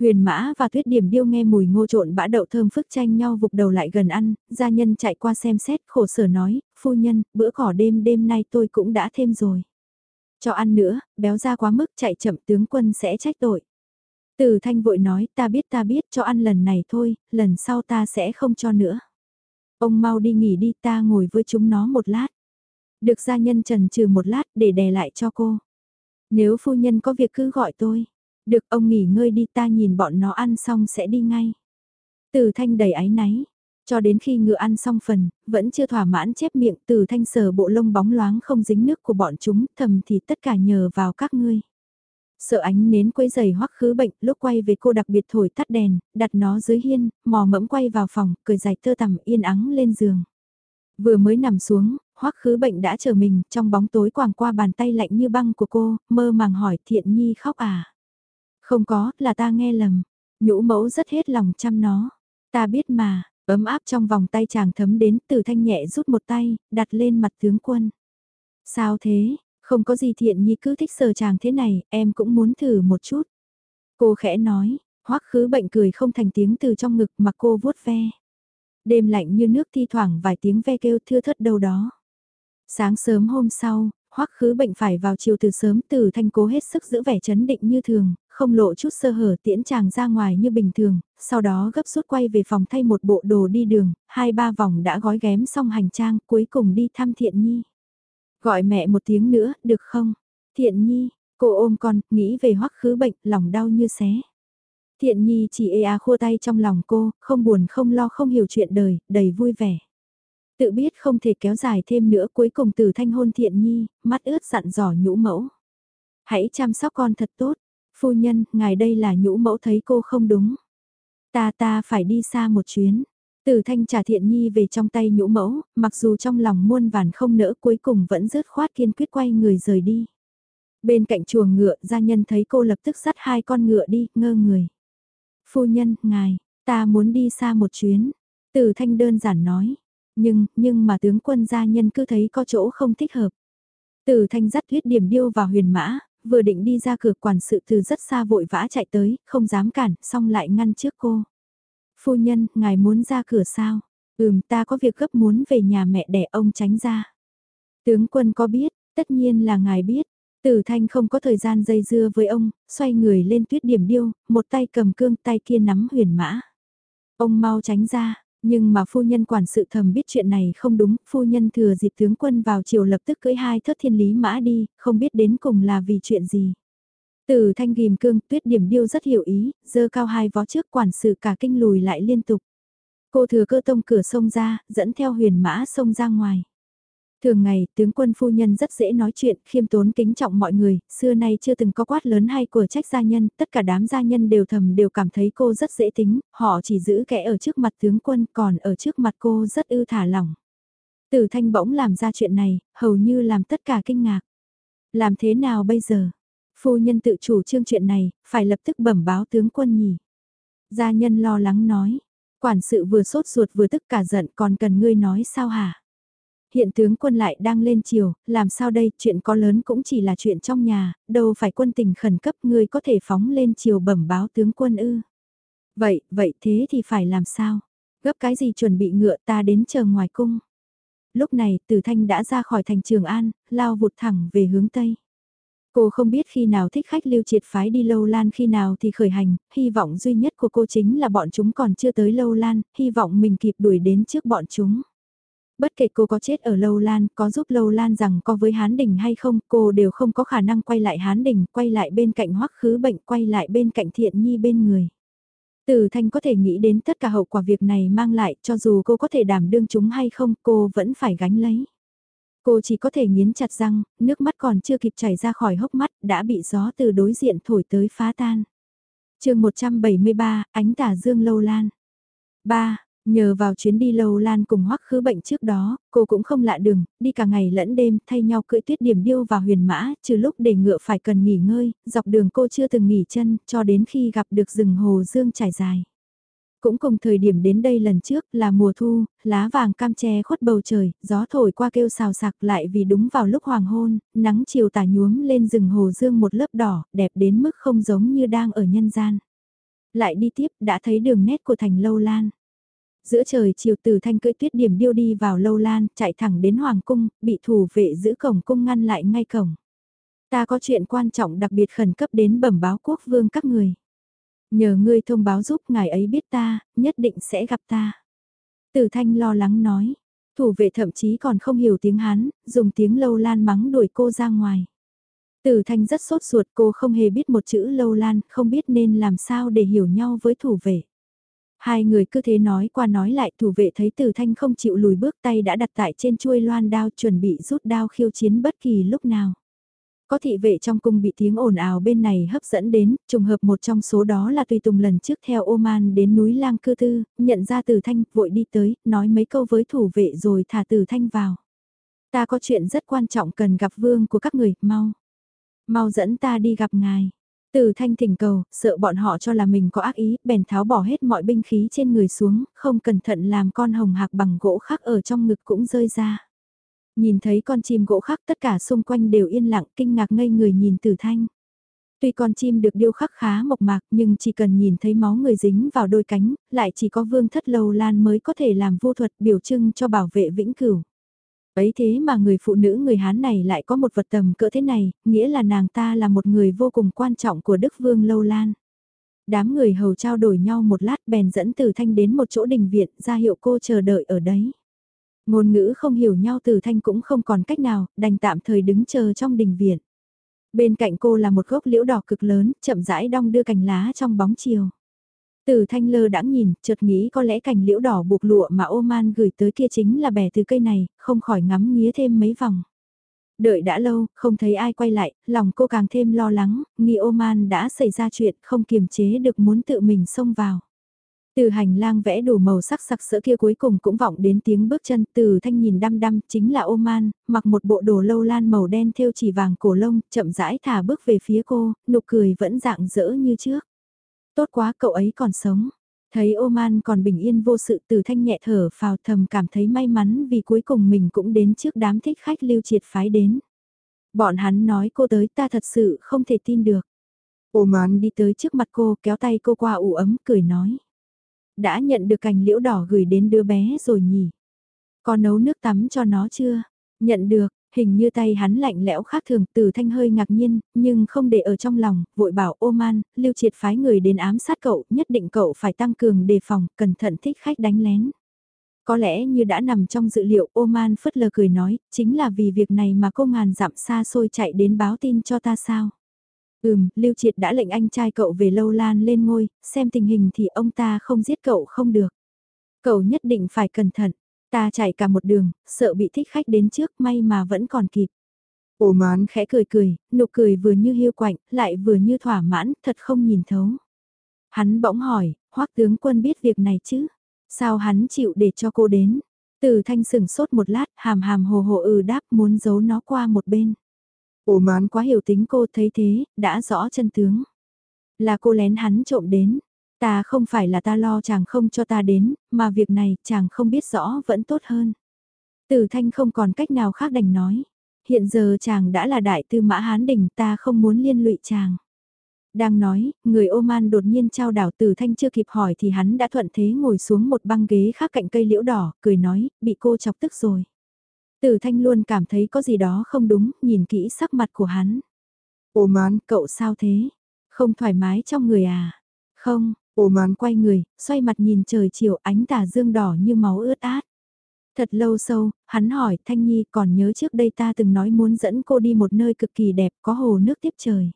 Huyền mã và tuyết điểm điêu nghe mùi ngô trộn bã đậu thơm phức tranh nhau vụt đầu lại gần ăn, gia nhân chạy qua xem xét khổ sở nói, phu nhân, bữa cỏ đêm đêm nay tôi cũng đã thêm rồi. Cho ăn nữa, béo ra quá mức chạy chậm tướng quân sẽ trách tội. Từ thanh vội nói ta biết ta biết cho ăn lần này thôi, lần sau ta sẽ không cho nữa. Ông mau đi nghỉ đi ta ngồi với chúng nó một lát. Được gia nhân trần trừ một lát để đè lại cho cô. Nếu phu nhân có việc cứ gọi tôi. Được ông nghỉ ngơi đi ta nhìn bọn nó ăn xong sẽ đi ngay. Từ thanh đầy áy náy. Cho đến khi ngựa ăn xong phần, vẫn chưa thỏa mãn chép miệng từ thanh sờ bộ lông bóng loáng không dính nước của bọn chúng thầm thì tất cả nhờ vào các ngươi. Sợ ánh nến quấy giày hoắc khứ bệnh, lúc quay về cô đặc biệt thổi tắt đèn, đặt nó dưới hiên, mò mẫm quay vào phòng, cười dài tơ tằm yên ắng lên giường. Vừa mới nằm xuống, hoắc khứ bệnh đã chờ mình, trong bóng tối quàng qua bàn tay lạnh như băng của cô, mơ màng hỏi thiện nhi khóc à. Không có, là ta nghe lầm. Nhũ mẫu rất hết lòng chăm nó. Ta biết mà, ấm áp trong vòng tay chàng thấm đến từ thanh nhẹ rút một tay, đặt lên mặt tướng quân. Sao thế, không có gì thiện nhi cứ thích sờ chàng thế này, em cũng muốn thử một chút. Cô khẽ nói, hoắc khứ bệnh cười không thành tiếng từ trong ngực mà cô vuốt ve. Đêm lạnh như nước thi thoảng vài tiếng ve kêu thưa thớt đâu đó. Sáng sớm hôm sau, hoắc khứ bệnh phải vào chiều từ sớm từ thanh cố hết sức giữ vẻ chấn định như thường, không lộ chút sơ hở tiễn chàng ra ngoài như bình thường, sau đó gấp rút quay về phòng thay một bộ đồ đi đường, hai ba vòng đã gói ghém xong hành trang, cuối cùng đi thăm thiện nhi. Gọi mẹ một tiếng nữa, được không? Thiện nhi, cô ôm con, nghĩ về hoắc khứ bệnh, lòng đau như xé. Thiện nhi chỉ ê a khua tay trong lòng cô, không buồn không lo không hiểu chuyện đời, đầy vui vẻ. Tự biết không thể kéo dài thêm nữa cuối cùng từ thanh hôn thiện nhi, mắt ướt dặn dò nhũ mẫu. Hãy chăm sóc con thật tốt, phu nhân, ngài đây là nhũ mẫu thấy cô không đúng. Ta ta phải đi xa một chuyến. Từ thanh trả thiện nhi về trong tay nhũ mẫu, mặc dù trong lòng muôn vàn không nỡ cuối cùng vẫn rớt khoát kiên quyết quay người rời đi. Bên cạnh chuồng ngựa, gia nhân thấy cô lập tức dắt hai con ngựa đi, ngơ người. Phu nhân, ngài, ta muốn đi xa một chuyến. Từ thanh đơn giản nói. Nhưng, nhưng mà tướng quân gia nhân cứ thấy có chỗ không thích hợp. Từ thanh dắt huyết điểm điêu vào huyền mã, vừa định đi ra cửa quản sự từ rất xa vội vã chạy tới, không dám cản, xong lại ngăn trước cô. Phu nhân, ngài muốn ra cửa sao? Ừm, ta có việc gấp muốn về nhà mẹ đẻ ông tránh ra. Tướng quân có biết, tất nhiên là ngài biết. Tử Thanh không có thời gian dây dưa với ông, xoay người lên tuyết điểm điêu, một tay cầm cương tay kia nắm huyền mã. Ông mau tránh ra, nhưng mà phu nhân quản sự thầm biết chuyện này không đúng, phu nhân thừa dịp tướng quân vào chiều lập tức cưỡi hai thất thiên lý mã đi, không biết đến cùng là vì chuyện gì. Từ thanh ghim cương tuyết điểm điêu rất hiểu ý, dơ cao hai vó trước quản sự cả kinh lùi lại liên tục. Cô thừa cơ tông cửa sông ra, dẫn theo huyền mã sông ra ngoài. Thường ngày, tướng quân phu nhân rất dễ nói chuyện, khiêm tốn kính trọng mọi người, xưa nay chưa từng có quát lớn hay của trách gia nhân, tất cả đám gia nhân đều thầm đều cảm thấy cô rất dễ tính, họ chỉ giữ kẻ ở trước mặt tướng quân, còn ở trước mặt cô rất ư thả lỏng. Tử thanh bỗng làm ra chuyện này, hầu như làm tất cả kinh ngạc. Làm thế nào bây giờ? Phu nhân tự chủ trương chuyện này, phải lập tức bẩm báo tướng quân nhỉ. Gia nhân lo lắng nói, quản sự vừa sốt ruột vừa tức cả giận còn cần ngươi nói sao hả? Hiện tướng quân lại đang lên chiều, làm sao đây, chuyện có lớn cũng chỉ là chuyện trong nhà, đâu phải quân tình khẩn cấp ngươi có thể phóng lên chiều bẩm báo tướng quân ư. Vậy, vậy thế thì phải làm sao? Gấp cái gì chuẩn bị ngựa ta đến chờ ngoài cung. Lúc này, Tử Thanh đã ra khỏi thành Trường An, lao vụt thẳng về hướng Tây. Cô không biết khi nào thích khách lưu triệt phái đi lâu lan khi nào thì khởi hành, hy vọng duy nhất của cô chính là bọn chúng còn chưa tới lâu lan, hy vọng mình kịp đuổi đến trước bọn chúng. Bất kể cô có chết ở lâu lan, có giúp lâu lan rằng có với Hán Đình hay không, cô đều không có khả năng quay lại Hán Đình, quay lại bên cạnh hoắc khứ bệnh, quay lại bên cạnh thiện nhi bên người. Từ thanh có thể nghĩ đến tất cả hậu quả việc này mang lại, cho dù cô có thể đảm đương chúng hay không, cô vẫn phải gánh lấy. Cô chỉ có thể nghiến chặt răng, nước mắt còn chưa kịp chảy ra khỏi hốc mắt, đã bị gió từ đối diện thổi tới phá tan. chương 173, ánh tà dương lâu lan. 3. Nhờ vào chuyến đi lâu lan cùng hoắc khứ bệnh trước đó, cô cũng không lạ đường, đi cả ngày lẫn đêm thay nhau cưỡi tuyết điểm điêu và huyền mã, trừ lúc để ngựa phải cần nghỉ ngơi, dọc đường cô chưa từng nghỉ chân, cho đến khi gặp được rừng hồ dương trải dài. Cũng cùng thời điểm đến đây lần trước là mùa thu, lá vàng cam che khuất bầu trời, gió thổi qua kêu xào sạc lại vì đúng vào lúc hoàng hôn, nắng chiều tà nhuốm lên rừng hồ dương một lớp đỏ, đẹp đến mức không giống như đang ở nhân gian. Lại đi tiếp đã thấy đường nét của thành lâu lan. Giữa trời chiều từ thanh cưỡi tuyết điểm điêu đi vào lâu lan, chạy thẳng đến hoàng cung, bị thủ vệ giữ cổng cung ngăn lại ngay cổng. Ta có chuyện quan trọng đặc biệt khẩn cấp đến bẩm báo quốc vương các người. Nhờ ngươi thông báo giúp ngài ấy biết ta, nhất định sẽ gặp ta. từ thanh lo lắng nói. Thủ vệ thậm chí còn không hiểu tiếng Hán, dùng tiếng lâu lan mắng đuổi cô ra ngoài. từ thanh rất sốt ruột cô không hề biết một chữ lâu lan, không biết nên làm sao để hiểu nhau với thủ vệ. Hai người cứ thế nói qua nói lại thủ vệ thấy tử thanh không chịu lùi bước tay đã đặt tại trên chuôi loan đao chuẩn bị rút đao khiêu chiến bất kỳ lúc nào. Có thị vệ trong cung bị tiếng ồn ào bên này hấp dẫn đến, trùng hợp một trong số đó là Tùy Tùng lần trước theo Oman đến núi Lang Cư Tư, nhận ra Từ Thanh, vội đi tới, nói mấy câu với thủ vệ rồi thả Từ Thanh vào. Ta có chuyện rất quan trọng cần gặp vương của các người, mau. Mau dẫn ta đi gặp ngài. Từ thanh thỉnh cầu, sợ bọn họ cho là mình có ác ý, bèn tháo bỏ hết mọi binh khí trên người xuống, không cẩn thận làm con hồng hạc bằng gỗ khác ở trong ngực cũng rơi ra. Nhìn thấy con chim gỗ khác tất cả xung quanh đều yên lặng kinh ngạc ngây người nhìn tử thanh. Tuy con chim được điêu khắc khá mộc mạc nhưng chỉ cần nhìn thấy máu người dính vào đôi cánh, lại chỉ có vương thất lâu lan mới có thể làm vô thuật biểu trưng cho bảo vệ vĩnh cửu. Ấy thế mà người phụ nữ người Hán này lại có một vật tầm cỡ thế này, nghĩa là nàng ta là một người vô cùng quan trọng của Đức Vương Lâu Lan. Đám người hầu trao đổi nhau một lát bèn dẫn Từ Thanh đến một chỗ đình viện ra hiệu cô chờ đợi ở đấy. Ngôn ngữ không hiểu nhau Từ Thanh cũng không còn cách nào, đành tạm thời đứng chờ trong đình viện. Bên cạnh cô là một gốc liễu đỏ cực lớn, chậm rãi đong đưa cành lá trong bóng chiều. Từ thanh lơ đãng nhìn, chợt nghĩ có lẽ cành liễu đỏ buộc lụa mà Oman gửi tới kia chính là bẻ từ cây này, không khỏi ngắm nghía thêm mấy vòng. Đợi đã lâu, không thấy ai quay lại, lòng cô càng thêm lo lắng, nghi Oman đã xảy ra chuyện không kiềm chế được muốn tự mình xông vào. Từ hành lang vẽ đủ màu sắc sặc sỡ kia cuối cùng cũng vọng đến tiếng bước chân từ thanh nhìn đăm đăm chính là Oman, mặc một bộ đồ lâu lan màu đen thêu chỉ vàng cổ lông, chậm rãi thả bước về phía cô, nụ cười vẫn dạng dỡ như trước. Tốt quá cậu ấy còn sống. Thấy Oman còn bình yên vô sự từ thanh nhẹ thở phào thầm cảm thấy may mắn vì cuối cùng mình cũng đến trước đám thích khách lưu triệt phái đến. Bọn hắn nói cô tới ta thật sự không thể tin được. Oman đi tới trước mặt cô kéo tay cô qua ủ ấm cười nói. Đã nhận được cành liễu đỏ gửi đến đứa bé rồi nhỉ? Có nấu nước tắm cho nó chưa? Nhận được, Hình như tay hắn lạnh lẽo khác thường, từ thanh hơi ngạc nhiên, nhưng không để ở trong lòng, vội bảo Oman, lưu triệt phái người đến ám sát cậu, nhất định cậu phải tăng cường đề phòng, cẩn thận thích khách đánh lén. Có lẽ như đã nằm trong dự liệu Oman phất lờ cười nói, chính là vì việc này mà cô ngàn dặm xa xôi chạy đến báo tin cho ta sao. Ừm, Lưu Triệt đã lệnh anh trai cậu về lâu lan lên ngôi, xem tình hình thì ông ta không giết cậu không được. Cậu nhất định phải cẩn thận, Ta chạy cả một đường, sợ bị thích khách đến trước may mà vẫn còn kịp. Ổ mán khẽ cười cười, nụ cười vừa như hiu quạnh, lại vừa như thỏa mãn, thật không nhìn thấu. Hắn bỗng hỏi, hoắc tướng quân biết việc này chứ? Sao hắn chịu để cho cô đến? Từ thanh sừng sốt một lát, hàm hàm hồ hồ ừ đáp muốn giấu nó qua một bên. Ổ mán quá hiểu tính cô thấy thế, đã rõ chân tướng. Là cô lén hắn trộm đến, Ta không phải là ta lo chàng không cho ta đến, mà việc này chàng không biết rõ vẫn tốt hơn. Tử thanh không còn cách nào khác đành nói. Hiện giờ chàng đã là đại tư mã hán đỉnh ta không muốn liên lụy chàng. Đang nói, người Oman đột nhiên trao đảo Tử Thanh chưa kịp hỏi thì hắn đã thuận thế ngồi xuống một băng ghế khác cạnh cây liễu đỏ, cười nói, bị cô chọc tức rồi. Tử Thanh luôn cảm thấy có gì đó không đúng, nhìn kỹ sắc mặt của hắn. Oman, cậu sao thế? Không thoải mái trong người à? Không, Ô mán quay người, xoay mặt nhìn trời chiều ánh tà dương đỏ như máu ướt át. Thật lâu sâu, hắn hỏi Thanh Nhi còn nhớ trước đây ta từng nói muốn dẫn cô đi một nơi cực kỳ đẹp có hồ nước tiếp trời.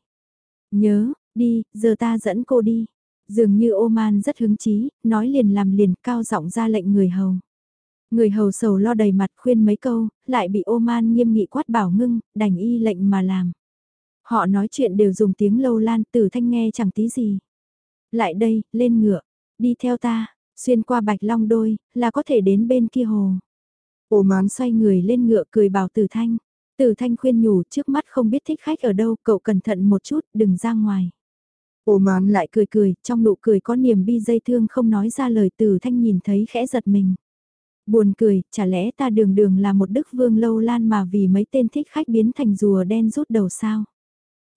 Nhớ, đi, giờ ta dẫn cô đi. Dường như ô man rất hứng chí, nói liền làm liền cao giọng ra lệnh người hầu. Người hầu sầu lo đầy mặt khuyên mấy câu, lại bị ô man nghiêm nghị quát bảo ngưng, đành y lệnh mà làm. Họ nói chuyện đều dùng tiếng lâu lan tử thanh nghe chẳng tí gì. Lại đây, lên ngựa, đi theo ta, xuyên qua bạch long đôi, là có thể đến bên kia hồ. Ổ mán xoay người lên ngựa cười bảo tử thanh. Tử thanh khuyên nhủ trước mắt không biết thích khách ở đâu, cậu cẩn thận một chút, đừng ra ngoài. Oman lại cười cười, trong nụ cười có niềm bi dây thương không nói ra lời tử thanh nhìn thấy khẽ giật mình. Buồn cười, chả lẽ ta đường đường là một đức vương lâu lan mà vì mấy tên thích khách biến thành rùa đen rút đầu sao?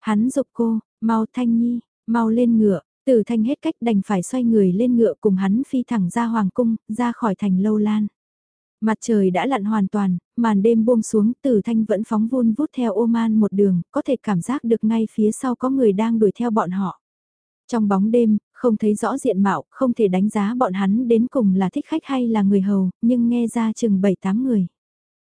Hắn dục cô, mau thanh nhi, mau lên ngựa, từ thanh hết cách đành phải xoay người lên ngựa cùng hắn phi thẳng ra hoàng cung, ra khỏi thành lâu lan. Mặt trời đã lặn hoàn toàn, màn đêm buông xuống tử thanh vẫn phóng vun vút theo ô man một đường, có thể cảm giác được ngay phía sau có người đang đuổi theo bọn họ. Trong bóng đêm, không thấy rõ diện mạo, không thể đánh giá bọn hắn đến cùng là thích khách hay là người hầu, nhưng nghe ra chừng 7-8 người.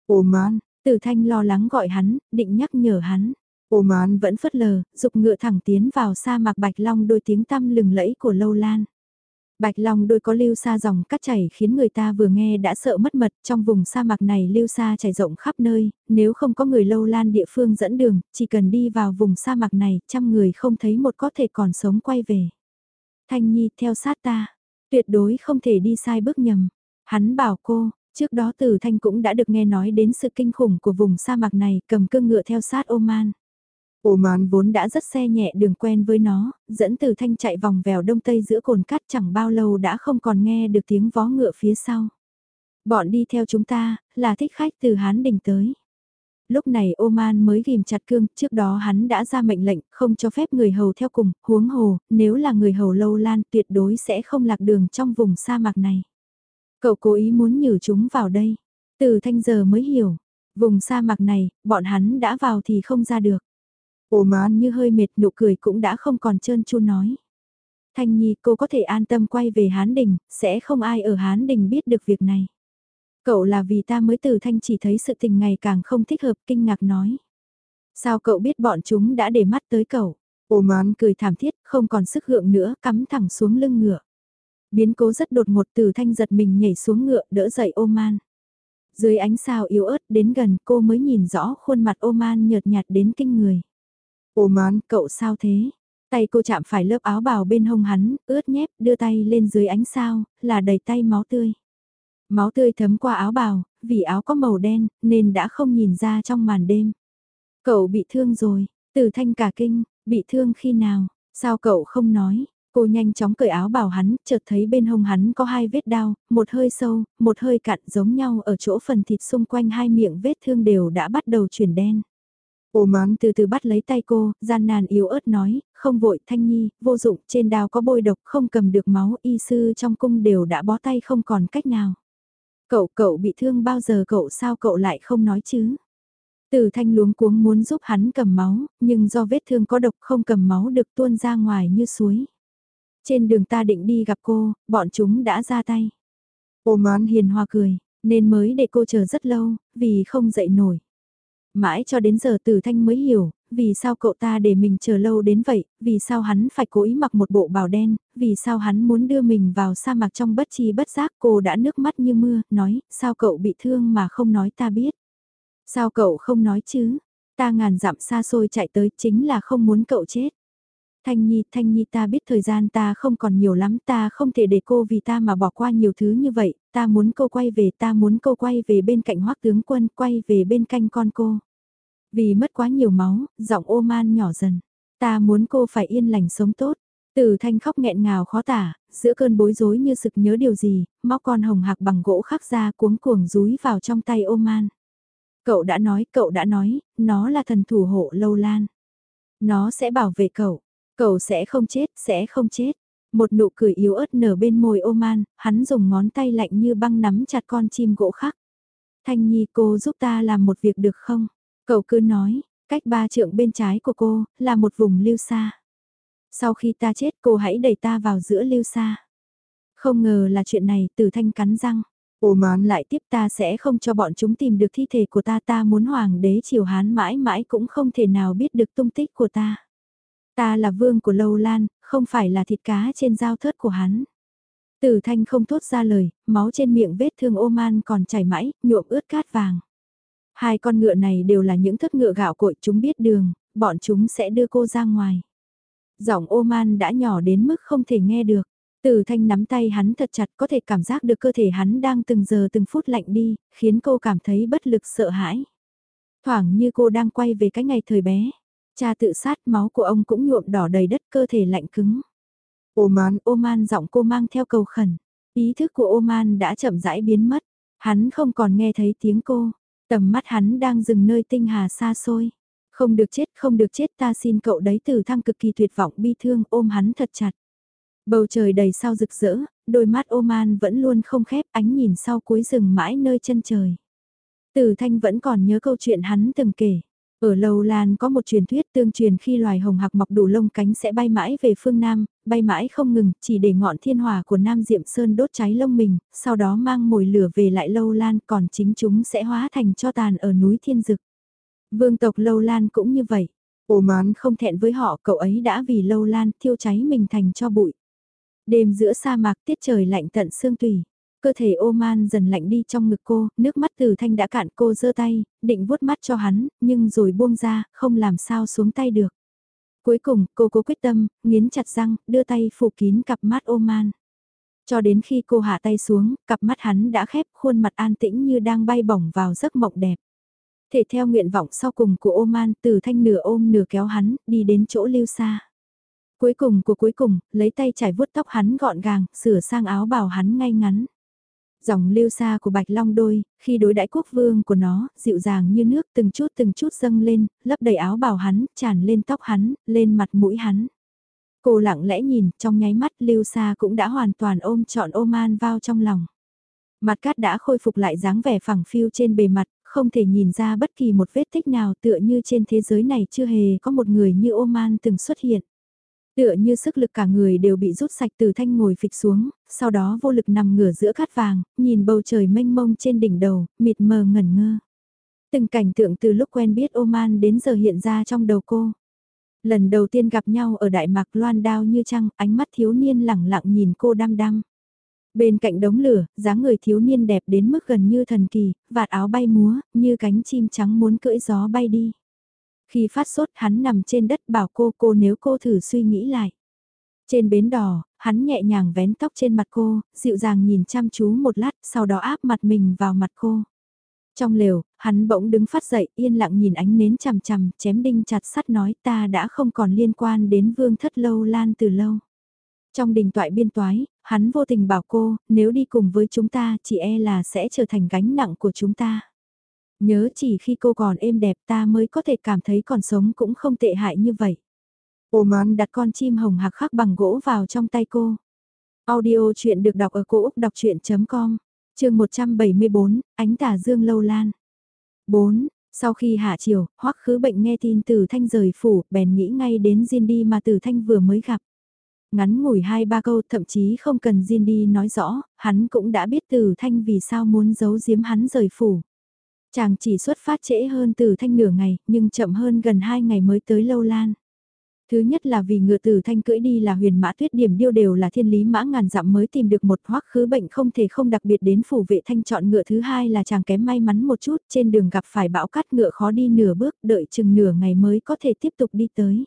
Ô man, tử thanh lo lắng gọi hắn, định nhắc nhở hắn. Oman vẫn phất lờ, dục ngựa thẳng tiến vào sa mạc bạch long đôi tiếng tăm lừng lẫy của lâu lan. Bạch Long đôi có lưu sa dòng cắt chảy khiến người ta vừa nghe đã sợ mất mật, trong vùng sa mạc này lưu sa chảy rộng khắp nơi, nếu không có người lâu lan địa phương dẫn đường, chỉ cần đi vào vùng sa mạc này, trăm người không thấy một có thể còn sống quay về. Thanh Nhi theo sát ta, tuyệt đối không thể đi sai bước nhầm. Hắn bảo cô, trước đó Tử Thanh cũng đã được nghe nói đến sự kinh khủng của vùng sa mạc này cầm cương ngựa theo sát Oman. Oman vốn đã rất xe nhẹ đường quen với nó, dẫn từ thanh chạy vòng vèo đông tây giữa cồn cát chẳng bao lâu đã không còn nghe được tiếng vó ngựa phía sau. Bọn đi theo chúng ta, là thích khách từ Hán Đình tới. Lúc này Oman mới ghim chặt cương, trước đó hắn đã ra mệnh lệnh không cho phép người hầu theo cùng, huống hồ, nếu là người hầu lâu lan tuyệt đối sẽ không lạc đường trong vùng sa mạc này. Cậu cố ý muốn nhử chúng vào đây. Từ thanh giờ mới hiểu, vùng sa mạc này, bọn hắn đã vào thì không ra được. Oman như hơi mệt nụ cười cũng đã không còn trơn chu nói. Thanh Nhi cô có thể an tâm quay về Hán Đình, sẽ không ai ở Hán Đình biết được việc này. Cậu là vì ta mới từ Thanh chỉ thấy sự tình ngày càng không thích hợp kinh ngạc nói. Sao cậu biết bọn chúng đã để mắt tới cậu? Oman cười thảm thiết, không còn sức hượng nữa, cắm thẳng xuống lưng ngựa. Biến cố rất đột ngột từ Thanh giật mình nhảy xuống ngựa đỡ dậy Oman. Dưới ánh sao yếu ớt đến gần cô mới nhìn rõ khuôn mặt Oman nhợt nhạt đến kinh người. Oman, cậu sao thế? Tay cô chạm phải lớp áo bào bên hông hắn, ướt nhép, đưa tay lên dưới ánh sao, là đầy tay máu tươi. Máu tươi thấm qua áo bào, vì áo có màu đen, nên đã không nhìn ra trong màn đêm. Cậu bị thương rồi, từ thanh cả kinh, bị thương khi nào, sao cậu không nói? Cô nhanh chóng cởi áo bào hắn, chợt thấy bên hông hắn có hai vết đau, một hơi sâu, một hơi cạn giống nhau ở chỗ phần thịt xung quanh hai miệng vết thương đều đã bắt đầu chuyển đen. Oman từ từ bắt lấy tay cô, gian nàn yếu ớt nói, không vội thanh nhi, vô dụng, trên đao có bôi độc, không cầm được máu, y sư trong cung đều đã bó tay không còn cách nào. Cậu, cậu bị thương bao giờ cậu sao cậu lại không nói chứ? Từ thanh luống cuống muốn giúp hắn cầm máu, nhưng do vết thương có độc không cầm máu được tuôn ra ngoài như suối. Trên đường ta định đi gặp cô, bọn chúng đã ra tay. Oman hiền hòa cười, nên mới để cô chờ rất lâu, vì không dậy nổi. Mãi cho đến giờ từ Thanh mới hiểu, vì sao cậu ta để mình chờ lâu đến vậy, vì sao hắn phải cố ý mặc một bộ bào đen, vì sao hắn muốn đưa mình vào sa mạc trong bất chi bất giác cô đã nước mắt như mưa, nói, sao cậu bị thương mà không nói ta biết. Sao cậu không nói chứ, ta ngàn dặm xa xôi chạy tới chính là không muốn cậu chết. Thanh Nhi, Thanh Nhi ta biết thời gian ta không còn nhiều lắm, ta không thể để cô vì ta mà bỏ qua nhiều thứ như vậy, ta muốn cô quay về, ta muốn cô quay về bên cạnh hoắc tướng quân, quay về bên cạnh con cô. Vì mất quá nhiều máu, giọng ô man nhỏ dần, ta muốn cô phải yên lành sống tốt. Từ thanh khóc nghẹn ngào khó tả, giữa cơn bối rối như sực nhớ điều gì, móc con hồng hạc bằng gỗ khắc ra cuống cuồng rúi vào trong tay ô man. Cậu đã nói, cậu đã nói, nó là thần thủ hộ lâu lan. Nó sẽ bảo vệ cậu. Cậu sẽ không chết, sẽ không chết. Một nụ cười yếu ớt nở bên môi Oman, hắn dùng ngón tay lạnh như băng nắm chặt con chim gỗ khắc. Thanh Nhi cô giúp ta làm một việc được không? Cậu cứ nói, cách ba trượng bên trái của cô, là một vùng lưu xa. Sau khi ta chết cô hãy đẩy ta vào giữa lưu xa. Không ngờ là chuyện này, từ thanh cắn răng. Oman lại tiếp ta sẽ không cho bọn chúng tìm được thi thể của ta ta muốn hoàng đế triều hán mãi mãi cũng không thể nào biết được tung tích của ta. Ta là vương của Lâu Lan, không phải là thịt cá trên dao thớt của hắn. Tử thanh không thốt ra lời, máu trên miệng vết thương ô man còn chảy mãi, nhuộm ướt cát vàng. Hai con ngựa này đều là những thất ngựa gạo cội chúng biết đường, bọn chúng sẽ đưa cô ra ngoài. Giọng ô man đã nhỏ đến mức không thể nghe được. Tử thanh nắm tay hắn thật chặt có thể cảm giác được cơ thể hắn đang từng giờ từng phút lạnh đi, khiến cô cảm thấy bất lực sợ hãi. Thoảng như cô đang quay về cái ngày thời bé. Cha tự sát máu của ông cũng nhuộm đỏ đầy đất cơ thể lạnh cứng. Oman, Oman giọng cô mang theo cầu khẩn. Ý thức của Oman đã chậm rãi biến mất. Hắn không còn nghe thấy tiếng cô. Tầm mắt hắn đang dừng nơi tinh hà xa xôi. Không được chết, không được chết ta xin cậu đấy từ thăng cực kỳ tuyệt vọng bi thương ôm hắn thật chặt. Bầu trời đầy sao rực rỡ, đôi mắt Oman vẫn luôn không khép ánh nhìn sau cuối rừng mãi nơi chân trời. Từ thanh vẫn còn nhớ câu chuyện hắn từng kể. Ở Lâu Lan có một truyền thuyết tương truyền khi loài hồng hạc mọc đủ lông cánh sẽ bay mãi về phương Nam, bay mãi không ngừng, chỉ để ngọn thiên hỏa của Nam Diệm Sơn đốt cháy lông mình, sau đó mang mồi lửa về lại Lâu Lan còn chính chúng sẽ hóa thành cho tàn ở núi Thiên Dực. Vương tộc Lâu Lan cũng như vậy. Oman, Không thẹn với họ cậu ấy đã vì Lâu Lan thiêu cháy mình thành cho bụi. Đêm giữa sa mạc tiết trời lạnh tận xương tùy. Cơ thể Oman dần lạnh đi trong ngực cô, nước mắt từ thanh đã cạn cô giơ tay, định vuốt mắt cho hắn, nhưng rồi buông ra, không làm sao xuống tay được. Cuối cùng, cô cố quyết tâm, nghiến chặt răng, đưa tay phủ kín cặp mắt Oman. Cho đến khi cô hạ tay xuống, cặp mắt hắn đã khép, khuôn mặt an tĩnh như đang bay bổng vào giấc mộng đẹp. Thể theo nguyện vọng sau cùng của Oman, từ thanh nửa ôm nửa kéo hắn, đi đến chỗ lưu xa. Cuối cùng của cuối cùng, lấy tay trải vuốt tóc hắn gọn gàng, sửa sang áo bào hắn ngay ngắn. Dòng lưu xa của bạch long đôi, khi đối đãi quốc vương của nó, dịu dàng như nước từng chút từng chút dâng lên, lấp đầy áo bào hắn, tràn lên tóc hắn, lên mặt mũi hắn. Cô lặng lẽ nhìn, trong nháy mắt lưu xa cũng đã hoàn toàn ôm trọn Oman vào trong lòng. Mặt cát đã khôi phục lại dáng vẻ phẳng phiu trên bề mặt, không thể nhìn ra bất kỳ một vết tích nào tựa như trên thế giới này chưa hề có một người như Oman từng xuất hiện. Tựa như sức lực cả người đều bị rút sạch từ thanh ngồi phịch xuống, sau đó vô lực nằm ngửa giữa cát vàng, nhìn bầu trời mênh mông trên đỉnh đầu, mịt mờ ngẩn ngơ. Từng cảnh tượng từ lúc quen biết Oman đến giờ hiện ra trong đầu cô. Lần đầu tiên gặp nhau ở Đại Mạc loan đao như trăng, ánh mắt thiếu niên lẳng lặng nhìn cô đăm đăm. Bên cạnh đống lửa, dáng người thiếu niên đẹp đến mức gần như thần kỳ, vạt áo bay múa, như cánh chim trắng muốn cưỡi gió bay đi. Khi phát sốt hắn nằm trên đất bảo cô cô nếu cô thử suy nghĩ lại. Trên bến đò, hắn nhẹ nhàng vén tóc trên mặt cô, dịu dàng nhìn chăm chú một lát, sau đó áp mặt mình vào mặt cô. Trong lều, hắn bỗng đứng phát dậy, yên lặng nhìn ánh nến chằm chằm, chém đinh chặt sắt nói ta đã không còn liên quan đến vương thất lâu lan từ lâu. Trong đình toại biên toái, hắn vô tình bảo cô, nếu đi cùng với chúng ta, chỉ e là sẽ trở thành gánh nặng của chúng ta. Nhớ chỉ khi cô còn êm đẹp ta mới có thể cảm thấy còn sống cũng không tệ hại như vậy. Oman đặt con chim hồng hạc khắc bằng gỗ vào trong tay cô. Audio chuyện được đọc ở cổ Úc đọc chuyện.com, trường 174, ánh tà dương lâu lan. 4. Sau khi hạ chiều, hoắc khứ bệnh nghe tin từ thanh rời phủ, bèn nghĩ ngay đến Diên đi mà từ thanh vừa mới gặp. Ngắn ngủi hai ba câu thậm chí không cần Diên đi nói rõ, hắn cũng đã biết từ thanh vì sao muốn giấu giếm hắn rời phủ. Chàng chỉ xuất phát trễ hơn từ thanh nửa ngày, nhưng chậm hơn gần hai ngày mới tới lâu lan. Thứ nhất là vì ngựa tử thanh cưỡi đi là huyền mã tuyết điểm điêu đều là thiên lý mã ngàn dặm mới tìm được một hoắc khứ bệnh không thể không đặc biệt đến phủ vệ thanh chọn ngựa thứ hai là chàng kém may mắn một chút trên đường gặp phải bão cát ngựa khó đi nửa bước đợi chừng nửa ngày mới có thể tiếp tục đi tới.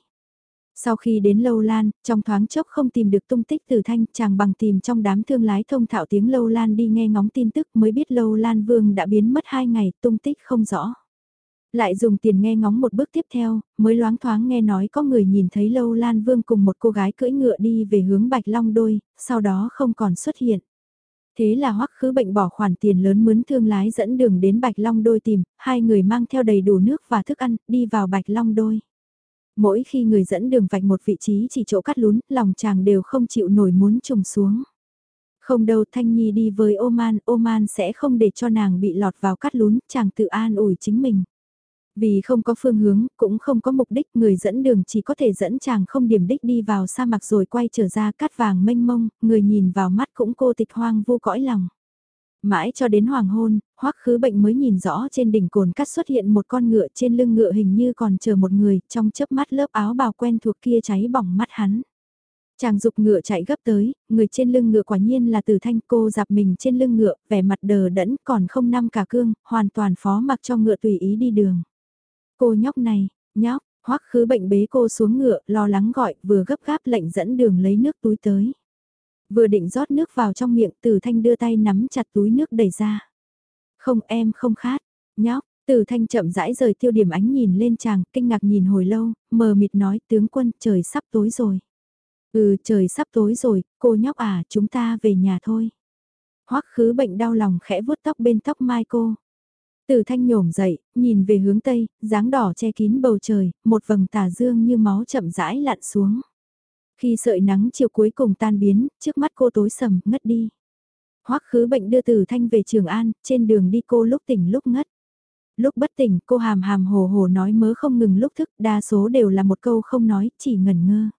Sau khi đến Lâu Lan, trong thoáng chốc không tìm được tung tích từ thanh, chàng bằng tìm trong đám thương lái thông thạo tiếng Lâu Lan đi nghe ngóng tin tức mới biết Lâu Lan Vương đã biến mất hai ngày, tung tích không rõ. Lại dùng tiền nghe ngóng một bước tiếp theo, mới loáng thoáng nghe nói có người nhìn thấy Lâu Lan Vương cùng một cô gái cưỡi ngựa đi về hướng Bạch Long Đôi, sau đó không còn xuất hiện. Thế là hoắc khứ bệnh bỏ khoản tiền lớn mướn thương lái dẫn đường đến Bạch Long Đôi tìm, hai người mang theo đầy đủ nước và thức ăn, đi vào Bạch Long Đôi. Mỗi khi người dẫn đường vạch một vị trí chỉ chỗ cắt lún, lòng chàng đều không chịu nổi muốn trùng xuống. Không đâu Thanh Nhi đi với Oman, Oman sẽ không để cho nàng bị lọt vào cắt lún, chàng tự an ủi chính mình. Vì không có phương hướng, cũng không có mục đích, người dẫn đường chỉ có thể dẫn chàng không điểm đích đi vào sa mạc rồi quay trở ra cát vàng mênh mông, người nhìn vào mắt cũng cô tịch hoang vô cõi lòng. Mãi cho đến hoàng hôn, hoắc khứ bệnh mới nhìn rõ trên đỉnh cồn cắt xuất hiện một con ngựa trên lưng ngựa hình như còn chờ một người, trong chớp mắt lớp áo bào quen thuộc kia cháy bỏng mắt hắn. Chàng dục ngựa chạy gấp tới, người trên lưng ngựa quả nhiên là từ thanh cô dạp mình trên lưng ngựa, vẻ mặt đờ đẫn còn không năm cả cương, hoàn toàn phó mặc cho ngựa tùy ý đi đường. Cô nhóc này, nhóc, hoắc khứ bệnh bế cô xuống ngựa, lo lắng gọi, vừa gấp gáp lệnh dẫn đường lấy nước túi tới. Vừa định rót nước vào trong miệng, Từ Thanh đưa tay nắm chặt túi nước đẩy ra. Không em không khát, nhóc, Từ thanh chậm rãi rời tiêu điểm ánh nhìn lên chàng, kinh ngạc nhìn hồi lâu, mờ mịt nói tướng quân trời sắp tối rồi. Ừ trời sắp tối rồi, cô nhóc à chúng ta về nhà thôi. Hoắc khứ bệnh đau lòng khẽ vuốt tóc bên tóc mai cô. Từ thanh nhổm dậy, nhìn về hướng tây, dáng đỏ che kín bầu trời, một vầng tà dương như máu chậm rãi lặn xuống. Khi sợi nắng chiều cuối cùng tan biến, trước mắt cô tối sầm, ngất đi. Hoắc khứ bệnh đưa từ thanh về Trường An, trên đường đi cô lúc tỉnh lúc ngất. Lúc bất tỉnh, cô hàm hàm hồ hồ nói mớ không ngừng lúc thức, đa số đều là một câu không nói, chỉ ngẩn ngơ.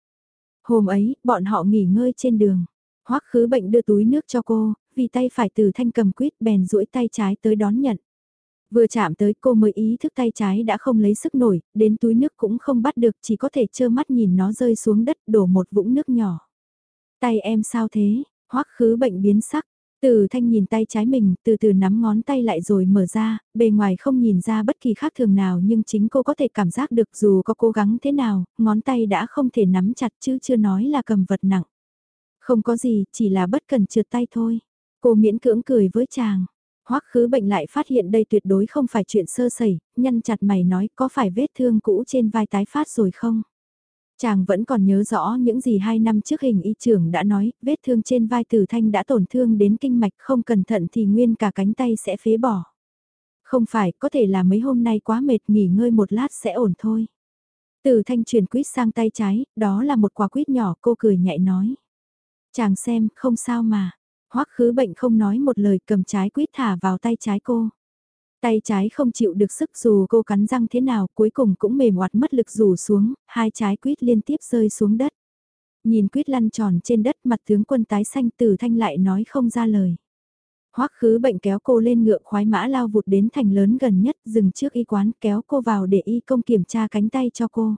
Hôm ấy, bọn họ nghỉ ngơi trên đường. Hoắc khứ bệnh đưa túi nước cho cô, vì tay phải từ thanh cầm quýt bèn duỗi tay trái tới đón nhận. Vừa chạm tới cô mới ý thức tay trái đã không lấy sức nổi, đến túi nước cũng không bắt được chỉ có thể trơ mắt nhìn nó rơi xuống đất đổ một vũng nước nhỏ. Tay em sao thế, hoắc khứ bệnh biến sắc, từ thanh nhìn tay trái mình, từ từ nắm ngón tay lại rồi mở ra, bề ngoài không nhìn ra bất kỳ khác thường nào nhưng chính cô có thể cảm giác được dù có cố gắng thế nào, ngón tay đã không thể nắm chặt chứ chưa nói là cầm vật nặng. Không có gì, chỉ là bất cần trượt tay thôi. Cô miễn cưỡng cười với chàng. Hoắc khứ bệnh lại phát hiện đây tuyệt đối không phải chuyện sơ sẩy, nhăn chặt mày nói có phải vết thương cũ trên vai tái phát rồi không? Chàng vẫn còn nhớ rõ những gì hai năm trước hình y trưởng đã nói, vết thương trên vai tử thanh đã tổn thương đến kinh mạch không cẩn thận thì nguyên cả cánh tay sẽ phế bỏ. Không phải, có thể là mấy hôm nay quá mệt nghỉ ngơi một lát sẽ ổn thôi. Tử thanh chuyển quýt sang tay trái, đó là một quả quýt nhỏ cô cười nhạy nói. Chàng xem, không sao mà. Hoắc khứ bệnh không nói một lời cầm trái quýt thả vào tay trái cô. Tay trái không chịu được sức dù cô cắn răng thế nào cuối cùng cũng mềm oạt mất lực rủ xuống, hai trái quýt liên tiếp rơi xuống đất. Nhìn quýt lăn tròn trên đất mặt tướng quân tái xanh từ thanh lại nói không ra lời. Hoắc khứ bệnh kéo cô lên ngựa khoái mã lao vụt đến thành lớn gần nhất dừng trước y quán kéo cô vào để y công kiểm tra cánh tay cho cô.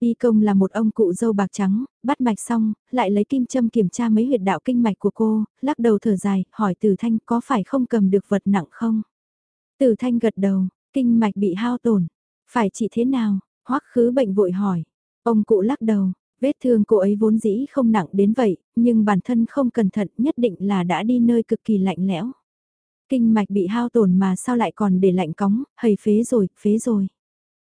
Y công là một ông cụ dâu bạc trắng, bắt mạch xong, lại lấy kim châm kiểm tra mấy huyệt đạo kinh mạch của cô, lắc đầu thở dài, hỏi Từ Thanh có phải không cầm được vật nặng không? Từ Thanh gật đầu, kinh mạch bị hao tổn, phải trị thế nào? Hoắc khứ bệnh vội hỏi. Ông cụ lắc đầu, vết thương cô ấy vốn dĩ không nặng đến vậy, nhưng bản thân không cẩn thận nhất định là đã đi nơi cực kỳ lạnh lẽo. Kinh mạch bị hao tổn mà sao lại còn để lạnh cóng, hầy phế rồi, phế rồi.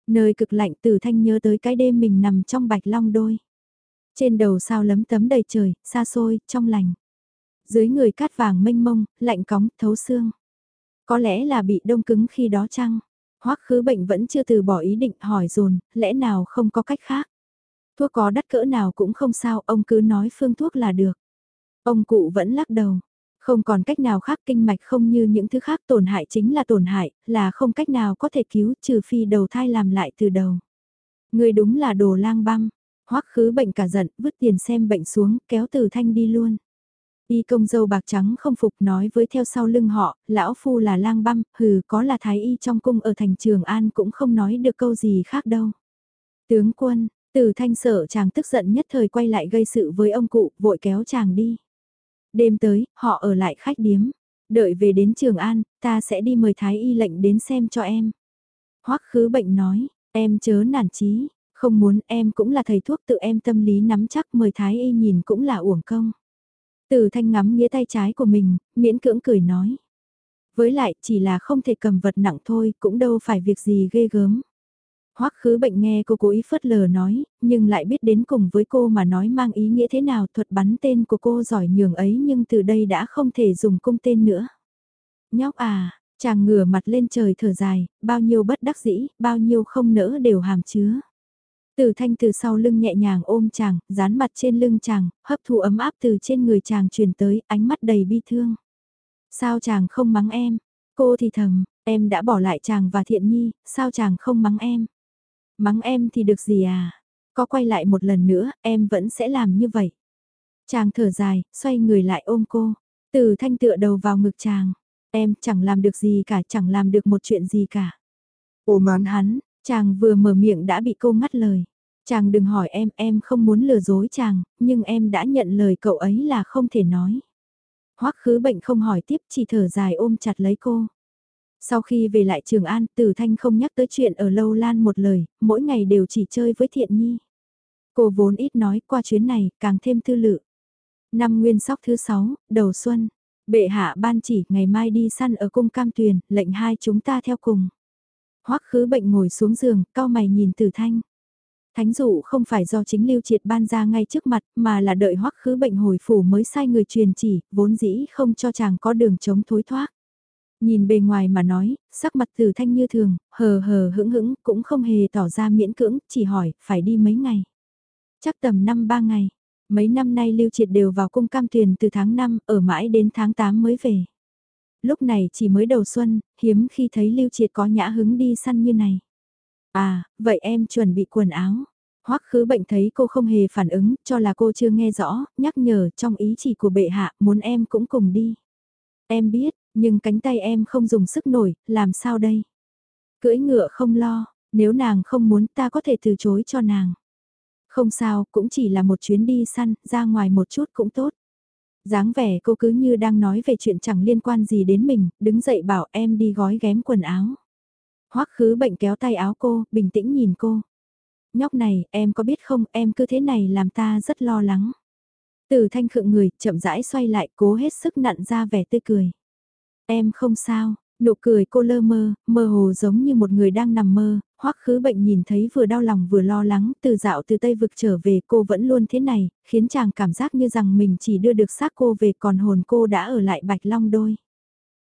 Nơi cực lạnh từ thanh nhớ tới cái đêm mình nằm trong bạch long đôi. Trên đầu sao lấm tấm đầy trời, xa xôi, trong lành. Dưới người cát vàng mênh mông, lạnh cóng, thấu xương. Có lẽ là bị đông cứng khi đó chăng? Hoắc khứ bệnh vẫn chưa từ bỏ ý định hỏi dồn, lẽ nào không có cách khác? Thuốc có đắt cỡ nào cũng không sao, ông cứ nói phương thuốc là được. Ông cụ vẫn lắc đầu, không còn cách nào khác kinh mạch không như những thứ khác tổn hại chính là tổn hại, là không cách nào có thể cứu trừ phi đầu thai làm lại từ đầu. Người đúng là đồ lang băm, hoắc khứ bệnh cả giận, vứt tiền xem bệnh xuống, kéo từ thanh đi luôn. Y công dâu bạc trắng không phục nói với theo sau lưng họ, lão phu là lang băm, hừ có là thái y trong cung ở thành trường An cũng không nói được câu gì khác đâu. Tướng quân, từ thanh sợ chàng tức giận nhất thời quay lại gây sự với ông cụ, vội kéo chàng đi. Đêm tới, họ ở lại khách điếm. Đợi về đến Trường An, ta sẽ đi mời Thái Y lệnh đến xem cho em. Hoắc khứ bệnh nói, em chớ nản chí, không muốn em cũng là thầy thuốc tự em tâm lý nắm chắc mời Thái Y nhìn cũng là uổng công. Từ thanh ngắm nghĩa tay trái của mình, miễn cưỡng cười nói. Với lại chỉ là không thể cầm vật nặng thôi, cũng đâu phải việc gì ghê gớm. Hoắc khứ bệnh nghe cô cố ý phớt lờ nói, nhưng lại biết đến cùng với cô mà nói mang ý nghĩa thế nào thuật bắn tên của cô giỏi nhường ấy nhưng từ đây đã không thể dùng cung tên nữa. Nhóc à, chàng ngửa mặt lên trời thở dài, bao nhiêu bất đắc dĩ, bao nhiêu không nỡ đều hàm chứa. Từ thanh từ sau lưng nhẹ nhàng ôm chàng, dán mặt trên lưng chàng, hấp thụ ấm áp từ trên người chàng truyền tới, ánh mắt đầy bi thương. Sao chàng không mắng em? Cô thì thầm, em đã bỏ lại chàng và thiện nhi, sao chàng không mắng em? Mắng em thì được gì à? Có quay lại một lần nữa, em vẫn sẽ làm như vậy. Chàng thở dài, xoay người lại ôm cô. Từ thanh tựa đầu vào ngực chàng. Em chẳng làm được gì cả, chẳng làm được một chuyện gì cả. Ôm án hắn, chàng vừa mở miệng đã bị cô ngắt lời. Chàng đừng hỏi em, em không muốn lừa dối chàng, nhưng em đã nhận lời cậu ấy là không thể nói. Hoắc khứ bệnh không hỏi tiếp chỉ thở dài ôm chặt lấy cô. Sau khi về lại Trường An, Tử Thanh không nhắc tới chuyện ở Lâu Lan một lời, mỗi ngày đều chỉ chơi với Thiện Nhi. Cô vốn ít nói qua chuyến này, càng thêm tư lự. Năm nguyên sóc thứ sáu, đầu xuân. Bệ hạ ban chỉ ngày mai đi săn ở cung cam tuyền, lệnh hai chúng ta theo cùng. Hoắc khứ bệnh ngồi xuống giường, cao mày nhìn Từ Thanh. Thánh dụ không phải do chính lưu triệt ban ra ngay trước mặt mà là đợi hoắc khứ bệnh hồi phủ mới sai người truyền chỉ, vốn dĩ không cho chàng có đường chống thối thoát. Nhìn bề ngoài mà nói, sắc mặt từ thanh như thường, hờ hờ hững hững, cũng không hề tỏ ra miễn cưỡng, chỉ hỏi, phải đi mấy ngày. Chắc tầm năm ba ngày. Mấy năm nay lưu triệt đều vào cung cam tuyền từ tháng 5, ở mãi đến tháng 8 mới về. Lúc này chỉ mới đầu xuân, hiếm khi thấy lưu triệt có nhã hứng đi săn như này. À, vậy em chuẩn bị quần áo. Hoắc khứ bệnh thấy cô không hề phản ứng, cho là cô chưa nghe rõ, nhắc nhở trong ý chỉ của bệ hạ, muốn em cũng cùng đi. Em biết, nhưng cánh tay em không dùng sức nổi, làm sao đây? Cưỡi ngựa không lo, nếu nàng không muốn ta có thể từ chối cho nàng. Không sao, cũng chỉ là một chuyến đi săn, ra ngoài một chút cũng tốt. dáng vẻ cô cứ như đang nói về chuyện chẳng liên quan gì đến mình, đứng dậy bảo em đi gói ghém quần áo. Hoắc khứ bệnh kéo tay áo cô, bình tĩnh nhìn cô. Nhóc này, em có biết không, em cứ thế này làm ta rất lo lắng. Từ thanh khựng người, chậm rãi xoay lại, cố hết sức nặn ra vẻ tươi cười. Em không sao, nụ cười cô lơ mơ, mơ hồ giống như một người đang nằm mơ, hoắc khứ bệnh nhìn thấy vừa đau lòng vừa lo lắng, từ dạo từ Tây vực trở về cô vẫn luôn thế này, khiến chàng cảm giác như rằng mình chỉ đưa được xác cô về còn hồn cô đã ở lại Bạch Long đôi.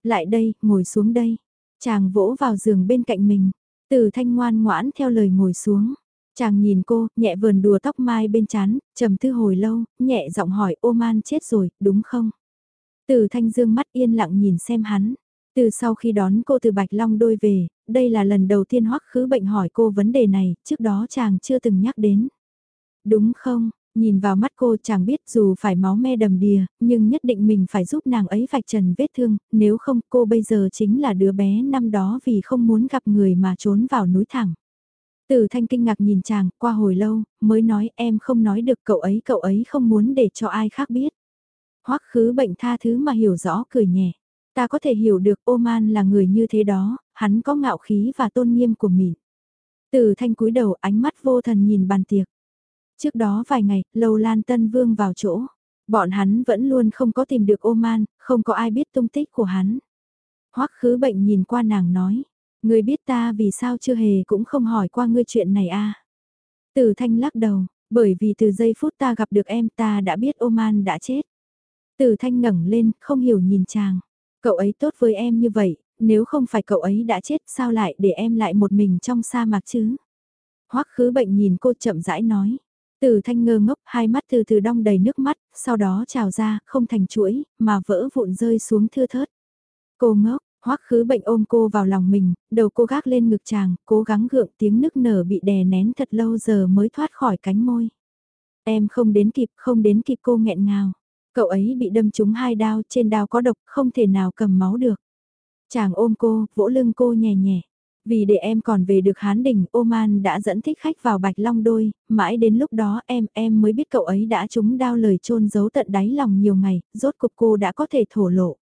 Lại đây, ngồi xuống đây. Chàng vỗ vào giường bên cạnh mình, từ thanh ngoan ngoãn theo lời ngồi xuống. Chàng nhìn cô, nhẹ vườn đùa tóc mai bên chán, trầm tư hồi lâu, nhẹ giọng hỏi ô man chết rồi, đúng không? Từ thanh dương mắt yên lặng nhìn xem hắn. Từ sau khi đón cô từ Bạch Long đôi về, đây là lần đầu tiên hoắc khứ bệnh hỏi cô vấn đề này, trước đó chàng chưa từng nhắc đến. Đúng không, nhìn vào mắt cô chàng biết dù phải máu me đầm đìa, nhưng nhất định mình phải giúp nàng ấy vạch trần vết thương, nếu không cô bây giờ chính là đứa bé năm đó vì không muốn gặp người mà trốn vào núi thẳng. Từ thanh kinh ngạc nhìn chàng, qua hồi lâu, mới nói em không nói được cậu ấy, cậu ấy không muốn để cho ai khác biết. Hoắc khứ bệnh tha thứ mà hiểu rõ cười nhẹ. Ta có thể hiểu được Oman là người như thế đó, hắn có ngạo khí và tôn nghiêm của mình. Từ thanh cúi đầu ánh mắt vô thần nhìn bàn tiệc. Trước đó vài ngày, Lầu Lan Tân Vương vào chỗ. Bọn hắn vẫn luôn không có tìm được Oman, không có ai biết tung tích của hắn. Hoắc khứ bệnh nhìn qua nàng nói. người biết ta vì sao chưa hề cũng không hỏi qua ngươi chuyện này a à? Từ thanh lắc đầu, bởi vì từ giây phút ta gặp được em ta đã biết Oman đã chết. Từ thanh ngẩng lên, không hiểu nhìn chàng. Cậu ấy tốt với em như vậy, nếu không phải cậu ấy đã chết sao lại để em lại một mình trong sa mạc chứ? Hoắc khứ bệnh nhìn cô chậm rãi nói. Từ thanh ngơ ngốc, hai mắt từ từ đong đầy nước mắt, sau đó trào ra, không thành chuỗi, mà vỡ vụn rơi xuống thưa thớt. Cô ngốc, hoắc khứ bệnh ôm cô vào lòng mình, đầu cô gác lên ngực chàng, cố gắng gượng tiếng nức nở bị đè nén thật lâu giờ mới thoát khỏi cánh môi. Em không đến kịp, không đến kịp cô nghẹn ngào. Cậu ấy bị đâm trúng hai đao, trên đao có độc, không thể nào cầm máu được. Chàng ôm cô, vỗ lưng cô nhẹ nhẹ. Vì để em còn về được Hán Đình, Oman đã dẫn thích khách vào Bạch Long Đôi, mãi đến lúc đó em, em mới biết cậu ấy đã trúng đao lời trôn giấu tận đáy lòng nhiều ngày, rốt cục cô đã có thể thổ lộ.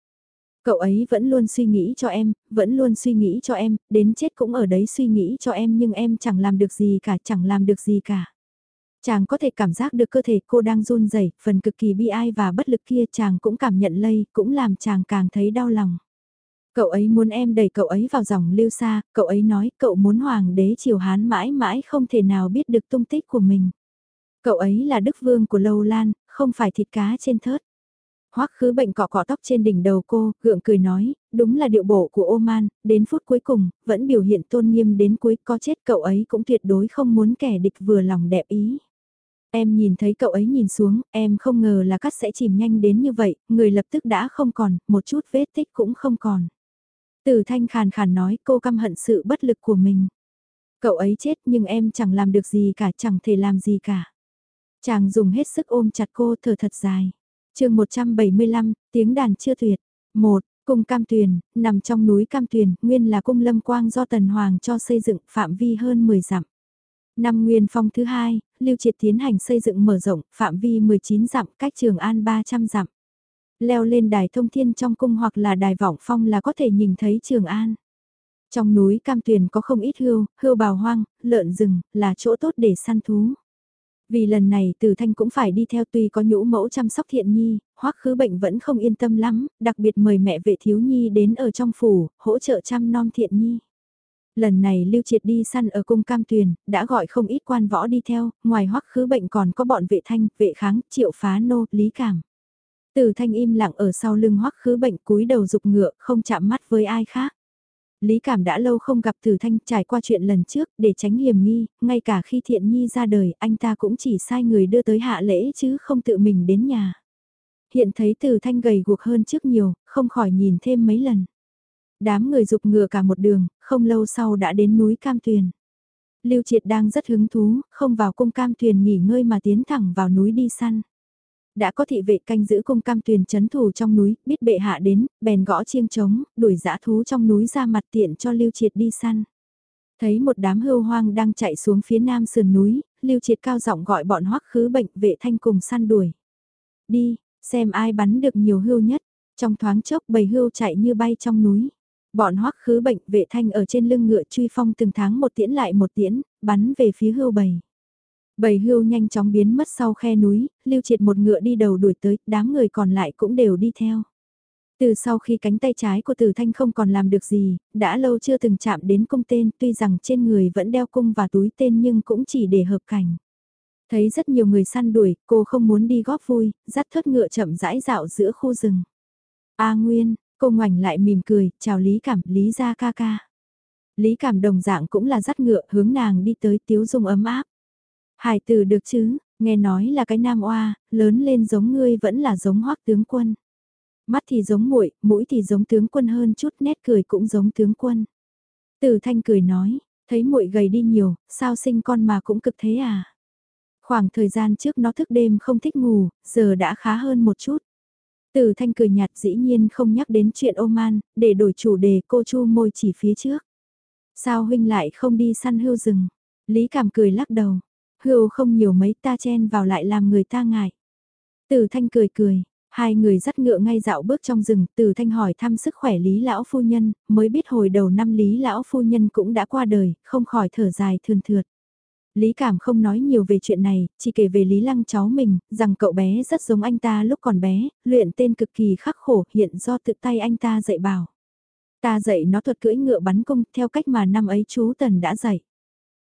Cậu ấy vẫn luôn suy nghĩ cho em, vẫn luôn suy nghĩ cho em, đến chết cũng ở đấy suy nghĩ cho em nhưng em chẳng làm được gì cả, chẳng làm được gì cả. Chàng có thể cảm giác được cơ thể cô đang run rẩy, phần cực kỳ bi ai và bất lực kia chàng cũng cảm nhận lây, cũng làm chàng càng thấy đau lòng. Cậu ấy muốn em đẩy cậu ấy vào dòng lưu xa, cậu ấy nói cậu muốn hoàng đế triều hán mãi mãi không thể nào biết được tung tích của mình. Cậu ấy là đức vương của lâu lan, không phải thịt cá trên thớt. Hoắc khứ bệnh cọ cọ tóc trên đỉnh đầu cô, gượng cười nói, đúng là điệu bộ của Oman, đến phút cuối cùng, vẫn biểu hiện tôn nghiêm đến cuối, có chết cậu ấy cũng tuyệt đối không muốn kẻ địch vừa lòng đẹp ý. Em nhìn thấy cậu ấy nhìn xuống, em không ngờ là cắt sẽ chìm nhanh đến như vậy, người lập tức đã không còn, một chút vết tích cũng không còn. Từ thanh khàn khàn nói cô căm hận sự bất lực của mình. Cậu ấy chết nhưng em chẳng làm được gì cả, chẳng thể làm gì cả. Chàng dùng hết sức ôm chặt cô thở thật dài. chương 175, tiếng đàn chưa tuyệt. một Cung Cam Tuyền, nằm trong núi Cam Tuyền, nguyên là cung lâm quang do Tần Hoàng cho xây dựng phạm vi hơn 10 dặm. Năm Nguyên Phong thứ hai, Lưu Triệt tiến hành xây dựng mở rộng, phạm vi 19 dặm, cách Trường An 300 dặm. Leo lên đài thông thiên trong cung hoặc là đài vọng phong là có thể nhìn thấy Trường An. Trong núi Cam Tuyền có không ít hươu, hươu bào hoang, lợn rừng, là chỗ tốt để săn thú. Vì lần này Từ Thanh cũng phải đi theo tuy có nhũ mẫu chăm sóc thiện nhi, hoắc khứ bệnh vẫn không yên tâm lắm, đặc biệt mời mẹ vệ thiếu nhi đến ở trong phủ, hỗ trợ chăm nom thiện nhi. Lần này Lưu Triệt đi săn ở cung Cam Tuyền, đã gọi không ít quan võ đi theo, ngoài hoắc khứ bệnh còn có bọn vệ thanh, vệ kháng, triệu phá nô, lý cảm. Từ thanh im lặng ở sau lưng hoắc khứ bệnh cúi đầu dục ngựa, không chạm mắt với ai khác. Lý Cảm đã lâu không gặp Từ Thanh trải qua chuyện lần trước để tránh hiểm nghi, ngay cả khi Thiện Nhi ra đời anh ta cũng chỉ sai người đưa tới hạ lễ chứ không tự mình đến nhà. Hiện thấy Từ Thanh gầy guộc hơn trước nhiều, không khỏi nhìn thêm mấy lần. Đám người dục ngựa cả một đường, không lâu sau đã đến núi Cam Tuyền. Lưu Triệt đang rất hứng thú, không vào cung Cam Tuyền nghỉ ngơi mà tiến thẳng vào núi đi săn. Đã có thị vệ canh giữ cung Cam Tuyền chấn thủ trong núi, biết bệ hạ đến, bèn gõ chiêng trống, đuổi dã thú trong núi ra mặt tiện cho Lưu Triệt đi săn. Thấy một đám hươu hoang đang chạy xuống phía nam sườn núi, Lưu Triệt cao giọng gọi bọn hoắc khứ bệnh vệ thanh cùng săn đuổi. Đi, xem ai bắn được nhiều hươu nhất. Trong thoáng chốc bầy hươu chạy như bay trong núi. Bọn hoắc khứ bệnh vệ thanh ở trên lưng ngựa truy phong từng tháng một tiễn lại một tiễn, bắn về phía hươu bầy. Bầy hươu nhanh chóng biến mất sau khe núi, lưu triệt một ngựa đi đầu đuổi tới, đám người còn lại cũng đều đi theo. Từ sau khi cánh tay trái của tử thanh không còn làm được gì, đã lâu chưa từng chạm đến cung tên tuy rằng trên người vẫn đeo cung và túi tên nhưng cũng chỉ để hợp cảnh. Thấy rất nhiều người săn đuổi, cô không muốn đi góp vui, dắt thớt ngựa chậm rãi dạo giữa khu rừng. A Nguyên, cô ngoảnh lại mỉm cười, chào Lý Cảm, Lý ra ca ca. Lý Cảm đồng dạng cũng là dắt ngựa hướng nàng đi tới tiếu dung ấm áp. Hải tử được chứ, nghe nói là cái nam oa, lớn lên giống ngươi vẫn là giống hoắc tướng quân. Mắt thì giống muội, mũi thì giống tướng quân hơn chút, nét cười cũng giống tướng quân. Từ thanh cười nói, thấy muội gầy đi nhiều, sao sinh con mà cũng cực thế à? Khoảng thời gian trước nó thức đêm không thích ngủ, giờ đã khá hơn một chút. Từ thanh cười nhạt dĩ nhiên không nhắc đến chuyện ô man, để đổi chủ đề cô chu môi chỉ phía trước. Sao huynh lại không đi săn hươu rừng? Lý cảm cười lắc đầu. Hưu không nhiều mấy ta chen vào lại làm người ta ngại. Từ thanh cười cười, hai người dắt ngựa ngay dạo bước trong rừng, từ thanh hỏi thăm sức khỏe Lý Lão Phu Nhân, mới biết hồi đầu năm Lý Lão Phu Nhân cũng đã qua đời, không khỏi thở dài thườn thượt. Lý Cảm không nói nhiều về chuyện này, chỉ kể về Lý Lăng cháu mình, rằng cậu bé rất giống anh ta lúc còn bé, luyện tên cực kỳ khắc khổ hiện do tự tay anh ta dạy bảo. Ta dạy nó thuật cưỡi ngựa bắn cung theo cách mà năm ấy chú Tần đã dạy.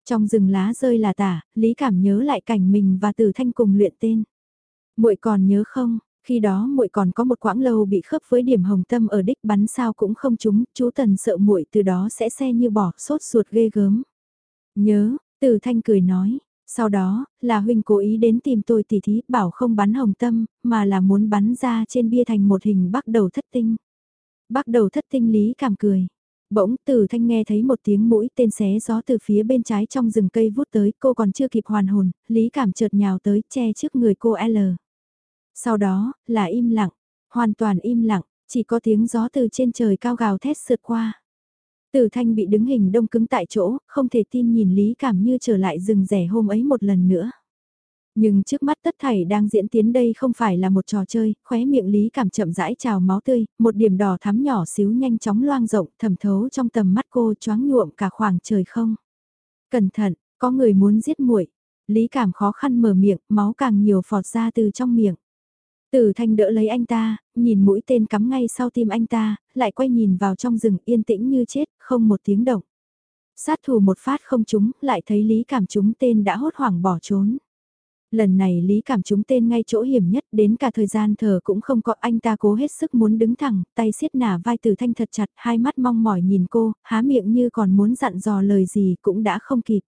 Trong rừng lá rơi là tả, Lý Cảm nhớ lại cảnh mình và Từ Thanh cùng luyện tên. Muội còn nhớ không, khi đó muội còn có một quãng lâu bị khớp với điểm hồng tâm ở đích bắn sao cũng không trúng, chú Tần sợ muội từ đó sẽ xe như bỏ, sốt ruột ghê gớm. Nhớ, Từ Thanh cười nói, sau đó, là huynh cố ý đến tìm tôi tỉ thí bảo không bắn hồng tâm, mà là muốn bắn ra trên bia thành một hình bắt đầu thất tinh. Bắt đầu thất tinh Lý Cảm cười. Bỗng từ thanh nghe thấy một tiếng mũi tên xé gió từ phía bên trái trong rừng cây vút tới, cô còn chưa kịp hoàn hồn, lý cảm chợt nhào tới che trước người cô L. Sau đó, là im lặng, hoàn toàn im lặng, chỉ có tiếng gió từ trên trời cao gào thét sượt qua. Từ thanh bị đứng hình đông cứng tại chỗ, không thể tin nhìn lý cảm như trở lại rừng rẻ hôm ấy một lần nữa. Nhưng trước mắt tất thảy đang diễn tiến đây không phải là một trò chơi, khóe miệng Lý Cảm chậm rãi trào máu tươi, một điểm đỏ thắm nhỏ xíu nhanh chóng loang rộng thẩm thấu trong tầm mắt cô choáng nhuộm cả khoảng trời không. Cẩn thận, có người muốn giết muội. Lý Cảm khó khăn mở miệng, máu càng nhiều phọt ra từ trong miệng. Tử Thanh đỡ lấy anh ta, nhìn mũi tên cắm ngay sau tim anh ta, lại quay nhìn vào trong rừng yên tĩnh như chết, không một tiếng động. Sát thủ một phát không trúng, lại thấy Lý Cảm trúng tên đã hốt hoảng bỏ trốn. Lần này Lý cảm chúng tên ngay chỗ hiểm nhất đến cả thời gian thở cũng không có anh ta cố hết sức muốn đứng thẳng, tay siết nả vai từ thanh thật chặt, hai mắt mong mỏi nhìn cô, há miệng như còn muốn dặn dò lời gì cũng đã không kịp.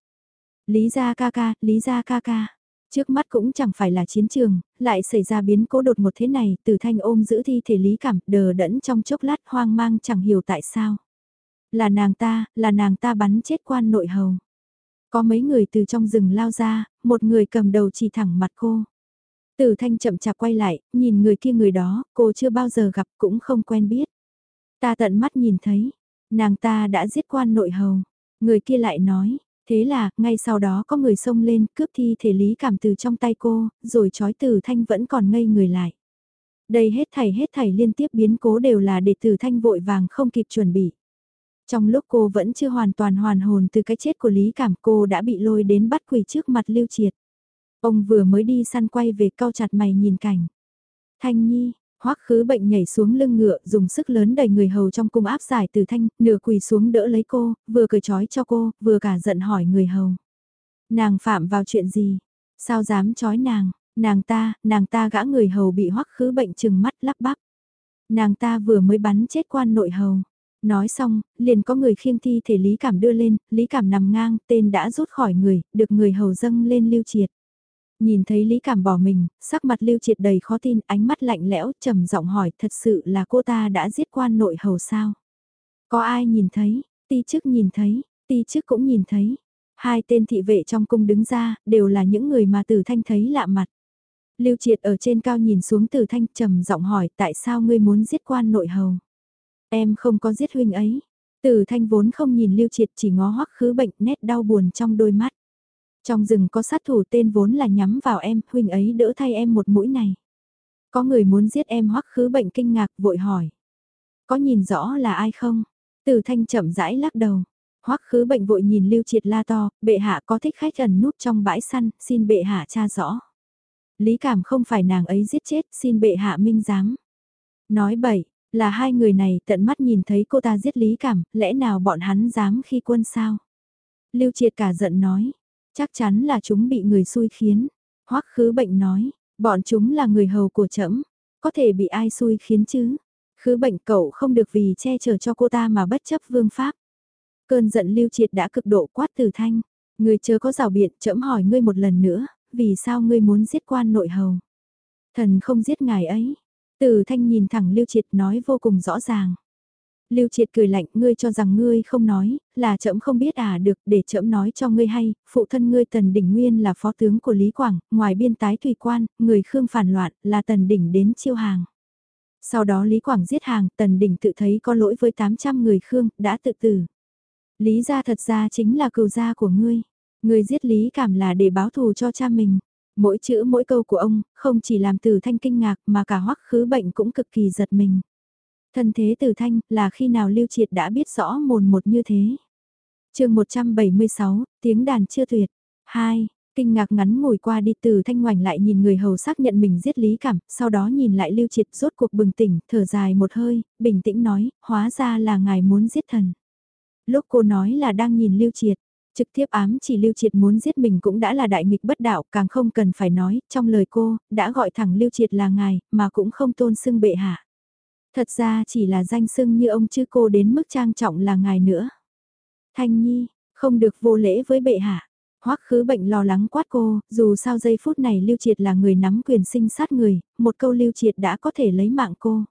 Lý ra ca ca, lý ra ca ca. Trước mắt cũng chẳng phải là chiến trường, lại xảy ra biến cố đột một thế này, từ thanh ôm giữ thi thể lý cảm, đờ đẫn trong chốc lát hoang mang chẳng hiểu tại sao. Là nàng ta, là nàng ta bắn chết quan nội hầu. Có mấy người từ trong rừng lao ra, một người cầm đầu chỉ thẳng mặt cô. Tử thanh chậm chạp quay lại, nhìn người kia người đó, cô chưa bao giờ gặp cũng không quen biết. Ta tận mắt nhìn thấy, nàng ta đã giết quan nội hầu. Người kia lại nói, thế là, ngay sau đó có người xông lên, cướp thi thể lý cảm từ trong tay cô, rồi trói tử thanh vẫn còn ngây người lại. Đây hết thảy hết thảy liên tiếp biến cố đều là để tử thanh vội vàng không kịp chuẩn bị. Trong lúc cô vẫn chưa hoàn toàn hoàn hồn từ cái chết của Lý Cảm cô đã bị lôi đến bắt quỳ trước mặt Lưu Triệt. Ông vừa mới đi săn quay về cao chặt mày nhìn cảnh. Thanh Nhi, Hoắc khứ bệnh nhảy xuống lưng ngựa dùng sức lớn đẩy người hầu trong cung áp giải từ thanh, nửa quỳ xuống đỡ lấy cô, vừa cười trói cho cô, vừa cả giận hỏi người hầu. Nàng phạm vào chuyện gì? Sao dám trói nàng? Nàng ta, nàng ta gã người hầu bị hoắc khứ bệnh chừng mắt lắp bắp. Nàng ta vừa mới bắn chết quan nội hầu. Nói xong, liền có người khiêng thi thể Lý Cảm đưa lên, Lý Cảm nằm ngang, tên đã rút khỏi người, được người hầu dâng lên lưu triệt. Nhìn thấy Lý Cảm bỏ mình, sắc mặt lưu triệt đầy khó tin, ánh mắt lạnh lẽo, trầm giọng hỏi thật sự là cô ta đã giết quan nội hầu sao? Có ai nhìn thấy, ti chức nhìn thấy, ti chức cũng nhìn thấy. Hai tên thị vệ trong cung đứng ra, đều là những người mà tử thanh thấy lạ mặt. Lưu triệt ở trên cao nhìn xuống tử thanh trầm giọng hỏi tại sao ngươi muốn giết quan nội hầu? Em không có giết huynh ấy. Tử thanh vốn không nhìn lưu triệt chỉ ngó hoắc khứ bệnh nét đau buồn trong đôi mắt. Trong rừng có sát thủ tên vốn là nhắm vào em, huynh ấy đỡ thay em một mũi này. Có người muốn giết em hoắc khứ bệnh kinh ngạc vội hỏi. Có nhìn rõ là ai không? Từ thanh chậm rãi lắc đầu. Hoắc khứ bệnh vội nhìn lưu triệt la to, bệ hạ có thích khách ẩn núp trong bãi săn, xin bệ hạ tra rõ. Lý cảm không phải nàng ấy giết chết, xin bệ hạ minh giám. Nói bậy, là hai người này tận mắt nhìn thấy cô ta giết Lý cảm, lẽ nào bọn hắn dám khi quân sao? Lưu triệt cả giận nói, Chắc chắn là chúng bị người xui khiến. Hoắc khứ bệnh nói, bọn chúng là người hầu của trẫm có thể bị ai xui khiến chứ? Khứ bệnh cậu không được vì che chở cho cô ta mà bất chấp vương pháp. Cơn giận lưu triệt đã cực độ quát từ thanh. Người chớ có rào biện, trẫm hỏi ngươi một lần nữa, vì sao ngươi muốn giết quan nội hầu? Thần không giết ngài ấy. Từ thanh nhìn thẳng lưu triệt nói vô cùng rõ ràng. Lưu Triệt cười lạnh, ngươi cho rằng ngươi không nói, là trẫm không biết à được, để trẫm nói cho ngươi hay, phụ thân ngươi Tần Đỉnh Nguyên là phó tướng của Lý Quảng, ngoài biên tái tùy quan, người Khương phản loạn, là Tần Đỉnh đến chiêu hàng. Sau đó Lý Quảng giết hàng, Tần Đỉnh tự thấy có lỗi với 800 người Khương, đã tự tử. Lý gia thật ra chính là cừu gia của ngươi. Ngươi giết Lý Cảm là để báo thù cho cha mình. Mỗi chữ mỗi câu của ông, không chỉ làm từ thanh kinh ngạc mà cả hoắc khứ bệnh cũng cực kỳ giật mình. Thân thế từ thanh là khi nào Lưu Triệt đã biết rõ mồn một như thế. chương 176, tiếng đàn chưa tuyệt. 2. Kinh ngạc ngắn ngồi qua đi từ thanh ngoảnh lại nhìn người hầu xác nhận mình giết lý cảm, sau đó nhìn lại lưu triệt rốt cuộc bừng tỉnh, thở dài một hơi, bình tĩnh nói, hóa ra là ngài muốn giết thần. Lúc cô nói là đang nhìn lưu triệt, trực tiếp ám chỉ lưu triệt muốn giết mình cũng đã là đại nghịch bất đạo, càng không cần phải nói, trong lời cô, đã gọi thẳng lưu triệt là ngài, mà cũng không tôn xưng bệ hạ. Thật ra chỉ là danh xưng như ông chứ cô đến mức trang trọng là ngài nữa. Thanh Nhi, không được vô lễ với bệ hạ. Hoắc khứ bệnh lo lắng quát cô, dù sao giây phút này Lưu Triệt là người nắm quyền sinh sát người, một câu Lưu Triệt đã có thể lấy mạng cô.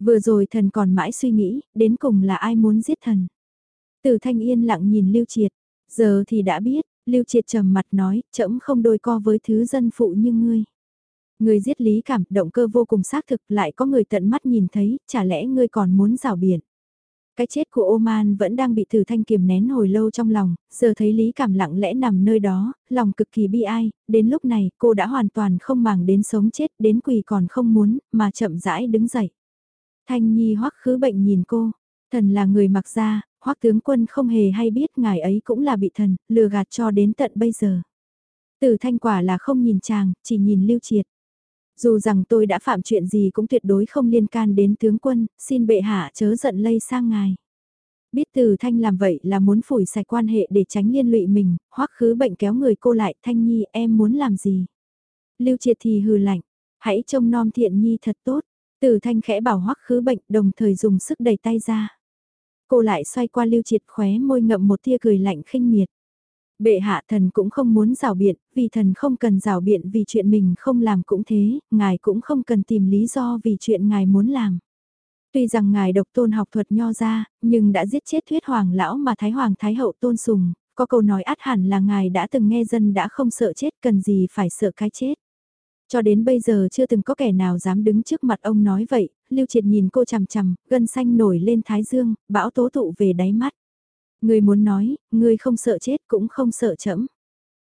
Vừa rồi thần còn mãi suy nghĩ, đến cùng là ai muốn giết thần. từ Thanh yên lặng nhìn Lưu Triệt, giờ thì đã biết, Lưu Triệt trầm mặt nói, trẫm không đôi co với thứ dân phụ như ngươi. Người giết lý cảm, động cơ vô cùng xác thực, lại có người tận mắt nhìn thấy, chả lẽ ngươi còn muốn rào biển. Cái chết của Oman vẫn đang bị Từ Thanh kiềm nén hồi lâu trong lòng, giờ thấy Lý Cảm lặng lẽ nằm nơi đó, lòng cực kỳ bi ai, đến lúc này cô đã hoàn toàn không màng đến sống chết, đến quỳ còn không muốn, mà chậm rãi đứng dậy. Thanh Nhi hoắc khứ bệnh nhìn cô, thần là người mặc ra, hoắc tướng quân không hề hay biết ngài ấy cũng là bị thần, lừa gạt cho đến tận bây giờ. Từ Thanh quả là không nhìn chàng, chỉ nhìn Lưu Triệt. Dù rằng tôi đã phạm chuyện gì cũng tuyệt đối không liên can đến tướng quân, xin bệ hạ chớ giận lây sang ngài. Biết từ thanh làm vậy là muốn phủi sạch quan hệ để tránh liên lụy mình, hoắc khứ bệnh kéo người cô lại, thanh nhi em muốn làm gì? Lưu triệt thì hừ lạnh, hãy trông nom thiện nhi thật tốt. Từ thanh khẽ bảo hoắc khứ bệnh đồng thời dùng sức đẩy tay ra. Cô lại xoay qua lưu triệt khóe môi ngậm một tia cười lạnh khinh miệt. Bệ hạ thần cũng không muốn rào biện, vì thần không cần rào biện vì chuyện mình không làm cũng thế, ngài cũng không cần tìm lý do vì chuyện ngài muốn làm. Tuy rằng ngài độc tôn học thuật nho ra, nhưng đã giết chết thuyết hoàng lão mà Thái Hoàng Thái Hậu tôn sùng, có câu nói át hẳn là ngài đã từng nghe dân đã không sợ chết cần gì phải sợ cái chết. Cho đến bây giờ chưa từng có kẻ nào dám đứng trước mặt ông nói vậy, Lưu Triệt nhìn cô chằm chằm, gân xanh nổi lên thái dương, bão tố tụ về đáy mắt. Người muốn nói, người không sợ chết cũng không sợ chẫm.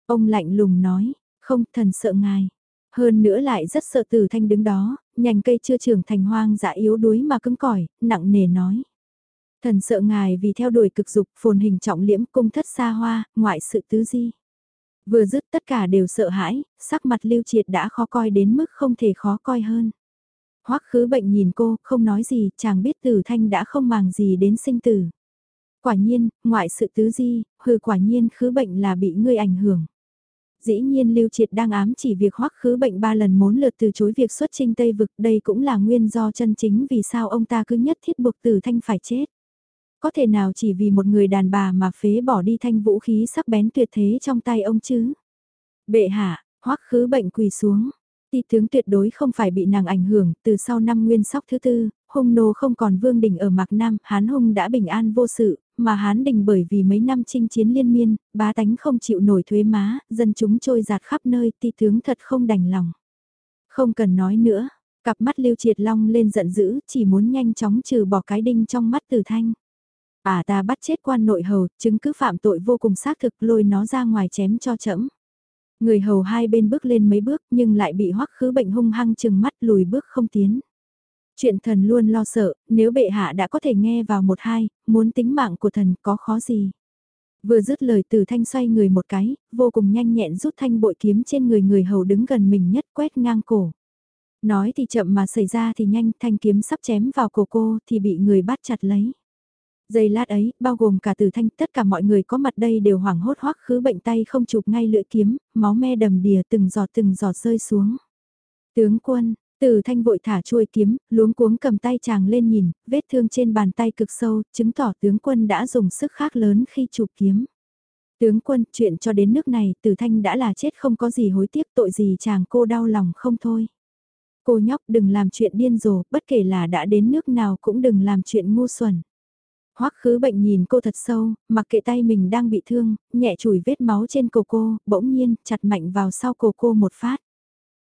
Ông lạnh lùng nói, không thần sợ ngài. Hơn nữa lại rất sợ tử thanh đứng đó, nhành cây chưa trưởng thành hoang dã yếu đuối mà cứng cỏi, nặng nề nói. Thần sợ ngài vì theo đuổi cực dục phồn hình trọng liễm cung thất xa hoa, ngoại sự tứ di. Vừa dứt tất cả đều sợ hãi, sắc mặt lưu triệt đã khó coi đến mức không thể khó coi hơn. Hoắc khứ bệnh nhìn cô, không nói gì, chàng biết tử thanh đã không màng gì đến sinh tử. Quả nhiên, ngoại sự tứ di, hừ quả nhiên khứ bệnh là bị ngươi ảnh hưởng. Dĩ nhiên Lưu Triệt đang ám chỉ việc hoắc khứ bệnh ba lần muốn lượt từ chối việc xuất trinh Tây Vực đây cũng là nguyên do chân chính vì sao ông ta cứ nhất thiết buộc tử thanh phải chết. Có thể nào chỉ vì một người đàn bà mà phế bỏ đi thanh vũ khí sắc bén tuyệt thế trong tay ông chứ? Bệ hạ, hoắc khứ bệnh quỳ xuống, ti tướng tuyệt đối không phải bị nàng ảnh hưởng, từ sau năm nguyên sóc thứ tư, hung nô không còn vương đình ở Mạc Nam, Hán hung đã bình an vô sự, mà Hán đình bởi vì mấy năm chinh chiến liên miên, bá tánh không chịu nổi thuế má, dân chúng trôi giạt khắp nơi, ti tướng thật không đành lòng. Không cần nói nữa, cặp mắt Lưu Triệt Long lên giận dữ, chỉ muốn nhanh chóng trừ bỏ cái đinh trong mắt Từ Thanh. À ta bắt chết quan nội hầu, chứng cứ phạm tội vô cùng xác thực lôi nó ra ngoài chém cho chẫm. Người hầu hai bên bước lên mấy bước nhưng lại bị hoắc khứ bệnh hung hăng chừng mắt lùi bước không tiến. Chuyện thần luôn lo sợ, nếu bệ hạ đã có thể nghe vào một hai, muốn tính mạng của thần có khó gì. Vừa dứt lời từ thanh xoay người một cái, vô cùng nhanh nhẹn rút thanh bội kiếm trên người người hầu đứng gần mình nhất quét ngang cổ. Nói thì chậm mà xảy ra thì nhanh, thanh kiếm sắp chém vào cổ cô thì bị người bắt chặt lấy. Giây lát ấy, bao gồm cả từ thanh, tất cả mọi người có mặt đây đều hoảng hốt hoắc khứ bệnh tay không chụp ngay lưỡi kiếm, máu me đầm đìa từng giọt từng giọt rơi xuống. Tướng quân, từ thanh vội thả chuôi kiếm, luống cuống cầm tay chàng lên nhìn, vết thương trên bàn tay cực sâu, chứng tỏ tướng quân đã dùng sức khác lớn khi chụp kiếm. Tướng quân, chuyện cho đến nước này, từ thanh đã là chết không có gì hối tiếc tội gì chàng cô đau lòng không thôi. Cô nhóc đừng làm chuyện điên rồ, bất kể là đã đến nước nào cũng đừng làm chuyện ngu xuẩn. Hoắc khứ bệnh nhìn cô thật sâu, mặc kệ tay mình đang bị thương, nhẹ chùi vết máu trên cổ cô, bỗng nhiên, chặt mạnh vào sau cổ cô một phát.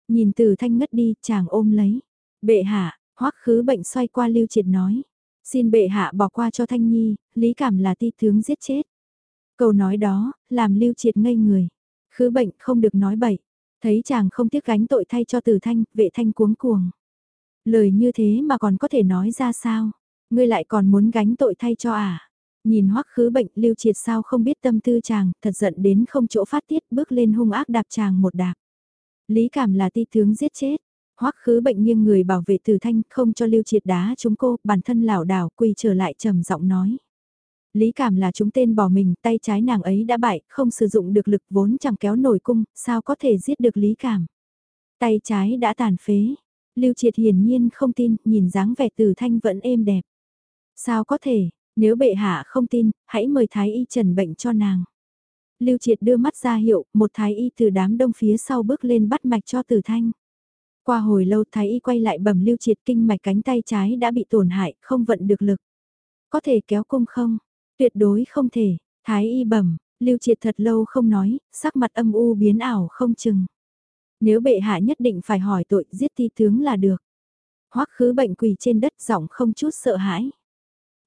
Nhìn từ thanh ngất đi, chàng ôm lấy. Bệ hạ, Hoắc khứ bệnh xoay qua Lưu Triệt nói. Xin bệ hạ bỏ qua cho Thanh Nhi, lý cảm là ti tướng giết chết. Câu nói đó, làm Lưu Triệt ngây người. Khứ bệnh không được nói bậy. Thấy chàng không tiếc gánh tội thay cho từ thanh, vệ thanh cuống cuồng. Lời như thế mà còn có thể nói ra sao? Ngươi lại còn muốn gánh tội thay cho à? Nhìn hoắc khứ bệnh lưu triệt sao không biết tâm tư chàng, thật giận đến không chỗ phát tiết bước lên hung ác đạp chàng một đạp. Lý cảm là ti tướng giết chết. Hoắc khứ bệnh nghiêng người bảo vệ từ thanh không cho lưu triệt đá chúng cô, bản thân lảo đảo quỳ trở lại trầm giọng nói. Lý cảm là chúng tên bỏ mình, tay trái nàng ấy đã bại, không sử dụng được lực vốn chẳng kéo nổi cung, sao có thể giết được lý cảm. Tay trái đã tàn phế, lưu triệt hiển nhiên không tin, nhìn dáng vẻ từ thanh vẫn êm đẹp. Sao có thể, nếu bệ hạ không tin, hãy mời thái y trần bệnh cho nàng. Lưu Triệt đưa mắt ra hiệu, một thái y từ đám đông phía sau bước lên bắt mạch cho Tử Thanh. Qua hồi lâu thái y quay lại bẩm Lưu Triệt kinh mạch cánh tay trái đã bị tổn hại, không vận được lực. Có thể kéo cung không? Tuyệt đối không thể. Thái y bẩm, Lưu Triệt thật lâu không nói, sắc mặt âm u biến ảo không chừng. Nếu bệ hạ nhất định phải hỏi tội giết ti tướng là được. Hoắc khứ bệnh quỳ trên đất giọng không chút sợ hãi.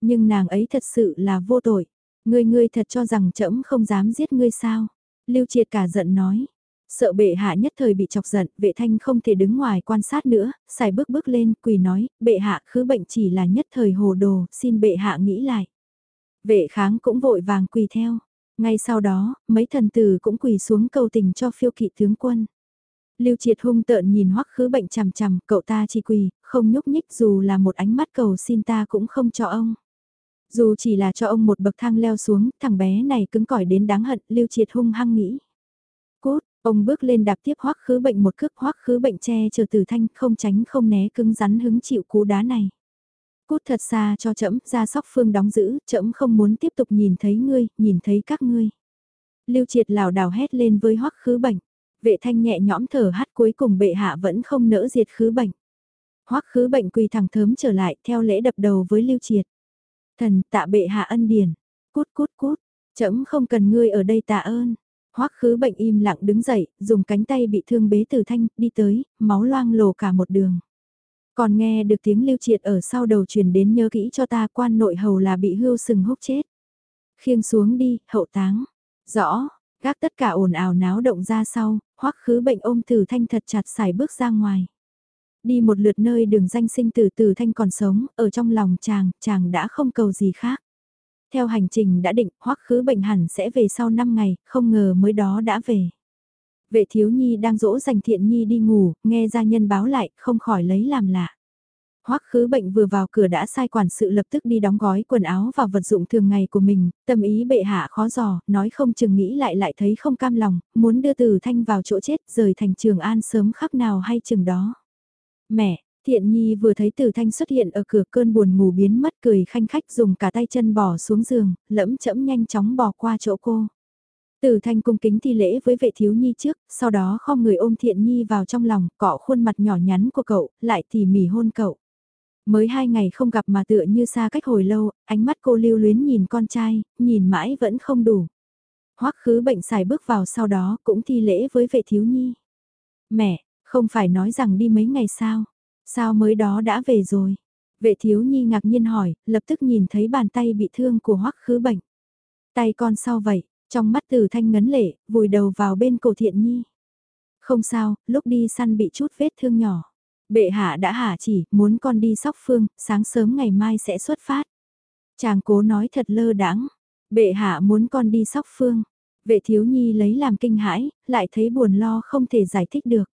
Nhưng nàng ấy thật sự là vô tội. Ngươi ngươi thật cho rằng trẫm không dám giết ngươi sao? Lưu Triệt cả giận nói. Sợ bệ hạ nhất thời bị chọc giận, vệ thanh không thể đứng ngoài quan sát nữa, xài bước bước lên, quỳ nói, bệ hạ khứ bệnh chỉ là nhất thời hồ đồ, xin bệ hạ nghĩ lại. Vệ kháng cũng vội vàng quỳ theo. Ngay sau đó, mấy thần tử cũng quỳ xuống cầu tình cho phiêu kỵ tướng quân. Lưu Triệt hung tợn nhìn hoắc khứ bệnh chằm chằm, cậu ta chỉ quỳ, không nhúc nhích dù là một ánh mắt cầu xin ta cũng không cho ông. Dù chỉ là cho ông một bậc thang leo xuống, thằng bé này cứng cỏi đến đáng hận, lưu triệt hung hăng nghĩ. Cốt, ông bước lên đạp tiếp hoắc khứ bệnh một cước hoắc khứ bệnh che chờ từ thanh không tránh không né cứng rắn hứng chịu cú đá này. Cút thật xa cho trẫm ra sóc phương đóng giữ, trẫm không muốn tiếp tục nhìn thấy ngươi, nhìn thấy các ngươi. Lưu triệt lảo đảo hét lên với hoắc khứ bệnh. Vệ thanh nhẹ nhõm thở hắt cuối cùng bệ hạ vẫn không nỡ diệt khứ bệnh. Hoắc khứ bệnh quỳ thẳng thớm trở lại theo lễ đập đầu với lưu triệt. Thần tạ bệ hạ ân điển. Cút cút cút, trẫm không cần ngươi ở đây tạ ơn. Hoắc khứ bệnh im lặng đứng dậy, dùng cánh tay bị thương bế từ thanh, đi tới, máu loang lổ cả một đường. Còn nghe được tiếng lưu triệt ở sau đầu truyền đến nhớ kỹ cho ta quan nội hầu là bị hưu sừng húc chết. Khiêng xuống đi, hậu táng. Rõ, gác tất cả ồn ào náo động ra sau, hoắc khứ bệnh ôm từ thanh thật chặt xài bước ra ngoài. Đi một lượt nơi đường danh sinh tử tử thanh còn sống, ở trong lòng chàng, chàng đã không cầu gì khác. Theo hành trình đã định, hoắc khứ bệnh hẳn sẽ về sau 5 ngày, không ngờ mới đó đã về. Vệ thiếu nhi đang dỗ dành thiện nhi đi ngủ, nghe gia nhân báo lại, không khỏi lấy làm lạ. Hoắc khứ bệnh vừa vào cửa đã sai quản sự lập tức đi đóng gói quần áo và vật dụng thường ngày của mình, tâm ý bệ hạ khó dò, nói không chừng nghĩ lại lại thấy không cam lòng, muốn đưa từ thanh vào chỗ chết rời thành trường an sớm khắc nào hay chừng đó. Mẹ, Thiện Nhi vừa thấy Tử Thanh xuất hiện ở cửa cơn buồn ngủ biến mất cười khanh khách dùng cả tay chân bỏ xuống giường, lẫm chẫm nhanh chóng bỏ qua chỗ cô. Tử Thanh cung kính thi lễ với vệ thiếu nhi trước, sau đó không người ôm Thiện Nhi vào trong lòng, cọ khuôn mặt nhỏ nhắn của cậu, lại tỉ mỉ hôn cậu. Mới hai ngày không gặp mà tựa như xa cách hồi lâu, ánh mắt cô lưu luyến nhìn con trai, nhìn mãi vẫn không đủ. Hoắc khứ bệnh xài bước vào sau đó cũng thi lễ với vệ thiếu nhi. Mẹ, không phải nói rằng đi mấy ngày sao? Sao mới đó đã về rồi? Vệ thiếu nhi ngạc nhiên hỏi, lập tức nhìn thấy bàn tay bị thương của hoắc khứ bệnh. Tay con sao vậy? Trong mắt từ thanh ngấn lệ, vùi đầu vào bên cổ thiện nhi. Không sao, lúc đi săn bị chút vết thương nhỏ. Bệ hạ đã hạ chỉ, muốn con đi sóc phương, sáng sớm ngày mai sẽ xuất phát. Chàng cố nói thật lơ đãng. Bệ hạ muốn con đi sóc phương. Vệ thiếu nhi lấy làm kinh hãi, lại thấy buồn lo không thể giải thích được.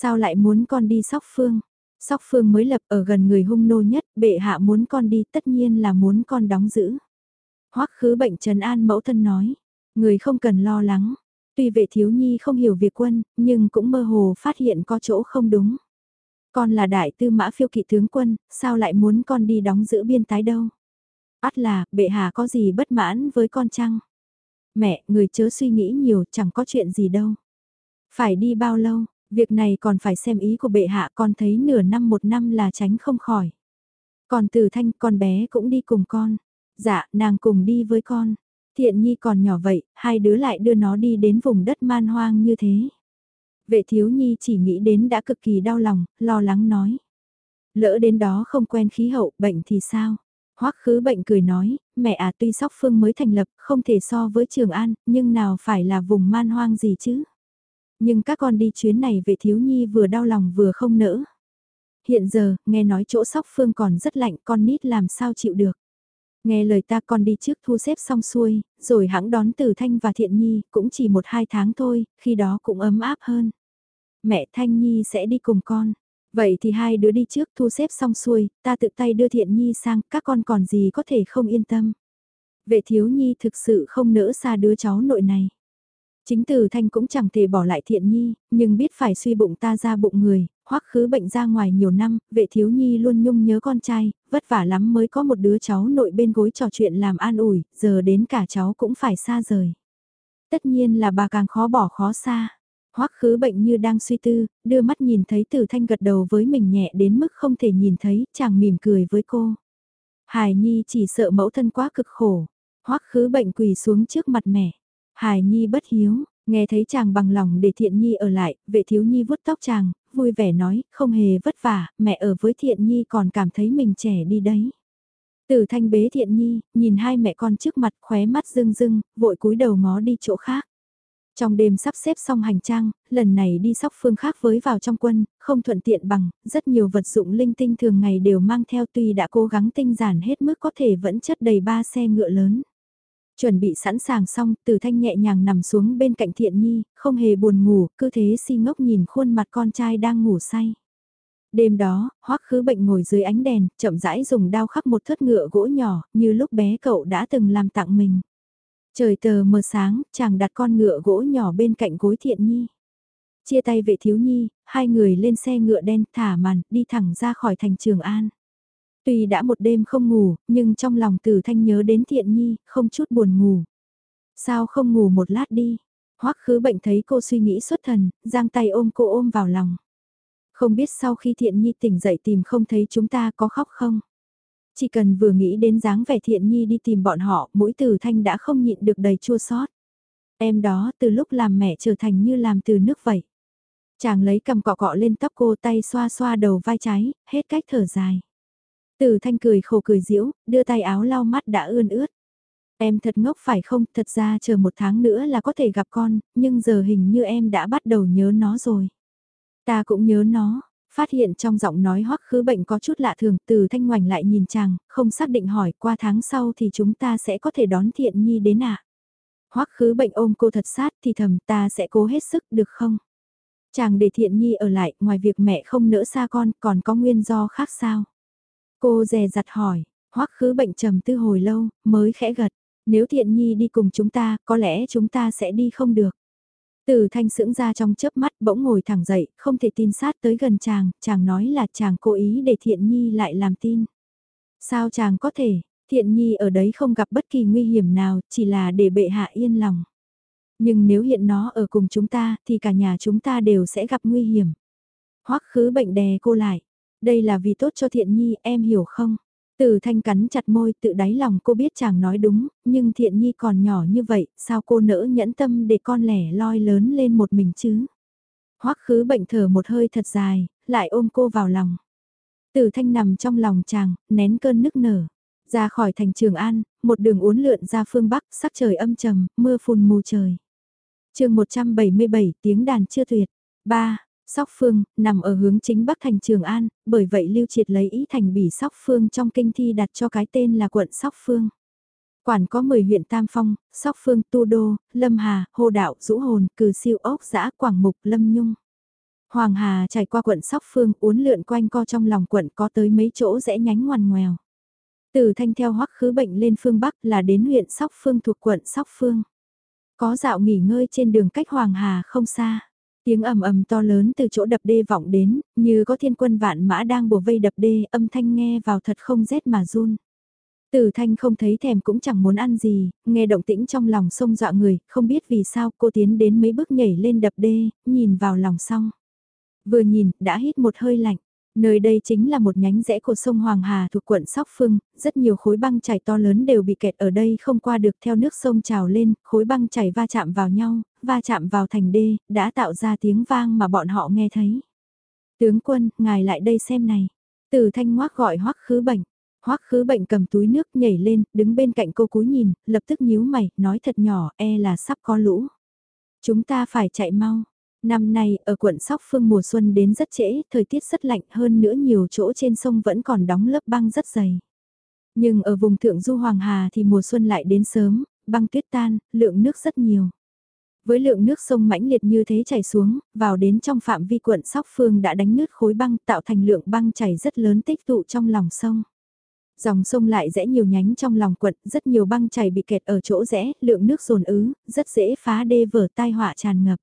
Sao lại muốn con đi sóc phương? Sóc phương mới lập ở gần người hung nô nhất, bệ hạ muốn con đi tất nhiên là muốn con đóng giữ. Hoắc khứ bệnh trần an mẫu thân nói, người không cần lo lắng. Tuy vệ thiếu nhi không hiểu việc quân, nhưng cũng mơ hồ phát hiện có chỗ không đúng. Con là đại tư mã phiêu kỵ tướng quân, sao lại muốn con đi đóng giữ biên tái đâu? Át là, bệ hạ có gì bất mãn với con chăng? Mẹ, người chớ suy nghĩ nhiều, chẳng có chuyện gì đâu. Phải đi bao lâu, việc này còn phải xem ý của bệ hạ con thấy nửa năm một năm là tránh không khỏi. Còn từ thanh con bé cũng đi cùng con. Dạ, nàng cùng đi với con. Thiện nhi còn nhỏ vậy, hai đứa lại đưa nó đi đến vùng đất man hoang như thế. Vệ thiếu nhi chỉ nghĩ đến đã cực kỳ đau lòng, lo lắng nói. Lỡ đến đó không quen khí hậu, bệnh thì sao? Hoắc khứ bệnh cười nói, mẹ à tuy sóc phương mới thành lập, không thể so với Trường An, nhưng nào phải là vùng man hoang gì chứ? Nhưng các con đi chuyến này về thiếu nhi vừa đau lòng vừa không nỡ. Hiện giờ, nghe nói chỗ sóc phương còn rất lạnh con nít làm sao chịu được. Nghe lời ta con đi trước thu xếp xong xuôi, rồi hãng đón từ Thanh và Thiện Nhi, cũng chỉ một hai tháng thôi, khi đó cũng ấm áp hơn. Mẹ Thanh Nhi sẽ đi cùng con. Vậy thì hai đứa đi trước thu xếp xong xuôi, ta tự tay đưa Thiện Nhi sang, các con còn gì có thể không yên tâm. Vệ thiếu nhi thực sự không nỡ xa đứa cháu nội này. Chính từ thanh cũng chẳng thể bỏ lại thiện nhi, nhưng biết phải suy bụng ta ra bụng người, hoắc khứ bệnh ra ngoài nhiều năm, vệ thiếu nhi luôn nhung nhớ con trai, vất vả lắm mới có một đứa cháu nội bên gối trò chuyện làm an ủi, giờ đến cả cháu cũng phải xa rời. Tất nhiên là bà càng khó bỏ khó xa. Hoắc khứ bệnh như đang suy tư, đưa mắt nhìn thấy Từ Thanh gật đầu với mình nhẹ đến mức không thể nhìn thấy, chàng mỉm cười với cô. Hải Nhi chỉ sợ mẫu thân quá cực khổ. Hoắc khứ bệnh quỳ xuống trước mặt mẹ. Hải Nhi bất hiếu, nghe thấy chàng bằng lòng để Thiện Nhi ở lại, vệ thiếu Nhi vuốt tóc chàng, vui vẻ nói, không hề vất vả, mẹ ở với Thiện Nhi còn cảm thấy mình trẻ đi đấy. Từ thanh bế Thiện Nhi, nhìn hai mẹ con trước mặt khóe mắt rưng rưng, vội cúi đầu ngó đi chỗ khác. Trong đêm sắp xếp xong hành trang, lần này đi sóc phương khác với vào trong quân, không thuận tiện bằng, rất nhiều vật dụng linh tinh thường ngày đều mang theo tuy đã cố gắng tinh giản hết mức có thể vẫn chất đầy ba xe ngựa lớn. Chuẩn bị sẵn sàng xong, từ thanh nhẹ nhàng nằm xuống bên cạnh thiện nhi, không hề buồn ngủ, cứ thế si ngốc nhìn khuôn mặt con trai đang ngủ say. Đêm đó, hoắc khứ bệnh ngồi dưới ánh đèn, chậm rãi dùng đao khắc một thớt ngựa gỗ nhỏ, như lúc bé cậu đã từng làm tặng mình. Trời tờ mờ sáng, chàng đặt con ngựa gỗ nhỏ bên cạnh gối thiện nhi. Chia tay vệ thiếu nhi, hai người lên xe ngựa đen thả màn, đi thẳng ra khỏi thành Trường An. Tuy đã một đêm không ngủ, nhưng trong lòng tử thanh nhớ đến thiện nhi, không chút buồn ngủ. Sao không ngủ một lát đi? Hoắc khứ bệnh thấy cô suy nghĩ xuất thần, giang tay ôm cô ôm vào lòng. Không biết sau khi thiện nhi tỉnh dậy tìm không thấy chúng ta có khóc không? Chỉ cần vừa nghĩ đến dáng vẻ thiện nhi đi tìm bọn họ, mũi tử thanh đã không nhịn được đầy chua xót. Em đó từ lúc làm mẹ trở thành như làm từ nước vậy. Chàng lấy cầm cọ cọ lên tóc cô tay xoa xoa đầu vai trái, hết cách thở dài. Từ thanh cười khổ cười diễu, đưa tay áo lau mắt đã ươn ướt. Em thật ngốc phải không, thật ra chờ một tháng nữa là có thể gặp con, nhưng giờ hình như em đã bắt đầu nhớ nó rồi. Ta cũng nhớ nó, phát hiện trong giọng nói hoắc khứ bệnh có chút lạ thường, từ thanh ngoảnh lại nhìn chàng, không xác định hỏi qua tháng sau thì chúng ta sẽ có thể đón thiện nhi đến ạ. À? Hoắc khứ bệnh ôm cô thật sát thì thầm ta sẽ cố hết sức được không? Chàng để thiện nhi ở lại, ngoài việc mẹ không nỡ xa con, còn có nguyên do khác sao? Cô dè dặt hỏi, hoắc khứ bệnh trầm tư hồi lâu, mới khẽ gật. Nếu thiện nhi đi cùng chúng ta, có lẽ chúng ta sẽ đi không được. Từ thanh sững ra trong chớp mắt bỗng ngồi thẳng dậy, không thể tin sát tới gần chàng, chàng nói là chàng cố ý để thiện nhi lại làm tin. Sao chàng có thể, thiện nhi ở đấy không gặp bất kỳ nguy hiểm nào, chỉ là để bệ hạ yên lòng. Nhưng nếu hiện nó ở cùng chúng ta, thì cả nhà chúng ta đều sẽ gặp nguy hiểm. Hoắc khứ bệnh đè cô lại. Đây là vì tốt cho thiện nhi, em hiểu không? Từ thanh cắn chặt môi tự đáy lòng cô biết chàng nói đúng, nhưng thiện nhi còn nhỏ như vậy, sao cô nỡ nhẫn tâm để con lẻ loi lớn lên một mình chứ? Hoắc khứ bệnh thở một hơi thật dài, lại ôm cô vào lòng. Từ thanh nằm trong lòng chàng, nén cơn nức nở. Ra khỏi thành Trường An, một đường uốn lượn ra phương Bắc, sắc trời âm trầm, mưa phùn mù trời. chương 177 tiếng đàn chưa tuyệt. 3. Sóc Phương, nằm ở hướng chính Bắc thành Trường An, bởi vậy Lưu Triệt lấy ý thành bỉ Sóc Phương trong kinh thi đặt cho cái tên là quận Sóc Phương. Quản có 10 huyện Tam Phong, Sóc Phương, Tu Đô, Lâm Hà, Hồ Đạo, Dũ Hồn, Cử Siêu Ốc, Giã, Quảng Mục, Lâm Nhung. Hoàng Hà trải qua quận Sóc Phương uốn lượn quanh co trong lòng quận có tới mấy chỗ rẽ nhánh ngoằn ngoèo. Từ thanh theo hoắc khứ bệnh lên phương Bắc là đến huyện Sóc Phương thuộc quận Sóc Phương. Có dạo nghỉ ngơi trên đường cách Hoàng Hà không xa. Tiếng ầm ầm to lớn từ chỗ đập đê vọng đến, như có thiên quân vạn mã đang bùa vây đập đê, âm thanh nghe vào thật không rét mà run. Từ thanh không thấy thèm cũng chẳng muốn ăn gì, nghe động tĩnh trong lòng sông dọa người, không biết vì sao cô tiến đến mấy bước nhảy lên đập đê, nhìn vào lòng xong. Vừa nhìn, đã hít một hơi lạnh. Nơi đây chính là một nhánh rẽ của sông Hoàng Hà thuộc quận Sóc Phương, rất nhiều khối băng chảy to lớn đều bị kẹt ở đây không qua được theo nước sông trào lên, khối băng chảy va chạm vào nhau, va chạm vào thành đê, đã tạo ra tiếng vang mà bọn họ nghe thấy. Tướng quân, ngài lại đây xem này. Từ thanh ngoác gọi hoắc khứ bệnh. Hoắc khứ bệnh cầm túi nước nhảy lên, đứng bên cạnh cô cúi nhìn, lập tức nhíu mày, nói thật nhỏ, e là sắp có lũ. Chúng ta phải chạy mau, Năm nay, ở quận Sóc Phương mùa xuân đến rất trễ, thời tiết rất lạnh hơn nữa nhiều chỗ trên sông vẫn còn đóng lớp băng rất dày. Nhưng ở vùng thượng du Hoàng Hà thì mùa xuân lại đến sớm, băng tuyết tan, lượng nước rất nhiều. Với lượng nước sông mãnh liệt như thế chảy xuống, vào đến trong phạm vi quận Sóc Phương đã đánh nứt khối băng tạo thành lượng băng chảy rất lớn tích tụ trong lòng sông. Dòng sông lại rẽ nhiều nhánh trong lòng quận, rất nhiều băng chảy bị kẹt ở chỗ rẽ, lượng nước dồn ứ, rất dễ phá đê vở tai họa tràn ngập.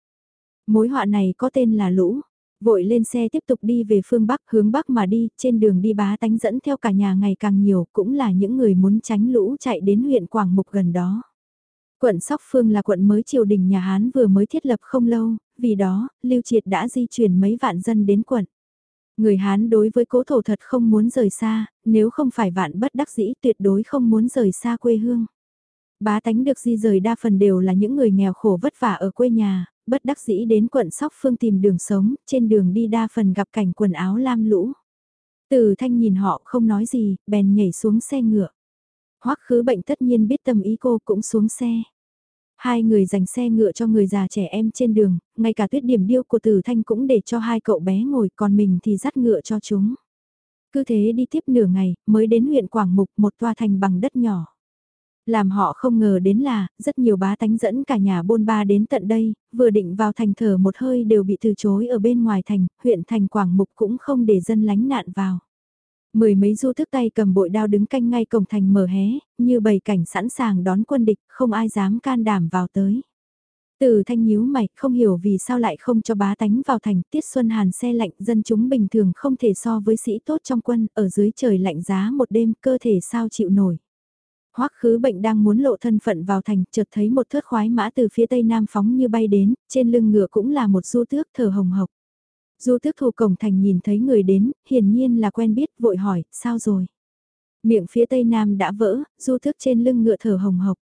Mối họa này có tên là lũ. Vội lên xe tiếp tục đi về phương Bắc hướng Bắc mà đi, trên đường đi bá tánh dẫn theo cả nhà ngày càng nhiều, cũng là những người muốn tránh lũ chạy đến huyện Quảng Mục gần đó. Quận Sóc Phương là quận mới triều đình nhà Hán vừa mới thiết lập không lâu, vì đó, Lưu Triệt đã di chuyển mấy vạn dân đến quận. Người Hán đối với cố thổ thật không muốn rời xa, nếu không phải vạn bất đắc dĩ tuyệt đối không muốn rời xa quê hương. Bá tánh được di rời đa phần đều là những người nghèo khổ vất vả ở quê nhà, bất đắc dĩ đến quận Sóc Phương tìm đường sống, trên đường đi đa phần gặp cảnh quần áo lam lũ. Từ thanh nhìn họ không nói gì, bèn nhảy xuống xe ngựa. Hoắc khứ bệnh tất nhiên biết tâm ý cô cũng xuống xe. Hai người dành xe ngựa cho người già trẻ em trên đường, ngay cả tuyết điểm điêu của Tử Thanh cũng để cho hai cậu bé ngồi còn mình thì dắt ngựa cho chúng. Cứ thế đi tiếp nửa ngày, mới đến huyện Quảng Mục một toa thành bằng đất nhỏ. Làm họ không ngờ đến là, rất nhiều bá tánh dẫn cả nhà bôn ba đến tận đây, vừa định vào thành thở một hơi đều bị từ chối ở bên ngoài thành, huyện thành Quảng Mục cũng không để dân lánh nạn vào. Mười mấy du thức tay cầm bội đao đứng canh ngay cổng thành mở hé, như bầy cảnh sẵn sàng đón quân địch, không ai dám can đảm vào tới. Từ thanh nhíu mày, không hiểu vì sao lại không cho bá tánh vào thành, tiết xuân hàn xe lạnh, dân chúng bình thường không thể so với sĩ tốt trong quân, ở dưới trời lạnh giá một đêm, cơ thể sao chịu nổi. Hoắc khứ bệnh đang muốn lộ thân phận vào thành, chợt thấy một thớt khoái mã từ phía tây nam phóng như bay đến, trên lưng ngựa cũng là một du tước thở hồng hộc. Du tước thủ cổng thành nhìn thấy người đến, hiển nhiên là quen biết, vội hỏi, sao rồi? Miệng phía tây nam đã vỡ, du tước trên lưng ngựa thở hồng hộc.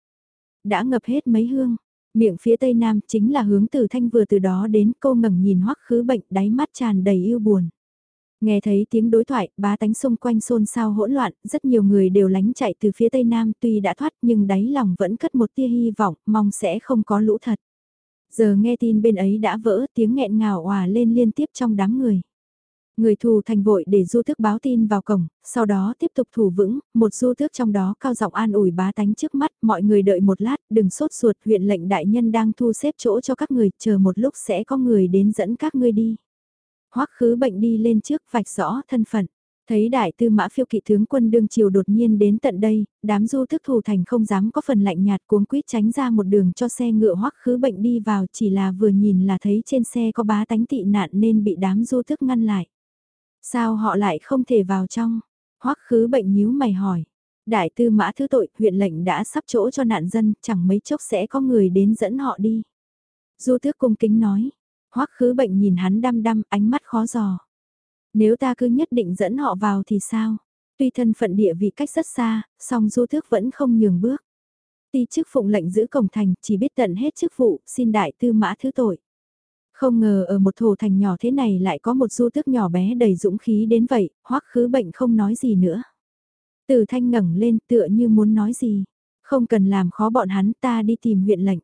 Đã ngập hết mấy hương. Miệng phía tây nam chính là hướng từ thanh vừa từ đó đến cô ngẩng nhìn hoắc khứ bệnh đáy mắt tràn đầy yêu buồn. Nghe thấy tiếng đối thoại, bá tánh xung quanh xôn xao hỗn loạn, rất nhiều người đều lánh chạy từ phía tây nam tuy đã thoát nhưng đáy lòng vẫn cất một tia hy vọng, mong sẽ không có lũ thật. Giờ nghe tin bên ấy đã vỡ tiếng nghẹn ngào òa lên liên tiếp trong đám người. Người thù thành vội để du tước báo tin vào cổng, sau đó tiếp tục thủ vững, một du tước trong đó cao giọng an ủi bá tánh trước mắt, mọi người đợi một lát, đừng sốt ruột, huyện lệnh đại nhân đang thu xếp chỗ cho các người, chờ một lúc sẽ có người đến dẫn các ngươi đi. Hoắc khứ bệnh đi lên trước vạch rõ thân phận. Thấy đại tư mã phiêu kỵ tướng quân đương triều đột nhiên đến tận đây, đám du thức thủ thành không dám có phần lạnh nhạt cuống quýt tránh ra một đường cho xe ngựa hoắc khứ bệnh đi vào chỉ là vừa nhìn là thấy trên xe có bá tánh tị nạn nên bị đám du thức ngăn lại. Sao họ lại không thể vào trong? Hoắc khứ bệnh nhíu mày hỏi. Đại tư mã thứ tội, huyện lệnh đã sắp chỗ cho nạn dân, chẳng mấy chốc sẽ có người đến dẫn họ đi. Du thức cung kính nói. Hoắc khứ bệnh nhìn hắn đăm đăm, ánh mắt khó giò. Nếu ta cứ nhất định dẫn họ vào thì sao? Tuy thân phận địa vị cách rất xa, song du thước vẫn không nhường bước. Ti chức phụng lệnh giữ cổng thành, chỉ biết tận hết chức vụ, xin đại tư mã thứ tội. Không ngờ ở một thổ thành nhỏ thế này lại có một du tước nhỏ bé đầy dũng khí đến vậy, hoắc khứ bệnh không nói gì nữa. Từ thanh ngẩng lên tựa như muốn nói gì. Không cần làm khó bọn hắn ta đi tìm huyện lệnh.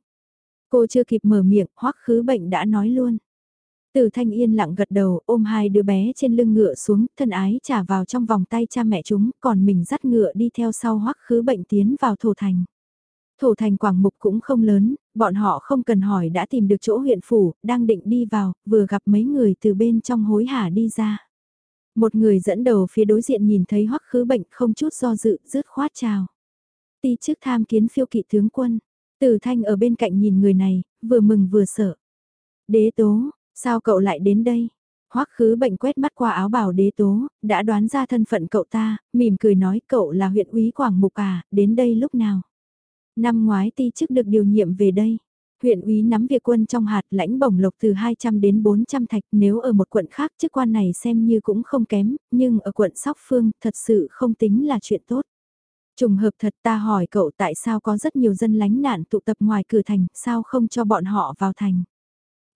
Cô chưa kịp mở miệng, hoắc khứ bệnh đã nói luôn. Từ thanh yên lặng gật đầu ôm hai đứa bé trên lưng ngựa xuống, thân ái trả vào trong vòng tay cha mẹ chúng, còn mình dắt ngựa đi theo sau hoắc khứ bệnh tiến vào thổ thành. Thổ thành quảng mục cũng không lớn, bọn họ không cần hỏi đã tìm được chỗ huyện phủ, đang định đi vào, vừa gặp mấy người từ bên trong hối hả đi ra. Một người dẫn đầu phía đối diện nhìn thấy hoắc khứ bệnh không chút do dự, rứt khoát chào. Ti chức tham kiến phiêu kỵ tướng quân, từ thanh ở bên cạnh nhìn người này, vừa mừng vừa sợ. Đế tố, sao cậu lại đến đây? Hoắc khứ bệnh quét mắt qua áo bào đế tố, đã đoán ra thân phận cậu ta, mỉm cười nói cậu là huyện úy Quảng Mục à, đến đây lúc nào? Năm ngoái ti chức được điều nhiệm về đây. Huyện úy nắm việc quân trong hạt lãnh bổng lộc từ 200 đến 400 thạch nếu ở một quận khác chức quan này xem như cũng không kém, nhưng ở quận Sóc Phương thật sự không tính là chuyện tốt. Trùng hợp thật ta hỏi cậu tại sao có rất nhiều dân lánh nạn tụ tập ngoài cửa thành, sao không cho bọn họ vào thành?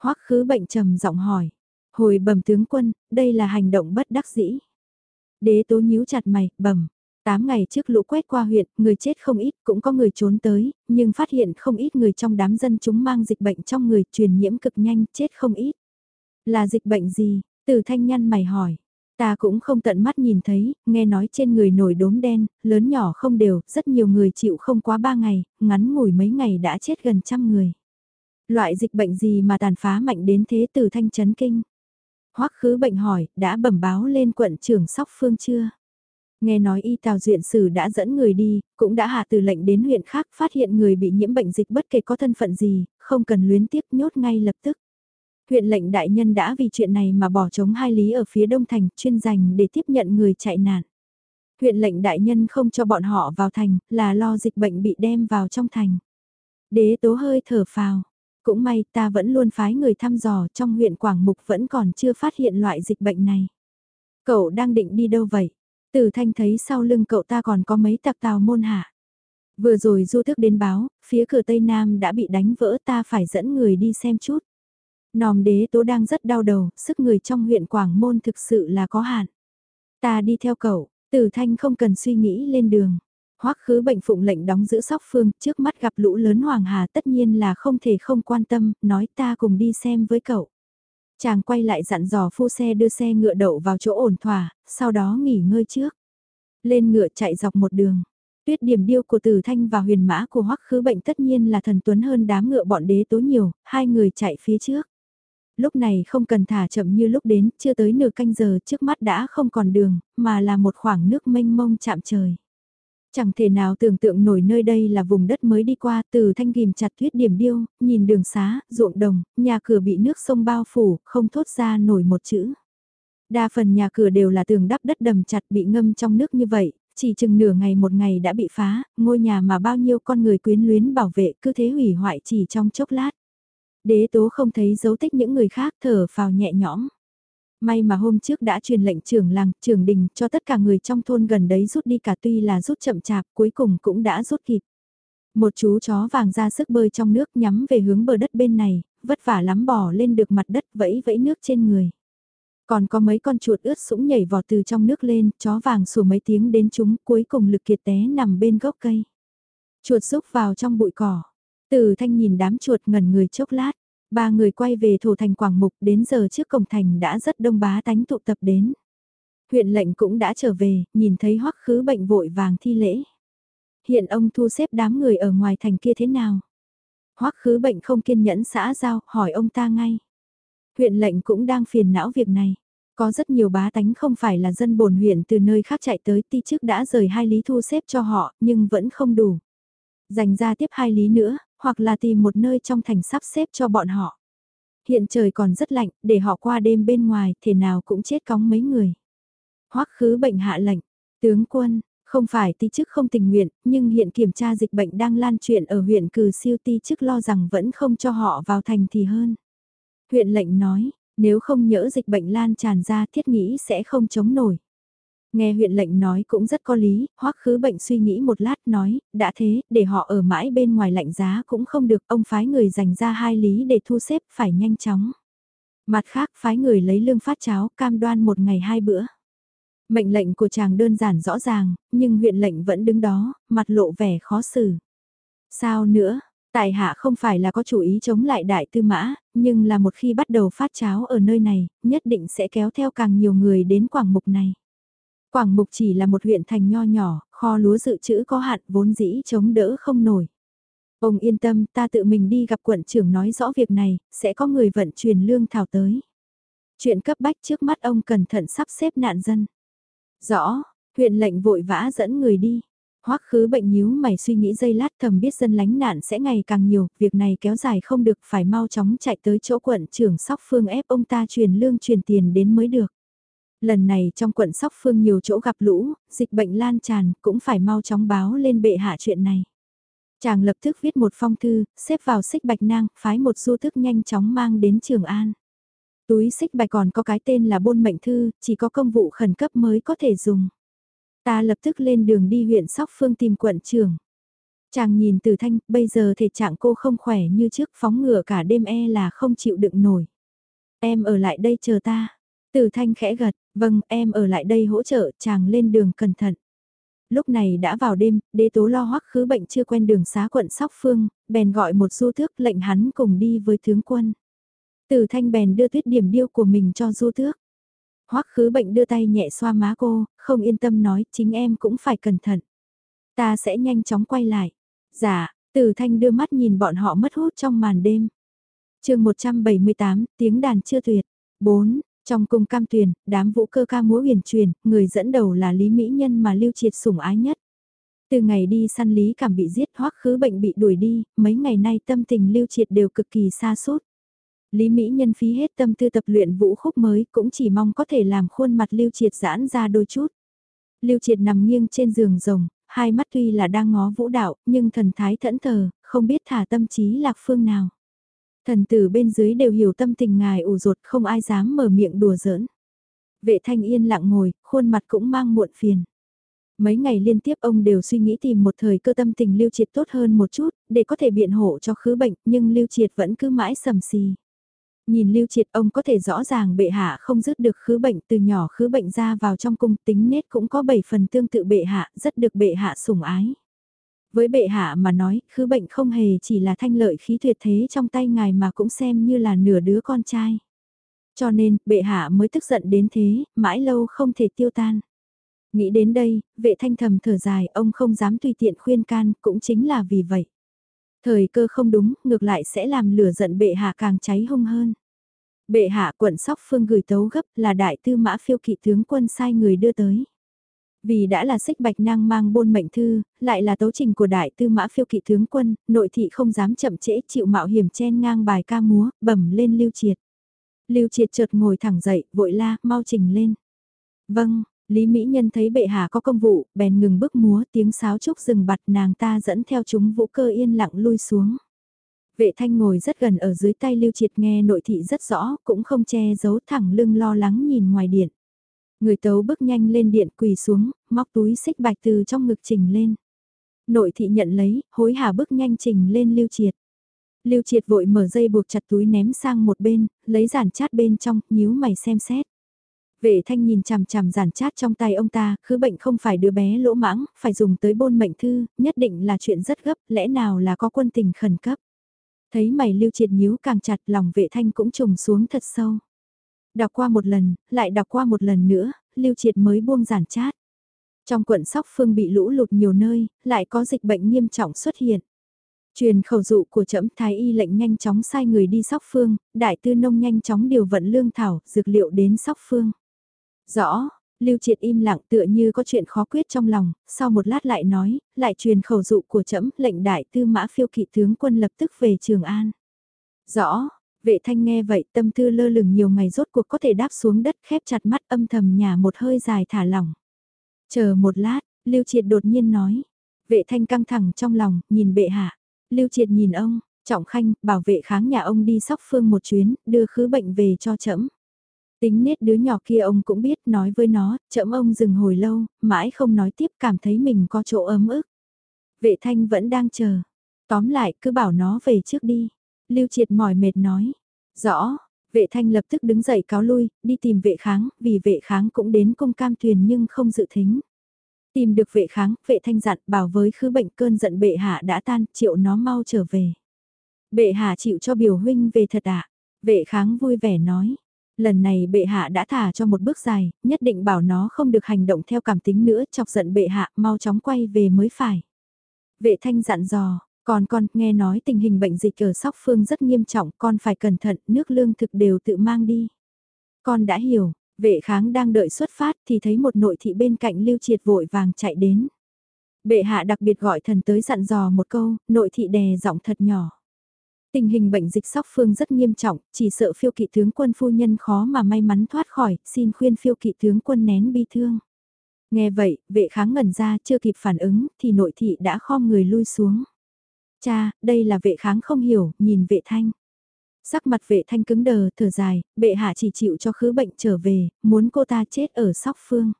Hoắc khứ bệnh trầm giọng hỏi. Hồi bẩm tướng quân, đây là hành động bất đắc dĩ. Đế tố nhíu chặt mày, bẩm. Tám ngày trước lũ quét qua huyện, người chết không ít, cũng có người trốn tới, nhưng phát hiện không ít người trong đám dân chúng mang dịch bệnh trong người, truyền nhiễm cực nhanh, chết không ít. Là dịch bệnh gì? Từ thanh nhăn mày hỏi. Ta cũng không tận mắt nhìn thấy, nghe nói trên người nổi đốm đen, lớn nhỏ không đều, rất nhiều người chịu không quá ba ngày, ngắn ngủi mấy ngày đã chết gần trăm người. Loại dịch bệnh gì mà tàn phá mạnh đến thế từ thanh chấn kinh? Hoắc khứ bệnh hỏi, đã bẩm báo lên quận trưởng Sóc Phương chưa? Nghe nói y tào duyện sử đã dẫn người đi, cũng đã hạ từ lệnh đến huyện khác phát hiện người bị nhiễm bệnh dịch bất kể có thân phận gì, không cần luyến tiếp nhốt ngay lập tức. Huyện lệnh đại nhân đã vì chuyện này mà bỏ trống hai lý ở phía đông thành chuyên dành để tiếp nhận người chạy nạn. Huyện lệnh đại nhân không cho bọn họ vào thành là lo dịch bệnh bị đem vào trong thành. Đế tố hơi thở phào. Cũng may ta vẫn luôn phái người thăm dò trong huyện Quảng Mục vẫn còn chưa phát hiện loại dịch bệnh này. Cậu đang định đi đâu vậy? Từ thanh thấy sau lưng cậu ta còn có mấy tặc tàu môn hạ. Vừa rồi du thức đến báo, phía cửa Tây Nam đã bị đánh vỡ ta phải dẫn người đi xem chút. Nòm đế tố đang rất đau đầu, sức người trong huyện Quảng Môn thực sự là có hạn. Ta đi theo cậu, tử thanh không cần suy nghĩ lên đường. Hoắc khứ bệnh phụng lệnh đóng giữ sóc phương, trước mắt gặp lũ lớn Hoàng Hà tất nhiên là không thể không quan tâm, nói ta cùng đi xem với cậu. Chàng quay lại dặn dò phu xe đưa xe ngựa đậu vào chỗ ổn thỏa, sau đó nghỉ ngơi trước. Lên ngựa chạy dọc một đường. Tuyết điểm điêu của Tử Thanh và huyền mã của Hoắc Khứ Bệnh tất nhiên là thần tuấn hơn đám ngựa bọn đế tố nhiều, hai người chạy phía trước. Lúc này không cần thả chậm như lúc đến, chưa tới nửa canh giờ trước mắt đã không còn đường, mà là một khoảng nước mênh mông chạm trời. Chẳng thể nào tưởng tượng nổi nơi đây là vùng đất mới đi qua từ thanh ghim chặt tuyết điểm điêu, nhìn đường xá, ruộng đồng, nhà cửa bị nước sông bao phủ, không thốt ra nổi một chữ. Đa phần nhà cửa đều là tường đắp đất đầm chặt bị ngâm trong nước như vậy, chỉ chừng nửa ngày một ngày đã bị phá, ngôi nhà mà bao nhiêu con người quyến luyến bảo vệ cứ thế hủy hoại chỉ trong chốc lát. Đế tố không thấy dấu tích những người khác thở vào nhẹ nhõm. May mà hôm trước đã truyền lệnh trưởng làng, trưởng đình cho tất cả người trong thôn gần đấy rút đi cả tuy là rút chậm chạp cuối cùng cũng đã rút kịp. Một chú chó vàng ra sức bơi trong nước nhắm về hướng bờ đất bên này, vất vả lắm bò lên được mặt đất vẫy vẫy nước trên người. Còn có mấy con chuột ướt sũng nhảy vọt từ trong nước lên, chó vàng sủa mấy tiếng đến chúng cuối cùng lực kiệt té nằm bên gốc cây. Chuột rúc vào trong bụi cỏ. Từ thanh nhìn đám chuột ngẩn người chốc lát. Ba người quay về thổ thành Quảng Mục đến giờ trước cổng thành đã rất đông bá tánh tụ tập đến. Huyện lệnh cũng đã trở về, nhìn thấy hoắc khứ bệnh vội vàng thi lễ. Hiện ông thu xếp đám người ở ngoài thành kia thế nào? Hoắc khứ bệnh không kiên nhẫn xã giao, hỏi ông ta ngay. Huyện lệnh cũng đang phiền não việc này. Có rất nhiều bá tánh không phải là dân bổn huyện từ nơi khác chạy tới ti trước đã rời hai lý thu xếp cho họ, nhưng vẫn không đủ. Dành ra tiếp hai lý nữa, hoặc là tìm một nơi trong thành sắp xếp cho bọn họ. Hiện trời còn rất lạnh, để họ qua đêm bên ngoài, thể nào cũng chết cóng mấy người. Hoắc khứ bệnh hạ lệnh, tướng quân, không phải ti chức không tình nguyện, nhưng hiện kiểm tra dịch bệnh đang lan truyền ở huyện cử siêu ti chức lo rằng vẫn không cho họ vào thành thì hơn. Huyện lệnh nói, nếu không nhỡ dịch bệnh lan tràn ra thiết nghĩ sẽ không chống nổi. Nghe huyện lệnh nói cũng rất có lý, hoắc khứ bệnh suy nghĩ một lát nói, đã thế, để họ ở mãi bên ngoài lạnh giá cũng không được, ông phái người dành ra hai lý để thu xếp phải nhanh chóng. Mặt khác phái người lấy lương phát cháo cam đoan một ngày hai bữa. Mệnh lệnh của chàng đơn giản rõ ràng, nhưng huyện lệnh vẫn đứng đó, mặt lộ vẻ khó xử. Sao nữa, tại hạ không phải là có chủ ý chống lại đại tư mã, nhưng là một khi bắt đầu phát cháo ở nơi này, nhất định sẽ kéo theo càng nhiều người đến quảng mục này. Quảng mục chỉ là một huyện thành nho nhỏ, kho lúa dự trữ có hạn vốn dĩ chống đỡ không nổi. Ông yên tâm, ta tự mình đi gặp quận trưởng nói rõ việc này, sẽ có người vận chuyển lương thảo tới. Chuyện cấp bách trước mắt ông cẩn thận sắp xếp nạn dân. Rõ, huyện lệnh vội vã dẫn người đi. Hoắc khứ bệnh nhíu mày suy nghĩ giây lát thầm biết dân lánh nạn sẽ ngày càng nhiều, việc này kéo dài không được phải mau chóng chạy tới chỗ quận trưởng Sóc Phương ép ông ta truyền lương truyền tiền đến mới được. Lần này trong quận Sóc Phương nhiều chỗ gặp lũ, dịch bệnh lan tràn cũng phải mau chóng báo lên bệ hạ chuyện này. Chàng lập tức viết một phong thư, xếp vào xích bạch nang, phái một du thức nhanh chóng mang đến Trường An. Túi xích bạch còn có cái tên là bôn mệnh thư, chỉ có công vụ khẩn cấp mới có thể dùng. Ta lập tức lên đường đi huyện Sóc Phương tìm quận trưởng. Chàng nhìn từ thanh, bây giờ thể trạng cô không khỏe như trước phóng ngựa cả đêm e là không chịu đựng nổi. Em ở lại đây chờ ta. Từ thanh khẽ gật, vâng em ở lại đây hỗ trợ chàng lên đường cẩn thận. Lúc này đã vào đêm, đế tố lo hoắc khứ bệnh chưa quen đường xá quận Sóc Phương, bèn gọi một du thước lệnh hắn cùng đi với tướng quân. Từ thanh bèn đưa tuyết điểm điêu của mình cho du thước. Hoắc khứ bệnh đưa tay nhẹ xoa má cô, không yên tâm nói chính em cũng phải cẩn thận. Ta sẽ nhanh chóng quay lại. Dạ, từ thanh đưa mắt nhìn bọn họ mất hút trong màn đêm. chương 178, tiếng đàn chưa tuyệt. 4. Trong cung cam tuyền, đám vũ cơ ca múa huyền truyền, người dẫn đầu là Lý Mỹ Nhân mà lưu triệt sủng ái nhất. Từ ngày đi săn Lý Cảm bị giết hoắc khứ bệnh bị đuổi đi, mấy ngày nay tâm tình lưu triệt đều cực kỳ xa sút Lý Mỹ nhân phí hết tâm tư tập luyện vũ khúc mới cũng chỉ mong có thể làm khuôn mặt Lưu Triệt giãn ra đôi chút. Lưu Triệt nằm nghiêng trên giường rồng, hai mắt tuy là đang ngó vũ đạo, nhưng thần thái thẫn thờ, không biết thả tâm trí lạc phương nào. Thần tử bên dưới đều hiểu tâm tình ngài ủ rột không ai dám mở miệng đùa giỡn. Vệ thanh yên lặng ngồi, khuôn mặt cũng mang muộn phiền. Mấy ngày liên tiếp ông đều suy nghĩ tìm một thời cơ tâm tình lưu triệt tốt hơn một chút, để có thể biện hộ cho khứ bệnh, nhưng lưu triệt vẫn cứ mãi sầm xì. Nhìn lưu triệt ông có thể rõ ràng bệ hạ không dứt được khứ bệnh từ nhỏ khứ bệnh ra vào trong cung tính nết cũng có 7 phần tương tự bệ hạ, rất được bệ hạ sủng ái. Với bệ hạ mà nói, khứ bệnh không hề chỉ là thanh lợi khí tuyệt thế trong tay ngài mà cũng xem như là nửa đứa con trai. Cho nên, bệ hạ mới tức giận đến thế, mãi lâu không thể tiêu tan. Nghĩ đến đây, vệ thanh thầm thở dài, ông không dám tùy tiện khuyên can, cũng chính là vì vậy. Thời cơ không đúng, ngược lại sẽ làm lửa giận bệ hạ càng cháy hung hơn. Bệ hạ quận Sóc Phương gửi tấu gấp là đại tư mã phiêu kỵ tướng quân sai người đưa tới. Vì đã là xích bạch năng mang bôn mệnh thư, lại là tấu trình của đại tư mã phiêu kỵ tướng quân, nội thị không dám chậm trễ chịu mạo hiểm chen ngang bài ca múa, bẩm lên lưu triệt. Lưu triệt chợt ngồi thẳng dậy, vội la, mau trình lên. Vâng, Lý Mỹ Nhân thấy bệ hạ có công vụ, bèn ngừng bước múa tiếng sáo trúc rừng bặt nàng ta dẫn theo chúng vũ cơ yên lặng lui xuống. Vệ thanh ngồi rất gần ở dưới tay lưu triệt nghe nội thị rất rõ, cũng không che giấu thẳng lưng lo lắng nhìn ngoài điện. Người tấu bước nhanh lên điện quỳ xuống, móc túi xích bạch từ trong ngực trình lên. Nội thị nhận lấy, hối hả bước nhanh trình lên lưu triệt. Lưu triệt vội mở dây buộc chặt túi ném sang một bên, lấy giản chát bên trong, nhíu mày xem xét. Vệ thanh nhìn chằm chằm giản chát trong tay ông ta, khứ bệnh không phải đứa bé lỗ mãng, phải dùng tới bôn mệnh thư, nhất định là chuyện rất gấp, lẽ nào là có quân tình khẩn cấp. Thấy mày lưu triệt nhíu càng chặt lòng vệ thanh cũng trùng xuống thật sâu. Đọc qua một lần, lại đọc qua một lần nữa, lưu triệt mới buông giản chát. Trong quận Sóc Phương bị lũ lụt nhiều nơi, lại có dịch bệnh nghiêm trọng xuất hiện. Truyền khẩu dụ của trẫm thái y lệnh nhanh chóng sai người đi Sóc Phương, đại tư nông nhanh chóng điều vận lương thảo, dược liệu đến Sóc Phương. Rõ, Lưu Triệt im lặng tựa như có chuyện khó quyết trong lòng, sau một lát lại nói, lại truyền khẩu dụ của trẫm lệnh đại tư mã phiêu kỵ tướng quân lập tức về Trường An. Rõ, vệ thanh nghe vậy tâm tư lơ lửng nhiều ngày rốt cuộc có thể đáp xuống đất khép chặt mắt âm thầm nhà một hơi dài thả lỏng. Chờ một lát, Lưu Triệt đột nhiên nói, vệ thanh căng thẳng trong lòng, nhìn bệ hạ. Lưu Triệt nhìn ông, trọng khanh, bảo vệ kháng nhà ông đi sóc phương một chuyến, đưa khứ bệnh về cho trẫm. Tính nết đứa nhỏ kia ông cũng biết nói với nó, chậm ông dừng hồi lâu, mãi không nói tiếp cảm thấy mình có chỗ ấm ức. Vệ thanh vẫn đang chờ. Tóm lại cứ bảo nó về trước đi. Lưu triệt mỏi mệt nói. Rõ, vệ thanh lập tức đứng dậy cáo lui, đi tìm vệ kháng, vì vệ kháng cũng đến cung cam thuyền nhưng không dự thính. Tìm được vệ kháng, vệ thanh dặn bảo với khứ bệnh cơn giận bệ hạ đã tan, chịu nó mau trở về. Bệ hạ chịu cho biểu huynh về thật ạ. À? Vệ kháng vui vẻ nói, Lần này bệ hạ đã thả cho một bước dài, nhất định bảo nó không được hành động theo cảm tính nữa, chọc giận bệ hạ, mau chóng quay về mới phải. Vệ thanh dặn dò, còn con nghe nói tình hình bệnh dịch ở Sóc Phương rất nghiêm trọng, con phải cẩn thận, nước lương thực đều tự mang đi. Con đã hiểu, vệ kháng đang đợi xuất phát thì thấy một nội thị bên cạnh lưu triệt vội vàng chạy đến. Bệ hạ đặc biệt gọi thần tới dặn dò một câu, nội thị đè giọng thật nhỏ. Tình hình bệnh dịch sóc phương rất nghiêm trọng, chỉ sợ phiêu kỵ tướng quân phu nhân khó mà may mắn thoát khỏi, xin khuyên phiêu kỵ tướng quân nén bi thương. Nghe vậy, vệ kháng ngẩn ra chưa kịp phản ứng, thì nội thị đã khom người lui xuống. Cha, đây là vệ kháng không hiểu, nhìn vệ thanh. Sắc mặt vệ thanh cứng đờ, thở dài, bệ hạ chỉ chịu cho khứ bệnh trở về, muốn cô ta chết ở sóc phương.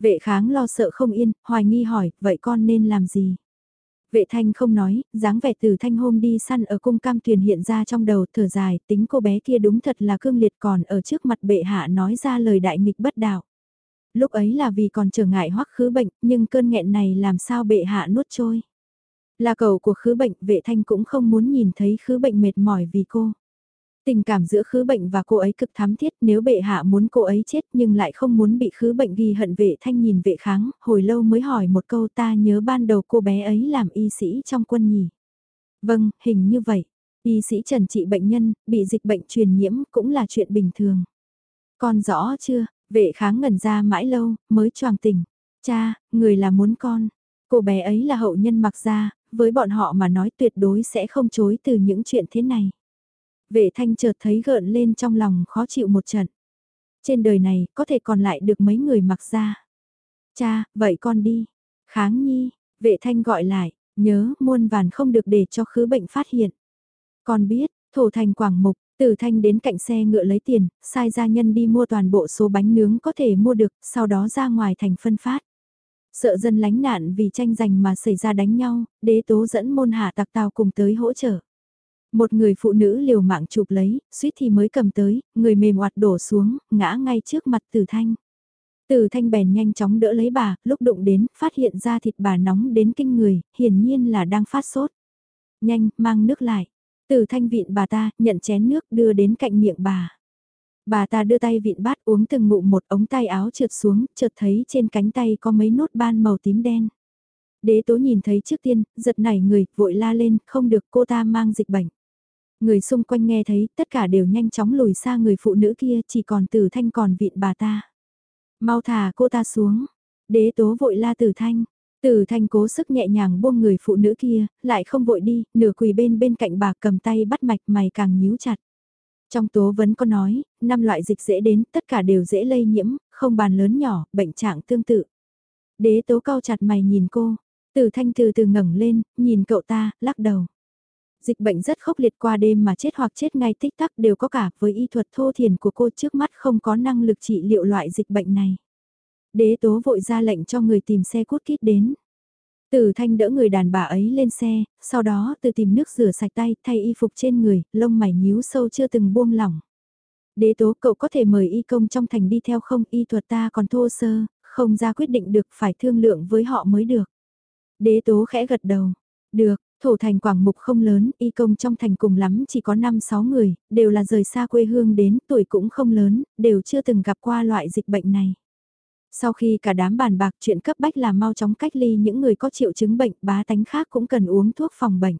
Vệ kháng lo sợ không yên, hoài nghi hỏi, vậy con nên làm gì? Vệ thanh không nói, dáng vẻ từ thanh hôm đi săn ở cung cam tuyền hiện ra trong đầu thở dài, tính cô bé kia đúng thật là cương liệt còn ở trước mặt bệ hạ nói ra lời đại nghịch bất đạo. Lúc ấy là vì còn trở ngại hoắc khứ bệnh, nhưng cơn nghẹn này làm sao bệ hạ nuốt trôi. Là cầu của khứ bệnh, vệ thanh cũng không muốn nhìn thấy khứ bệnh mệt mỏi vì cô. Tình cảm giữa khứ bệnh và cô ấy cực thắm thiết nếu bệ hạ muốn cô ấy chết nhưng lại không muốn bị khứ bệnh ghi hận vệ thanh nhìn vệ kháng, hồi lâu mới hỏi một câu ta nhớ ban đầu cô bé ấy làm y sĩ trong quân nhỉ. Vâng, hình như vậy. Y sĩ trần trị bệnh nhân, bị dịch bệnh truyền nhiễm cũng là chuyện bình thường. Con rõ chưa, vệ kháng ngẩn ra mãi lâu, mới choàng tỉnh. Cha, người là muốn con. Cô bé ấy là hậu nhân mặc ra, với bọn họ mà nói tuyệt đối sẽ không chối từ những chuyện thế này. Vệ thanh chợt thấy gợn lên trong lòng khó chịu một trận. Trên đời này có thể còn lại được mấy người mặc ra. Cha, vậy con đi. Kháng nhi, vệ thanh gọi lại, nhớ muôn vàn không được để cho khứ bệnh phát hiện. Con biết, thổ thành quảng mục, từ thanh đến cạnh xe ngựa lấy tiền, sai gia nhân đi mua toàn bộ số bánh nướng có thể mua được, sau đó ra ngoài thành phân phát. Sợ dân lánh nạn vì tranh giành mà xảy ra đánh nhau, đế tố dẫn môn hạ tặc tàu cùng tới hỗ trợ. Một người phụ nữ liều mạng chụp lấy, suýt thì mới cầm tới, người mềm oạt đổ xuống, ngã ngay trước mặt tử thanh. Tử thanh bèn nhanh chóng đỡ lấy bà, lúc đụng đến, phát hiện ra thịt bà nóng đến kinh người, hiển nhiên là đang phát sốt. Nhanh, mang nước lại. Tử thanh vịn bà ta, nhận chén nước đưa đến cạnh miệng bà. Bà ta đưa tay vịn bát uống từng ngụm một ống tay áo trượt xuống, chợt thấy trên cánh tay có mấy nốt ban màu tím đen. Đế tố nhìn thấy trước tiên, giật nảy người, vội la lên, không được cô ta mang dịch bệnh. Người xung quanh nghe thấy tất cả đều nhanh chóng lùi xa người phụ nữ kia chỉ còn tử thanh còn vịn bà ta. Mau thả cô ta xuống. Đế tố vội la tử thanh. Tử thanh cố sức nhẹ nhàng buông người phụ nữ kia, lại không vội đi, nửa quỳ bên bên cạnh bà cầm tay bắt mạch mày càng nhíu chặt. Trong tố vẫn có nói, năm loại dịch dễ đến, tất cả đều dễ lây nhiễm, không bàn lớn nhỏ, bệnh trạng tương tự. Đế tố cao chặt mày nhìn cô, từ thanh từ từ ngẩng lên, nhìn cậu ta, lắc đầu dịch bệnh rất khốc liệt qua đêm mà chết hoặc chết ngay tích tắc đều có cả với y thuật thô thiền của cô trước mắt không có năng lực trị liệu loại dịch bệnh này. Đế tố vội ra lệnh cho người tìm xe cút kít đến. Tử thanh đỡ người đàn bà ấy lên xe, sau đó từ tìm nước rửa sạch tay thay y phục trên người, lông mày nhíu sâu chưa từng buông lỏng. Đế tố cậu có thể mời y công trong thành đi theo không y thuật ta còn thô sơ, không ra quyết định được phải thương lượng với họ mới được. Đế tố khẽ gật đầu. Được, Thổ thành quảng mục không lớn, y công trong thành cùng lắm chỉ có 5-6 người, đều là rời xa quê hương đến, tuổi cũng không lớn, đều chưa từng gặp qua loại dịch bệnh này. Sau khi cả đám bàn bạc chuyện cấp bách là mau chóng cách ly những người có triệu chứng bệnh, bá tánh khác cũng cần uống thuốc phòng bệnh.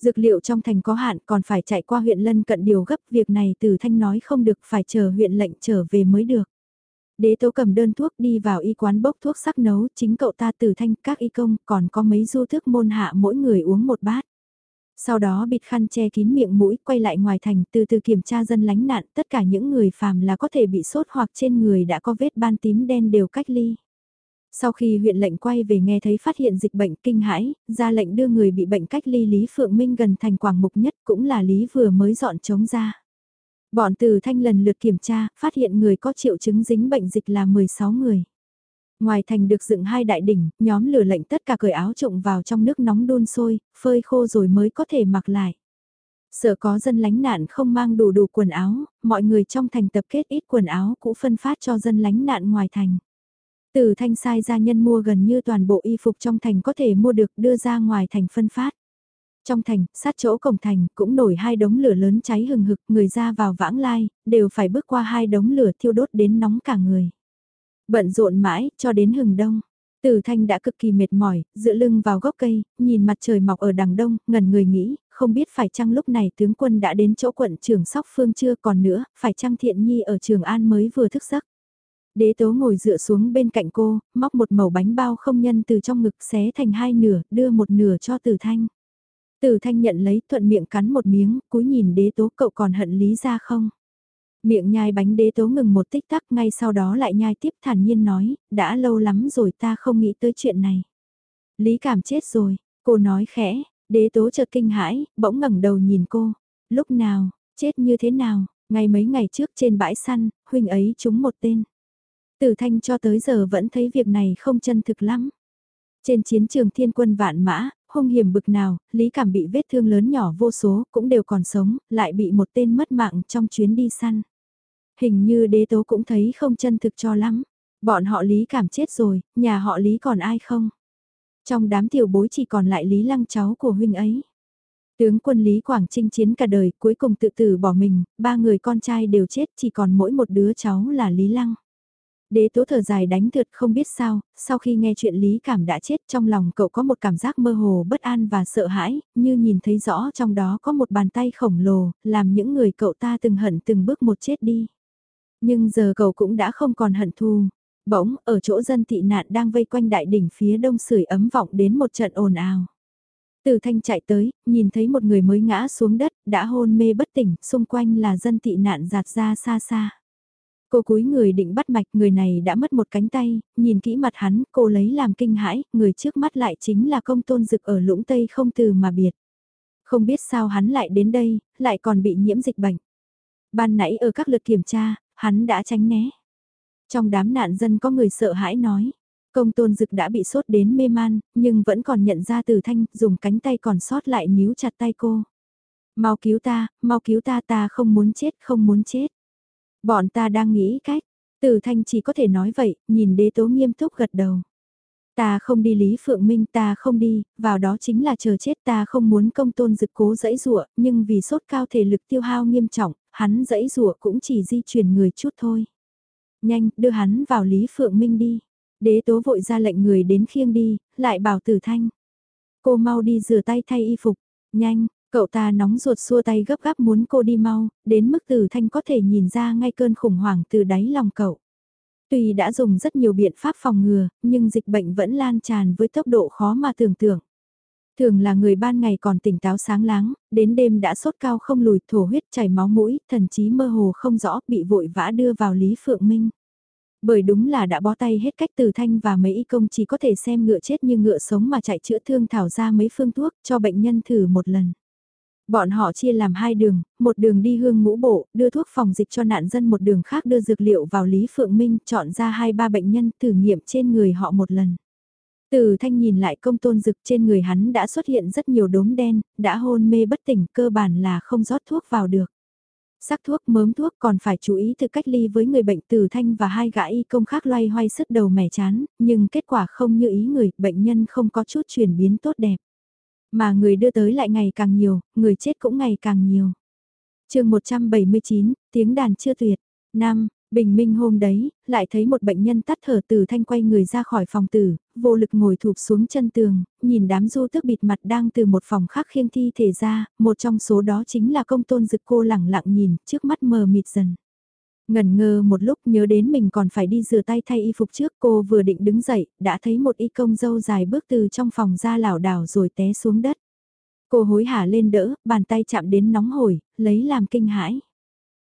Dược liệu trong thành có hạn còn phải chạy qua huyện lân cận điều gấp việc này từ thanh nói không được phải chờ huyện lệnh trở về mới được. Đế tố cầm đơn thuốc đi vào y quán bốc thuốc sắc nấu, chính cậu ta từ thanh các y công còn có mấy du thức môn hạ mỗi người uống một bát. Sau đó bịt khăn che kín miệng mũi quay lại ngoài thành từ từ kiểm tra dân lánh nạn tất cả những người phàm là có thể bị sốt hoặc trên người đã có vết ban tím đen đều cách ly. Sau khi huyện lệnh quay về nghe thấy phát hiện dịch bệnh kinh hãi, ra lệnh đưa người bị bệnh cách ly Lý Phượng Minh gần thành Quảng Mục nhất cũng là Lý vừa mới dọn trống ra. Bọn từ thanh lần lượt kiểm tra, phát hiện người có triệu chứng dính bệnh dịch là 16 người. Ngoài thành được dựng hai đại đỉnh, nhóm lửa lệnh tất cả cởi áo trụng vào trong nước nóng đun sôi, phơi khô rồi mới có thể mặc lại. Sợ có dân lánh nạn không mang đủ đủ quần áo, mọi người trong thành tập kết ít quần áo cũ phân phát cho dân lánh nạn ngoài thành. Từ thanh sai gia nhân mua gần như toàn bộ y phục trong thành có thể mua được đưa ra ngoài thành phân phát. Trong thành, sát chỗ cổng thành, cũng nổi hai đống lửa lớn cháy hừng hực, người ra vào vãng lai, đều phải bước qua hai đống lửa thiêu đốt đến nóng cả người. Bận rộn mãi, cho đến hừng đông. Từ thanh đã cực kỳ mệt mỏi, dựa lưng vào gốc cây, nhìn mặt trời mọc ở đằng đông, ngẩn người nghĩ, không biết phải chăng lúc này tướng quân đã đến chỗ quận trưởng sóc phương chưa còn nữa, phải chăng thiện nhi ở trường an mới vừa thức giấc. Đế tố ngồi dựa xuống bên cạnh cô, móc một mẩu bánh bao không nhân từ trong ngực xé thành hai nửa, đưa một nửa cho từ thanh. Từ thanh nhận lấy thuận miệng cắn một miếng, cúi nhìn đế tố cậu còn hận lý ra không? Miệng nhai bánh đế tố ngừng một tích tắc ngay sau đó lại nhai tiếp thản nhiên nói, đã lâu lắm rồi ta không nghĩ tới chuyện này. Lý cảm chết rồi, cô nói khẽ, đế tố chợt kinh hãi, bỗng ngẩng đầu nhìn cô. Lúc nào, chết như thế nào, ngày mấy ngày trước trên bãi săn, huynh ấy trúng một tên. Tử thanh cho tới giờ vẫn thấy việc này không chân thực lắm. Trên chiến trường thiên quân vạn mã, hung hiểm bực nào, Lý Cảm bị vết thương lớn nhỏ vô số, cũng đều còn sống, lại bị một tên mất mạng trong chuyến đi săn. Hình như đế tố cũng thấy không chân thực cho lắm. Bọn họ Lý Cảm chết rồi, nhà họ Lý còn ai không? Trong đám tiểu bối chỉ còn lại Lý Lăng cháu của huynh ấy. Tướng quân Lý Quảng Trinh chiến cả đời cuối cùng tự tử bỏ mình, ba người con trai đều chết chỉ còn mỗi một đứa cháu là Lý Lăng. Đế tố thở dài đánh thượt không biết sao, sau khi nghe chuyện Lý Cảm đã chết trong lòng cậu có một cảm giác mơ hồ bất an và sợ hãi, như nhìn thấy rõ trong đó có một bàn tay khổng lồ, làm những người cậu ta từng hận từng bước một chết đi. Nhưng giờ cậu cũng đã không còn hận thù. Bỗng, ở chỗ dân tị nạn đang vây quanh đại đỉnh phía đông sưởi ấm vọng đến một trận ồn ào. Từ thanh chạy tới, nhìn thấy một người mới ngã xuống đất, đã hôn mê bất tỉnh, xung quanh là dân tị nạn giạt ra xa xa. Cô cúi người định bắt mạch người này đã mất một cánh tay, nhìn kỹ mặt hắn, cô lấy làm kinh hãi, người trước mắt lại chính là công tôn dực ở lũng Tây không từ mà biệt. Không biết sao hắn lại đến đây, lại còn bị nhiễm dịch bệnh. Ban nãy ở các lượt kiểm tra, hắn đã tránh né. Trong đám nạn dân có người sợ hãi nói, công tôn dực đã bị sốt đến mê man, nhưng vẫn còn nhận ra từ thanh, dùng cánh tay còn sót lại níu chặt tay cô. Mau cứu ta, mau cứu ta ta không muốn chết, không muốn chết. Bọn ta đang nghĩ cách, từ thanh chỉ có thể nói vậy, nhìn đế tố nghiêm túc gật đầu. Ta không đi Lý Phượng Minh ta không đi, vào đó chính là chờ chết ta không muốn công tôn dực cố dẫy rụa, nhưng vì sốt cao thể lực tiêu hao nghiêm trọng, hắn dẫy rụa cũng chỉ di chuyển người chút thôi. Nhanh, đưa hắn vào Lý Phượng Minh đi. Đế tố vội ra lệnh người đến khiêng đi, lại bảo tử thanh. Cô mau đi rửa tay thay y phục, nhanh, Cậu ta nóng ruột xua tay gấp gáp muốn cô đi mau, đến mức tử thanh có thể nhìn ra ngay cơn khủng hoảng từ đáy lòng cậu. Tuy đã dùng rất nhiều biện pháp phòng ngừa, nhưng dịch bệnh vẫn lan tràn với tốc độ khó mà tưởng tượng. Thường là người ban ngày còn tỉnh táo sáng láng, đến đêm đã sốt cao không lùi, thổ huyết chảy máu mũi, thần chí mơ hồ không rõ, bị vội vã đưa vào Lý Phượng Minh. Bởi đúng là đã bó tay hết cách từ thanh và mấy y công chỉ có thể xem ngựa chết như ngựa sống mà chạy chữa thương thảo ra mấy phương thuốc cho bệnh nhân thử một lần. Bọn họ chia làm hai đường, một đường đi hương ngũ bộ, đưa thuốc phòng dịch cho nạn dân một đường khác đưa dược liệu vào Lý Phượng Minh, chọn ra hai ba bệnh nhân thử nghiệm trên người họ một lần. Từ thanh nhìn lại công tôn dực trên người hắn đã xuất hiện rất nhiều đốm đen, đã hôn mê bất tỉnh cơ bản là không rót thuốc vào được. Sắc thuốc mớm thuốc còn phải chú ý từ cách ly với người bệnh từ thanh và hai gã y công khác loay hoay sức đầu mẻ chán, nhưng kết quả không như ý người, bệnh nhân không có chút chuyển biến tốt đẹp. Mà người đưa tới lại ngày càng nhiều, người chết cũng ngày càng nhiều. chương 179, tiếng đàn chưa tuyệt. năm Bình minh hôm đấy, lại thấy một bệnh nhân tắt thở từ thanh quay người ra khỏi phòng tử, vô lực ngồi thụp xuống chân tường, nhìn đám du tước bịt mặt đang từ một phòng khác khiêng thi thể ra, một trong số đó chính là công tôn dực cô lẳng lặng nhìn, trước mắt mờ mịt dần. Ngần ngơ một lúc nhớ đến mình còn phải đi rửa tay thay y phục trước cô vừa định đứng dậy, đã thấy một y công dâu dài bước từ trong phòng ra lảo đảo rồi té xuống đất. Cô hối hả lên đỡ, bàn tay chạm đến nóng hổi, lấy làm kinh hãi.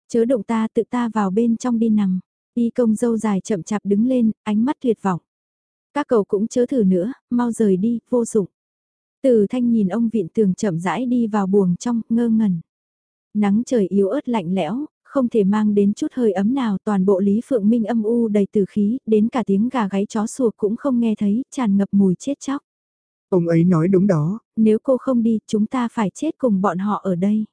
Chớ động ta tự ta vào bên trong đi nằm. Y công dâu dài chậm chạp đứng lên, ánh mắt tuyệt vọng. Các cậu cũng chớ thử nữa, mau rời đi, vô dụng. Từ thanh nhìn ông viện tường chậm rãi đi vào buồng trong, ngơ ngẩn. Nắng trời yếu ớt lạnh lẽo, không thể mang đến chút hơi ấm nào toàn bộ Lý Phượng Minh âm u đầy tử khí, đến cả tiếng gà gáy chó sủa cũng không nghe thấy, tràn ngập mùi chết chóc. Ông ấy nói đúng đó. Nếu cô không đi, chúng ta phải chết cùng bọn họ ở đây.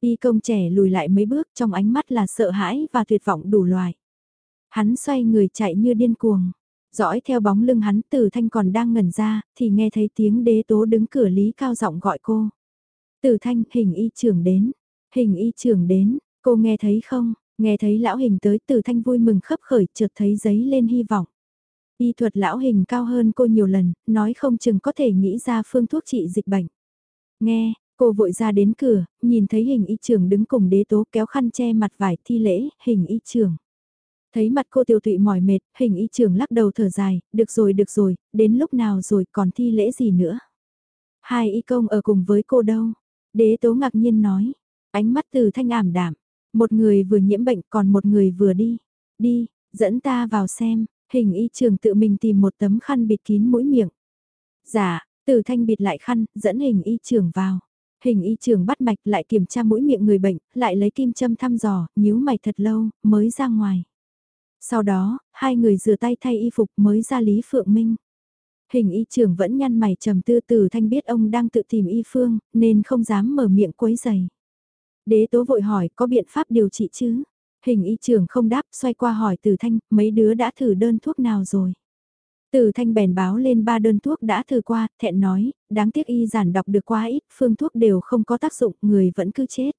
Y công trẻ lùi lại mấy bước trong ánh mắt là sợ hãi và tuyệt vọng đủ loài. Hắn xoay người chạy như điên cuồng. Dõi theo bóng lưng hắn từ thanh còn đang ngẩn ra, thì nghe thấy tiếng đế tố đứng cửa lý cao giọng gọi cô. Từ thanh hình y trưởng đến, hình y trưởng đến, cô nghe thấy không, nghe thấy lão hình tới từ thanh vui mừng khấp khởi chợt thấy giấy lên hy vọng. Y thuật lão hình cao hơn cô nhiều lần, nói không chừng có thể nghĩ ra phương thuốc trị dịch bệnh. Nghe, Cô vội ra đến cửa, nhìn thấy hình y trưởng đứng cùng đế tố kéo khăn che mặt vải thi lễ, hình y trưởng. Thấy mặt cô tiêu tụy mỏi mệt, hình y trưởng lắc đầu thở dài, được rồi được rồi, đến lúc nào rồi còn thi lễ gì nữa. Hai y công ở cùng với cô đâu? Đế tố ngạc nhiên nói, ánh mắt từ thanh ảm đạm, một người vừa nhiễm bệnh còn một người vừa đi. Đi, dẫn ta vào xem, hình y trưởng tự mình tìm một tấm khăn bịt kín mũi miệng. Dạ, từ thanh bịt lại khăn, dẫn hình y trưởng vào. Hình y trường bắt mạch lại kiểm tra mũi miệng người bệnh, lại lấy kim châm thăm dò, nhíu mày thật lâu, mới ra ngoài. Sau đó, hai người rửa tay thay y phục mới ra Lý Phượng Minh. Hình y trưởng vẫn nhăn mày trầm tư từ thanh biết ông đang tự tìm y phương, nên không dám mở miệng quấy giày. Đế tố vội hỏi có biện pháp điều trị chứ? Hình y trưởng không đáp xoay qua hỏi từ thanh, mấy đứa đã thử đơn thuốc nào rồi? Từ thanh bèn báo lên ba đơn thuốc đã thử qua, thẹn nói, đáng tiếc y giản đọc được quá ít, phương thuốc đều không có tác dụng, người vẫn cứ chết.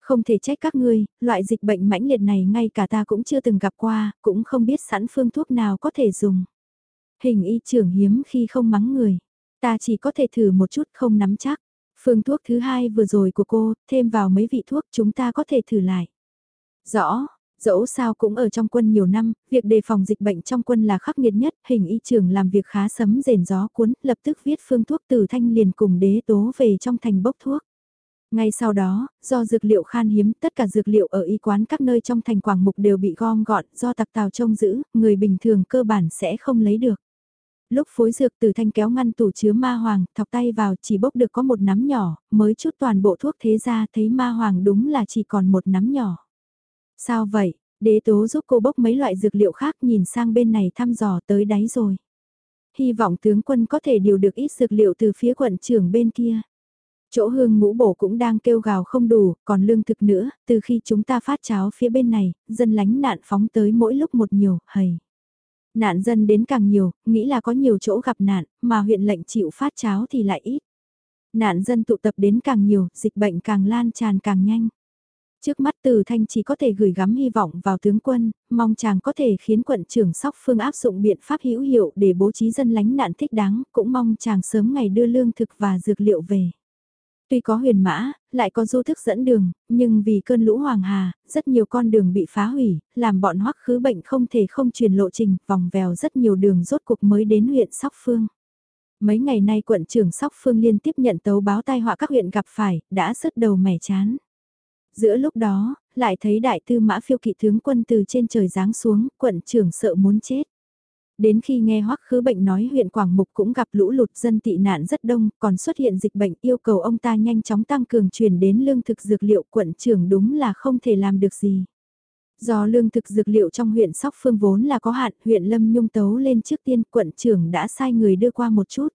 Không thể trách các ngươi, loại dịch bệnh mãnh liệt này ngay cả ta cũng chưa từng gặp qua, cũng không biết sẵn phương thuốc nào có thể dùng. Hình y trưởng hiếm khi không mắng người, ta chỉ có thể thử một chút không nắm chắc. Phương thuốc thứ hai vừa rồi của cô, thêm vào mấy vị thuốc chúng ta có thể thử lại. Rõ, Dẫu sao cũng ở trong quân nhiều năm, việc đề phòng dịch bệnh trong quân là khắc nghiệt nhất, hình y trưởng làm việc khá sấm rền gió cuốn, lập tức viết phương thuốc từ thanh liền cùng đế tố về trong thành bốc thuốc. Ngay sau đó, do dược liệu khan hiếm, tất cả dược liệu ở y quán các nơi trong thành Quảng Mục đều bị gom gọn, do tặc tàu trông giữ, người bình thường cơ bản sẽ không lấy được. Lúc phối dược từ thanh kéo ngăn tủ chứa ma hoàng, thọc tay vào chỉ bốc được có một nắm nhỏ, mới chút toàn bộ thuốc thế ra thấy ma hoàng đúng là chỉ còn một nắm nhỏ. Sao vậy? Đế tố giúp cô bốc mấy loại dược liệu khác nhìn sang bên này thăm dò tới đáy rồi. Hy vọng tướng quân có thể điều được ít dược liệu từ phía quận trưởng bên kia. Chỗ hương ngũ bổ cũng đang kêu gào không đủ, còn lương thực nữa, từ khi chúng ta phát cháo phía bên này, dân lánh nạn phóng tới mỗi lúc một nhiều, hầy. Nạn dân đến càng nhiều, nghĩ là có nhiều chỗ gặp nạn, mà huyện lệnh chịu phát cháo thì lại ít. Nạn dân tụ tập đến càng nhiều, dịch bệnh càng lan tràn càng nhanh. Trước mắt Từ Thanh chỉ có thể gửi gắm hy vọng vào tướng quân, mong chàng có thể khiến quận trưởng Sóc Phương áp dụng biện pháp hữu hiệu để bố trí dân lánh nạn thích đáng, cũng mong chàng sớm ngày đưa lương thực và dược liệu về. Tuy có huyền mã, lại có du thức dẫn đường, nhưng vì cơn lũ hoàng hà, rất nhiều con đường bị phá hủy, làm bọn hoắc khứ bệnh không thể không truyền lộ trình, vòng vèo rất nhiều đường rốt cuộc mới đến huyện Sóc Phương. Mấy ngày nay quận trưởng Sóc Phương liên tiếp nhận tấu báo tai họa các huyện gặp phải, đã sứt đầu mẻ chán. Giữa lúc đó, lại thấy đại tư mã phiêu kỵ tướng quân từ trên trời giáng xuống, quận trưởng sợ muốn chết. Đến khi nghe hoắc khứ bệnh nói huyện Quảng Mục cũng gặp lũ lụt dân tị nạn rất đông, còn xuất hiện dịch bệnh yêu cầu ông ta nhanh chóng tăng cường truyền đến lương thực dược liệu quận trưởng đúng là không thể làm được gì. Do lương thực dược liệu trong huyện Sóc Phương vốn là có hạn, huyện Lâm Nhung tấu lên trước tiên quận trưởng đã sai người đưa qua một chút.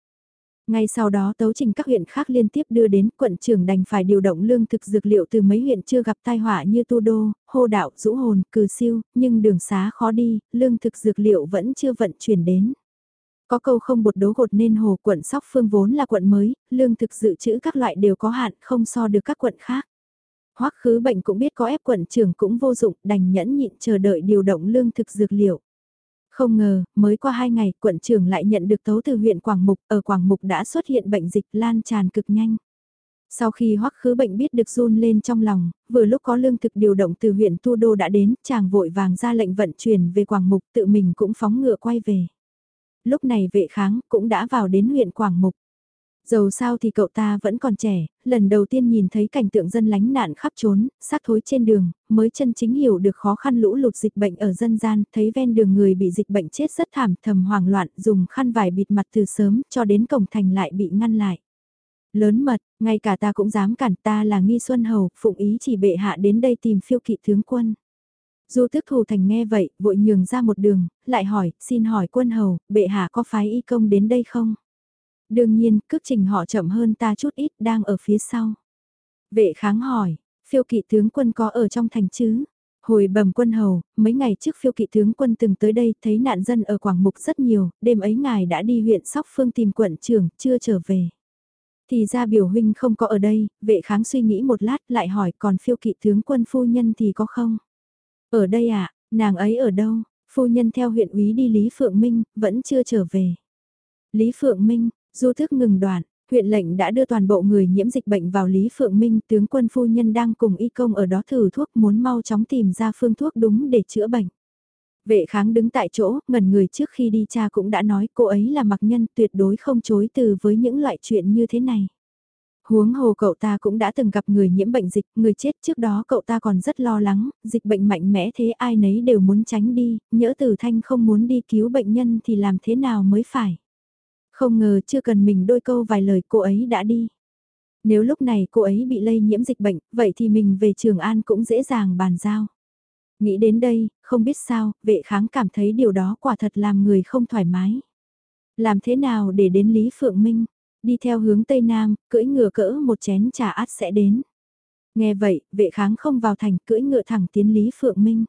Ngay sau đó tấu trình các huyện khác liên tiếp đưa đến quận trưởng đành phải điều động lương thực dược liệu từ mấy huyện chưa gặp tai họa như Tu Đô, Hô Đạo, Dũ Hồn, Cừ Siêu, nhưng đường xá khó đi, lương thực dược liệu vẫn chưa vận chuyển đến. Có câu không bột đố gột nên hồ quận Sóc Phương vốn là quận mới, lương thực dự trữ các loại đều có hạn không so được các quận khác. Hoắc khứ bệnh cũng biết có ép quận trưởng cũng vô dụng, đành nhẫn nhịn chờ đợi điều động lương thực dược liệu. Không ngờ, mới qua hai ngày, quận trưởng lại nhận được tấu từ huyện Quảng Mục, ở Quảng Mục đã xuất hiện bệnh dịch lan tràn cực nhanh. Sau khi hoắc khứ bệnh biết được run lên trong lòng, vừa lúc có lương thực điều động từ huyện Tu Đô đã đến, chàng vội vàng ra lệnh vận chuyển về Quảng Mục tự mình cũng phóng ngựa quay về. Lúc này vệ kháng cũng đã vào đến huyện Quảng Mục. Dầu sao thì cậu ta vẫn còn trẻ, lần đầu tiên nhìn thấy cảnh tượng dân lánh nạn khắp trốn, xác thối trên đường, mới chân chính hiểu được khó khăn lũ lụt dịch bệnh ở dân gian, thấy ven đường người bị dịch bệnh chết rất thảm thầm hoảng loạn, dùng khăn vải bịt mặt từ sớm cho đến cổng thành lại bị ngăn lại. Lớn mật, ngay cả ta cũng dám cản ta là nghi xuân hầu, phụng ý chỉ bệ hạ đến đây tìm phiêu kỵ tướng quân. Du tước thủ thành nghe vậy, vội nhường ra một đường, lại hỏi, xin hỏi quân hầu, bệ hạ có phái y công đến đây không? Đương nhiên, cước trình họ chậm hơn ta chút ít, đang ở phía sau. Vệ kháng hỏi, phiêu kỵ tướng quân có ở trong thành chứ? Hồi bẩm quân hầu, mấy ngày trước phiêu kỵ tướng quân từng tới đây thấy nạn dân ở Quảng Mục rất nhiều, đêm ấy ngài đã đi huyện Sóc Phương tìm quận trưởng, chưa trở về. Thì ra biểu huynh không có ở đây, vệ kháng suy nghĩ một lát lại hỏi còn phiêu kỵ tướng quân phu nhân thì có không? Ở đây à, nàng ấy ở đâu? Phu nhân theo huyện úy đi Lý Phượng Minh, vẫn chưa trở về. Lý Phượng Minh, du thức ngừng đoạn, huyện lệnh đã đưa toàn bộ người nhiễm dịch bệnh vào Lý Phượng Minh, tướng quân phu nhân đang cùng y công ở đó thử thuốc muốn mau chóng tìm ra phương thuốc đúng để chữa bệnh. Vệ kháng đứng tại chỗ, ngần người trước khi đi cha cũng đã nói cô ấy là mặc nhân tuyệt đối không chối từ với những loại chuyện như thế này. Huống hồ cậu ta cũng đã từng gặp người nhiễm bệnh dịch, người chết trước đó cậu ta còn rất lo lắng, dịch bệnh mạnh mẽ thế ai nấy đều muốn tránh đi, nhỡ tử thanh không muốn đi cứu bệnh nhân thì làm thế nào mới phải. Không ngờ chưa cần mình đôi câu vài lời cô ấy đã đi. Nếu lúc này cô ấy bị lây nhiễm dịch bệnh, vậy thì mình về Trường An cũng dễ dàng bàn giao. Nghĩ đến đây, không biết sao, vệ kháng cảm thấy điều đó quả thật làm người không thoải mái. Làm thế nào để đến Lý Phượng Minh? Đi theo hướng Tây Nam, cưỡi ngựa cỡ một chén trà át sẽ đến. Nghe vậy, vệ kháng không vào thành cưỡi ngựa thẳng tiến Lý Phượng Minh.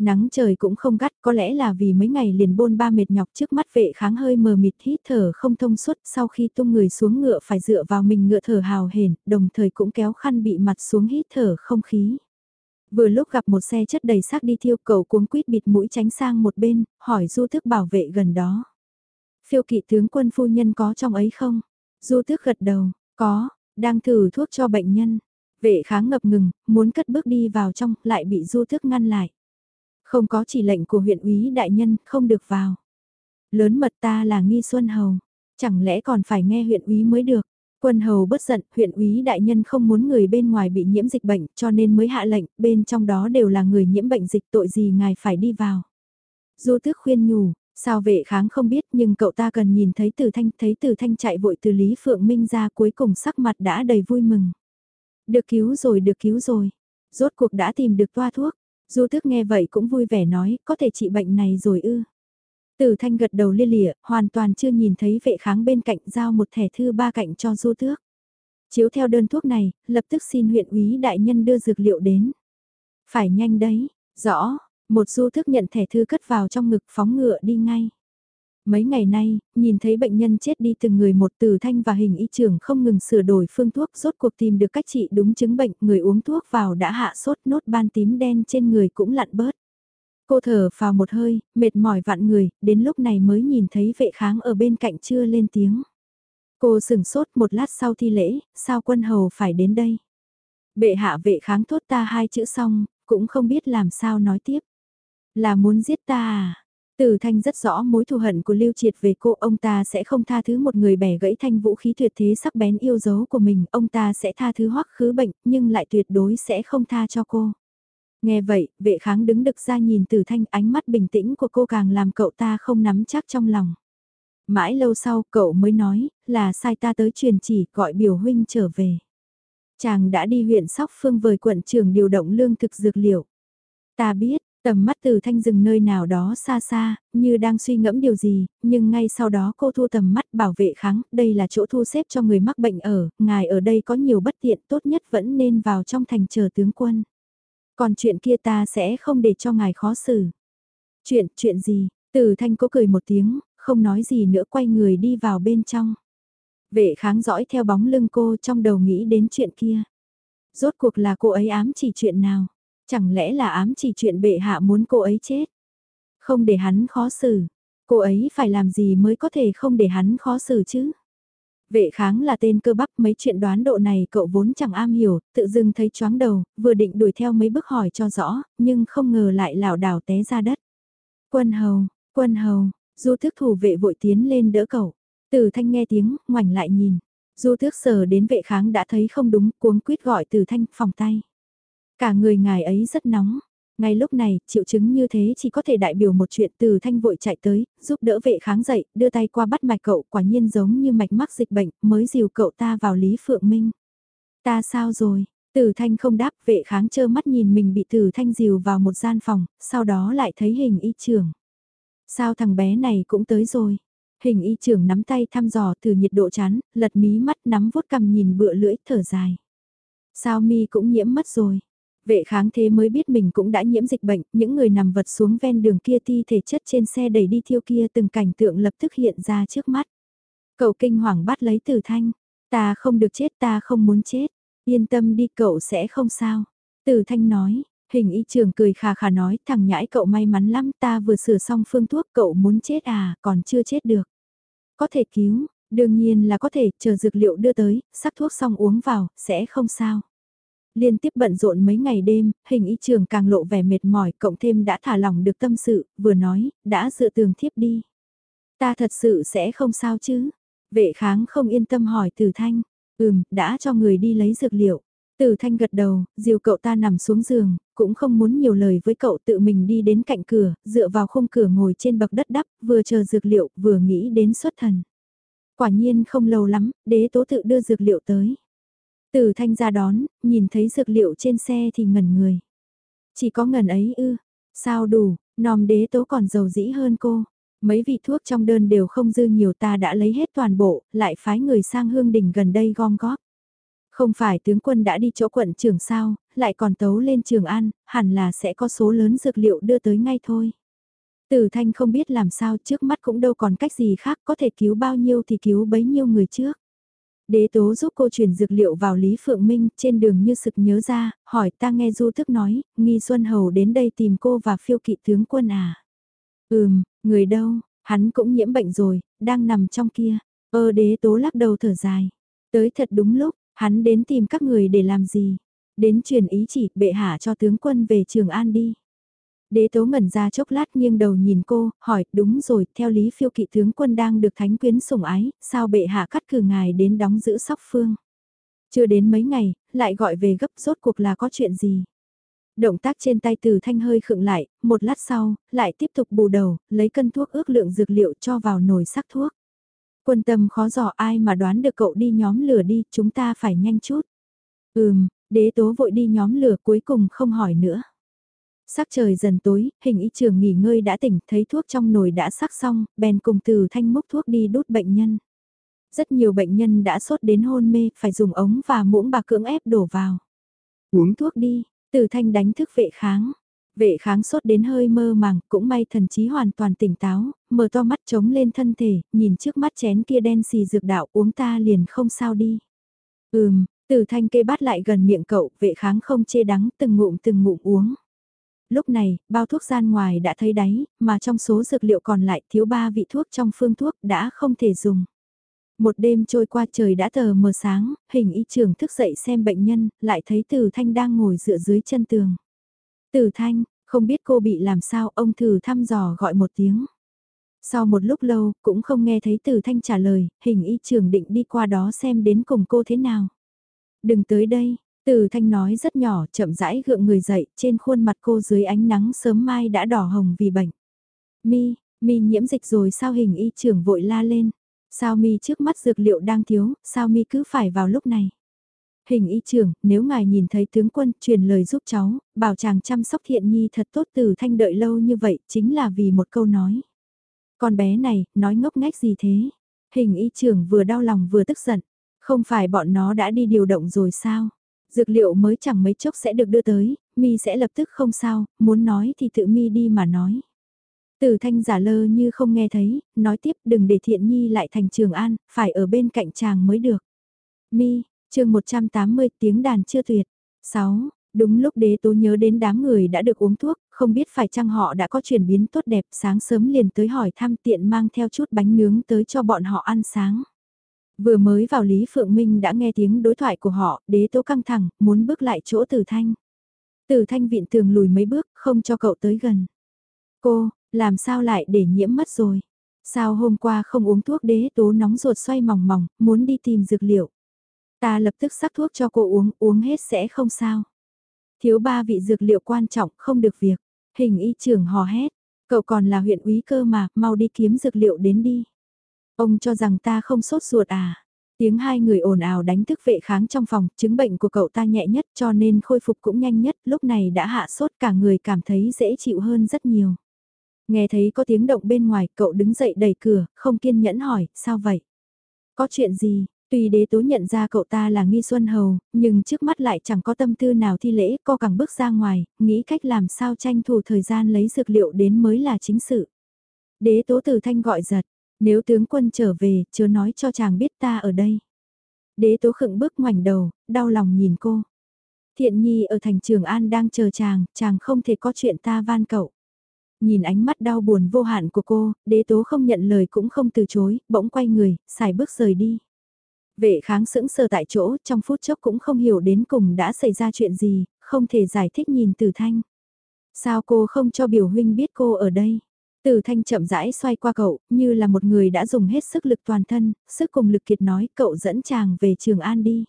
Nắng trời cũng không gắt, có lẽ là vì mấy ngày liền bôn ba mệt nhọc trước mắt vệ kháng hơi mờ mịt hít thở không thông suốt sau khi tung người xuống ngựa phải dựa vào mình ngựa thở hào hển, đồng thời cũng kéo khăn bị mặt xuống hít thở không khí. Vừa lúc gặp một xe chất đầy xác đi thiêu cầu cuống quýt bịt mũi tránh sang một bên, hỏi du thức bảo vệ gần đó. Phiêu kỵ tướng quân phu nhân có trong ấy không? Du thức gật đầu, có, đang thử thuốc cho bệnh nhân. Vệ kháng ngập ngừng, muốn cất bước đi vào trong, lại bị du thức ngăn lại. Không có chỉ lệnh của huyện úy đại nhân, không được vào. Lớn mật ta là nghi xuân hầu, chẳng lẽ còn phải nghe huyện úy mới được. Quân hầu bất giận, huyện úy đại nhân không muốn người bên ngoài bị nhiễm dịch bệnh cho nên mới hạ lệnh, bên trong đó đều là người nhiễm bệnh dịch tội gì ngài phải đi vào. Du tước khuyên nhủ, sao vệ kháng không biết nhưng cậu ta cần nhìn thấy từ thanh, thấy từ thanh chạy vội từ Lý Phượng Minh ra cuối cùng sắc mặt đã đầy vui mừng. Được cứu rồi, được cứu rồi. Rốt cuộc đã tìm được toa thuốc. Du tước nghe vậy cũng vui vẻ nói, có thể trị bệnh này rồi ư. Tử thanh gật đầu lia lịa, hoàn toàn chưa nhìn thấy vệ kháng bên cạnh giao một thẻ thư ba cạnh cho du tước. Chiếu theo đơn thuốc này, lập tức xin huyện úy đại nhân đưa dược liệu đến. Phải nhanh đấy, rõ, một du thức nhận thẻ thư cất vào trong ngực phóng ngựa đi ngay. Mấy ngày nay, nhìn thấy bệnh nhân chết đi từng người một từ thanh và hình y trưởng không ngừng sửa đổi phương thuốc rốt cuộc tìm được cách trị đúng chứng bệnh, người uống thuốc vào đã hạ sốt nốt ban tím đen trên người cũng lặn bớt. Cô thở vào một hơi, mệt mỏi vạn người, đến lúc này mới nhìn thấy vệ kháng ở bên cạnh chưa lên tiếng. Cô sửng sốt một lát sau thi lễ, sao quân hầu phải đến đây? Bệ hạ vệ kháng thốt ta hai chữ xong, cũng không biết làm sao nói tiếp. Là muốn giết ta à? Từ thanh rất rõ mối thù hận của Lưu Triệt về cô, ông ta sẽ không tha thứ một người bẻ gãy thanh vũ khí tuyệt thế sắc bén yêu dấu của mình, ông ta sẽ tha thứ hoắc khứ bệnh, nhưng lại tuyệt đối sẽ không tha cho cô. Nghe vậy, vệ kháng đứng đực ra nhìn từ thanh ánh mắt bình tĩnh của cô càng làm cậu ta không nắm chắc trong lòng. Mãi lâu sau cậu mới nói, là sai ta tới truyền chỉ gọi biểu huynh trở về. Chàng đã đi huyện Sóc Phương với quận trường điều động lương thực dược liệu. Ta biết, tầm mắt từ thanh rừng nơi nào đó xa xa, như đang suy ngẫm điều gì, nhưng ngay sau đó cô thu tầm mắt bảo vệ kháng, đây là chỗ thu xếp cho người mắc bệnh ở, ngài ở đây có nhiều bất tiện tốt nhất vẫn nên vào trong thành chờ tướng quân. Còn chuyện kia ta sẽ không để cho ngài khó xử. Chuyện, chuyện gì? Từ thanh cố cười một tiếng, không nói gì nữa quay người đi vào bên trong. Vệ kháng dõi theo bóng lưng cô trong đầu nghĩ đến chuyện kia. Rốt cuộc là cô ấy ám chỉ chuyện nào? Chẳng lẽ là ám chỉ chuyện bệ hạ muốn cô ấy chết? Không để hắn khó xử. Cô ấy phải làm gì mới có thể không để hắn khó xử chứ? Vệ kháng là tên cơ bắp mấy chuyện đoán độ này cậu vốn chẳng am hiểu, tự dưng thấy choáng đầu, vừa định đuổi theo mấy bước hỏi cho rõ, nhưng không ngờ lại lảo đảo té ra đất. Quân hầu, quân hầu, du thức thủ vệ vội tiến lên đỡ cậu. Từ thanh nghe tiếng, ngoảnh lại nhìn. Du thước sờ đến vệ kháng đã thấy không đúng, cuống quýt gọi từ thanh phòng tay. Cả người ngài ấy rất nóng. Ngay lúc này, triệu chứng như thế chỉ có thể đại biểu một chuyện từ thanh vội chạy tới, giúp đỡ vệ kháng dậy, đưa tay qua bắt mạch cậu quả nhiên giống như mạch mắc dịch bệnh, mới dìu cậu ta vào Lý Phượng Minh. Ta sao rồi? Từ thanh không đáp, vệ kháng chơ mắt nhìn mình bị từ thanh dìu vào một gian phòng, sau đó lại thấy hình y trưởng. Sao thằng bé này cũng tới rồi? Hình y trưởng nắm tay thăm dò từ nhiệt độ chán, lật mí mắt nắm vuốt cầm nhìn bựa lưỡi thở dài. Sao mi cũng nhiễm mất rồi. Vệ kháng thế mới biết mình cũng đã nhiễm dịch bệnh, những người nằm vật xuống ven đường kia thi thể chất trên xe đầy đi thiêu kia từng cảnh tượng lập tức hiện ra trước mắt. Cậu kinh hoàng bắt lấy từ thanh, ta không được chết ta không muốn chết, yên tâm đi cậu sẽ không sao. Từ thanh nói, hình y trường cười khà khà nói thằng nhãi cậu may mắn lắm ta vừa sửa xong phương thuốc cậu muốn chết à còn chưa chết được. Có thể cứu, đương nhiên là có thể chờ dược liệu đưa tới, sắc thuốc xong uống vào, sẽ không sao. Liên tiếp bận rộn mấy ngày đêm, hình y trường càng lộ vẻ mệt mỏi, cộng thêm đã thả lỏng được tâm sự, vừa nói, đã dựa tường thiếp đi. Ta thật sự sẽ không sao chứ. Vệ kháng không yên tâm hỏi tử thanh, ừm, đã cho người đi lấy dược liệu. tử thanh gật đầu, dìu cậu ta nằm xuống giường, cũng không muốn nhiều lời với cậu tự mình đi đến cạnh cửa, dựa vào khung cửa ngồi trên bậc đất đắp, vừa chờ dược liệu, vừa nghĩ đến xuất thần. Quả nhiên không lâu lắm, đế tố tự đưa dược liệu tới. Từ thanh ra đón, nhìn thấy dược liệu trên xe thì ngẩn người. Chỉ có ngần ấy ư, sao đủ, nòm đế tố còn giàu dĩ hơn cô. Mấy vị thuốc trong đơn đều không dư nhiều ta đã lấy hết toàn bộ, lại phái người sang hương đỉnh gần đây gom góp. Không phải tướng quân đã đi chỗ quận trưởng sao, lại còn tấu lên trường an, hẳn là sẽ có số lớn dược liệu đưa tới ngay thôi. Tử thanh không biết làm sao trước mắt cũng đâu còn cách gì khác có thể cứu bao nhiêu thì cứu bấy nhiêu người trước. Đế tố giúp cô chuyển dược liệu vào Lý Phượng Minh trên đường như sực nhớ ra, hỏi ta nghe du thức nói, nghi Xuân Hầu đến đây tìm cô và phiêu kỵ tướng quân à. Ừm, người đâu, hắn cũng nhiễm bệnh rồi, đang nằm trong kia. Ơ đế tố lắc đầu thở dài. Tới thật đúng lúc, hắn đến tìm các người để làm gì? Đến truyền ý chỉ bệ hạ cho tướng quân về Trường An đi. Đế tố ngẩn ra chốc lát nghiêng đầu nhìn cô, hỏi, đúng rồi, theo lý phiêu kỵ tướng quân đang được thánh quyến sủng ái, sao bệ hạ cắt cử ngài đến đóng giữ sóc phương. Chưa đến mấy ngày, lại gọi về gấp rốt cuộc là có chuyện gì. Động tác trên tay từ thanh hơi khựng lại, một lát sau, lại tiếp tục bù đầu, lấy cân thuốc ước lượng dược liệu cho vào nồi sắc thuốc. Quân tâm khó dò ai mà đoán được cậu đi nhóm lửa đi, chúng ta phải nhanh chút. Ừm, đế tố vội đi nhóm lửa cuối cùng không hỏi nữa. Sắc trời dần tối, hình y trường nghỉ ngơi đã tỉnh, thấy thuốc trong nồi đã sắc xong, bèn cùng từ thanh múc thuốc đi đút bệnh nhân. Rất nhiều bệnh nhân đã sốt đến hôn mê, phải dùng ống và muỗng bạc cưỡng ép đổ vào. Uống thuốc đi, từ thanh đánh thức vệ kháng. Vệ kháng sốt đến hơi mơ màng, cũng may thần trí hoàn toàn tỉnh táo, mở to mắt trống lên thân thể, nhìn trước mắt chén kia đen xì dược đạo uống ta liền không sao đi. Ừm, từ thanh kê bát lại gần miệng cậu, vệ kháng không chê đắng từng ngụm từng ngụm uống lúc này, bao thuốc gian ngoài đã thấy đáy, mà trong số dược liệu còn lại thiếu ba vị thuốc trong phương thuốc đã không thể dùng. Một đêm trôi qua trời đã tờ mờ sáng, hình y trưởng thức dậy xem bệnh nhân, lại thấy Từ Thanh đang ngồi dựa dưới chân tường. Từ Thanh, không biết cô bị làm sao, ông thử thăm dò gọi một tiếng. Sau một lúc lâu, cũng không nghe thấy Từ Thanh trả lời, hình y trưởng định đi qua đó xem đến cùng cô thế nào. Đừng tới đây, từ thanh nói rất nhỏ, chậm rãi gượng người dậy, trên khuôn mặt cô dưới ánh nắng sớm mai đã đỏ hồng vì bệnh. Mi, Mi nhiễm dịch rồi sao hình y trưởng vội la lên. Sao Mi trước mắt dược liệu đang thiếu, sao Mi cứ phải vào lúc này. Hình y trưởng, nếu ngài nhìn thấy tướng quân truyền lời giúp cháu, bảo chàng chăm sóc thiện nhi thật tốt từ thanh đợi lâu như vậy, chính là vì một câu nói. Con bé này, nói ngốc ngách gì thế? Hình y trưởng vừa đau lòng vừa tức giận. Không phải bọn nó đã đi điều động rồi sao? Dược liệu mới chẳng mấy chốc sẽ được đưa tới, mi sẽ lập tức không sao, muốn nói thì tự mi đi mà nói. Từ thanh giả lơ như không nghe thấy, nói tiếp đừng để thiện nhi lại thành trường an, phải ở bên cạnh chàng mới được. Mi, chương 180 tiếng đàn chưa tuyệt. 6. Đúng lúc đế tố nhớ đến đám người đã được uống thuốc, không biết phải chăng họ đã có chuyển biến tốt đẹp sáng sớm liền tới hỏi thăm tiện mang theo chút bánh nướng tới cho bọn họ ăn sáng. Vừa mới vào Lý Phượng Minh đã nghe tiếng đối thoại của họ, đế tố căng thẳng, muốn bước lại chỗ tử thanh. Tử thanh viện tường lùi mấy bước, không cho cậu tới gần. Cô, làm sao lại để nhiễm mất rồi? Sao hôm qua không uống thuốc đế tố nóng ruột xoay mỏng mỏng, muốn đi tìm dược liệu. Ta lập tức sắc thuốc cho cô uống, uống hết sẽ không sao. Thiếu ba vị dược liệu quan trọng, không được việc. Hình y trưởng hò hét, cậu còn là huyện úy cơ mà, mau đi kiếm dược liệu đến đi. Ông cho rằng ta không sốt ruột à. Tiếng hai người ồn ào đánh thức vệ kháng trong phòng, chứng bệnh của cậu ta nhẹ nhất cho nên khôi phục cũng nhanh nhất, lúc này đã hạ sốt cả người cảm thấy dễ chịu hơn rất nhiều. Nghe thấy có tiếng động bên ngoài, cậu đứng dậy đẩy cửa, không kiên nhẫn hỏi, sao vậy? Có chuyện gì? Tuy đế tố nhận ra cậu ta là nghi xuân hầu, nhưng trước mắt lại chẳng có tâm tư nào thi lễ, co càng bước ra ngoài, nghĩ cách làm sao tranh thủ thời gian lấy dược liệu đến mới là chính sự. Đế tố từ thanh gọi giật, nếu tướng quân trở về, chớ nói cho chàng biết ta ở đây. Đế tố khựng bước ngoảnh đầu, đau lòng nhìn cô. Thiện nhi ở thành trường An đang chờ chàng, chàng không thể có chuyện ta van cậu. Nhìn ánh mắt đau buồn vô hạn của cô, đế tố không nhận lời cũng không từ chối, bỗng quay người, xài bước rời đi. Vệ kháng sững sờ tại chỗ, trong phút chốc cũng không hiểu đến cùng đã xảy ra chuyện gì, không thể giải thích nhìn từ thanh. Sao cô không cho biểu huynh biết cô ở đây? Từ thanh chậm rãi xoay qua cậu, như là một người đã dùng hết sức lực toàn thân, sức cùng lực kiệt nói cậu dẫn chàng về Trường An đi.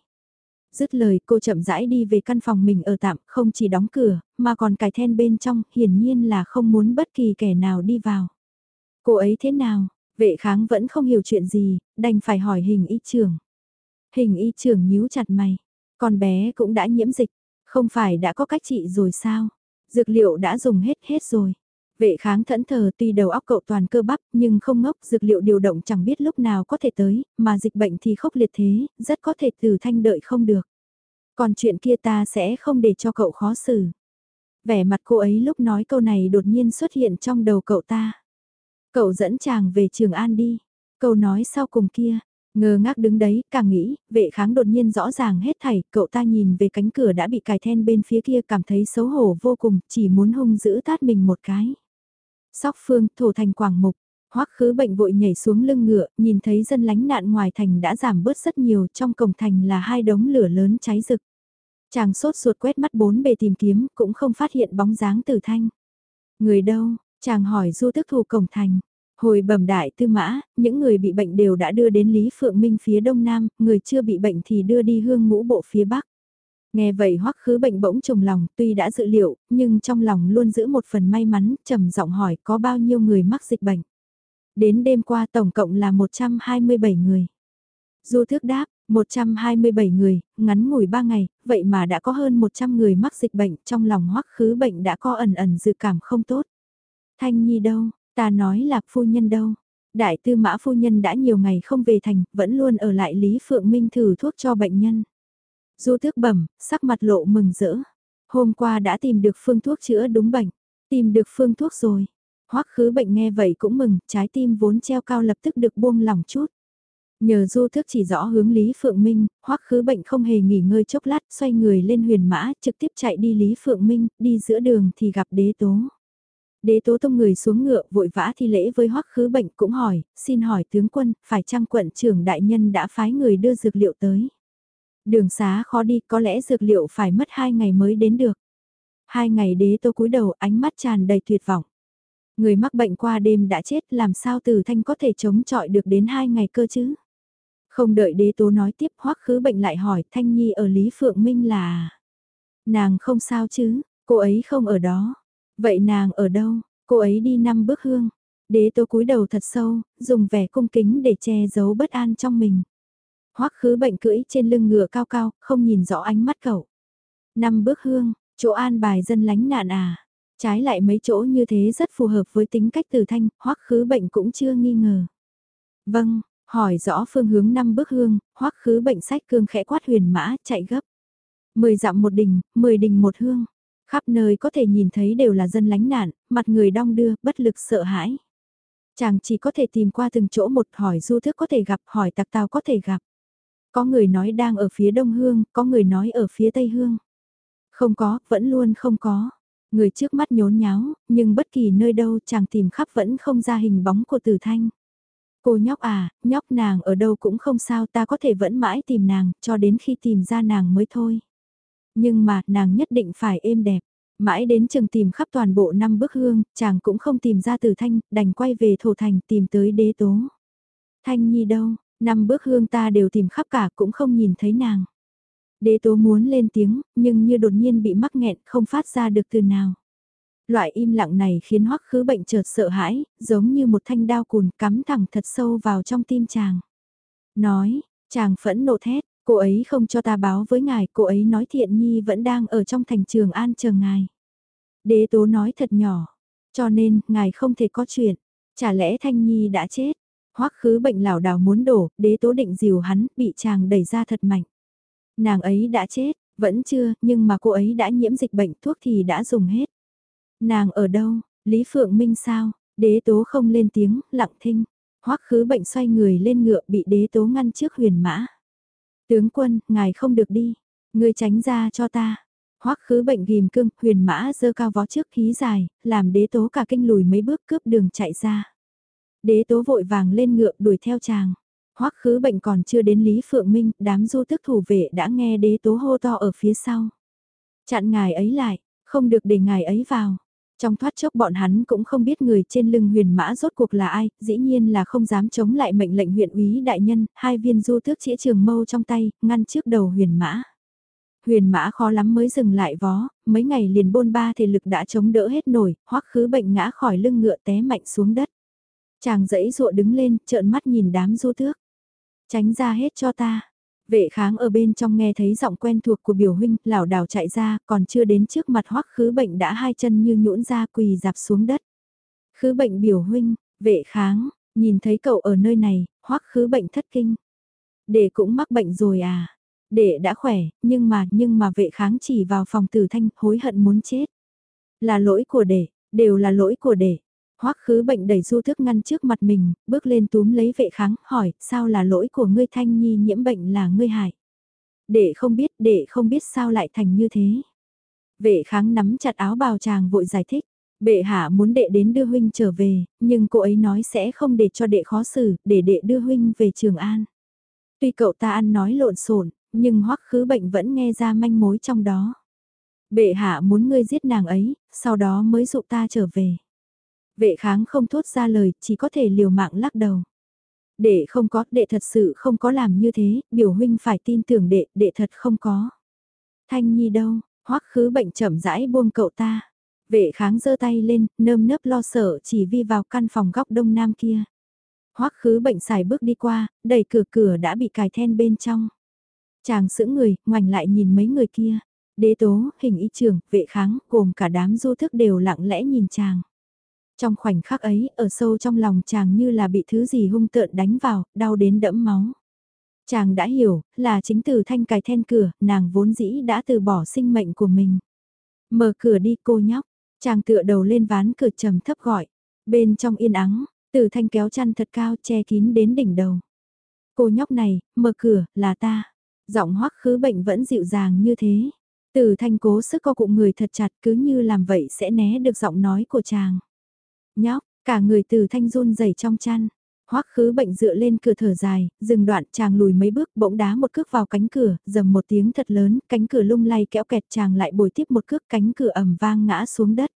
Dứt lời cô chậm rãi đi về căn phòng mình ở tạm, không chỉ đóng cửa, mà còn cài then bên trong, hiển nhiên là không muốn bất kỳ kẻ nào đi vào. Cô ấy thế nào? Vệ kháng vẫn không hiểu chuyện gì, đành phải hỏi hình y trưởng. Hình y trưởng nhíu chặt mày, con bé cũng đã nhiễm dịch, không phải đã có cách trị rồi sao? Dược liệu đã dùng hết hết rồi. Vệ kháng thẫn thờ tuy đầu óc cậu toàn cơ bắp nhưng không ngốc dược liệu điều động chẳng biết lúc nào có thể tới, mà dịch bệnh thì khốc liệt thế, rất có thể từ thanh đợi không được. Còn chuyện kia ta sẽ không để cho cậu khó xử. Vẻ mặt cô ấy lúc nói câu này đột nhiên xuất hiện trong đầu cậu ta. Cậu dẫn chàng về Trường An đi. Câu nói sau cùng kia, Ngơ ngác đứng đấy, càng nghĩ, vệ kháng đột nhiên rõ ràng hết thảy, cậu ta nhìn về cánh cửa đã bị cài then bên phía kia cảm thấy xấu hổ vô cùng, chỉ muốn hung giữ tát mình một cái. Sóc phương, thổ thành quảng mục, hoắc khứ bệnh vội nhảy xuống lưng ngựa, nhìn thấy dân lánh nạn ngoài thành đã giảm bớt rất nhiều, trong cổng thành là hai đống lửa lớn cháy rực. Chàng sốt ruột quét mắt bốn bề tìm kiếm, cũng không phát hiện bóng dáng tử thanh. Người đâu, chàng hỏi du tức thủ cổng thành. Hồi bẩm đại tư mã, những người bị bệnh đều đã đưa đến Lý Phượng Minh phía đông nam, người chưa bị bệnh thì đưa đi hương ngũ bộ phía bắc. Nghe vậy hoắc khứ bệnh bỗng trùng lòng, tuy đã dự liệu, nhưng trong lòng luôn giữ một phần may mắn, trầm giọng hỏi có bao nhiêu người mắc dịch bệnh. Đến đêm qua tổng cộng là 127 người. Du thước đáp, 127 người, ngắn ngủi 3 ngày, vậy mà đã có hơn 100 người mắc dịch bệnh, trong lòng hoắc khứ bệnh đã có ẩn ẩn dự cảm không tốt. Thanh Nhi đâu, ta nói là phu nhân đâu. Đại tư mã phu nhân đã nhiều ngày không về thành, vẫn luôn ở lại Lý Phượng Minh thử thuốc cho bệnh nhân. Du tước bẩm, sắc mặt lộ mừng rỡ. Hôm qua đã tìm được phương thuốc chữa đúng bệnh. Tìm được phương thuốc rồi. Hoắc khứ bệnh nghe vậy cũng mừng, trái tim vốn treo cao lập tức được buông lỏng chút. Nhờ du thức chỉ rõ hướng Lý Phượng Minh, hoắc khứ bệnh không hề nghỉ ngơi chốc lát, xoay người lên huyền mã, trực tiếp chạy đi Lý Phượng Minh, đi giữa đường thì gặp đế tố. Đế tố tông người xuống ngựa vội vã thi lễ với hoắc khứ bệnh cũng hỏi, xin hỏi tướng quân, phải chăng quận trưởng đại nhân đã phái người đưa dược liệu tới. Đường xá khó đi có lẽ dược liệu phải mất hai ngày mới đến được. Hai ngày đế tô cúi đầu ánh mắt tràn đầy tuyệt vọng. Người mắc bệnh qua đêm đã chết làm sao từ thanh có thể chống chọi được đến hai ngày cơ chứ? Không đợi đế tố nói tiếp hoắc khứ bệnh lại hỏi Thanh Nhi ở Lý Phượng Minh là... Nàng không sao chứ, cô ấy không ở đó. Vậy nàng ở đâu? Cô ấy đi năm bước hương. Đế tố cúi đầu thật sâu, dùng vẻ cung kính để che giấu bất an trong mình. Hoắc khứ bệnh cưỡi trên lưng ngựa cao cao, không nhìn rõ ánh mắt cậu. Năm bước hương, chỗ an bài dân lánh nạn à. Trái lại mấy chỗ như thế rất phù hợp với tính cách từ thanh, hoắc khứ bệnh cũng chưa nghi ngờ. Vâng, hỏi rõ phương hướng năm bước hương, hoắc khứ bệnh sách cương khẽ quát huyền mã, chạy gấp. Mười dặm một đình, mười đình một hương. Khắp nơi có thể nhìn thấy đều là dân lánh nạn, mặt người đong đưa, bất lực sợ hãi. Chàng chỉ có thể tìm qua từng chỗ một hỏi du thức có thể gặp, hỏi tặc tào có thể gặp. Có người nói đang ở phía đông hương, có người nói ở phía tây hương. Không có, vẫn luôn không có. Người trước mắt nhốn nháo, nhưng bất kỳ nơi đâu chàng tìm khắp vẫn không ra hình bóng của tử thanh. Cô nhóc à, nhóc nàng ở đâu cũng không sao ta có thể vẫn mãi tìm nàng, cho đến khi tìm ra nàng mới thôi. Nhưng mà, nàng nhất định phải êm đẹp. Mãi đến chừng tìm khắp toàn bộ năm bức hương, chàng cũng không tìm ra tử thanh, đành quay về thổ thành tìm tới đế tố. Thanh nhi đâu, năm bước hương ta đều tìm khắp cả cũng không nhìn thấy nàng. Đế tố muốn lên tiếng, nhưng như đột nhiên bị mắc nghẹn không phát ra được từ nào. Loại im lặng này khiến hoắc khứ bệnh chợt sợ hãi, giống như một thanh đao cùn cắm thẳng thật sâu vào trong tim chàng. Nói, chàng phẫn nộ thét, cô ấy không cho ta báo với ngài, cô ấy nói thiện nhi vẫn đang ở trong thành trường an chờ ngài. Đế tố nói thật nhỏ, cho nên, ngài không thể có chuyện, chả lẽ thanh nhi đã chết. Hoắc khứ bệnh lảo đảo muốn đổ, đế tố định dìu hắn, bị chàng đẩy ra thật mạnh. Nàng ấy đã chết, vẫn chưa, nhưng mà cô ấy đã nhiễm dịch bệnh thuốc thì đã dùng hết. Nàng ở đâu, Lý Phượng Minh sao, đế tố không lên tiếng, lặng thinh. Hoắc khứ bệnh xoay người lên ngựa bị đế tố ngăn trước huyền mã. Tướng quân, ngài không được đi, người tránh ra cho ta. Hoắc khứ bệnh ghim cưng, huyền mã dơ cao vó trước khí dài, làm đế tố cả kinh lùi mấy bước cướp đường chạy ra. Đế tố vội vàng lên ngựa đuổi theo chàng. Hoắc khứ bệnh còn chưa đến Lý Phượng Minh, đám du tức thủ vệ đã nghe đế tố hô to ở phía sau. Chặn ngài ấy lại, không được để ngài ấy vào. Trong thoát chốc bọn hắn cũng không biết người trên lưng huyền mã rốt cuộc là ai, dĩ nhiên là không dám chống lại mệnh lệnh huyện úy đại nhân, hai viên du tước chĩa trường mâu trong tay, ngăn trước đầu huyền mã. Huyền mã khó lắm mới dừng lại vó, mấy ngày liền bôn ba thể lực đã chống đỡ hết nổi, hoắc khứ bệnh ngã khỏi lưng ngựa té mạnh xuống đất. Chàng dẫy dụa đứng lên, trợn mắt nhìn đám du tước. Tránh ra hết cho ta. Vệ kháng ở bên trong nghe thấy giọng quen thuộc của biểu huynh, lảo đảo chạy ra, còn chưa đến trước mặt hoắc khứ bệnh đã hai chân như nhũn ra quỳ dạp xuống đất. Khứ bệnh biểu huynh, vệ kháng, nhìn thấy cậu ở nơi này, hoắc khứ bệnh thất kinh. Đệ cũng mắc bệnh rồi à? Đệ đã khỏe, nhưng mà, nhưng mà vệ kháng chỉ vào phòng tử thanh, hối hận muốn chết. Là lỗi của đệ, đều là lỗi của đệ. Hoắc khứ bệnh đẩy du thức ngăn trước mặt mình, bước lên túm lấy vệ kháng, hỏi, sao là lỗi của ngươi thanh nhi nhiễm bệnh là ngươi hại. Để không biết, để không biết sao lại thành như thế. Vệ kháng nắm chặt áo bào chàng vội giải thích. Bệ hạ muốn đệ đến đưa huynh trở về, nhưng cô ấy nói sẽ không để cho đệ khó xử, để đệ đưa huynh về Trường An. Tuy cậu ta ăn nói lộn xộn, nhưng hoắc khứ bệnh vẫn nghe ra manh mối trong đó. Bệ hạ muốn ngươi giết nàng ấy, sau đó mới dụ ta trở về. Vệ kháng không thốt ra lời, chỉ có thể liều mạng lắc đầu. Đệ không có, đệ thật sự không có làm như thế, biểu huynh phải tin tưởng đệ, đệ thật không có. Thanh Nhi đâu, hoắc khứ bệnh chậm rãi buông cậu ta. Vệ kháng giơ tay lên, nơm nớp lo sợ chỉ vi vào căn phòng góc đông nam kia. Hoắc khứ bệnh xài bước đi qua, đẩy cửa cửa đã bị cài then bên trong. Chàng sững người, ngoảnh lại nhìn mấy người kia. Đế tố, hình y trường, vệ kháng, gồm cả đám du thức đều lặng lẽ nhìn chàng. Trong khoảnh khắc ấy, ở sâu trong lòng chàng như là bị thứ gì hung tợn đánh vào, đau đến đẫm máu. Chàng đã hiểu, là chính từ thanh cài then cửa, nàng vốn dĩ đã từ bỏ sinh mệnh của mình. Mở cửa đi cô nhóc, chàng tựa đầu lên ván cửa trầm thấp gọi. Bên trong yên ắng, từ thanh kéo chăn thật cao che kín đến đỉnh đầu. Cô nhóc này, mở cửa, là ta. Giọng hoắc khứ bệnh vẫn dịu dàng như thế. Từ thanh cố sức co cụm người thật chặt cứ như làm vậy sẽ né được giọng nói của chàng. Nhóc, cả người từ thanh run dày trong chăn. Hoắc khứ bệnh dựa lên cửa thở dài, dừng đoạn chàng lùi mấy bước bỗng đá một cước vào cánh cửa, dầm một tiếng thật lớn, cánh cửa lung lay kéo kẹt chàng lại bồi tiếp một cước cánh cửa ầm vang ngã xuống đất.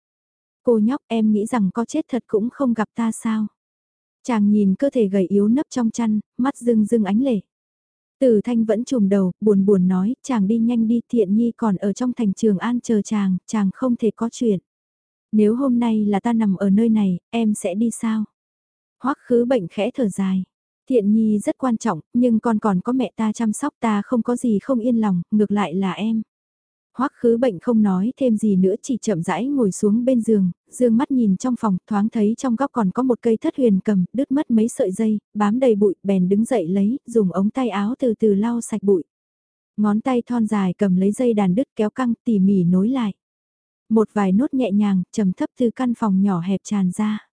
Cô nhóc em nghĩ rằng có chết thật cũng không gặp ta sao. Chàng nhìn cơ thể gầy yếu nấp trong chăn, mắt rưng rưng ánh lệ. Từ thanh vẫn trùm đầu, buồn buồn nói, chàng đi nhanh đi thiện nhi còn ở trong thành trường an chờ chàng, chàng không thể có chuyện. Nếu hôm nay là ta nằm ở nơi này, em sẽ đi sao? Hoắc khứ bệnh khẽ thở dài. Thiện nhi rất quan trọng, nhưng con còn có mẹ ta chăm sóc ta không có gì không yên lòng, ngược lại là em. Hoắc khứ bệnh không nói thêm gì nữa chỉ chậm rãi ngồi xuống bên giường, dương mắt nhìn trong phòng, thoáng thấy trong góc còn có một cây thất huyền cầm, đứt mất mấy sợi dây, bám đầy bụi, bèn đứng dậy lấy, dùng ống tay áo từ từ lau sạch bụi. Ngón tay thon dài cầm lấy dây đàn đứt kéo căng tỉ mỉ nối lại. Một vài nốt nhẹ nhàng, trầm thấp từ căn phòng nhỏ hẹp tràn ra.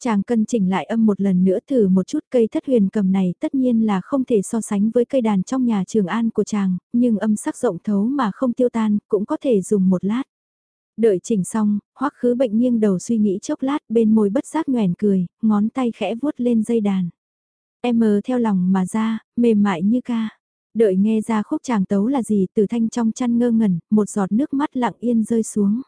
Chàng cân chỉnh lại âm một lần nữa thử một chút cây thất huyền cầm này tất nhiên là không thể so sánh với cây đàn trong nhà trường an của chàng, nhưng âm sắc rộng thấu mà không tiêu tan, cũng có thể dùng một lát. Đợi chỉnh xong, hoắc khứ bệnh nghiêng đầu suy nghĩ chốc lát bên môi bất giác nhoèn cười, ngón tay khẽ vuốt lên dây đàn. Em mờ theo lòng mà ra, mềm mại như ca. Đợi nghe ra khúc chàng tấu là gì từ thanh trong chăn ngơ ngẩn, một giọt nước mắt lặng yên rơi xuống.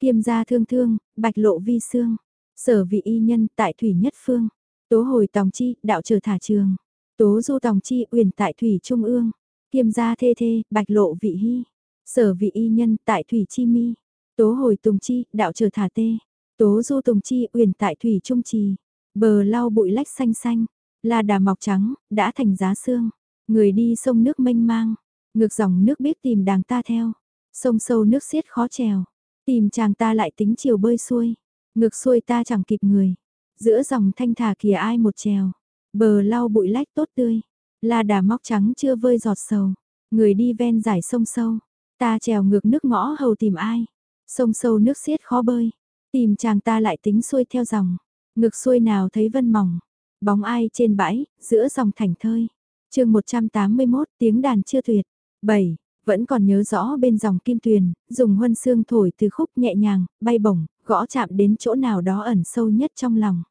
Kiêm gia thương thương, bạch lộ vi xương. Sở vị y nhân tại thủy nhất phương. Tố hồi tòng chi, đạo trở thả trường. Tố du tòng chi, uyển tại thủy trung ương. Kiêm gia thê thê, bạch lộ vị hy. Sở vị y nhân tại thủy chi mi. Tố hồi tùng chi, đạo trở thả tê. Tố du tùng chi, uyển tại thủy trung trì. Bờ lau bụi lách xanh xanh. Là đà mọc trắng, đã thành giá xương. Người đi sông nước mênh mang. Ngược dòng nước biết tìm đàng ta theo. Sông sâu nước xiết khó trèo. Tìm chàng ta lại tính chiều bơi xuôi. Ngược xuôi ta chẳng kịp người. Giữa dòng thanh thả kìa ai một trèo. Bờ lau bụi lách tốt tươi. Là đà móc trắng chưa vơi giọt sầu. Người đi ven giải sông sâu. Ta trèo ngược nước ngõ hầu tìm ai. Sông sâu nước xiết khó bơi. Tìm chàng ta lại tính xuôi theo dòng. Ngược xuôi nào thấy vân mỏng. Bóng ai trên bãi, giữa dòng thành thơi chương 181 tiếng đàn chưa tuyệt. 7. Vẫn còn nhớ rõ bên dòng kim tuyền, dùng huân xương thổi từ khúc nhẹ nhàng, bay bổng, gõ chạm đến chỗ nào đó ẩn sâu nhất trong lòng.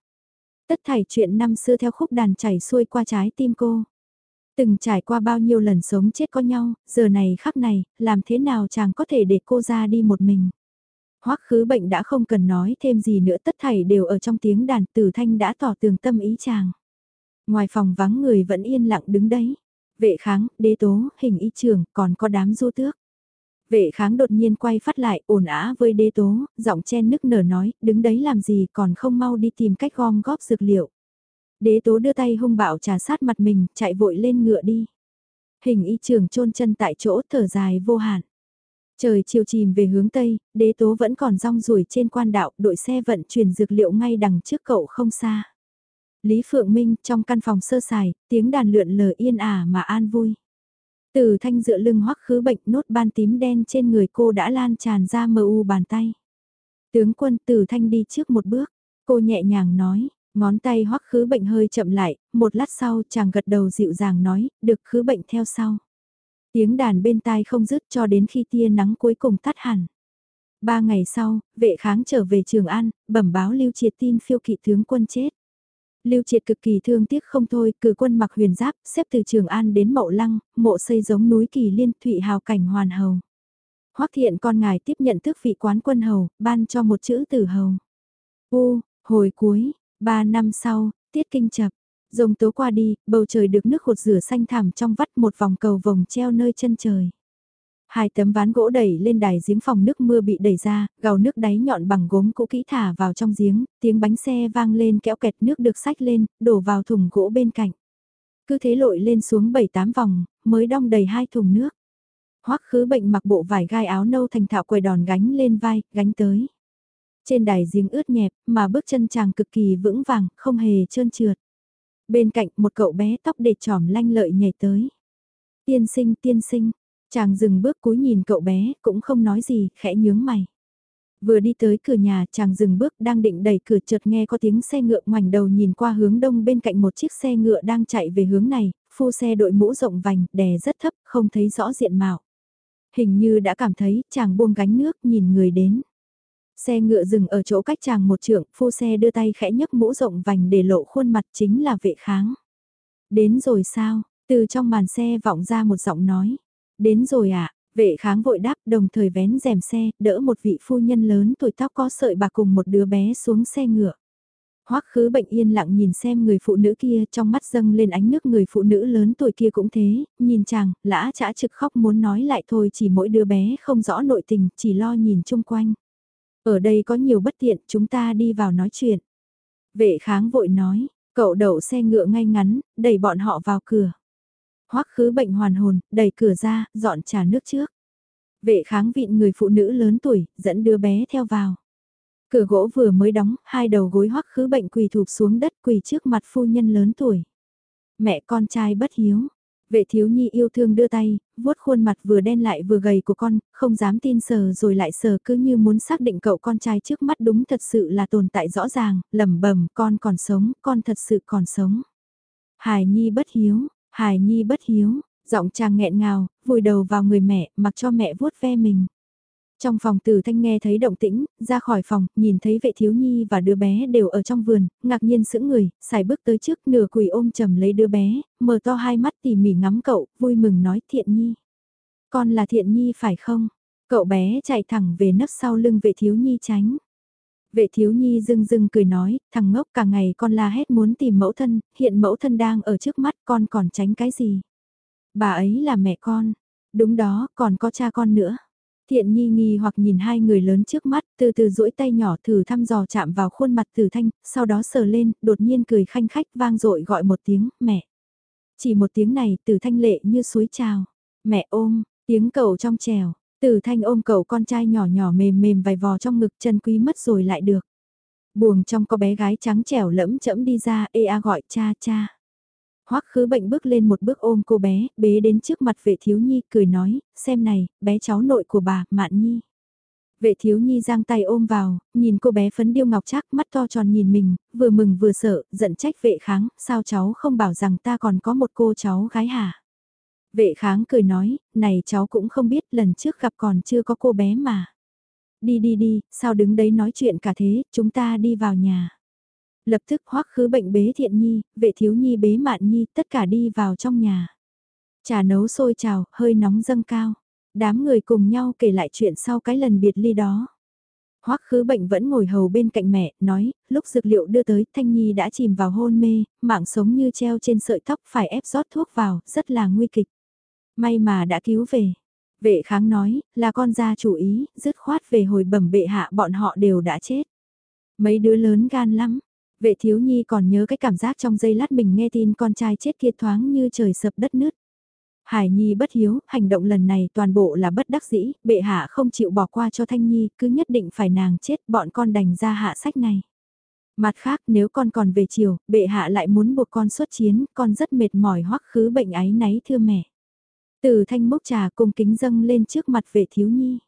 Tất thảy chuyện năm xưa theo khúc đàn chảy xuôi qua trái tim cô. Từng trải qua bao nhiêu lần sống chết có nhau, giờ này khắc này, làm thế nào chàng có thể để cô ra đi một mình. Hoắc khứ bệnh đã không cần nói thêm gì nữa tất thảy đều ở trong tiếng đàn tử thanh đã tỏ tường tâm ý chàng. Ngoài phòng vắng người vẫn yên lặng đứng đấy. Vệ kháng, đế tố, hình y trường, còn có đám du tước. Vệ kháng đột nhiên quay phát lại ồn ả với đế tố, giọng chen nức nở nói, đứng đấy làm gì còn không mau đi tìm cách gom góp dược liệu. Đế tố đưa tay hung bạo trà sát mặt mình, chạy vội lên ngựa đi. Hình y trường chôn chân tại chỗ thở dài vô hạn. Trời chiều chìm về hướng Tây, đế tố vẫn còn rong ruổi trên quan đạo, đội xe vận chuyển dược liệu ngay đằng trước cậu không xa. Lý Phượng Minh trong căn phòng sơ sài, tiếng đàn lượn lờ yên ả mà an vui. Từ thanh dựa lưng hoắc khứ bệnh nốt ban tím đen trên người cô đã lan tràn ra mờ u bàn tay. Tướng quân từ thanh đi trước một bước, cô nhẹ nhàng nói, ngón tay hoắc khứ bệnh hơi chậm lại, một lát sau chàng gật đầu dịu dàng nói, được khứ bệnh theo sau. Tiếng đàn bên tai không dứt cho đến khi tia nắng cuối cùng tắt hẳn. Ba ngày sau, vệ kháng trở về Trường An, bẩm báo lưu triệt tin phiêu kỵ tướng quân chết. Lưu Triệt cực kỳ thương tiếc không thôi, cử quân mặc huyền giáp, xếp từ Trường An đến Mậu Lăng, mộ xây giống núi kỳ liên thụy hào cảnh hoàn hầu. Hoắc thiện con ngài tiếp nhận tước vị quán quân hầu, ban cho một chữ tử hầu. U, hồi cuối, ba năm sau, tiết kinh chập, rồng tố qua đi, bầu trời được nước hột rửa xanh thẳm trong vắt một vòng cầu vồng treo nơi chân trời. Hai tấm ván gỗ đẩy lên đài giếng phòng nước mưa bị đẩy ra, gào nước đáy nhọn bằng gốm cũ kỹ thả vào trong giếng, tiếng bánh xe vang lên kéo kẹt nước được sách lên, đổ vào thùng gỗ bên cạnh. Cứ thế lội lên xuống 7-8 vòng, mới đong đầy hai thùng nước. Hoắc khứ bệnh mặc bộ vải gai áo nâu thành thạo quầy đòn gánh lên vai, gánh tới. Trên đài giếng ướt nhẹp, mà bước chân chàng cực kỳ vững vàng, không hề trơn trượt. Bên cạnh một cậu bé tóc để trỏm lanh lợi nhảy tới. Tiên sinh, tiên sinh, Chàng dừng bước cúi nhìn cậu bé, cũng không nói gì, khẽ nhướng mày. Vừa đi tới cửa nhà, chàng dừng bước đang định đẩy cửa chợt nghe có tiếng xe ngựa ngoảnh đầu nhìn qua hướng đông bên cạnh một chiếc xe ngựa đang chạy về hướng này, phu xe đội mũ rộng vành, đè rất thấp, không thấy rõ diện mạo. Hình như đã cảm thấy, chàng buông gánh nước, nhìn người đến. Xe ngựa dừng ở chỗ cách chàng một trượng, phu xe đưa tay khẽ nhấc mũ rộng vành để lộ khuôn mặt chính là vệ kháng. Đến rồi sao, từ trong màn xe vọng ra một giọng nói. Đến rồi ạ, à? vệ kháng vội đáp đồng thời vén rèm xe, đỡ một vị phu nhân lớn tuổi tóc có sợi bạc cùng một đứa bé xuống xe ngựa. Hoắc khứ bệnh yên lặng nhìn xem người phụ nữ kia trong mắt dâng lên ánh nước người phụ nữ lớn tuổi kia cũng thế, nhìn chàng, lã chả trực khóc muốn nói lại thôi chỉ mỗi đứa bé không rõ nội tình, chỉ lo nhìn chung quanh. Ở đây có nhiều bất tiện, chúng ta đi vào nói chuyện. Vệ kháng vội nói, cậu đậu xe ngựa ngay ngắn, đẩy bọn họ vào cửa. Hoắc khứ bệnh hoàn hồn, đẩy cửa ra, dọn trà nước trước. Vệ kháng vịn người phụ nữ lớn tuổi, dẫn đứa bé theo vào. Cửa gỗ vừa mới đóng, hai đầu gối hoắc khứ bệnh quỳ thụp xuống đất quỳ trước mặt phu nhân lớn tuổi. Mẹ con trai bất hiếu. Vệ thiếu nhi yêu thương đưa tay, vuốt khuôn mặt vừa đen lại vừa gầy của con, không dám tin sờ rồi lại sờ cứ như muốn xác định cậu con trai trước mắt đúng thật sự là tồn tại rõ ràng, lẩm bẩm con còn sống, con thật sự còn sống. Hải nhi bất hiếu, Hải nhi bất hiếu, giọng chàng nghẹn ngào, vùi đầu vào người mẹ, mặc cho mẹ vuốt ve mình. Trong phòng tử thanh nghe thấy động tĩnh, ra khỏi phòng, nhìn thấy vệ thiếu nhi và đứa bé đều ở trong vườn, ngạc nhiên sững người, xài bước tới trước nửa quỳ ôm chầm lấy đứa bé, mở to hai mắt tỉ mỉ ngắm cậu, vui mừng nói thiện nhi. Con là thiện nhi phải không? Cậu bé chạy thẳng về nấp sau lưng vệ thiếu nhi tránh. Vệ thiếu nhi dưng dưng cười nói, thằng ngốc cả ngày con la hét muốn tìm mẫu thân, hiện mẫu thân đang ở trước mắt con còn tránh cái gì? Bà ấy là mẹ con, đúng đó, còn có cha con nữa. Thiện Nhi nghi hoặc nhìn hai người lớn trước mắt, từ từ duỗi tay nhỏ thử thăm dò chạm vào khuôn mặt Tử Thanh, sau đó sờ lên, đột nhiên cười khanh khách vang dội gọi một tiếng, mẹ. Chỉ một tiếng này, Tử Thanh lệ như suối trào. Mẹ ôm, tiếng cậu trong trèo, Tử Thanh ôm cậu con trai nhỏ nhỏ mềm mềm vài vò trong ngực chân quý mất rồi lại được. Buồng trong có bé gái trắng trẻo lẫm chẫm đi ra, ê a gọi cha cha. Hoắc khứ bệnh bước lên một bước ôm cô bé, bế đến trước mặt vệ thiếu nhi, cười nói, xem này, bé cháu nội của bà, Mạn Nhi. Vệ thiếu nhi giang tay ôm vào, nhìn cô bé phấn điêu ngọc chắc, mắt to tròn nhìn mình, vừa mừng vừa sợ, giận trách vệ kháng, sao cháu không bảo rằng ta còn có một cô cháu gái hả? Vệ kháng cười nói, này cháu cũng không biết, lần trước gặp còn chưa có cô bé mà. Đi đi đi, sao đứng đấy nói chuyện cả thế, chúng ta đi vào nhà lập tức hoắc khứ bệnh bế thiện nhi, vệ thiếu nhi bế mạn nhi, tất cả đi vào trong nhà. Trà nấu sôi trào, hơi nóng dâng cao. Đám người cùng nhau kể lại chuyện sau cái lần biệt ly đó. Hoắc khứ bệnh vẫn ngồi hầu bên cạnh mẹ, nói, lúc dược liệu đưa tới, Thanh Nhi đã chìm vào hôn mê, mạng sống như treo trên sợi tóc phải ép rót thuốc vào, rất là nguy kịch. May mà đã cứu về. Vệ kháng nói, là con gia chủ ý, dứt khoát về hồi bẩm bệ hạ bọn họ đều đã chết. Mấy đứa lớn gan lắm, Vệ thiếu nhi còn nhớ cái cảm giác trong giây lát mình nghe tin con trai chết kia thoáng như trời sập đất nứt. Hải Nhi bất hiếu, hành động lần này toàn bộ là bất đắc dĩ, bệ hạ không chịu bỏ qua cho Thanh Nhi, cứ nhất định phải nàng chết, bọn con đành ra hạ sách này. Mặt khác nếu con còn về chiều, bệ hạ lại muốn buộc con xuất chiến, con rất mệt mỏi hoắc khứ bệnh ái náy thưa mẹ. Từ thanh mốc trà cung kính dâng lên trước mặt vệ thiếu nhi.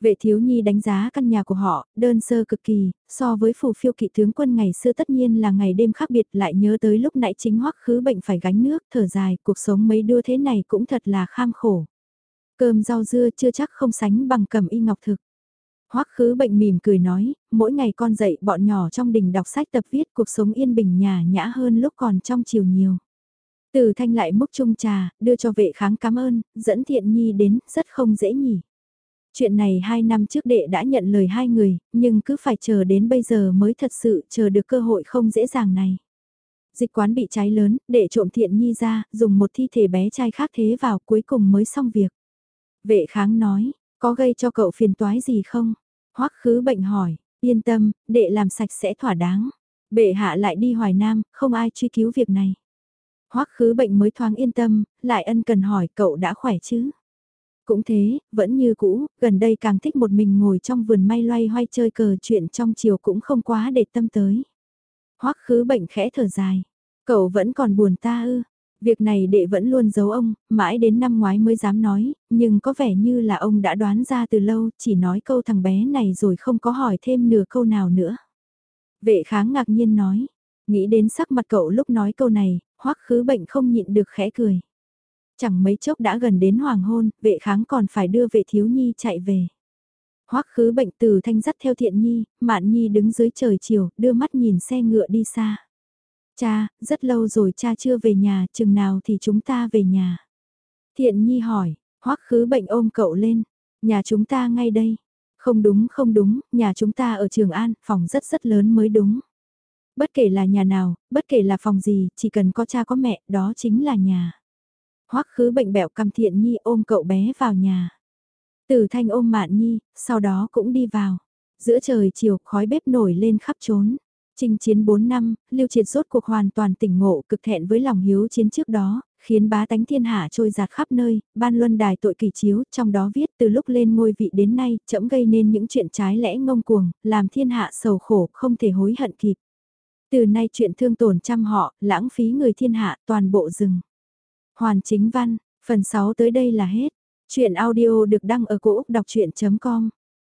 Vệ thiếu nhi đánh giá căn nhà của họ, đơn sơ cực kỳ, so với phù phiêu kỵ tướng quân ngày xưa tất nhiên là ngày đêm khác biệt lại nhớ tới lúc nãy chính hoắc khứ bệnh phải gánh nước, thở dài, cuộc sống mấy đứa thế này cũng thật là kham khổ. Cơm rau dưa chưa chắc không sánh bằng cầm y ngọc thực. Hoắc khứ bệnh mỉm cười nói, mỗi ngày con dậy bọn nhỏ trong đình đọc sách tập viết cuộc sống yên bình nhà nhã hơn lúc còn trong chiều nhiều. Từ thanh lại múc chung trà, đưa cho vệ kháng cảm ơn, dẫn thiện nhi đến, rất không dễ nhỉ. Chuyện này hai năm trước đệ đã nhận lời hai người, nhưng cứ phải chờ đến bây giờ mới thật sự chờ được cơ hội không dễ dàng này. Dịch quán bị cháy lớn, đệ trộm thiện nhi ra, dùng một thi thể bé trai khác thế vào cuối cùng mới xong việc. Vệ kháng nói, có gây cho cậu phiền toái gì không? Hoắc khứ bệnh hỏi, yên tâm, đệ làm sạch sẽ thỏa đáng. Bệ hạ lại đi hoài nam, không ai truy cứu việc này. Hoắc khứ bệnh mới thoáng yên tâm, lại ân cần hỏi cậu đã khỏe chứ? Cũng thế, vẫn như cũ, gần đây càng thích một mình ngồi trong vườn may loay hoay chơi cờ chuyện trong chiều cũng không quá để tâm tới. Hoắc khứ bệnh khẽ thở dài. Cậu vẫn còn buồn ta ư. Việc này đệ vẫn luôn giấu ông, mãi đến năm ngoái mới dám nói, nhưng có vẻ như là ông đã đoán ra từ lâu, chỉ nói câu thằng bé này rồi không có hỏi thêm nửa câu nào nữa. Vệ kháng ngạc nhiên nói, nghĩ đến sắc mặt cậu lúc nói câu này, hoắc khứ bệnh không nhịn được khẽ cười. Chẳng mấy chốc đã gần đến hoàng hôn, vệ kháng còn phải đưa vệ thiếu nhi chạy về. Hoắc khứ bệnh từ thanh dắt theo thiện nhi, mạn nhi đứng dưới trời chiều, đưa mắt nhìn xe ngựa đi xa. Cha, rất lâu rồi cha chưa về nhà, chừng nào thì chúng ta về nhà. Thiện nhi hỏi, hoắc khứ bệnh ôm cậu lên, nhà chúng ta ngay đây. Không đúng không đúng, nhà chúng ta ở Trường An, phòng rất rất lớn mới đúng. Bất kể là nhà nào, bất kể là phòng gì, chỉ cần có cha có mẹ, đó chính là nhà. Hoắc khứ bệnh bẹo cầm thiện nhi ôm cậu bé vào nhà. Tử thanh ôm mạn nhi, sau đó cũng đi vào. Giữa trời chiều khói bếp nổi lên khắp trốn. Trình chiến 4 năm, lưu triệt rốt cuộc hoàn toàn tỉnh ngộ cực thẹn với lòng hiếu chiến trước đó, khiến bá tánh thiên hạ trôi giạt khắp nơi, ban luân đài tội kỳ chiếu, trong đó viết từ lúc lên ngôi vị đến nay, chậm gây nên những chuyện trái lẽ ngông cuồng, làm thiên hạ sầu khổ, không thể hối hận kịp. Từ nay chuyện thương tổn trăm họ, lãng phí người thiên hạ, toàn bộ rừng. Hoàn chính văn, phần 6 tới đây là hết. Chuyện audio được đăng ở cổ Úc đọc chuyện.com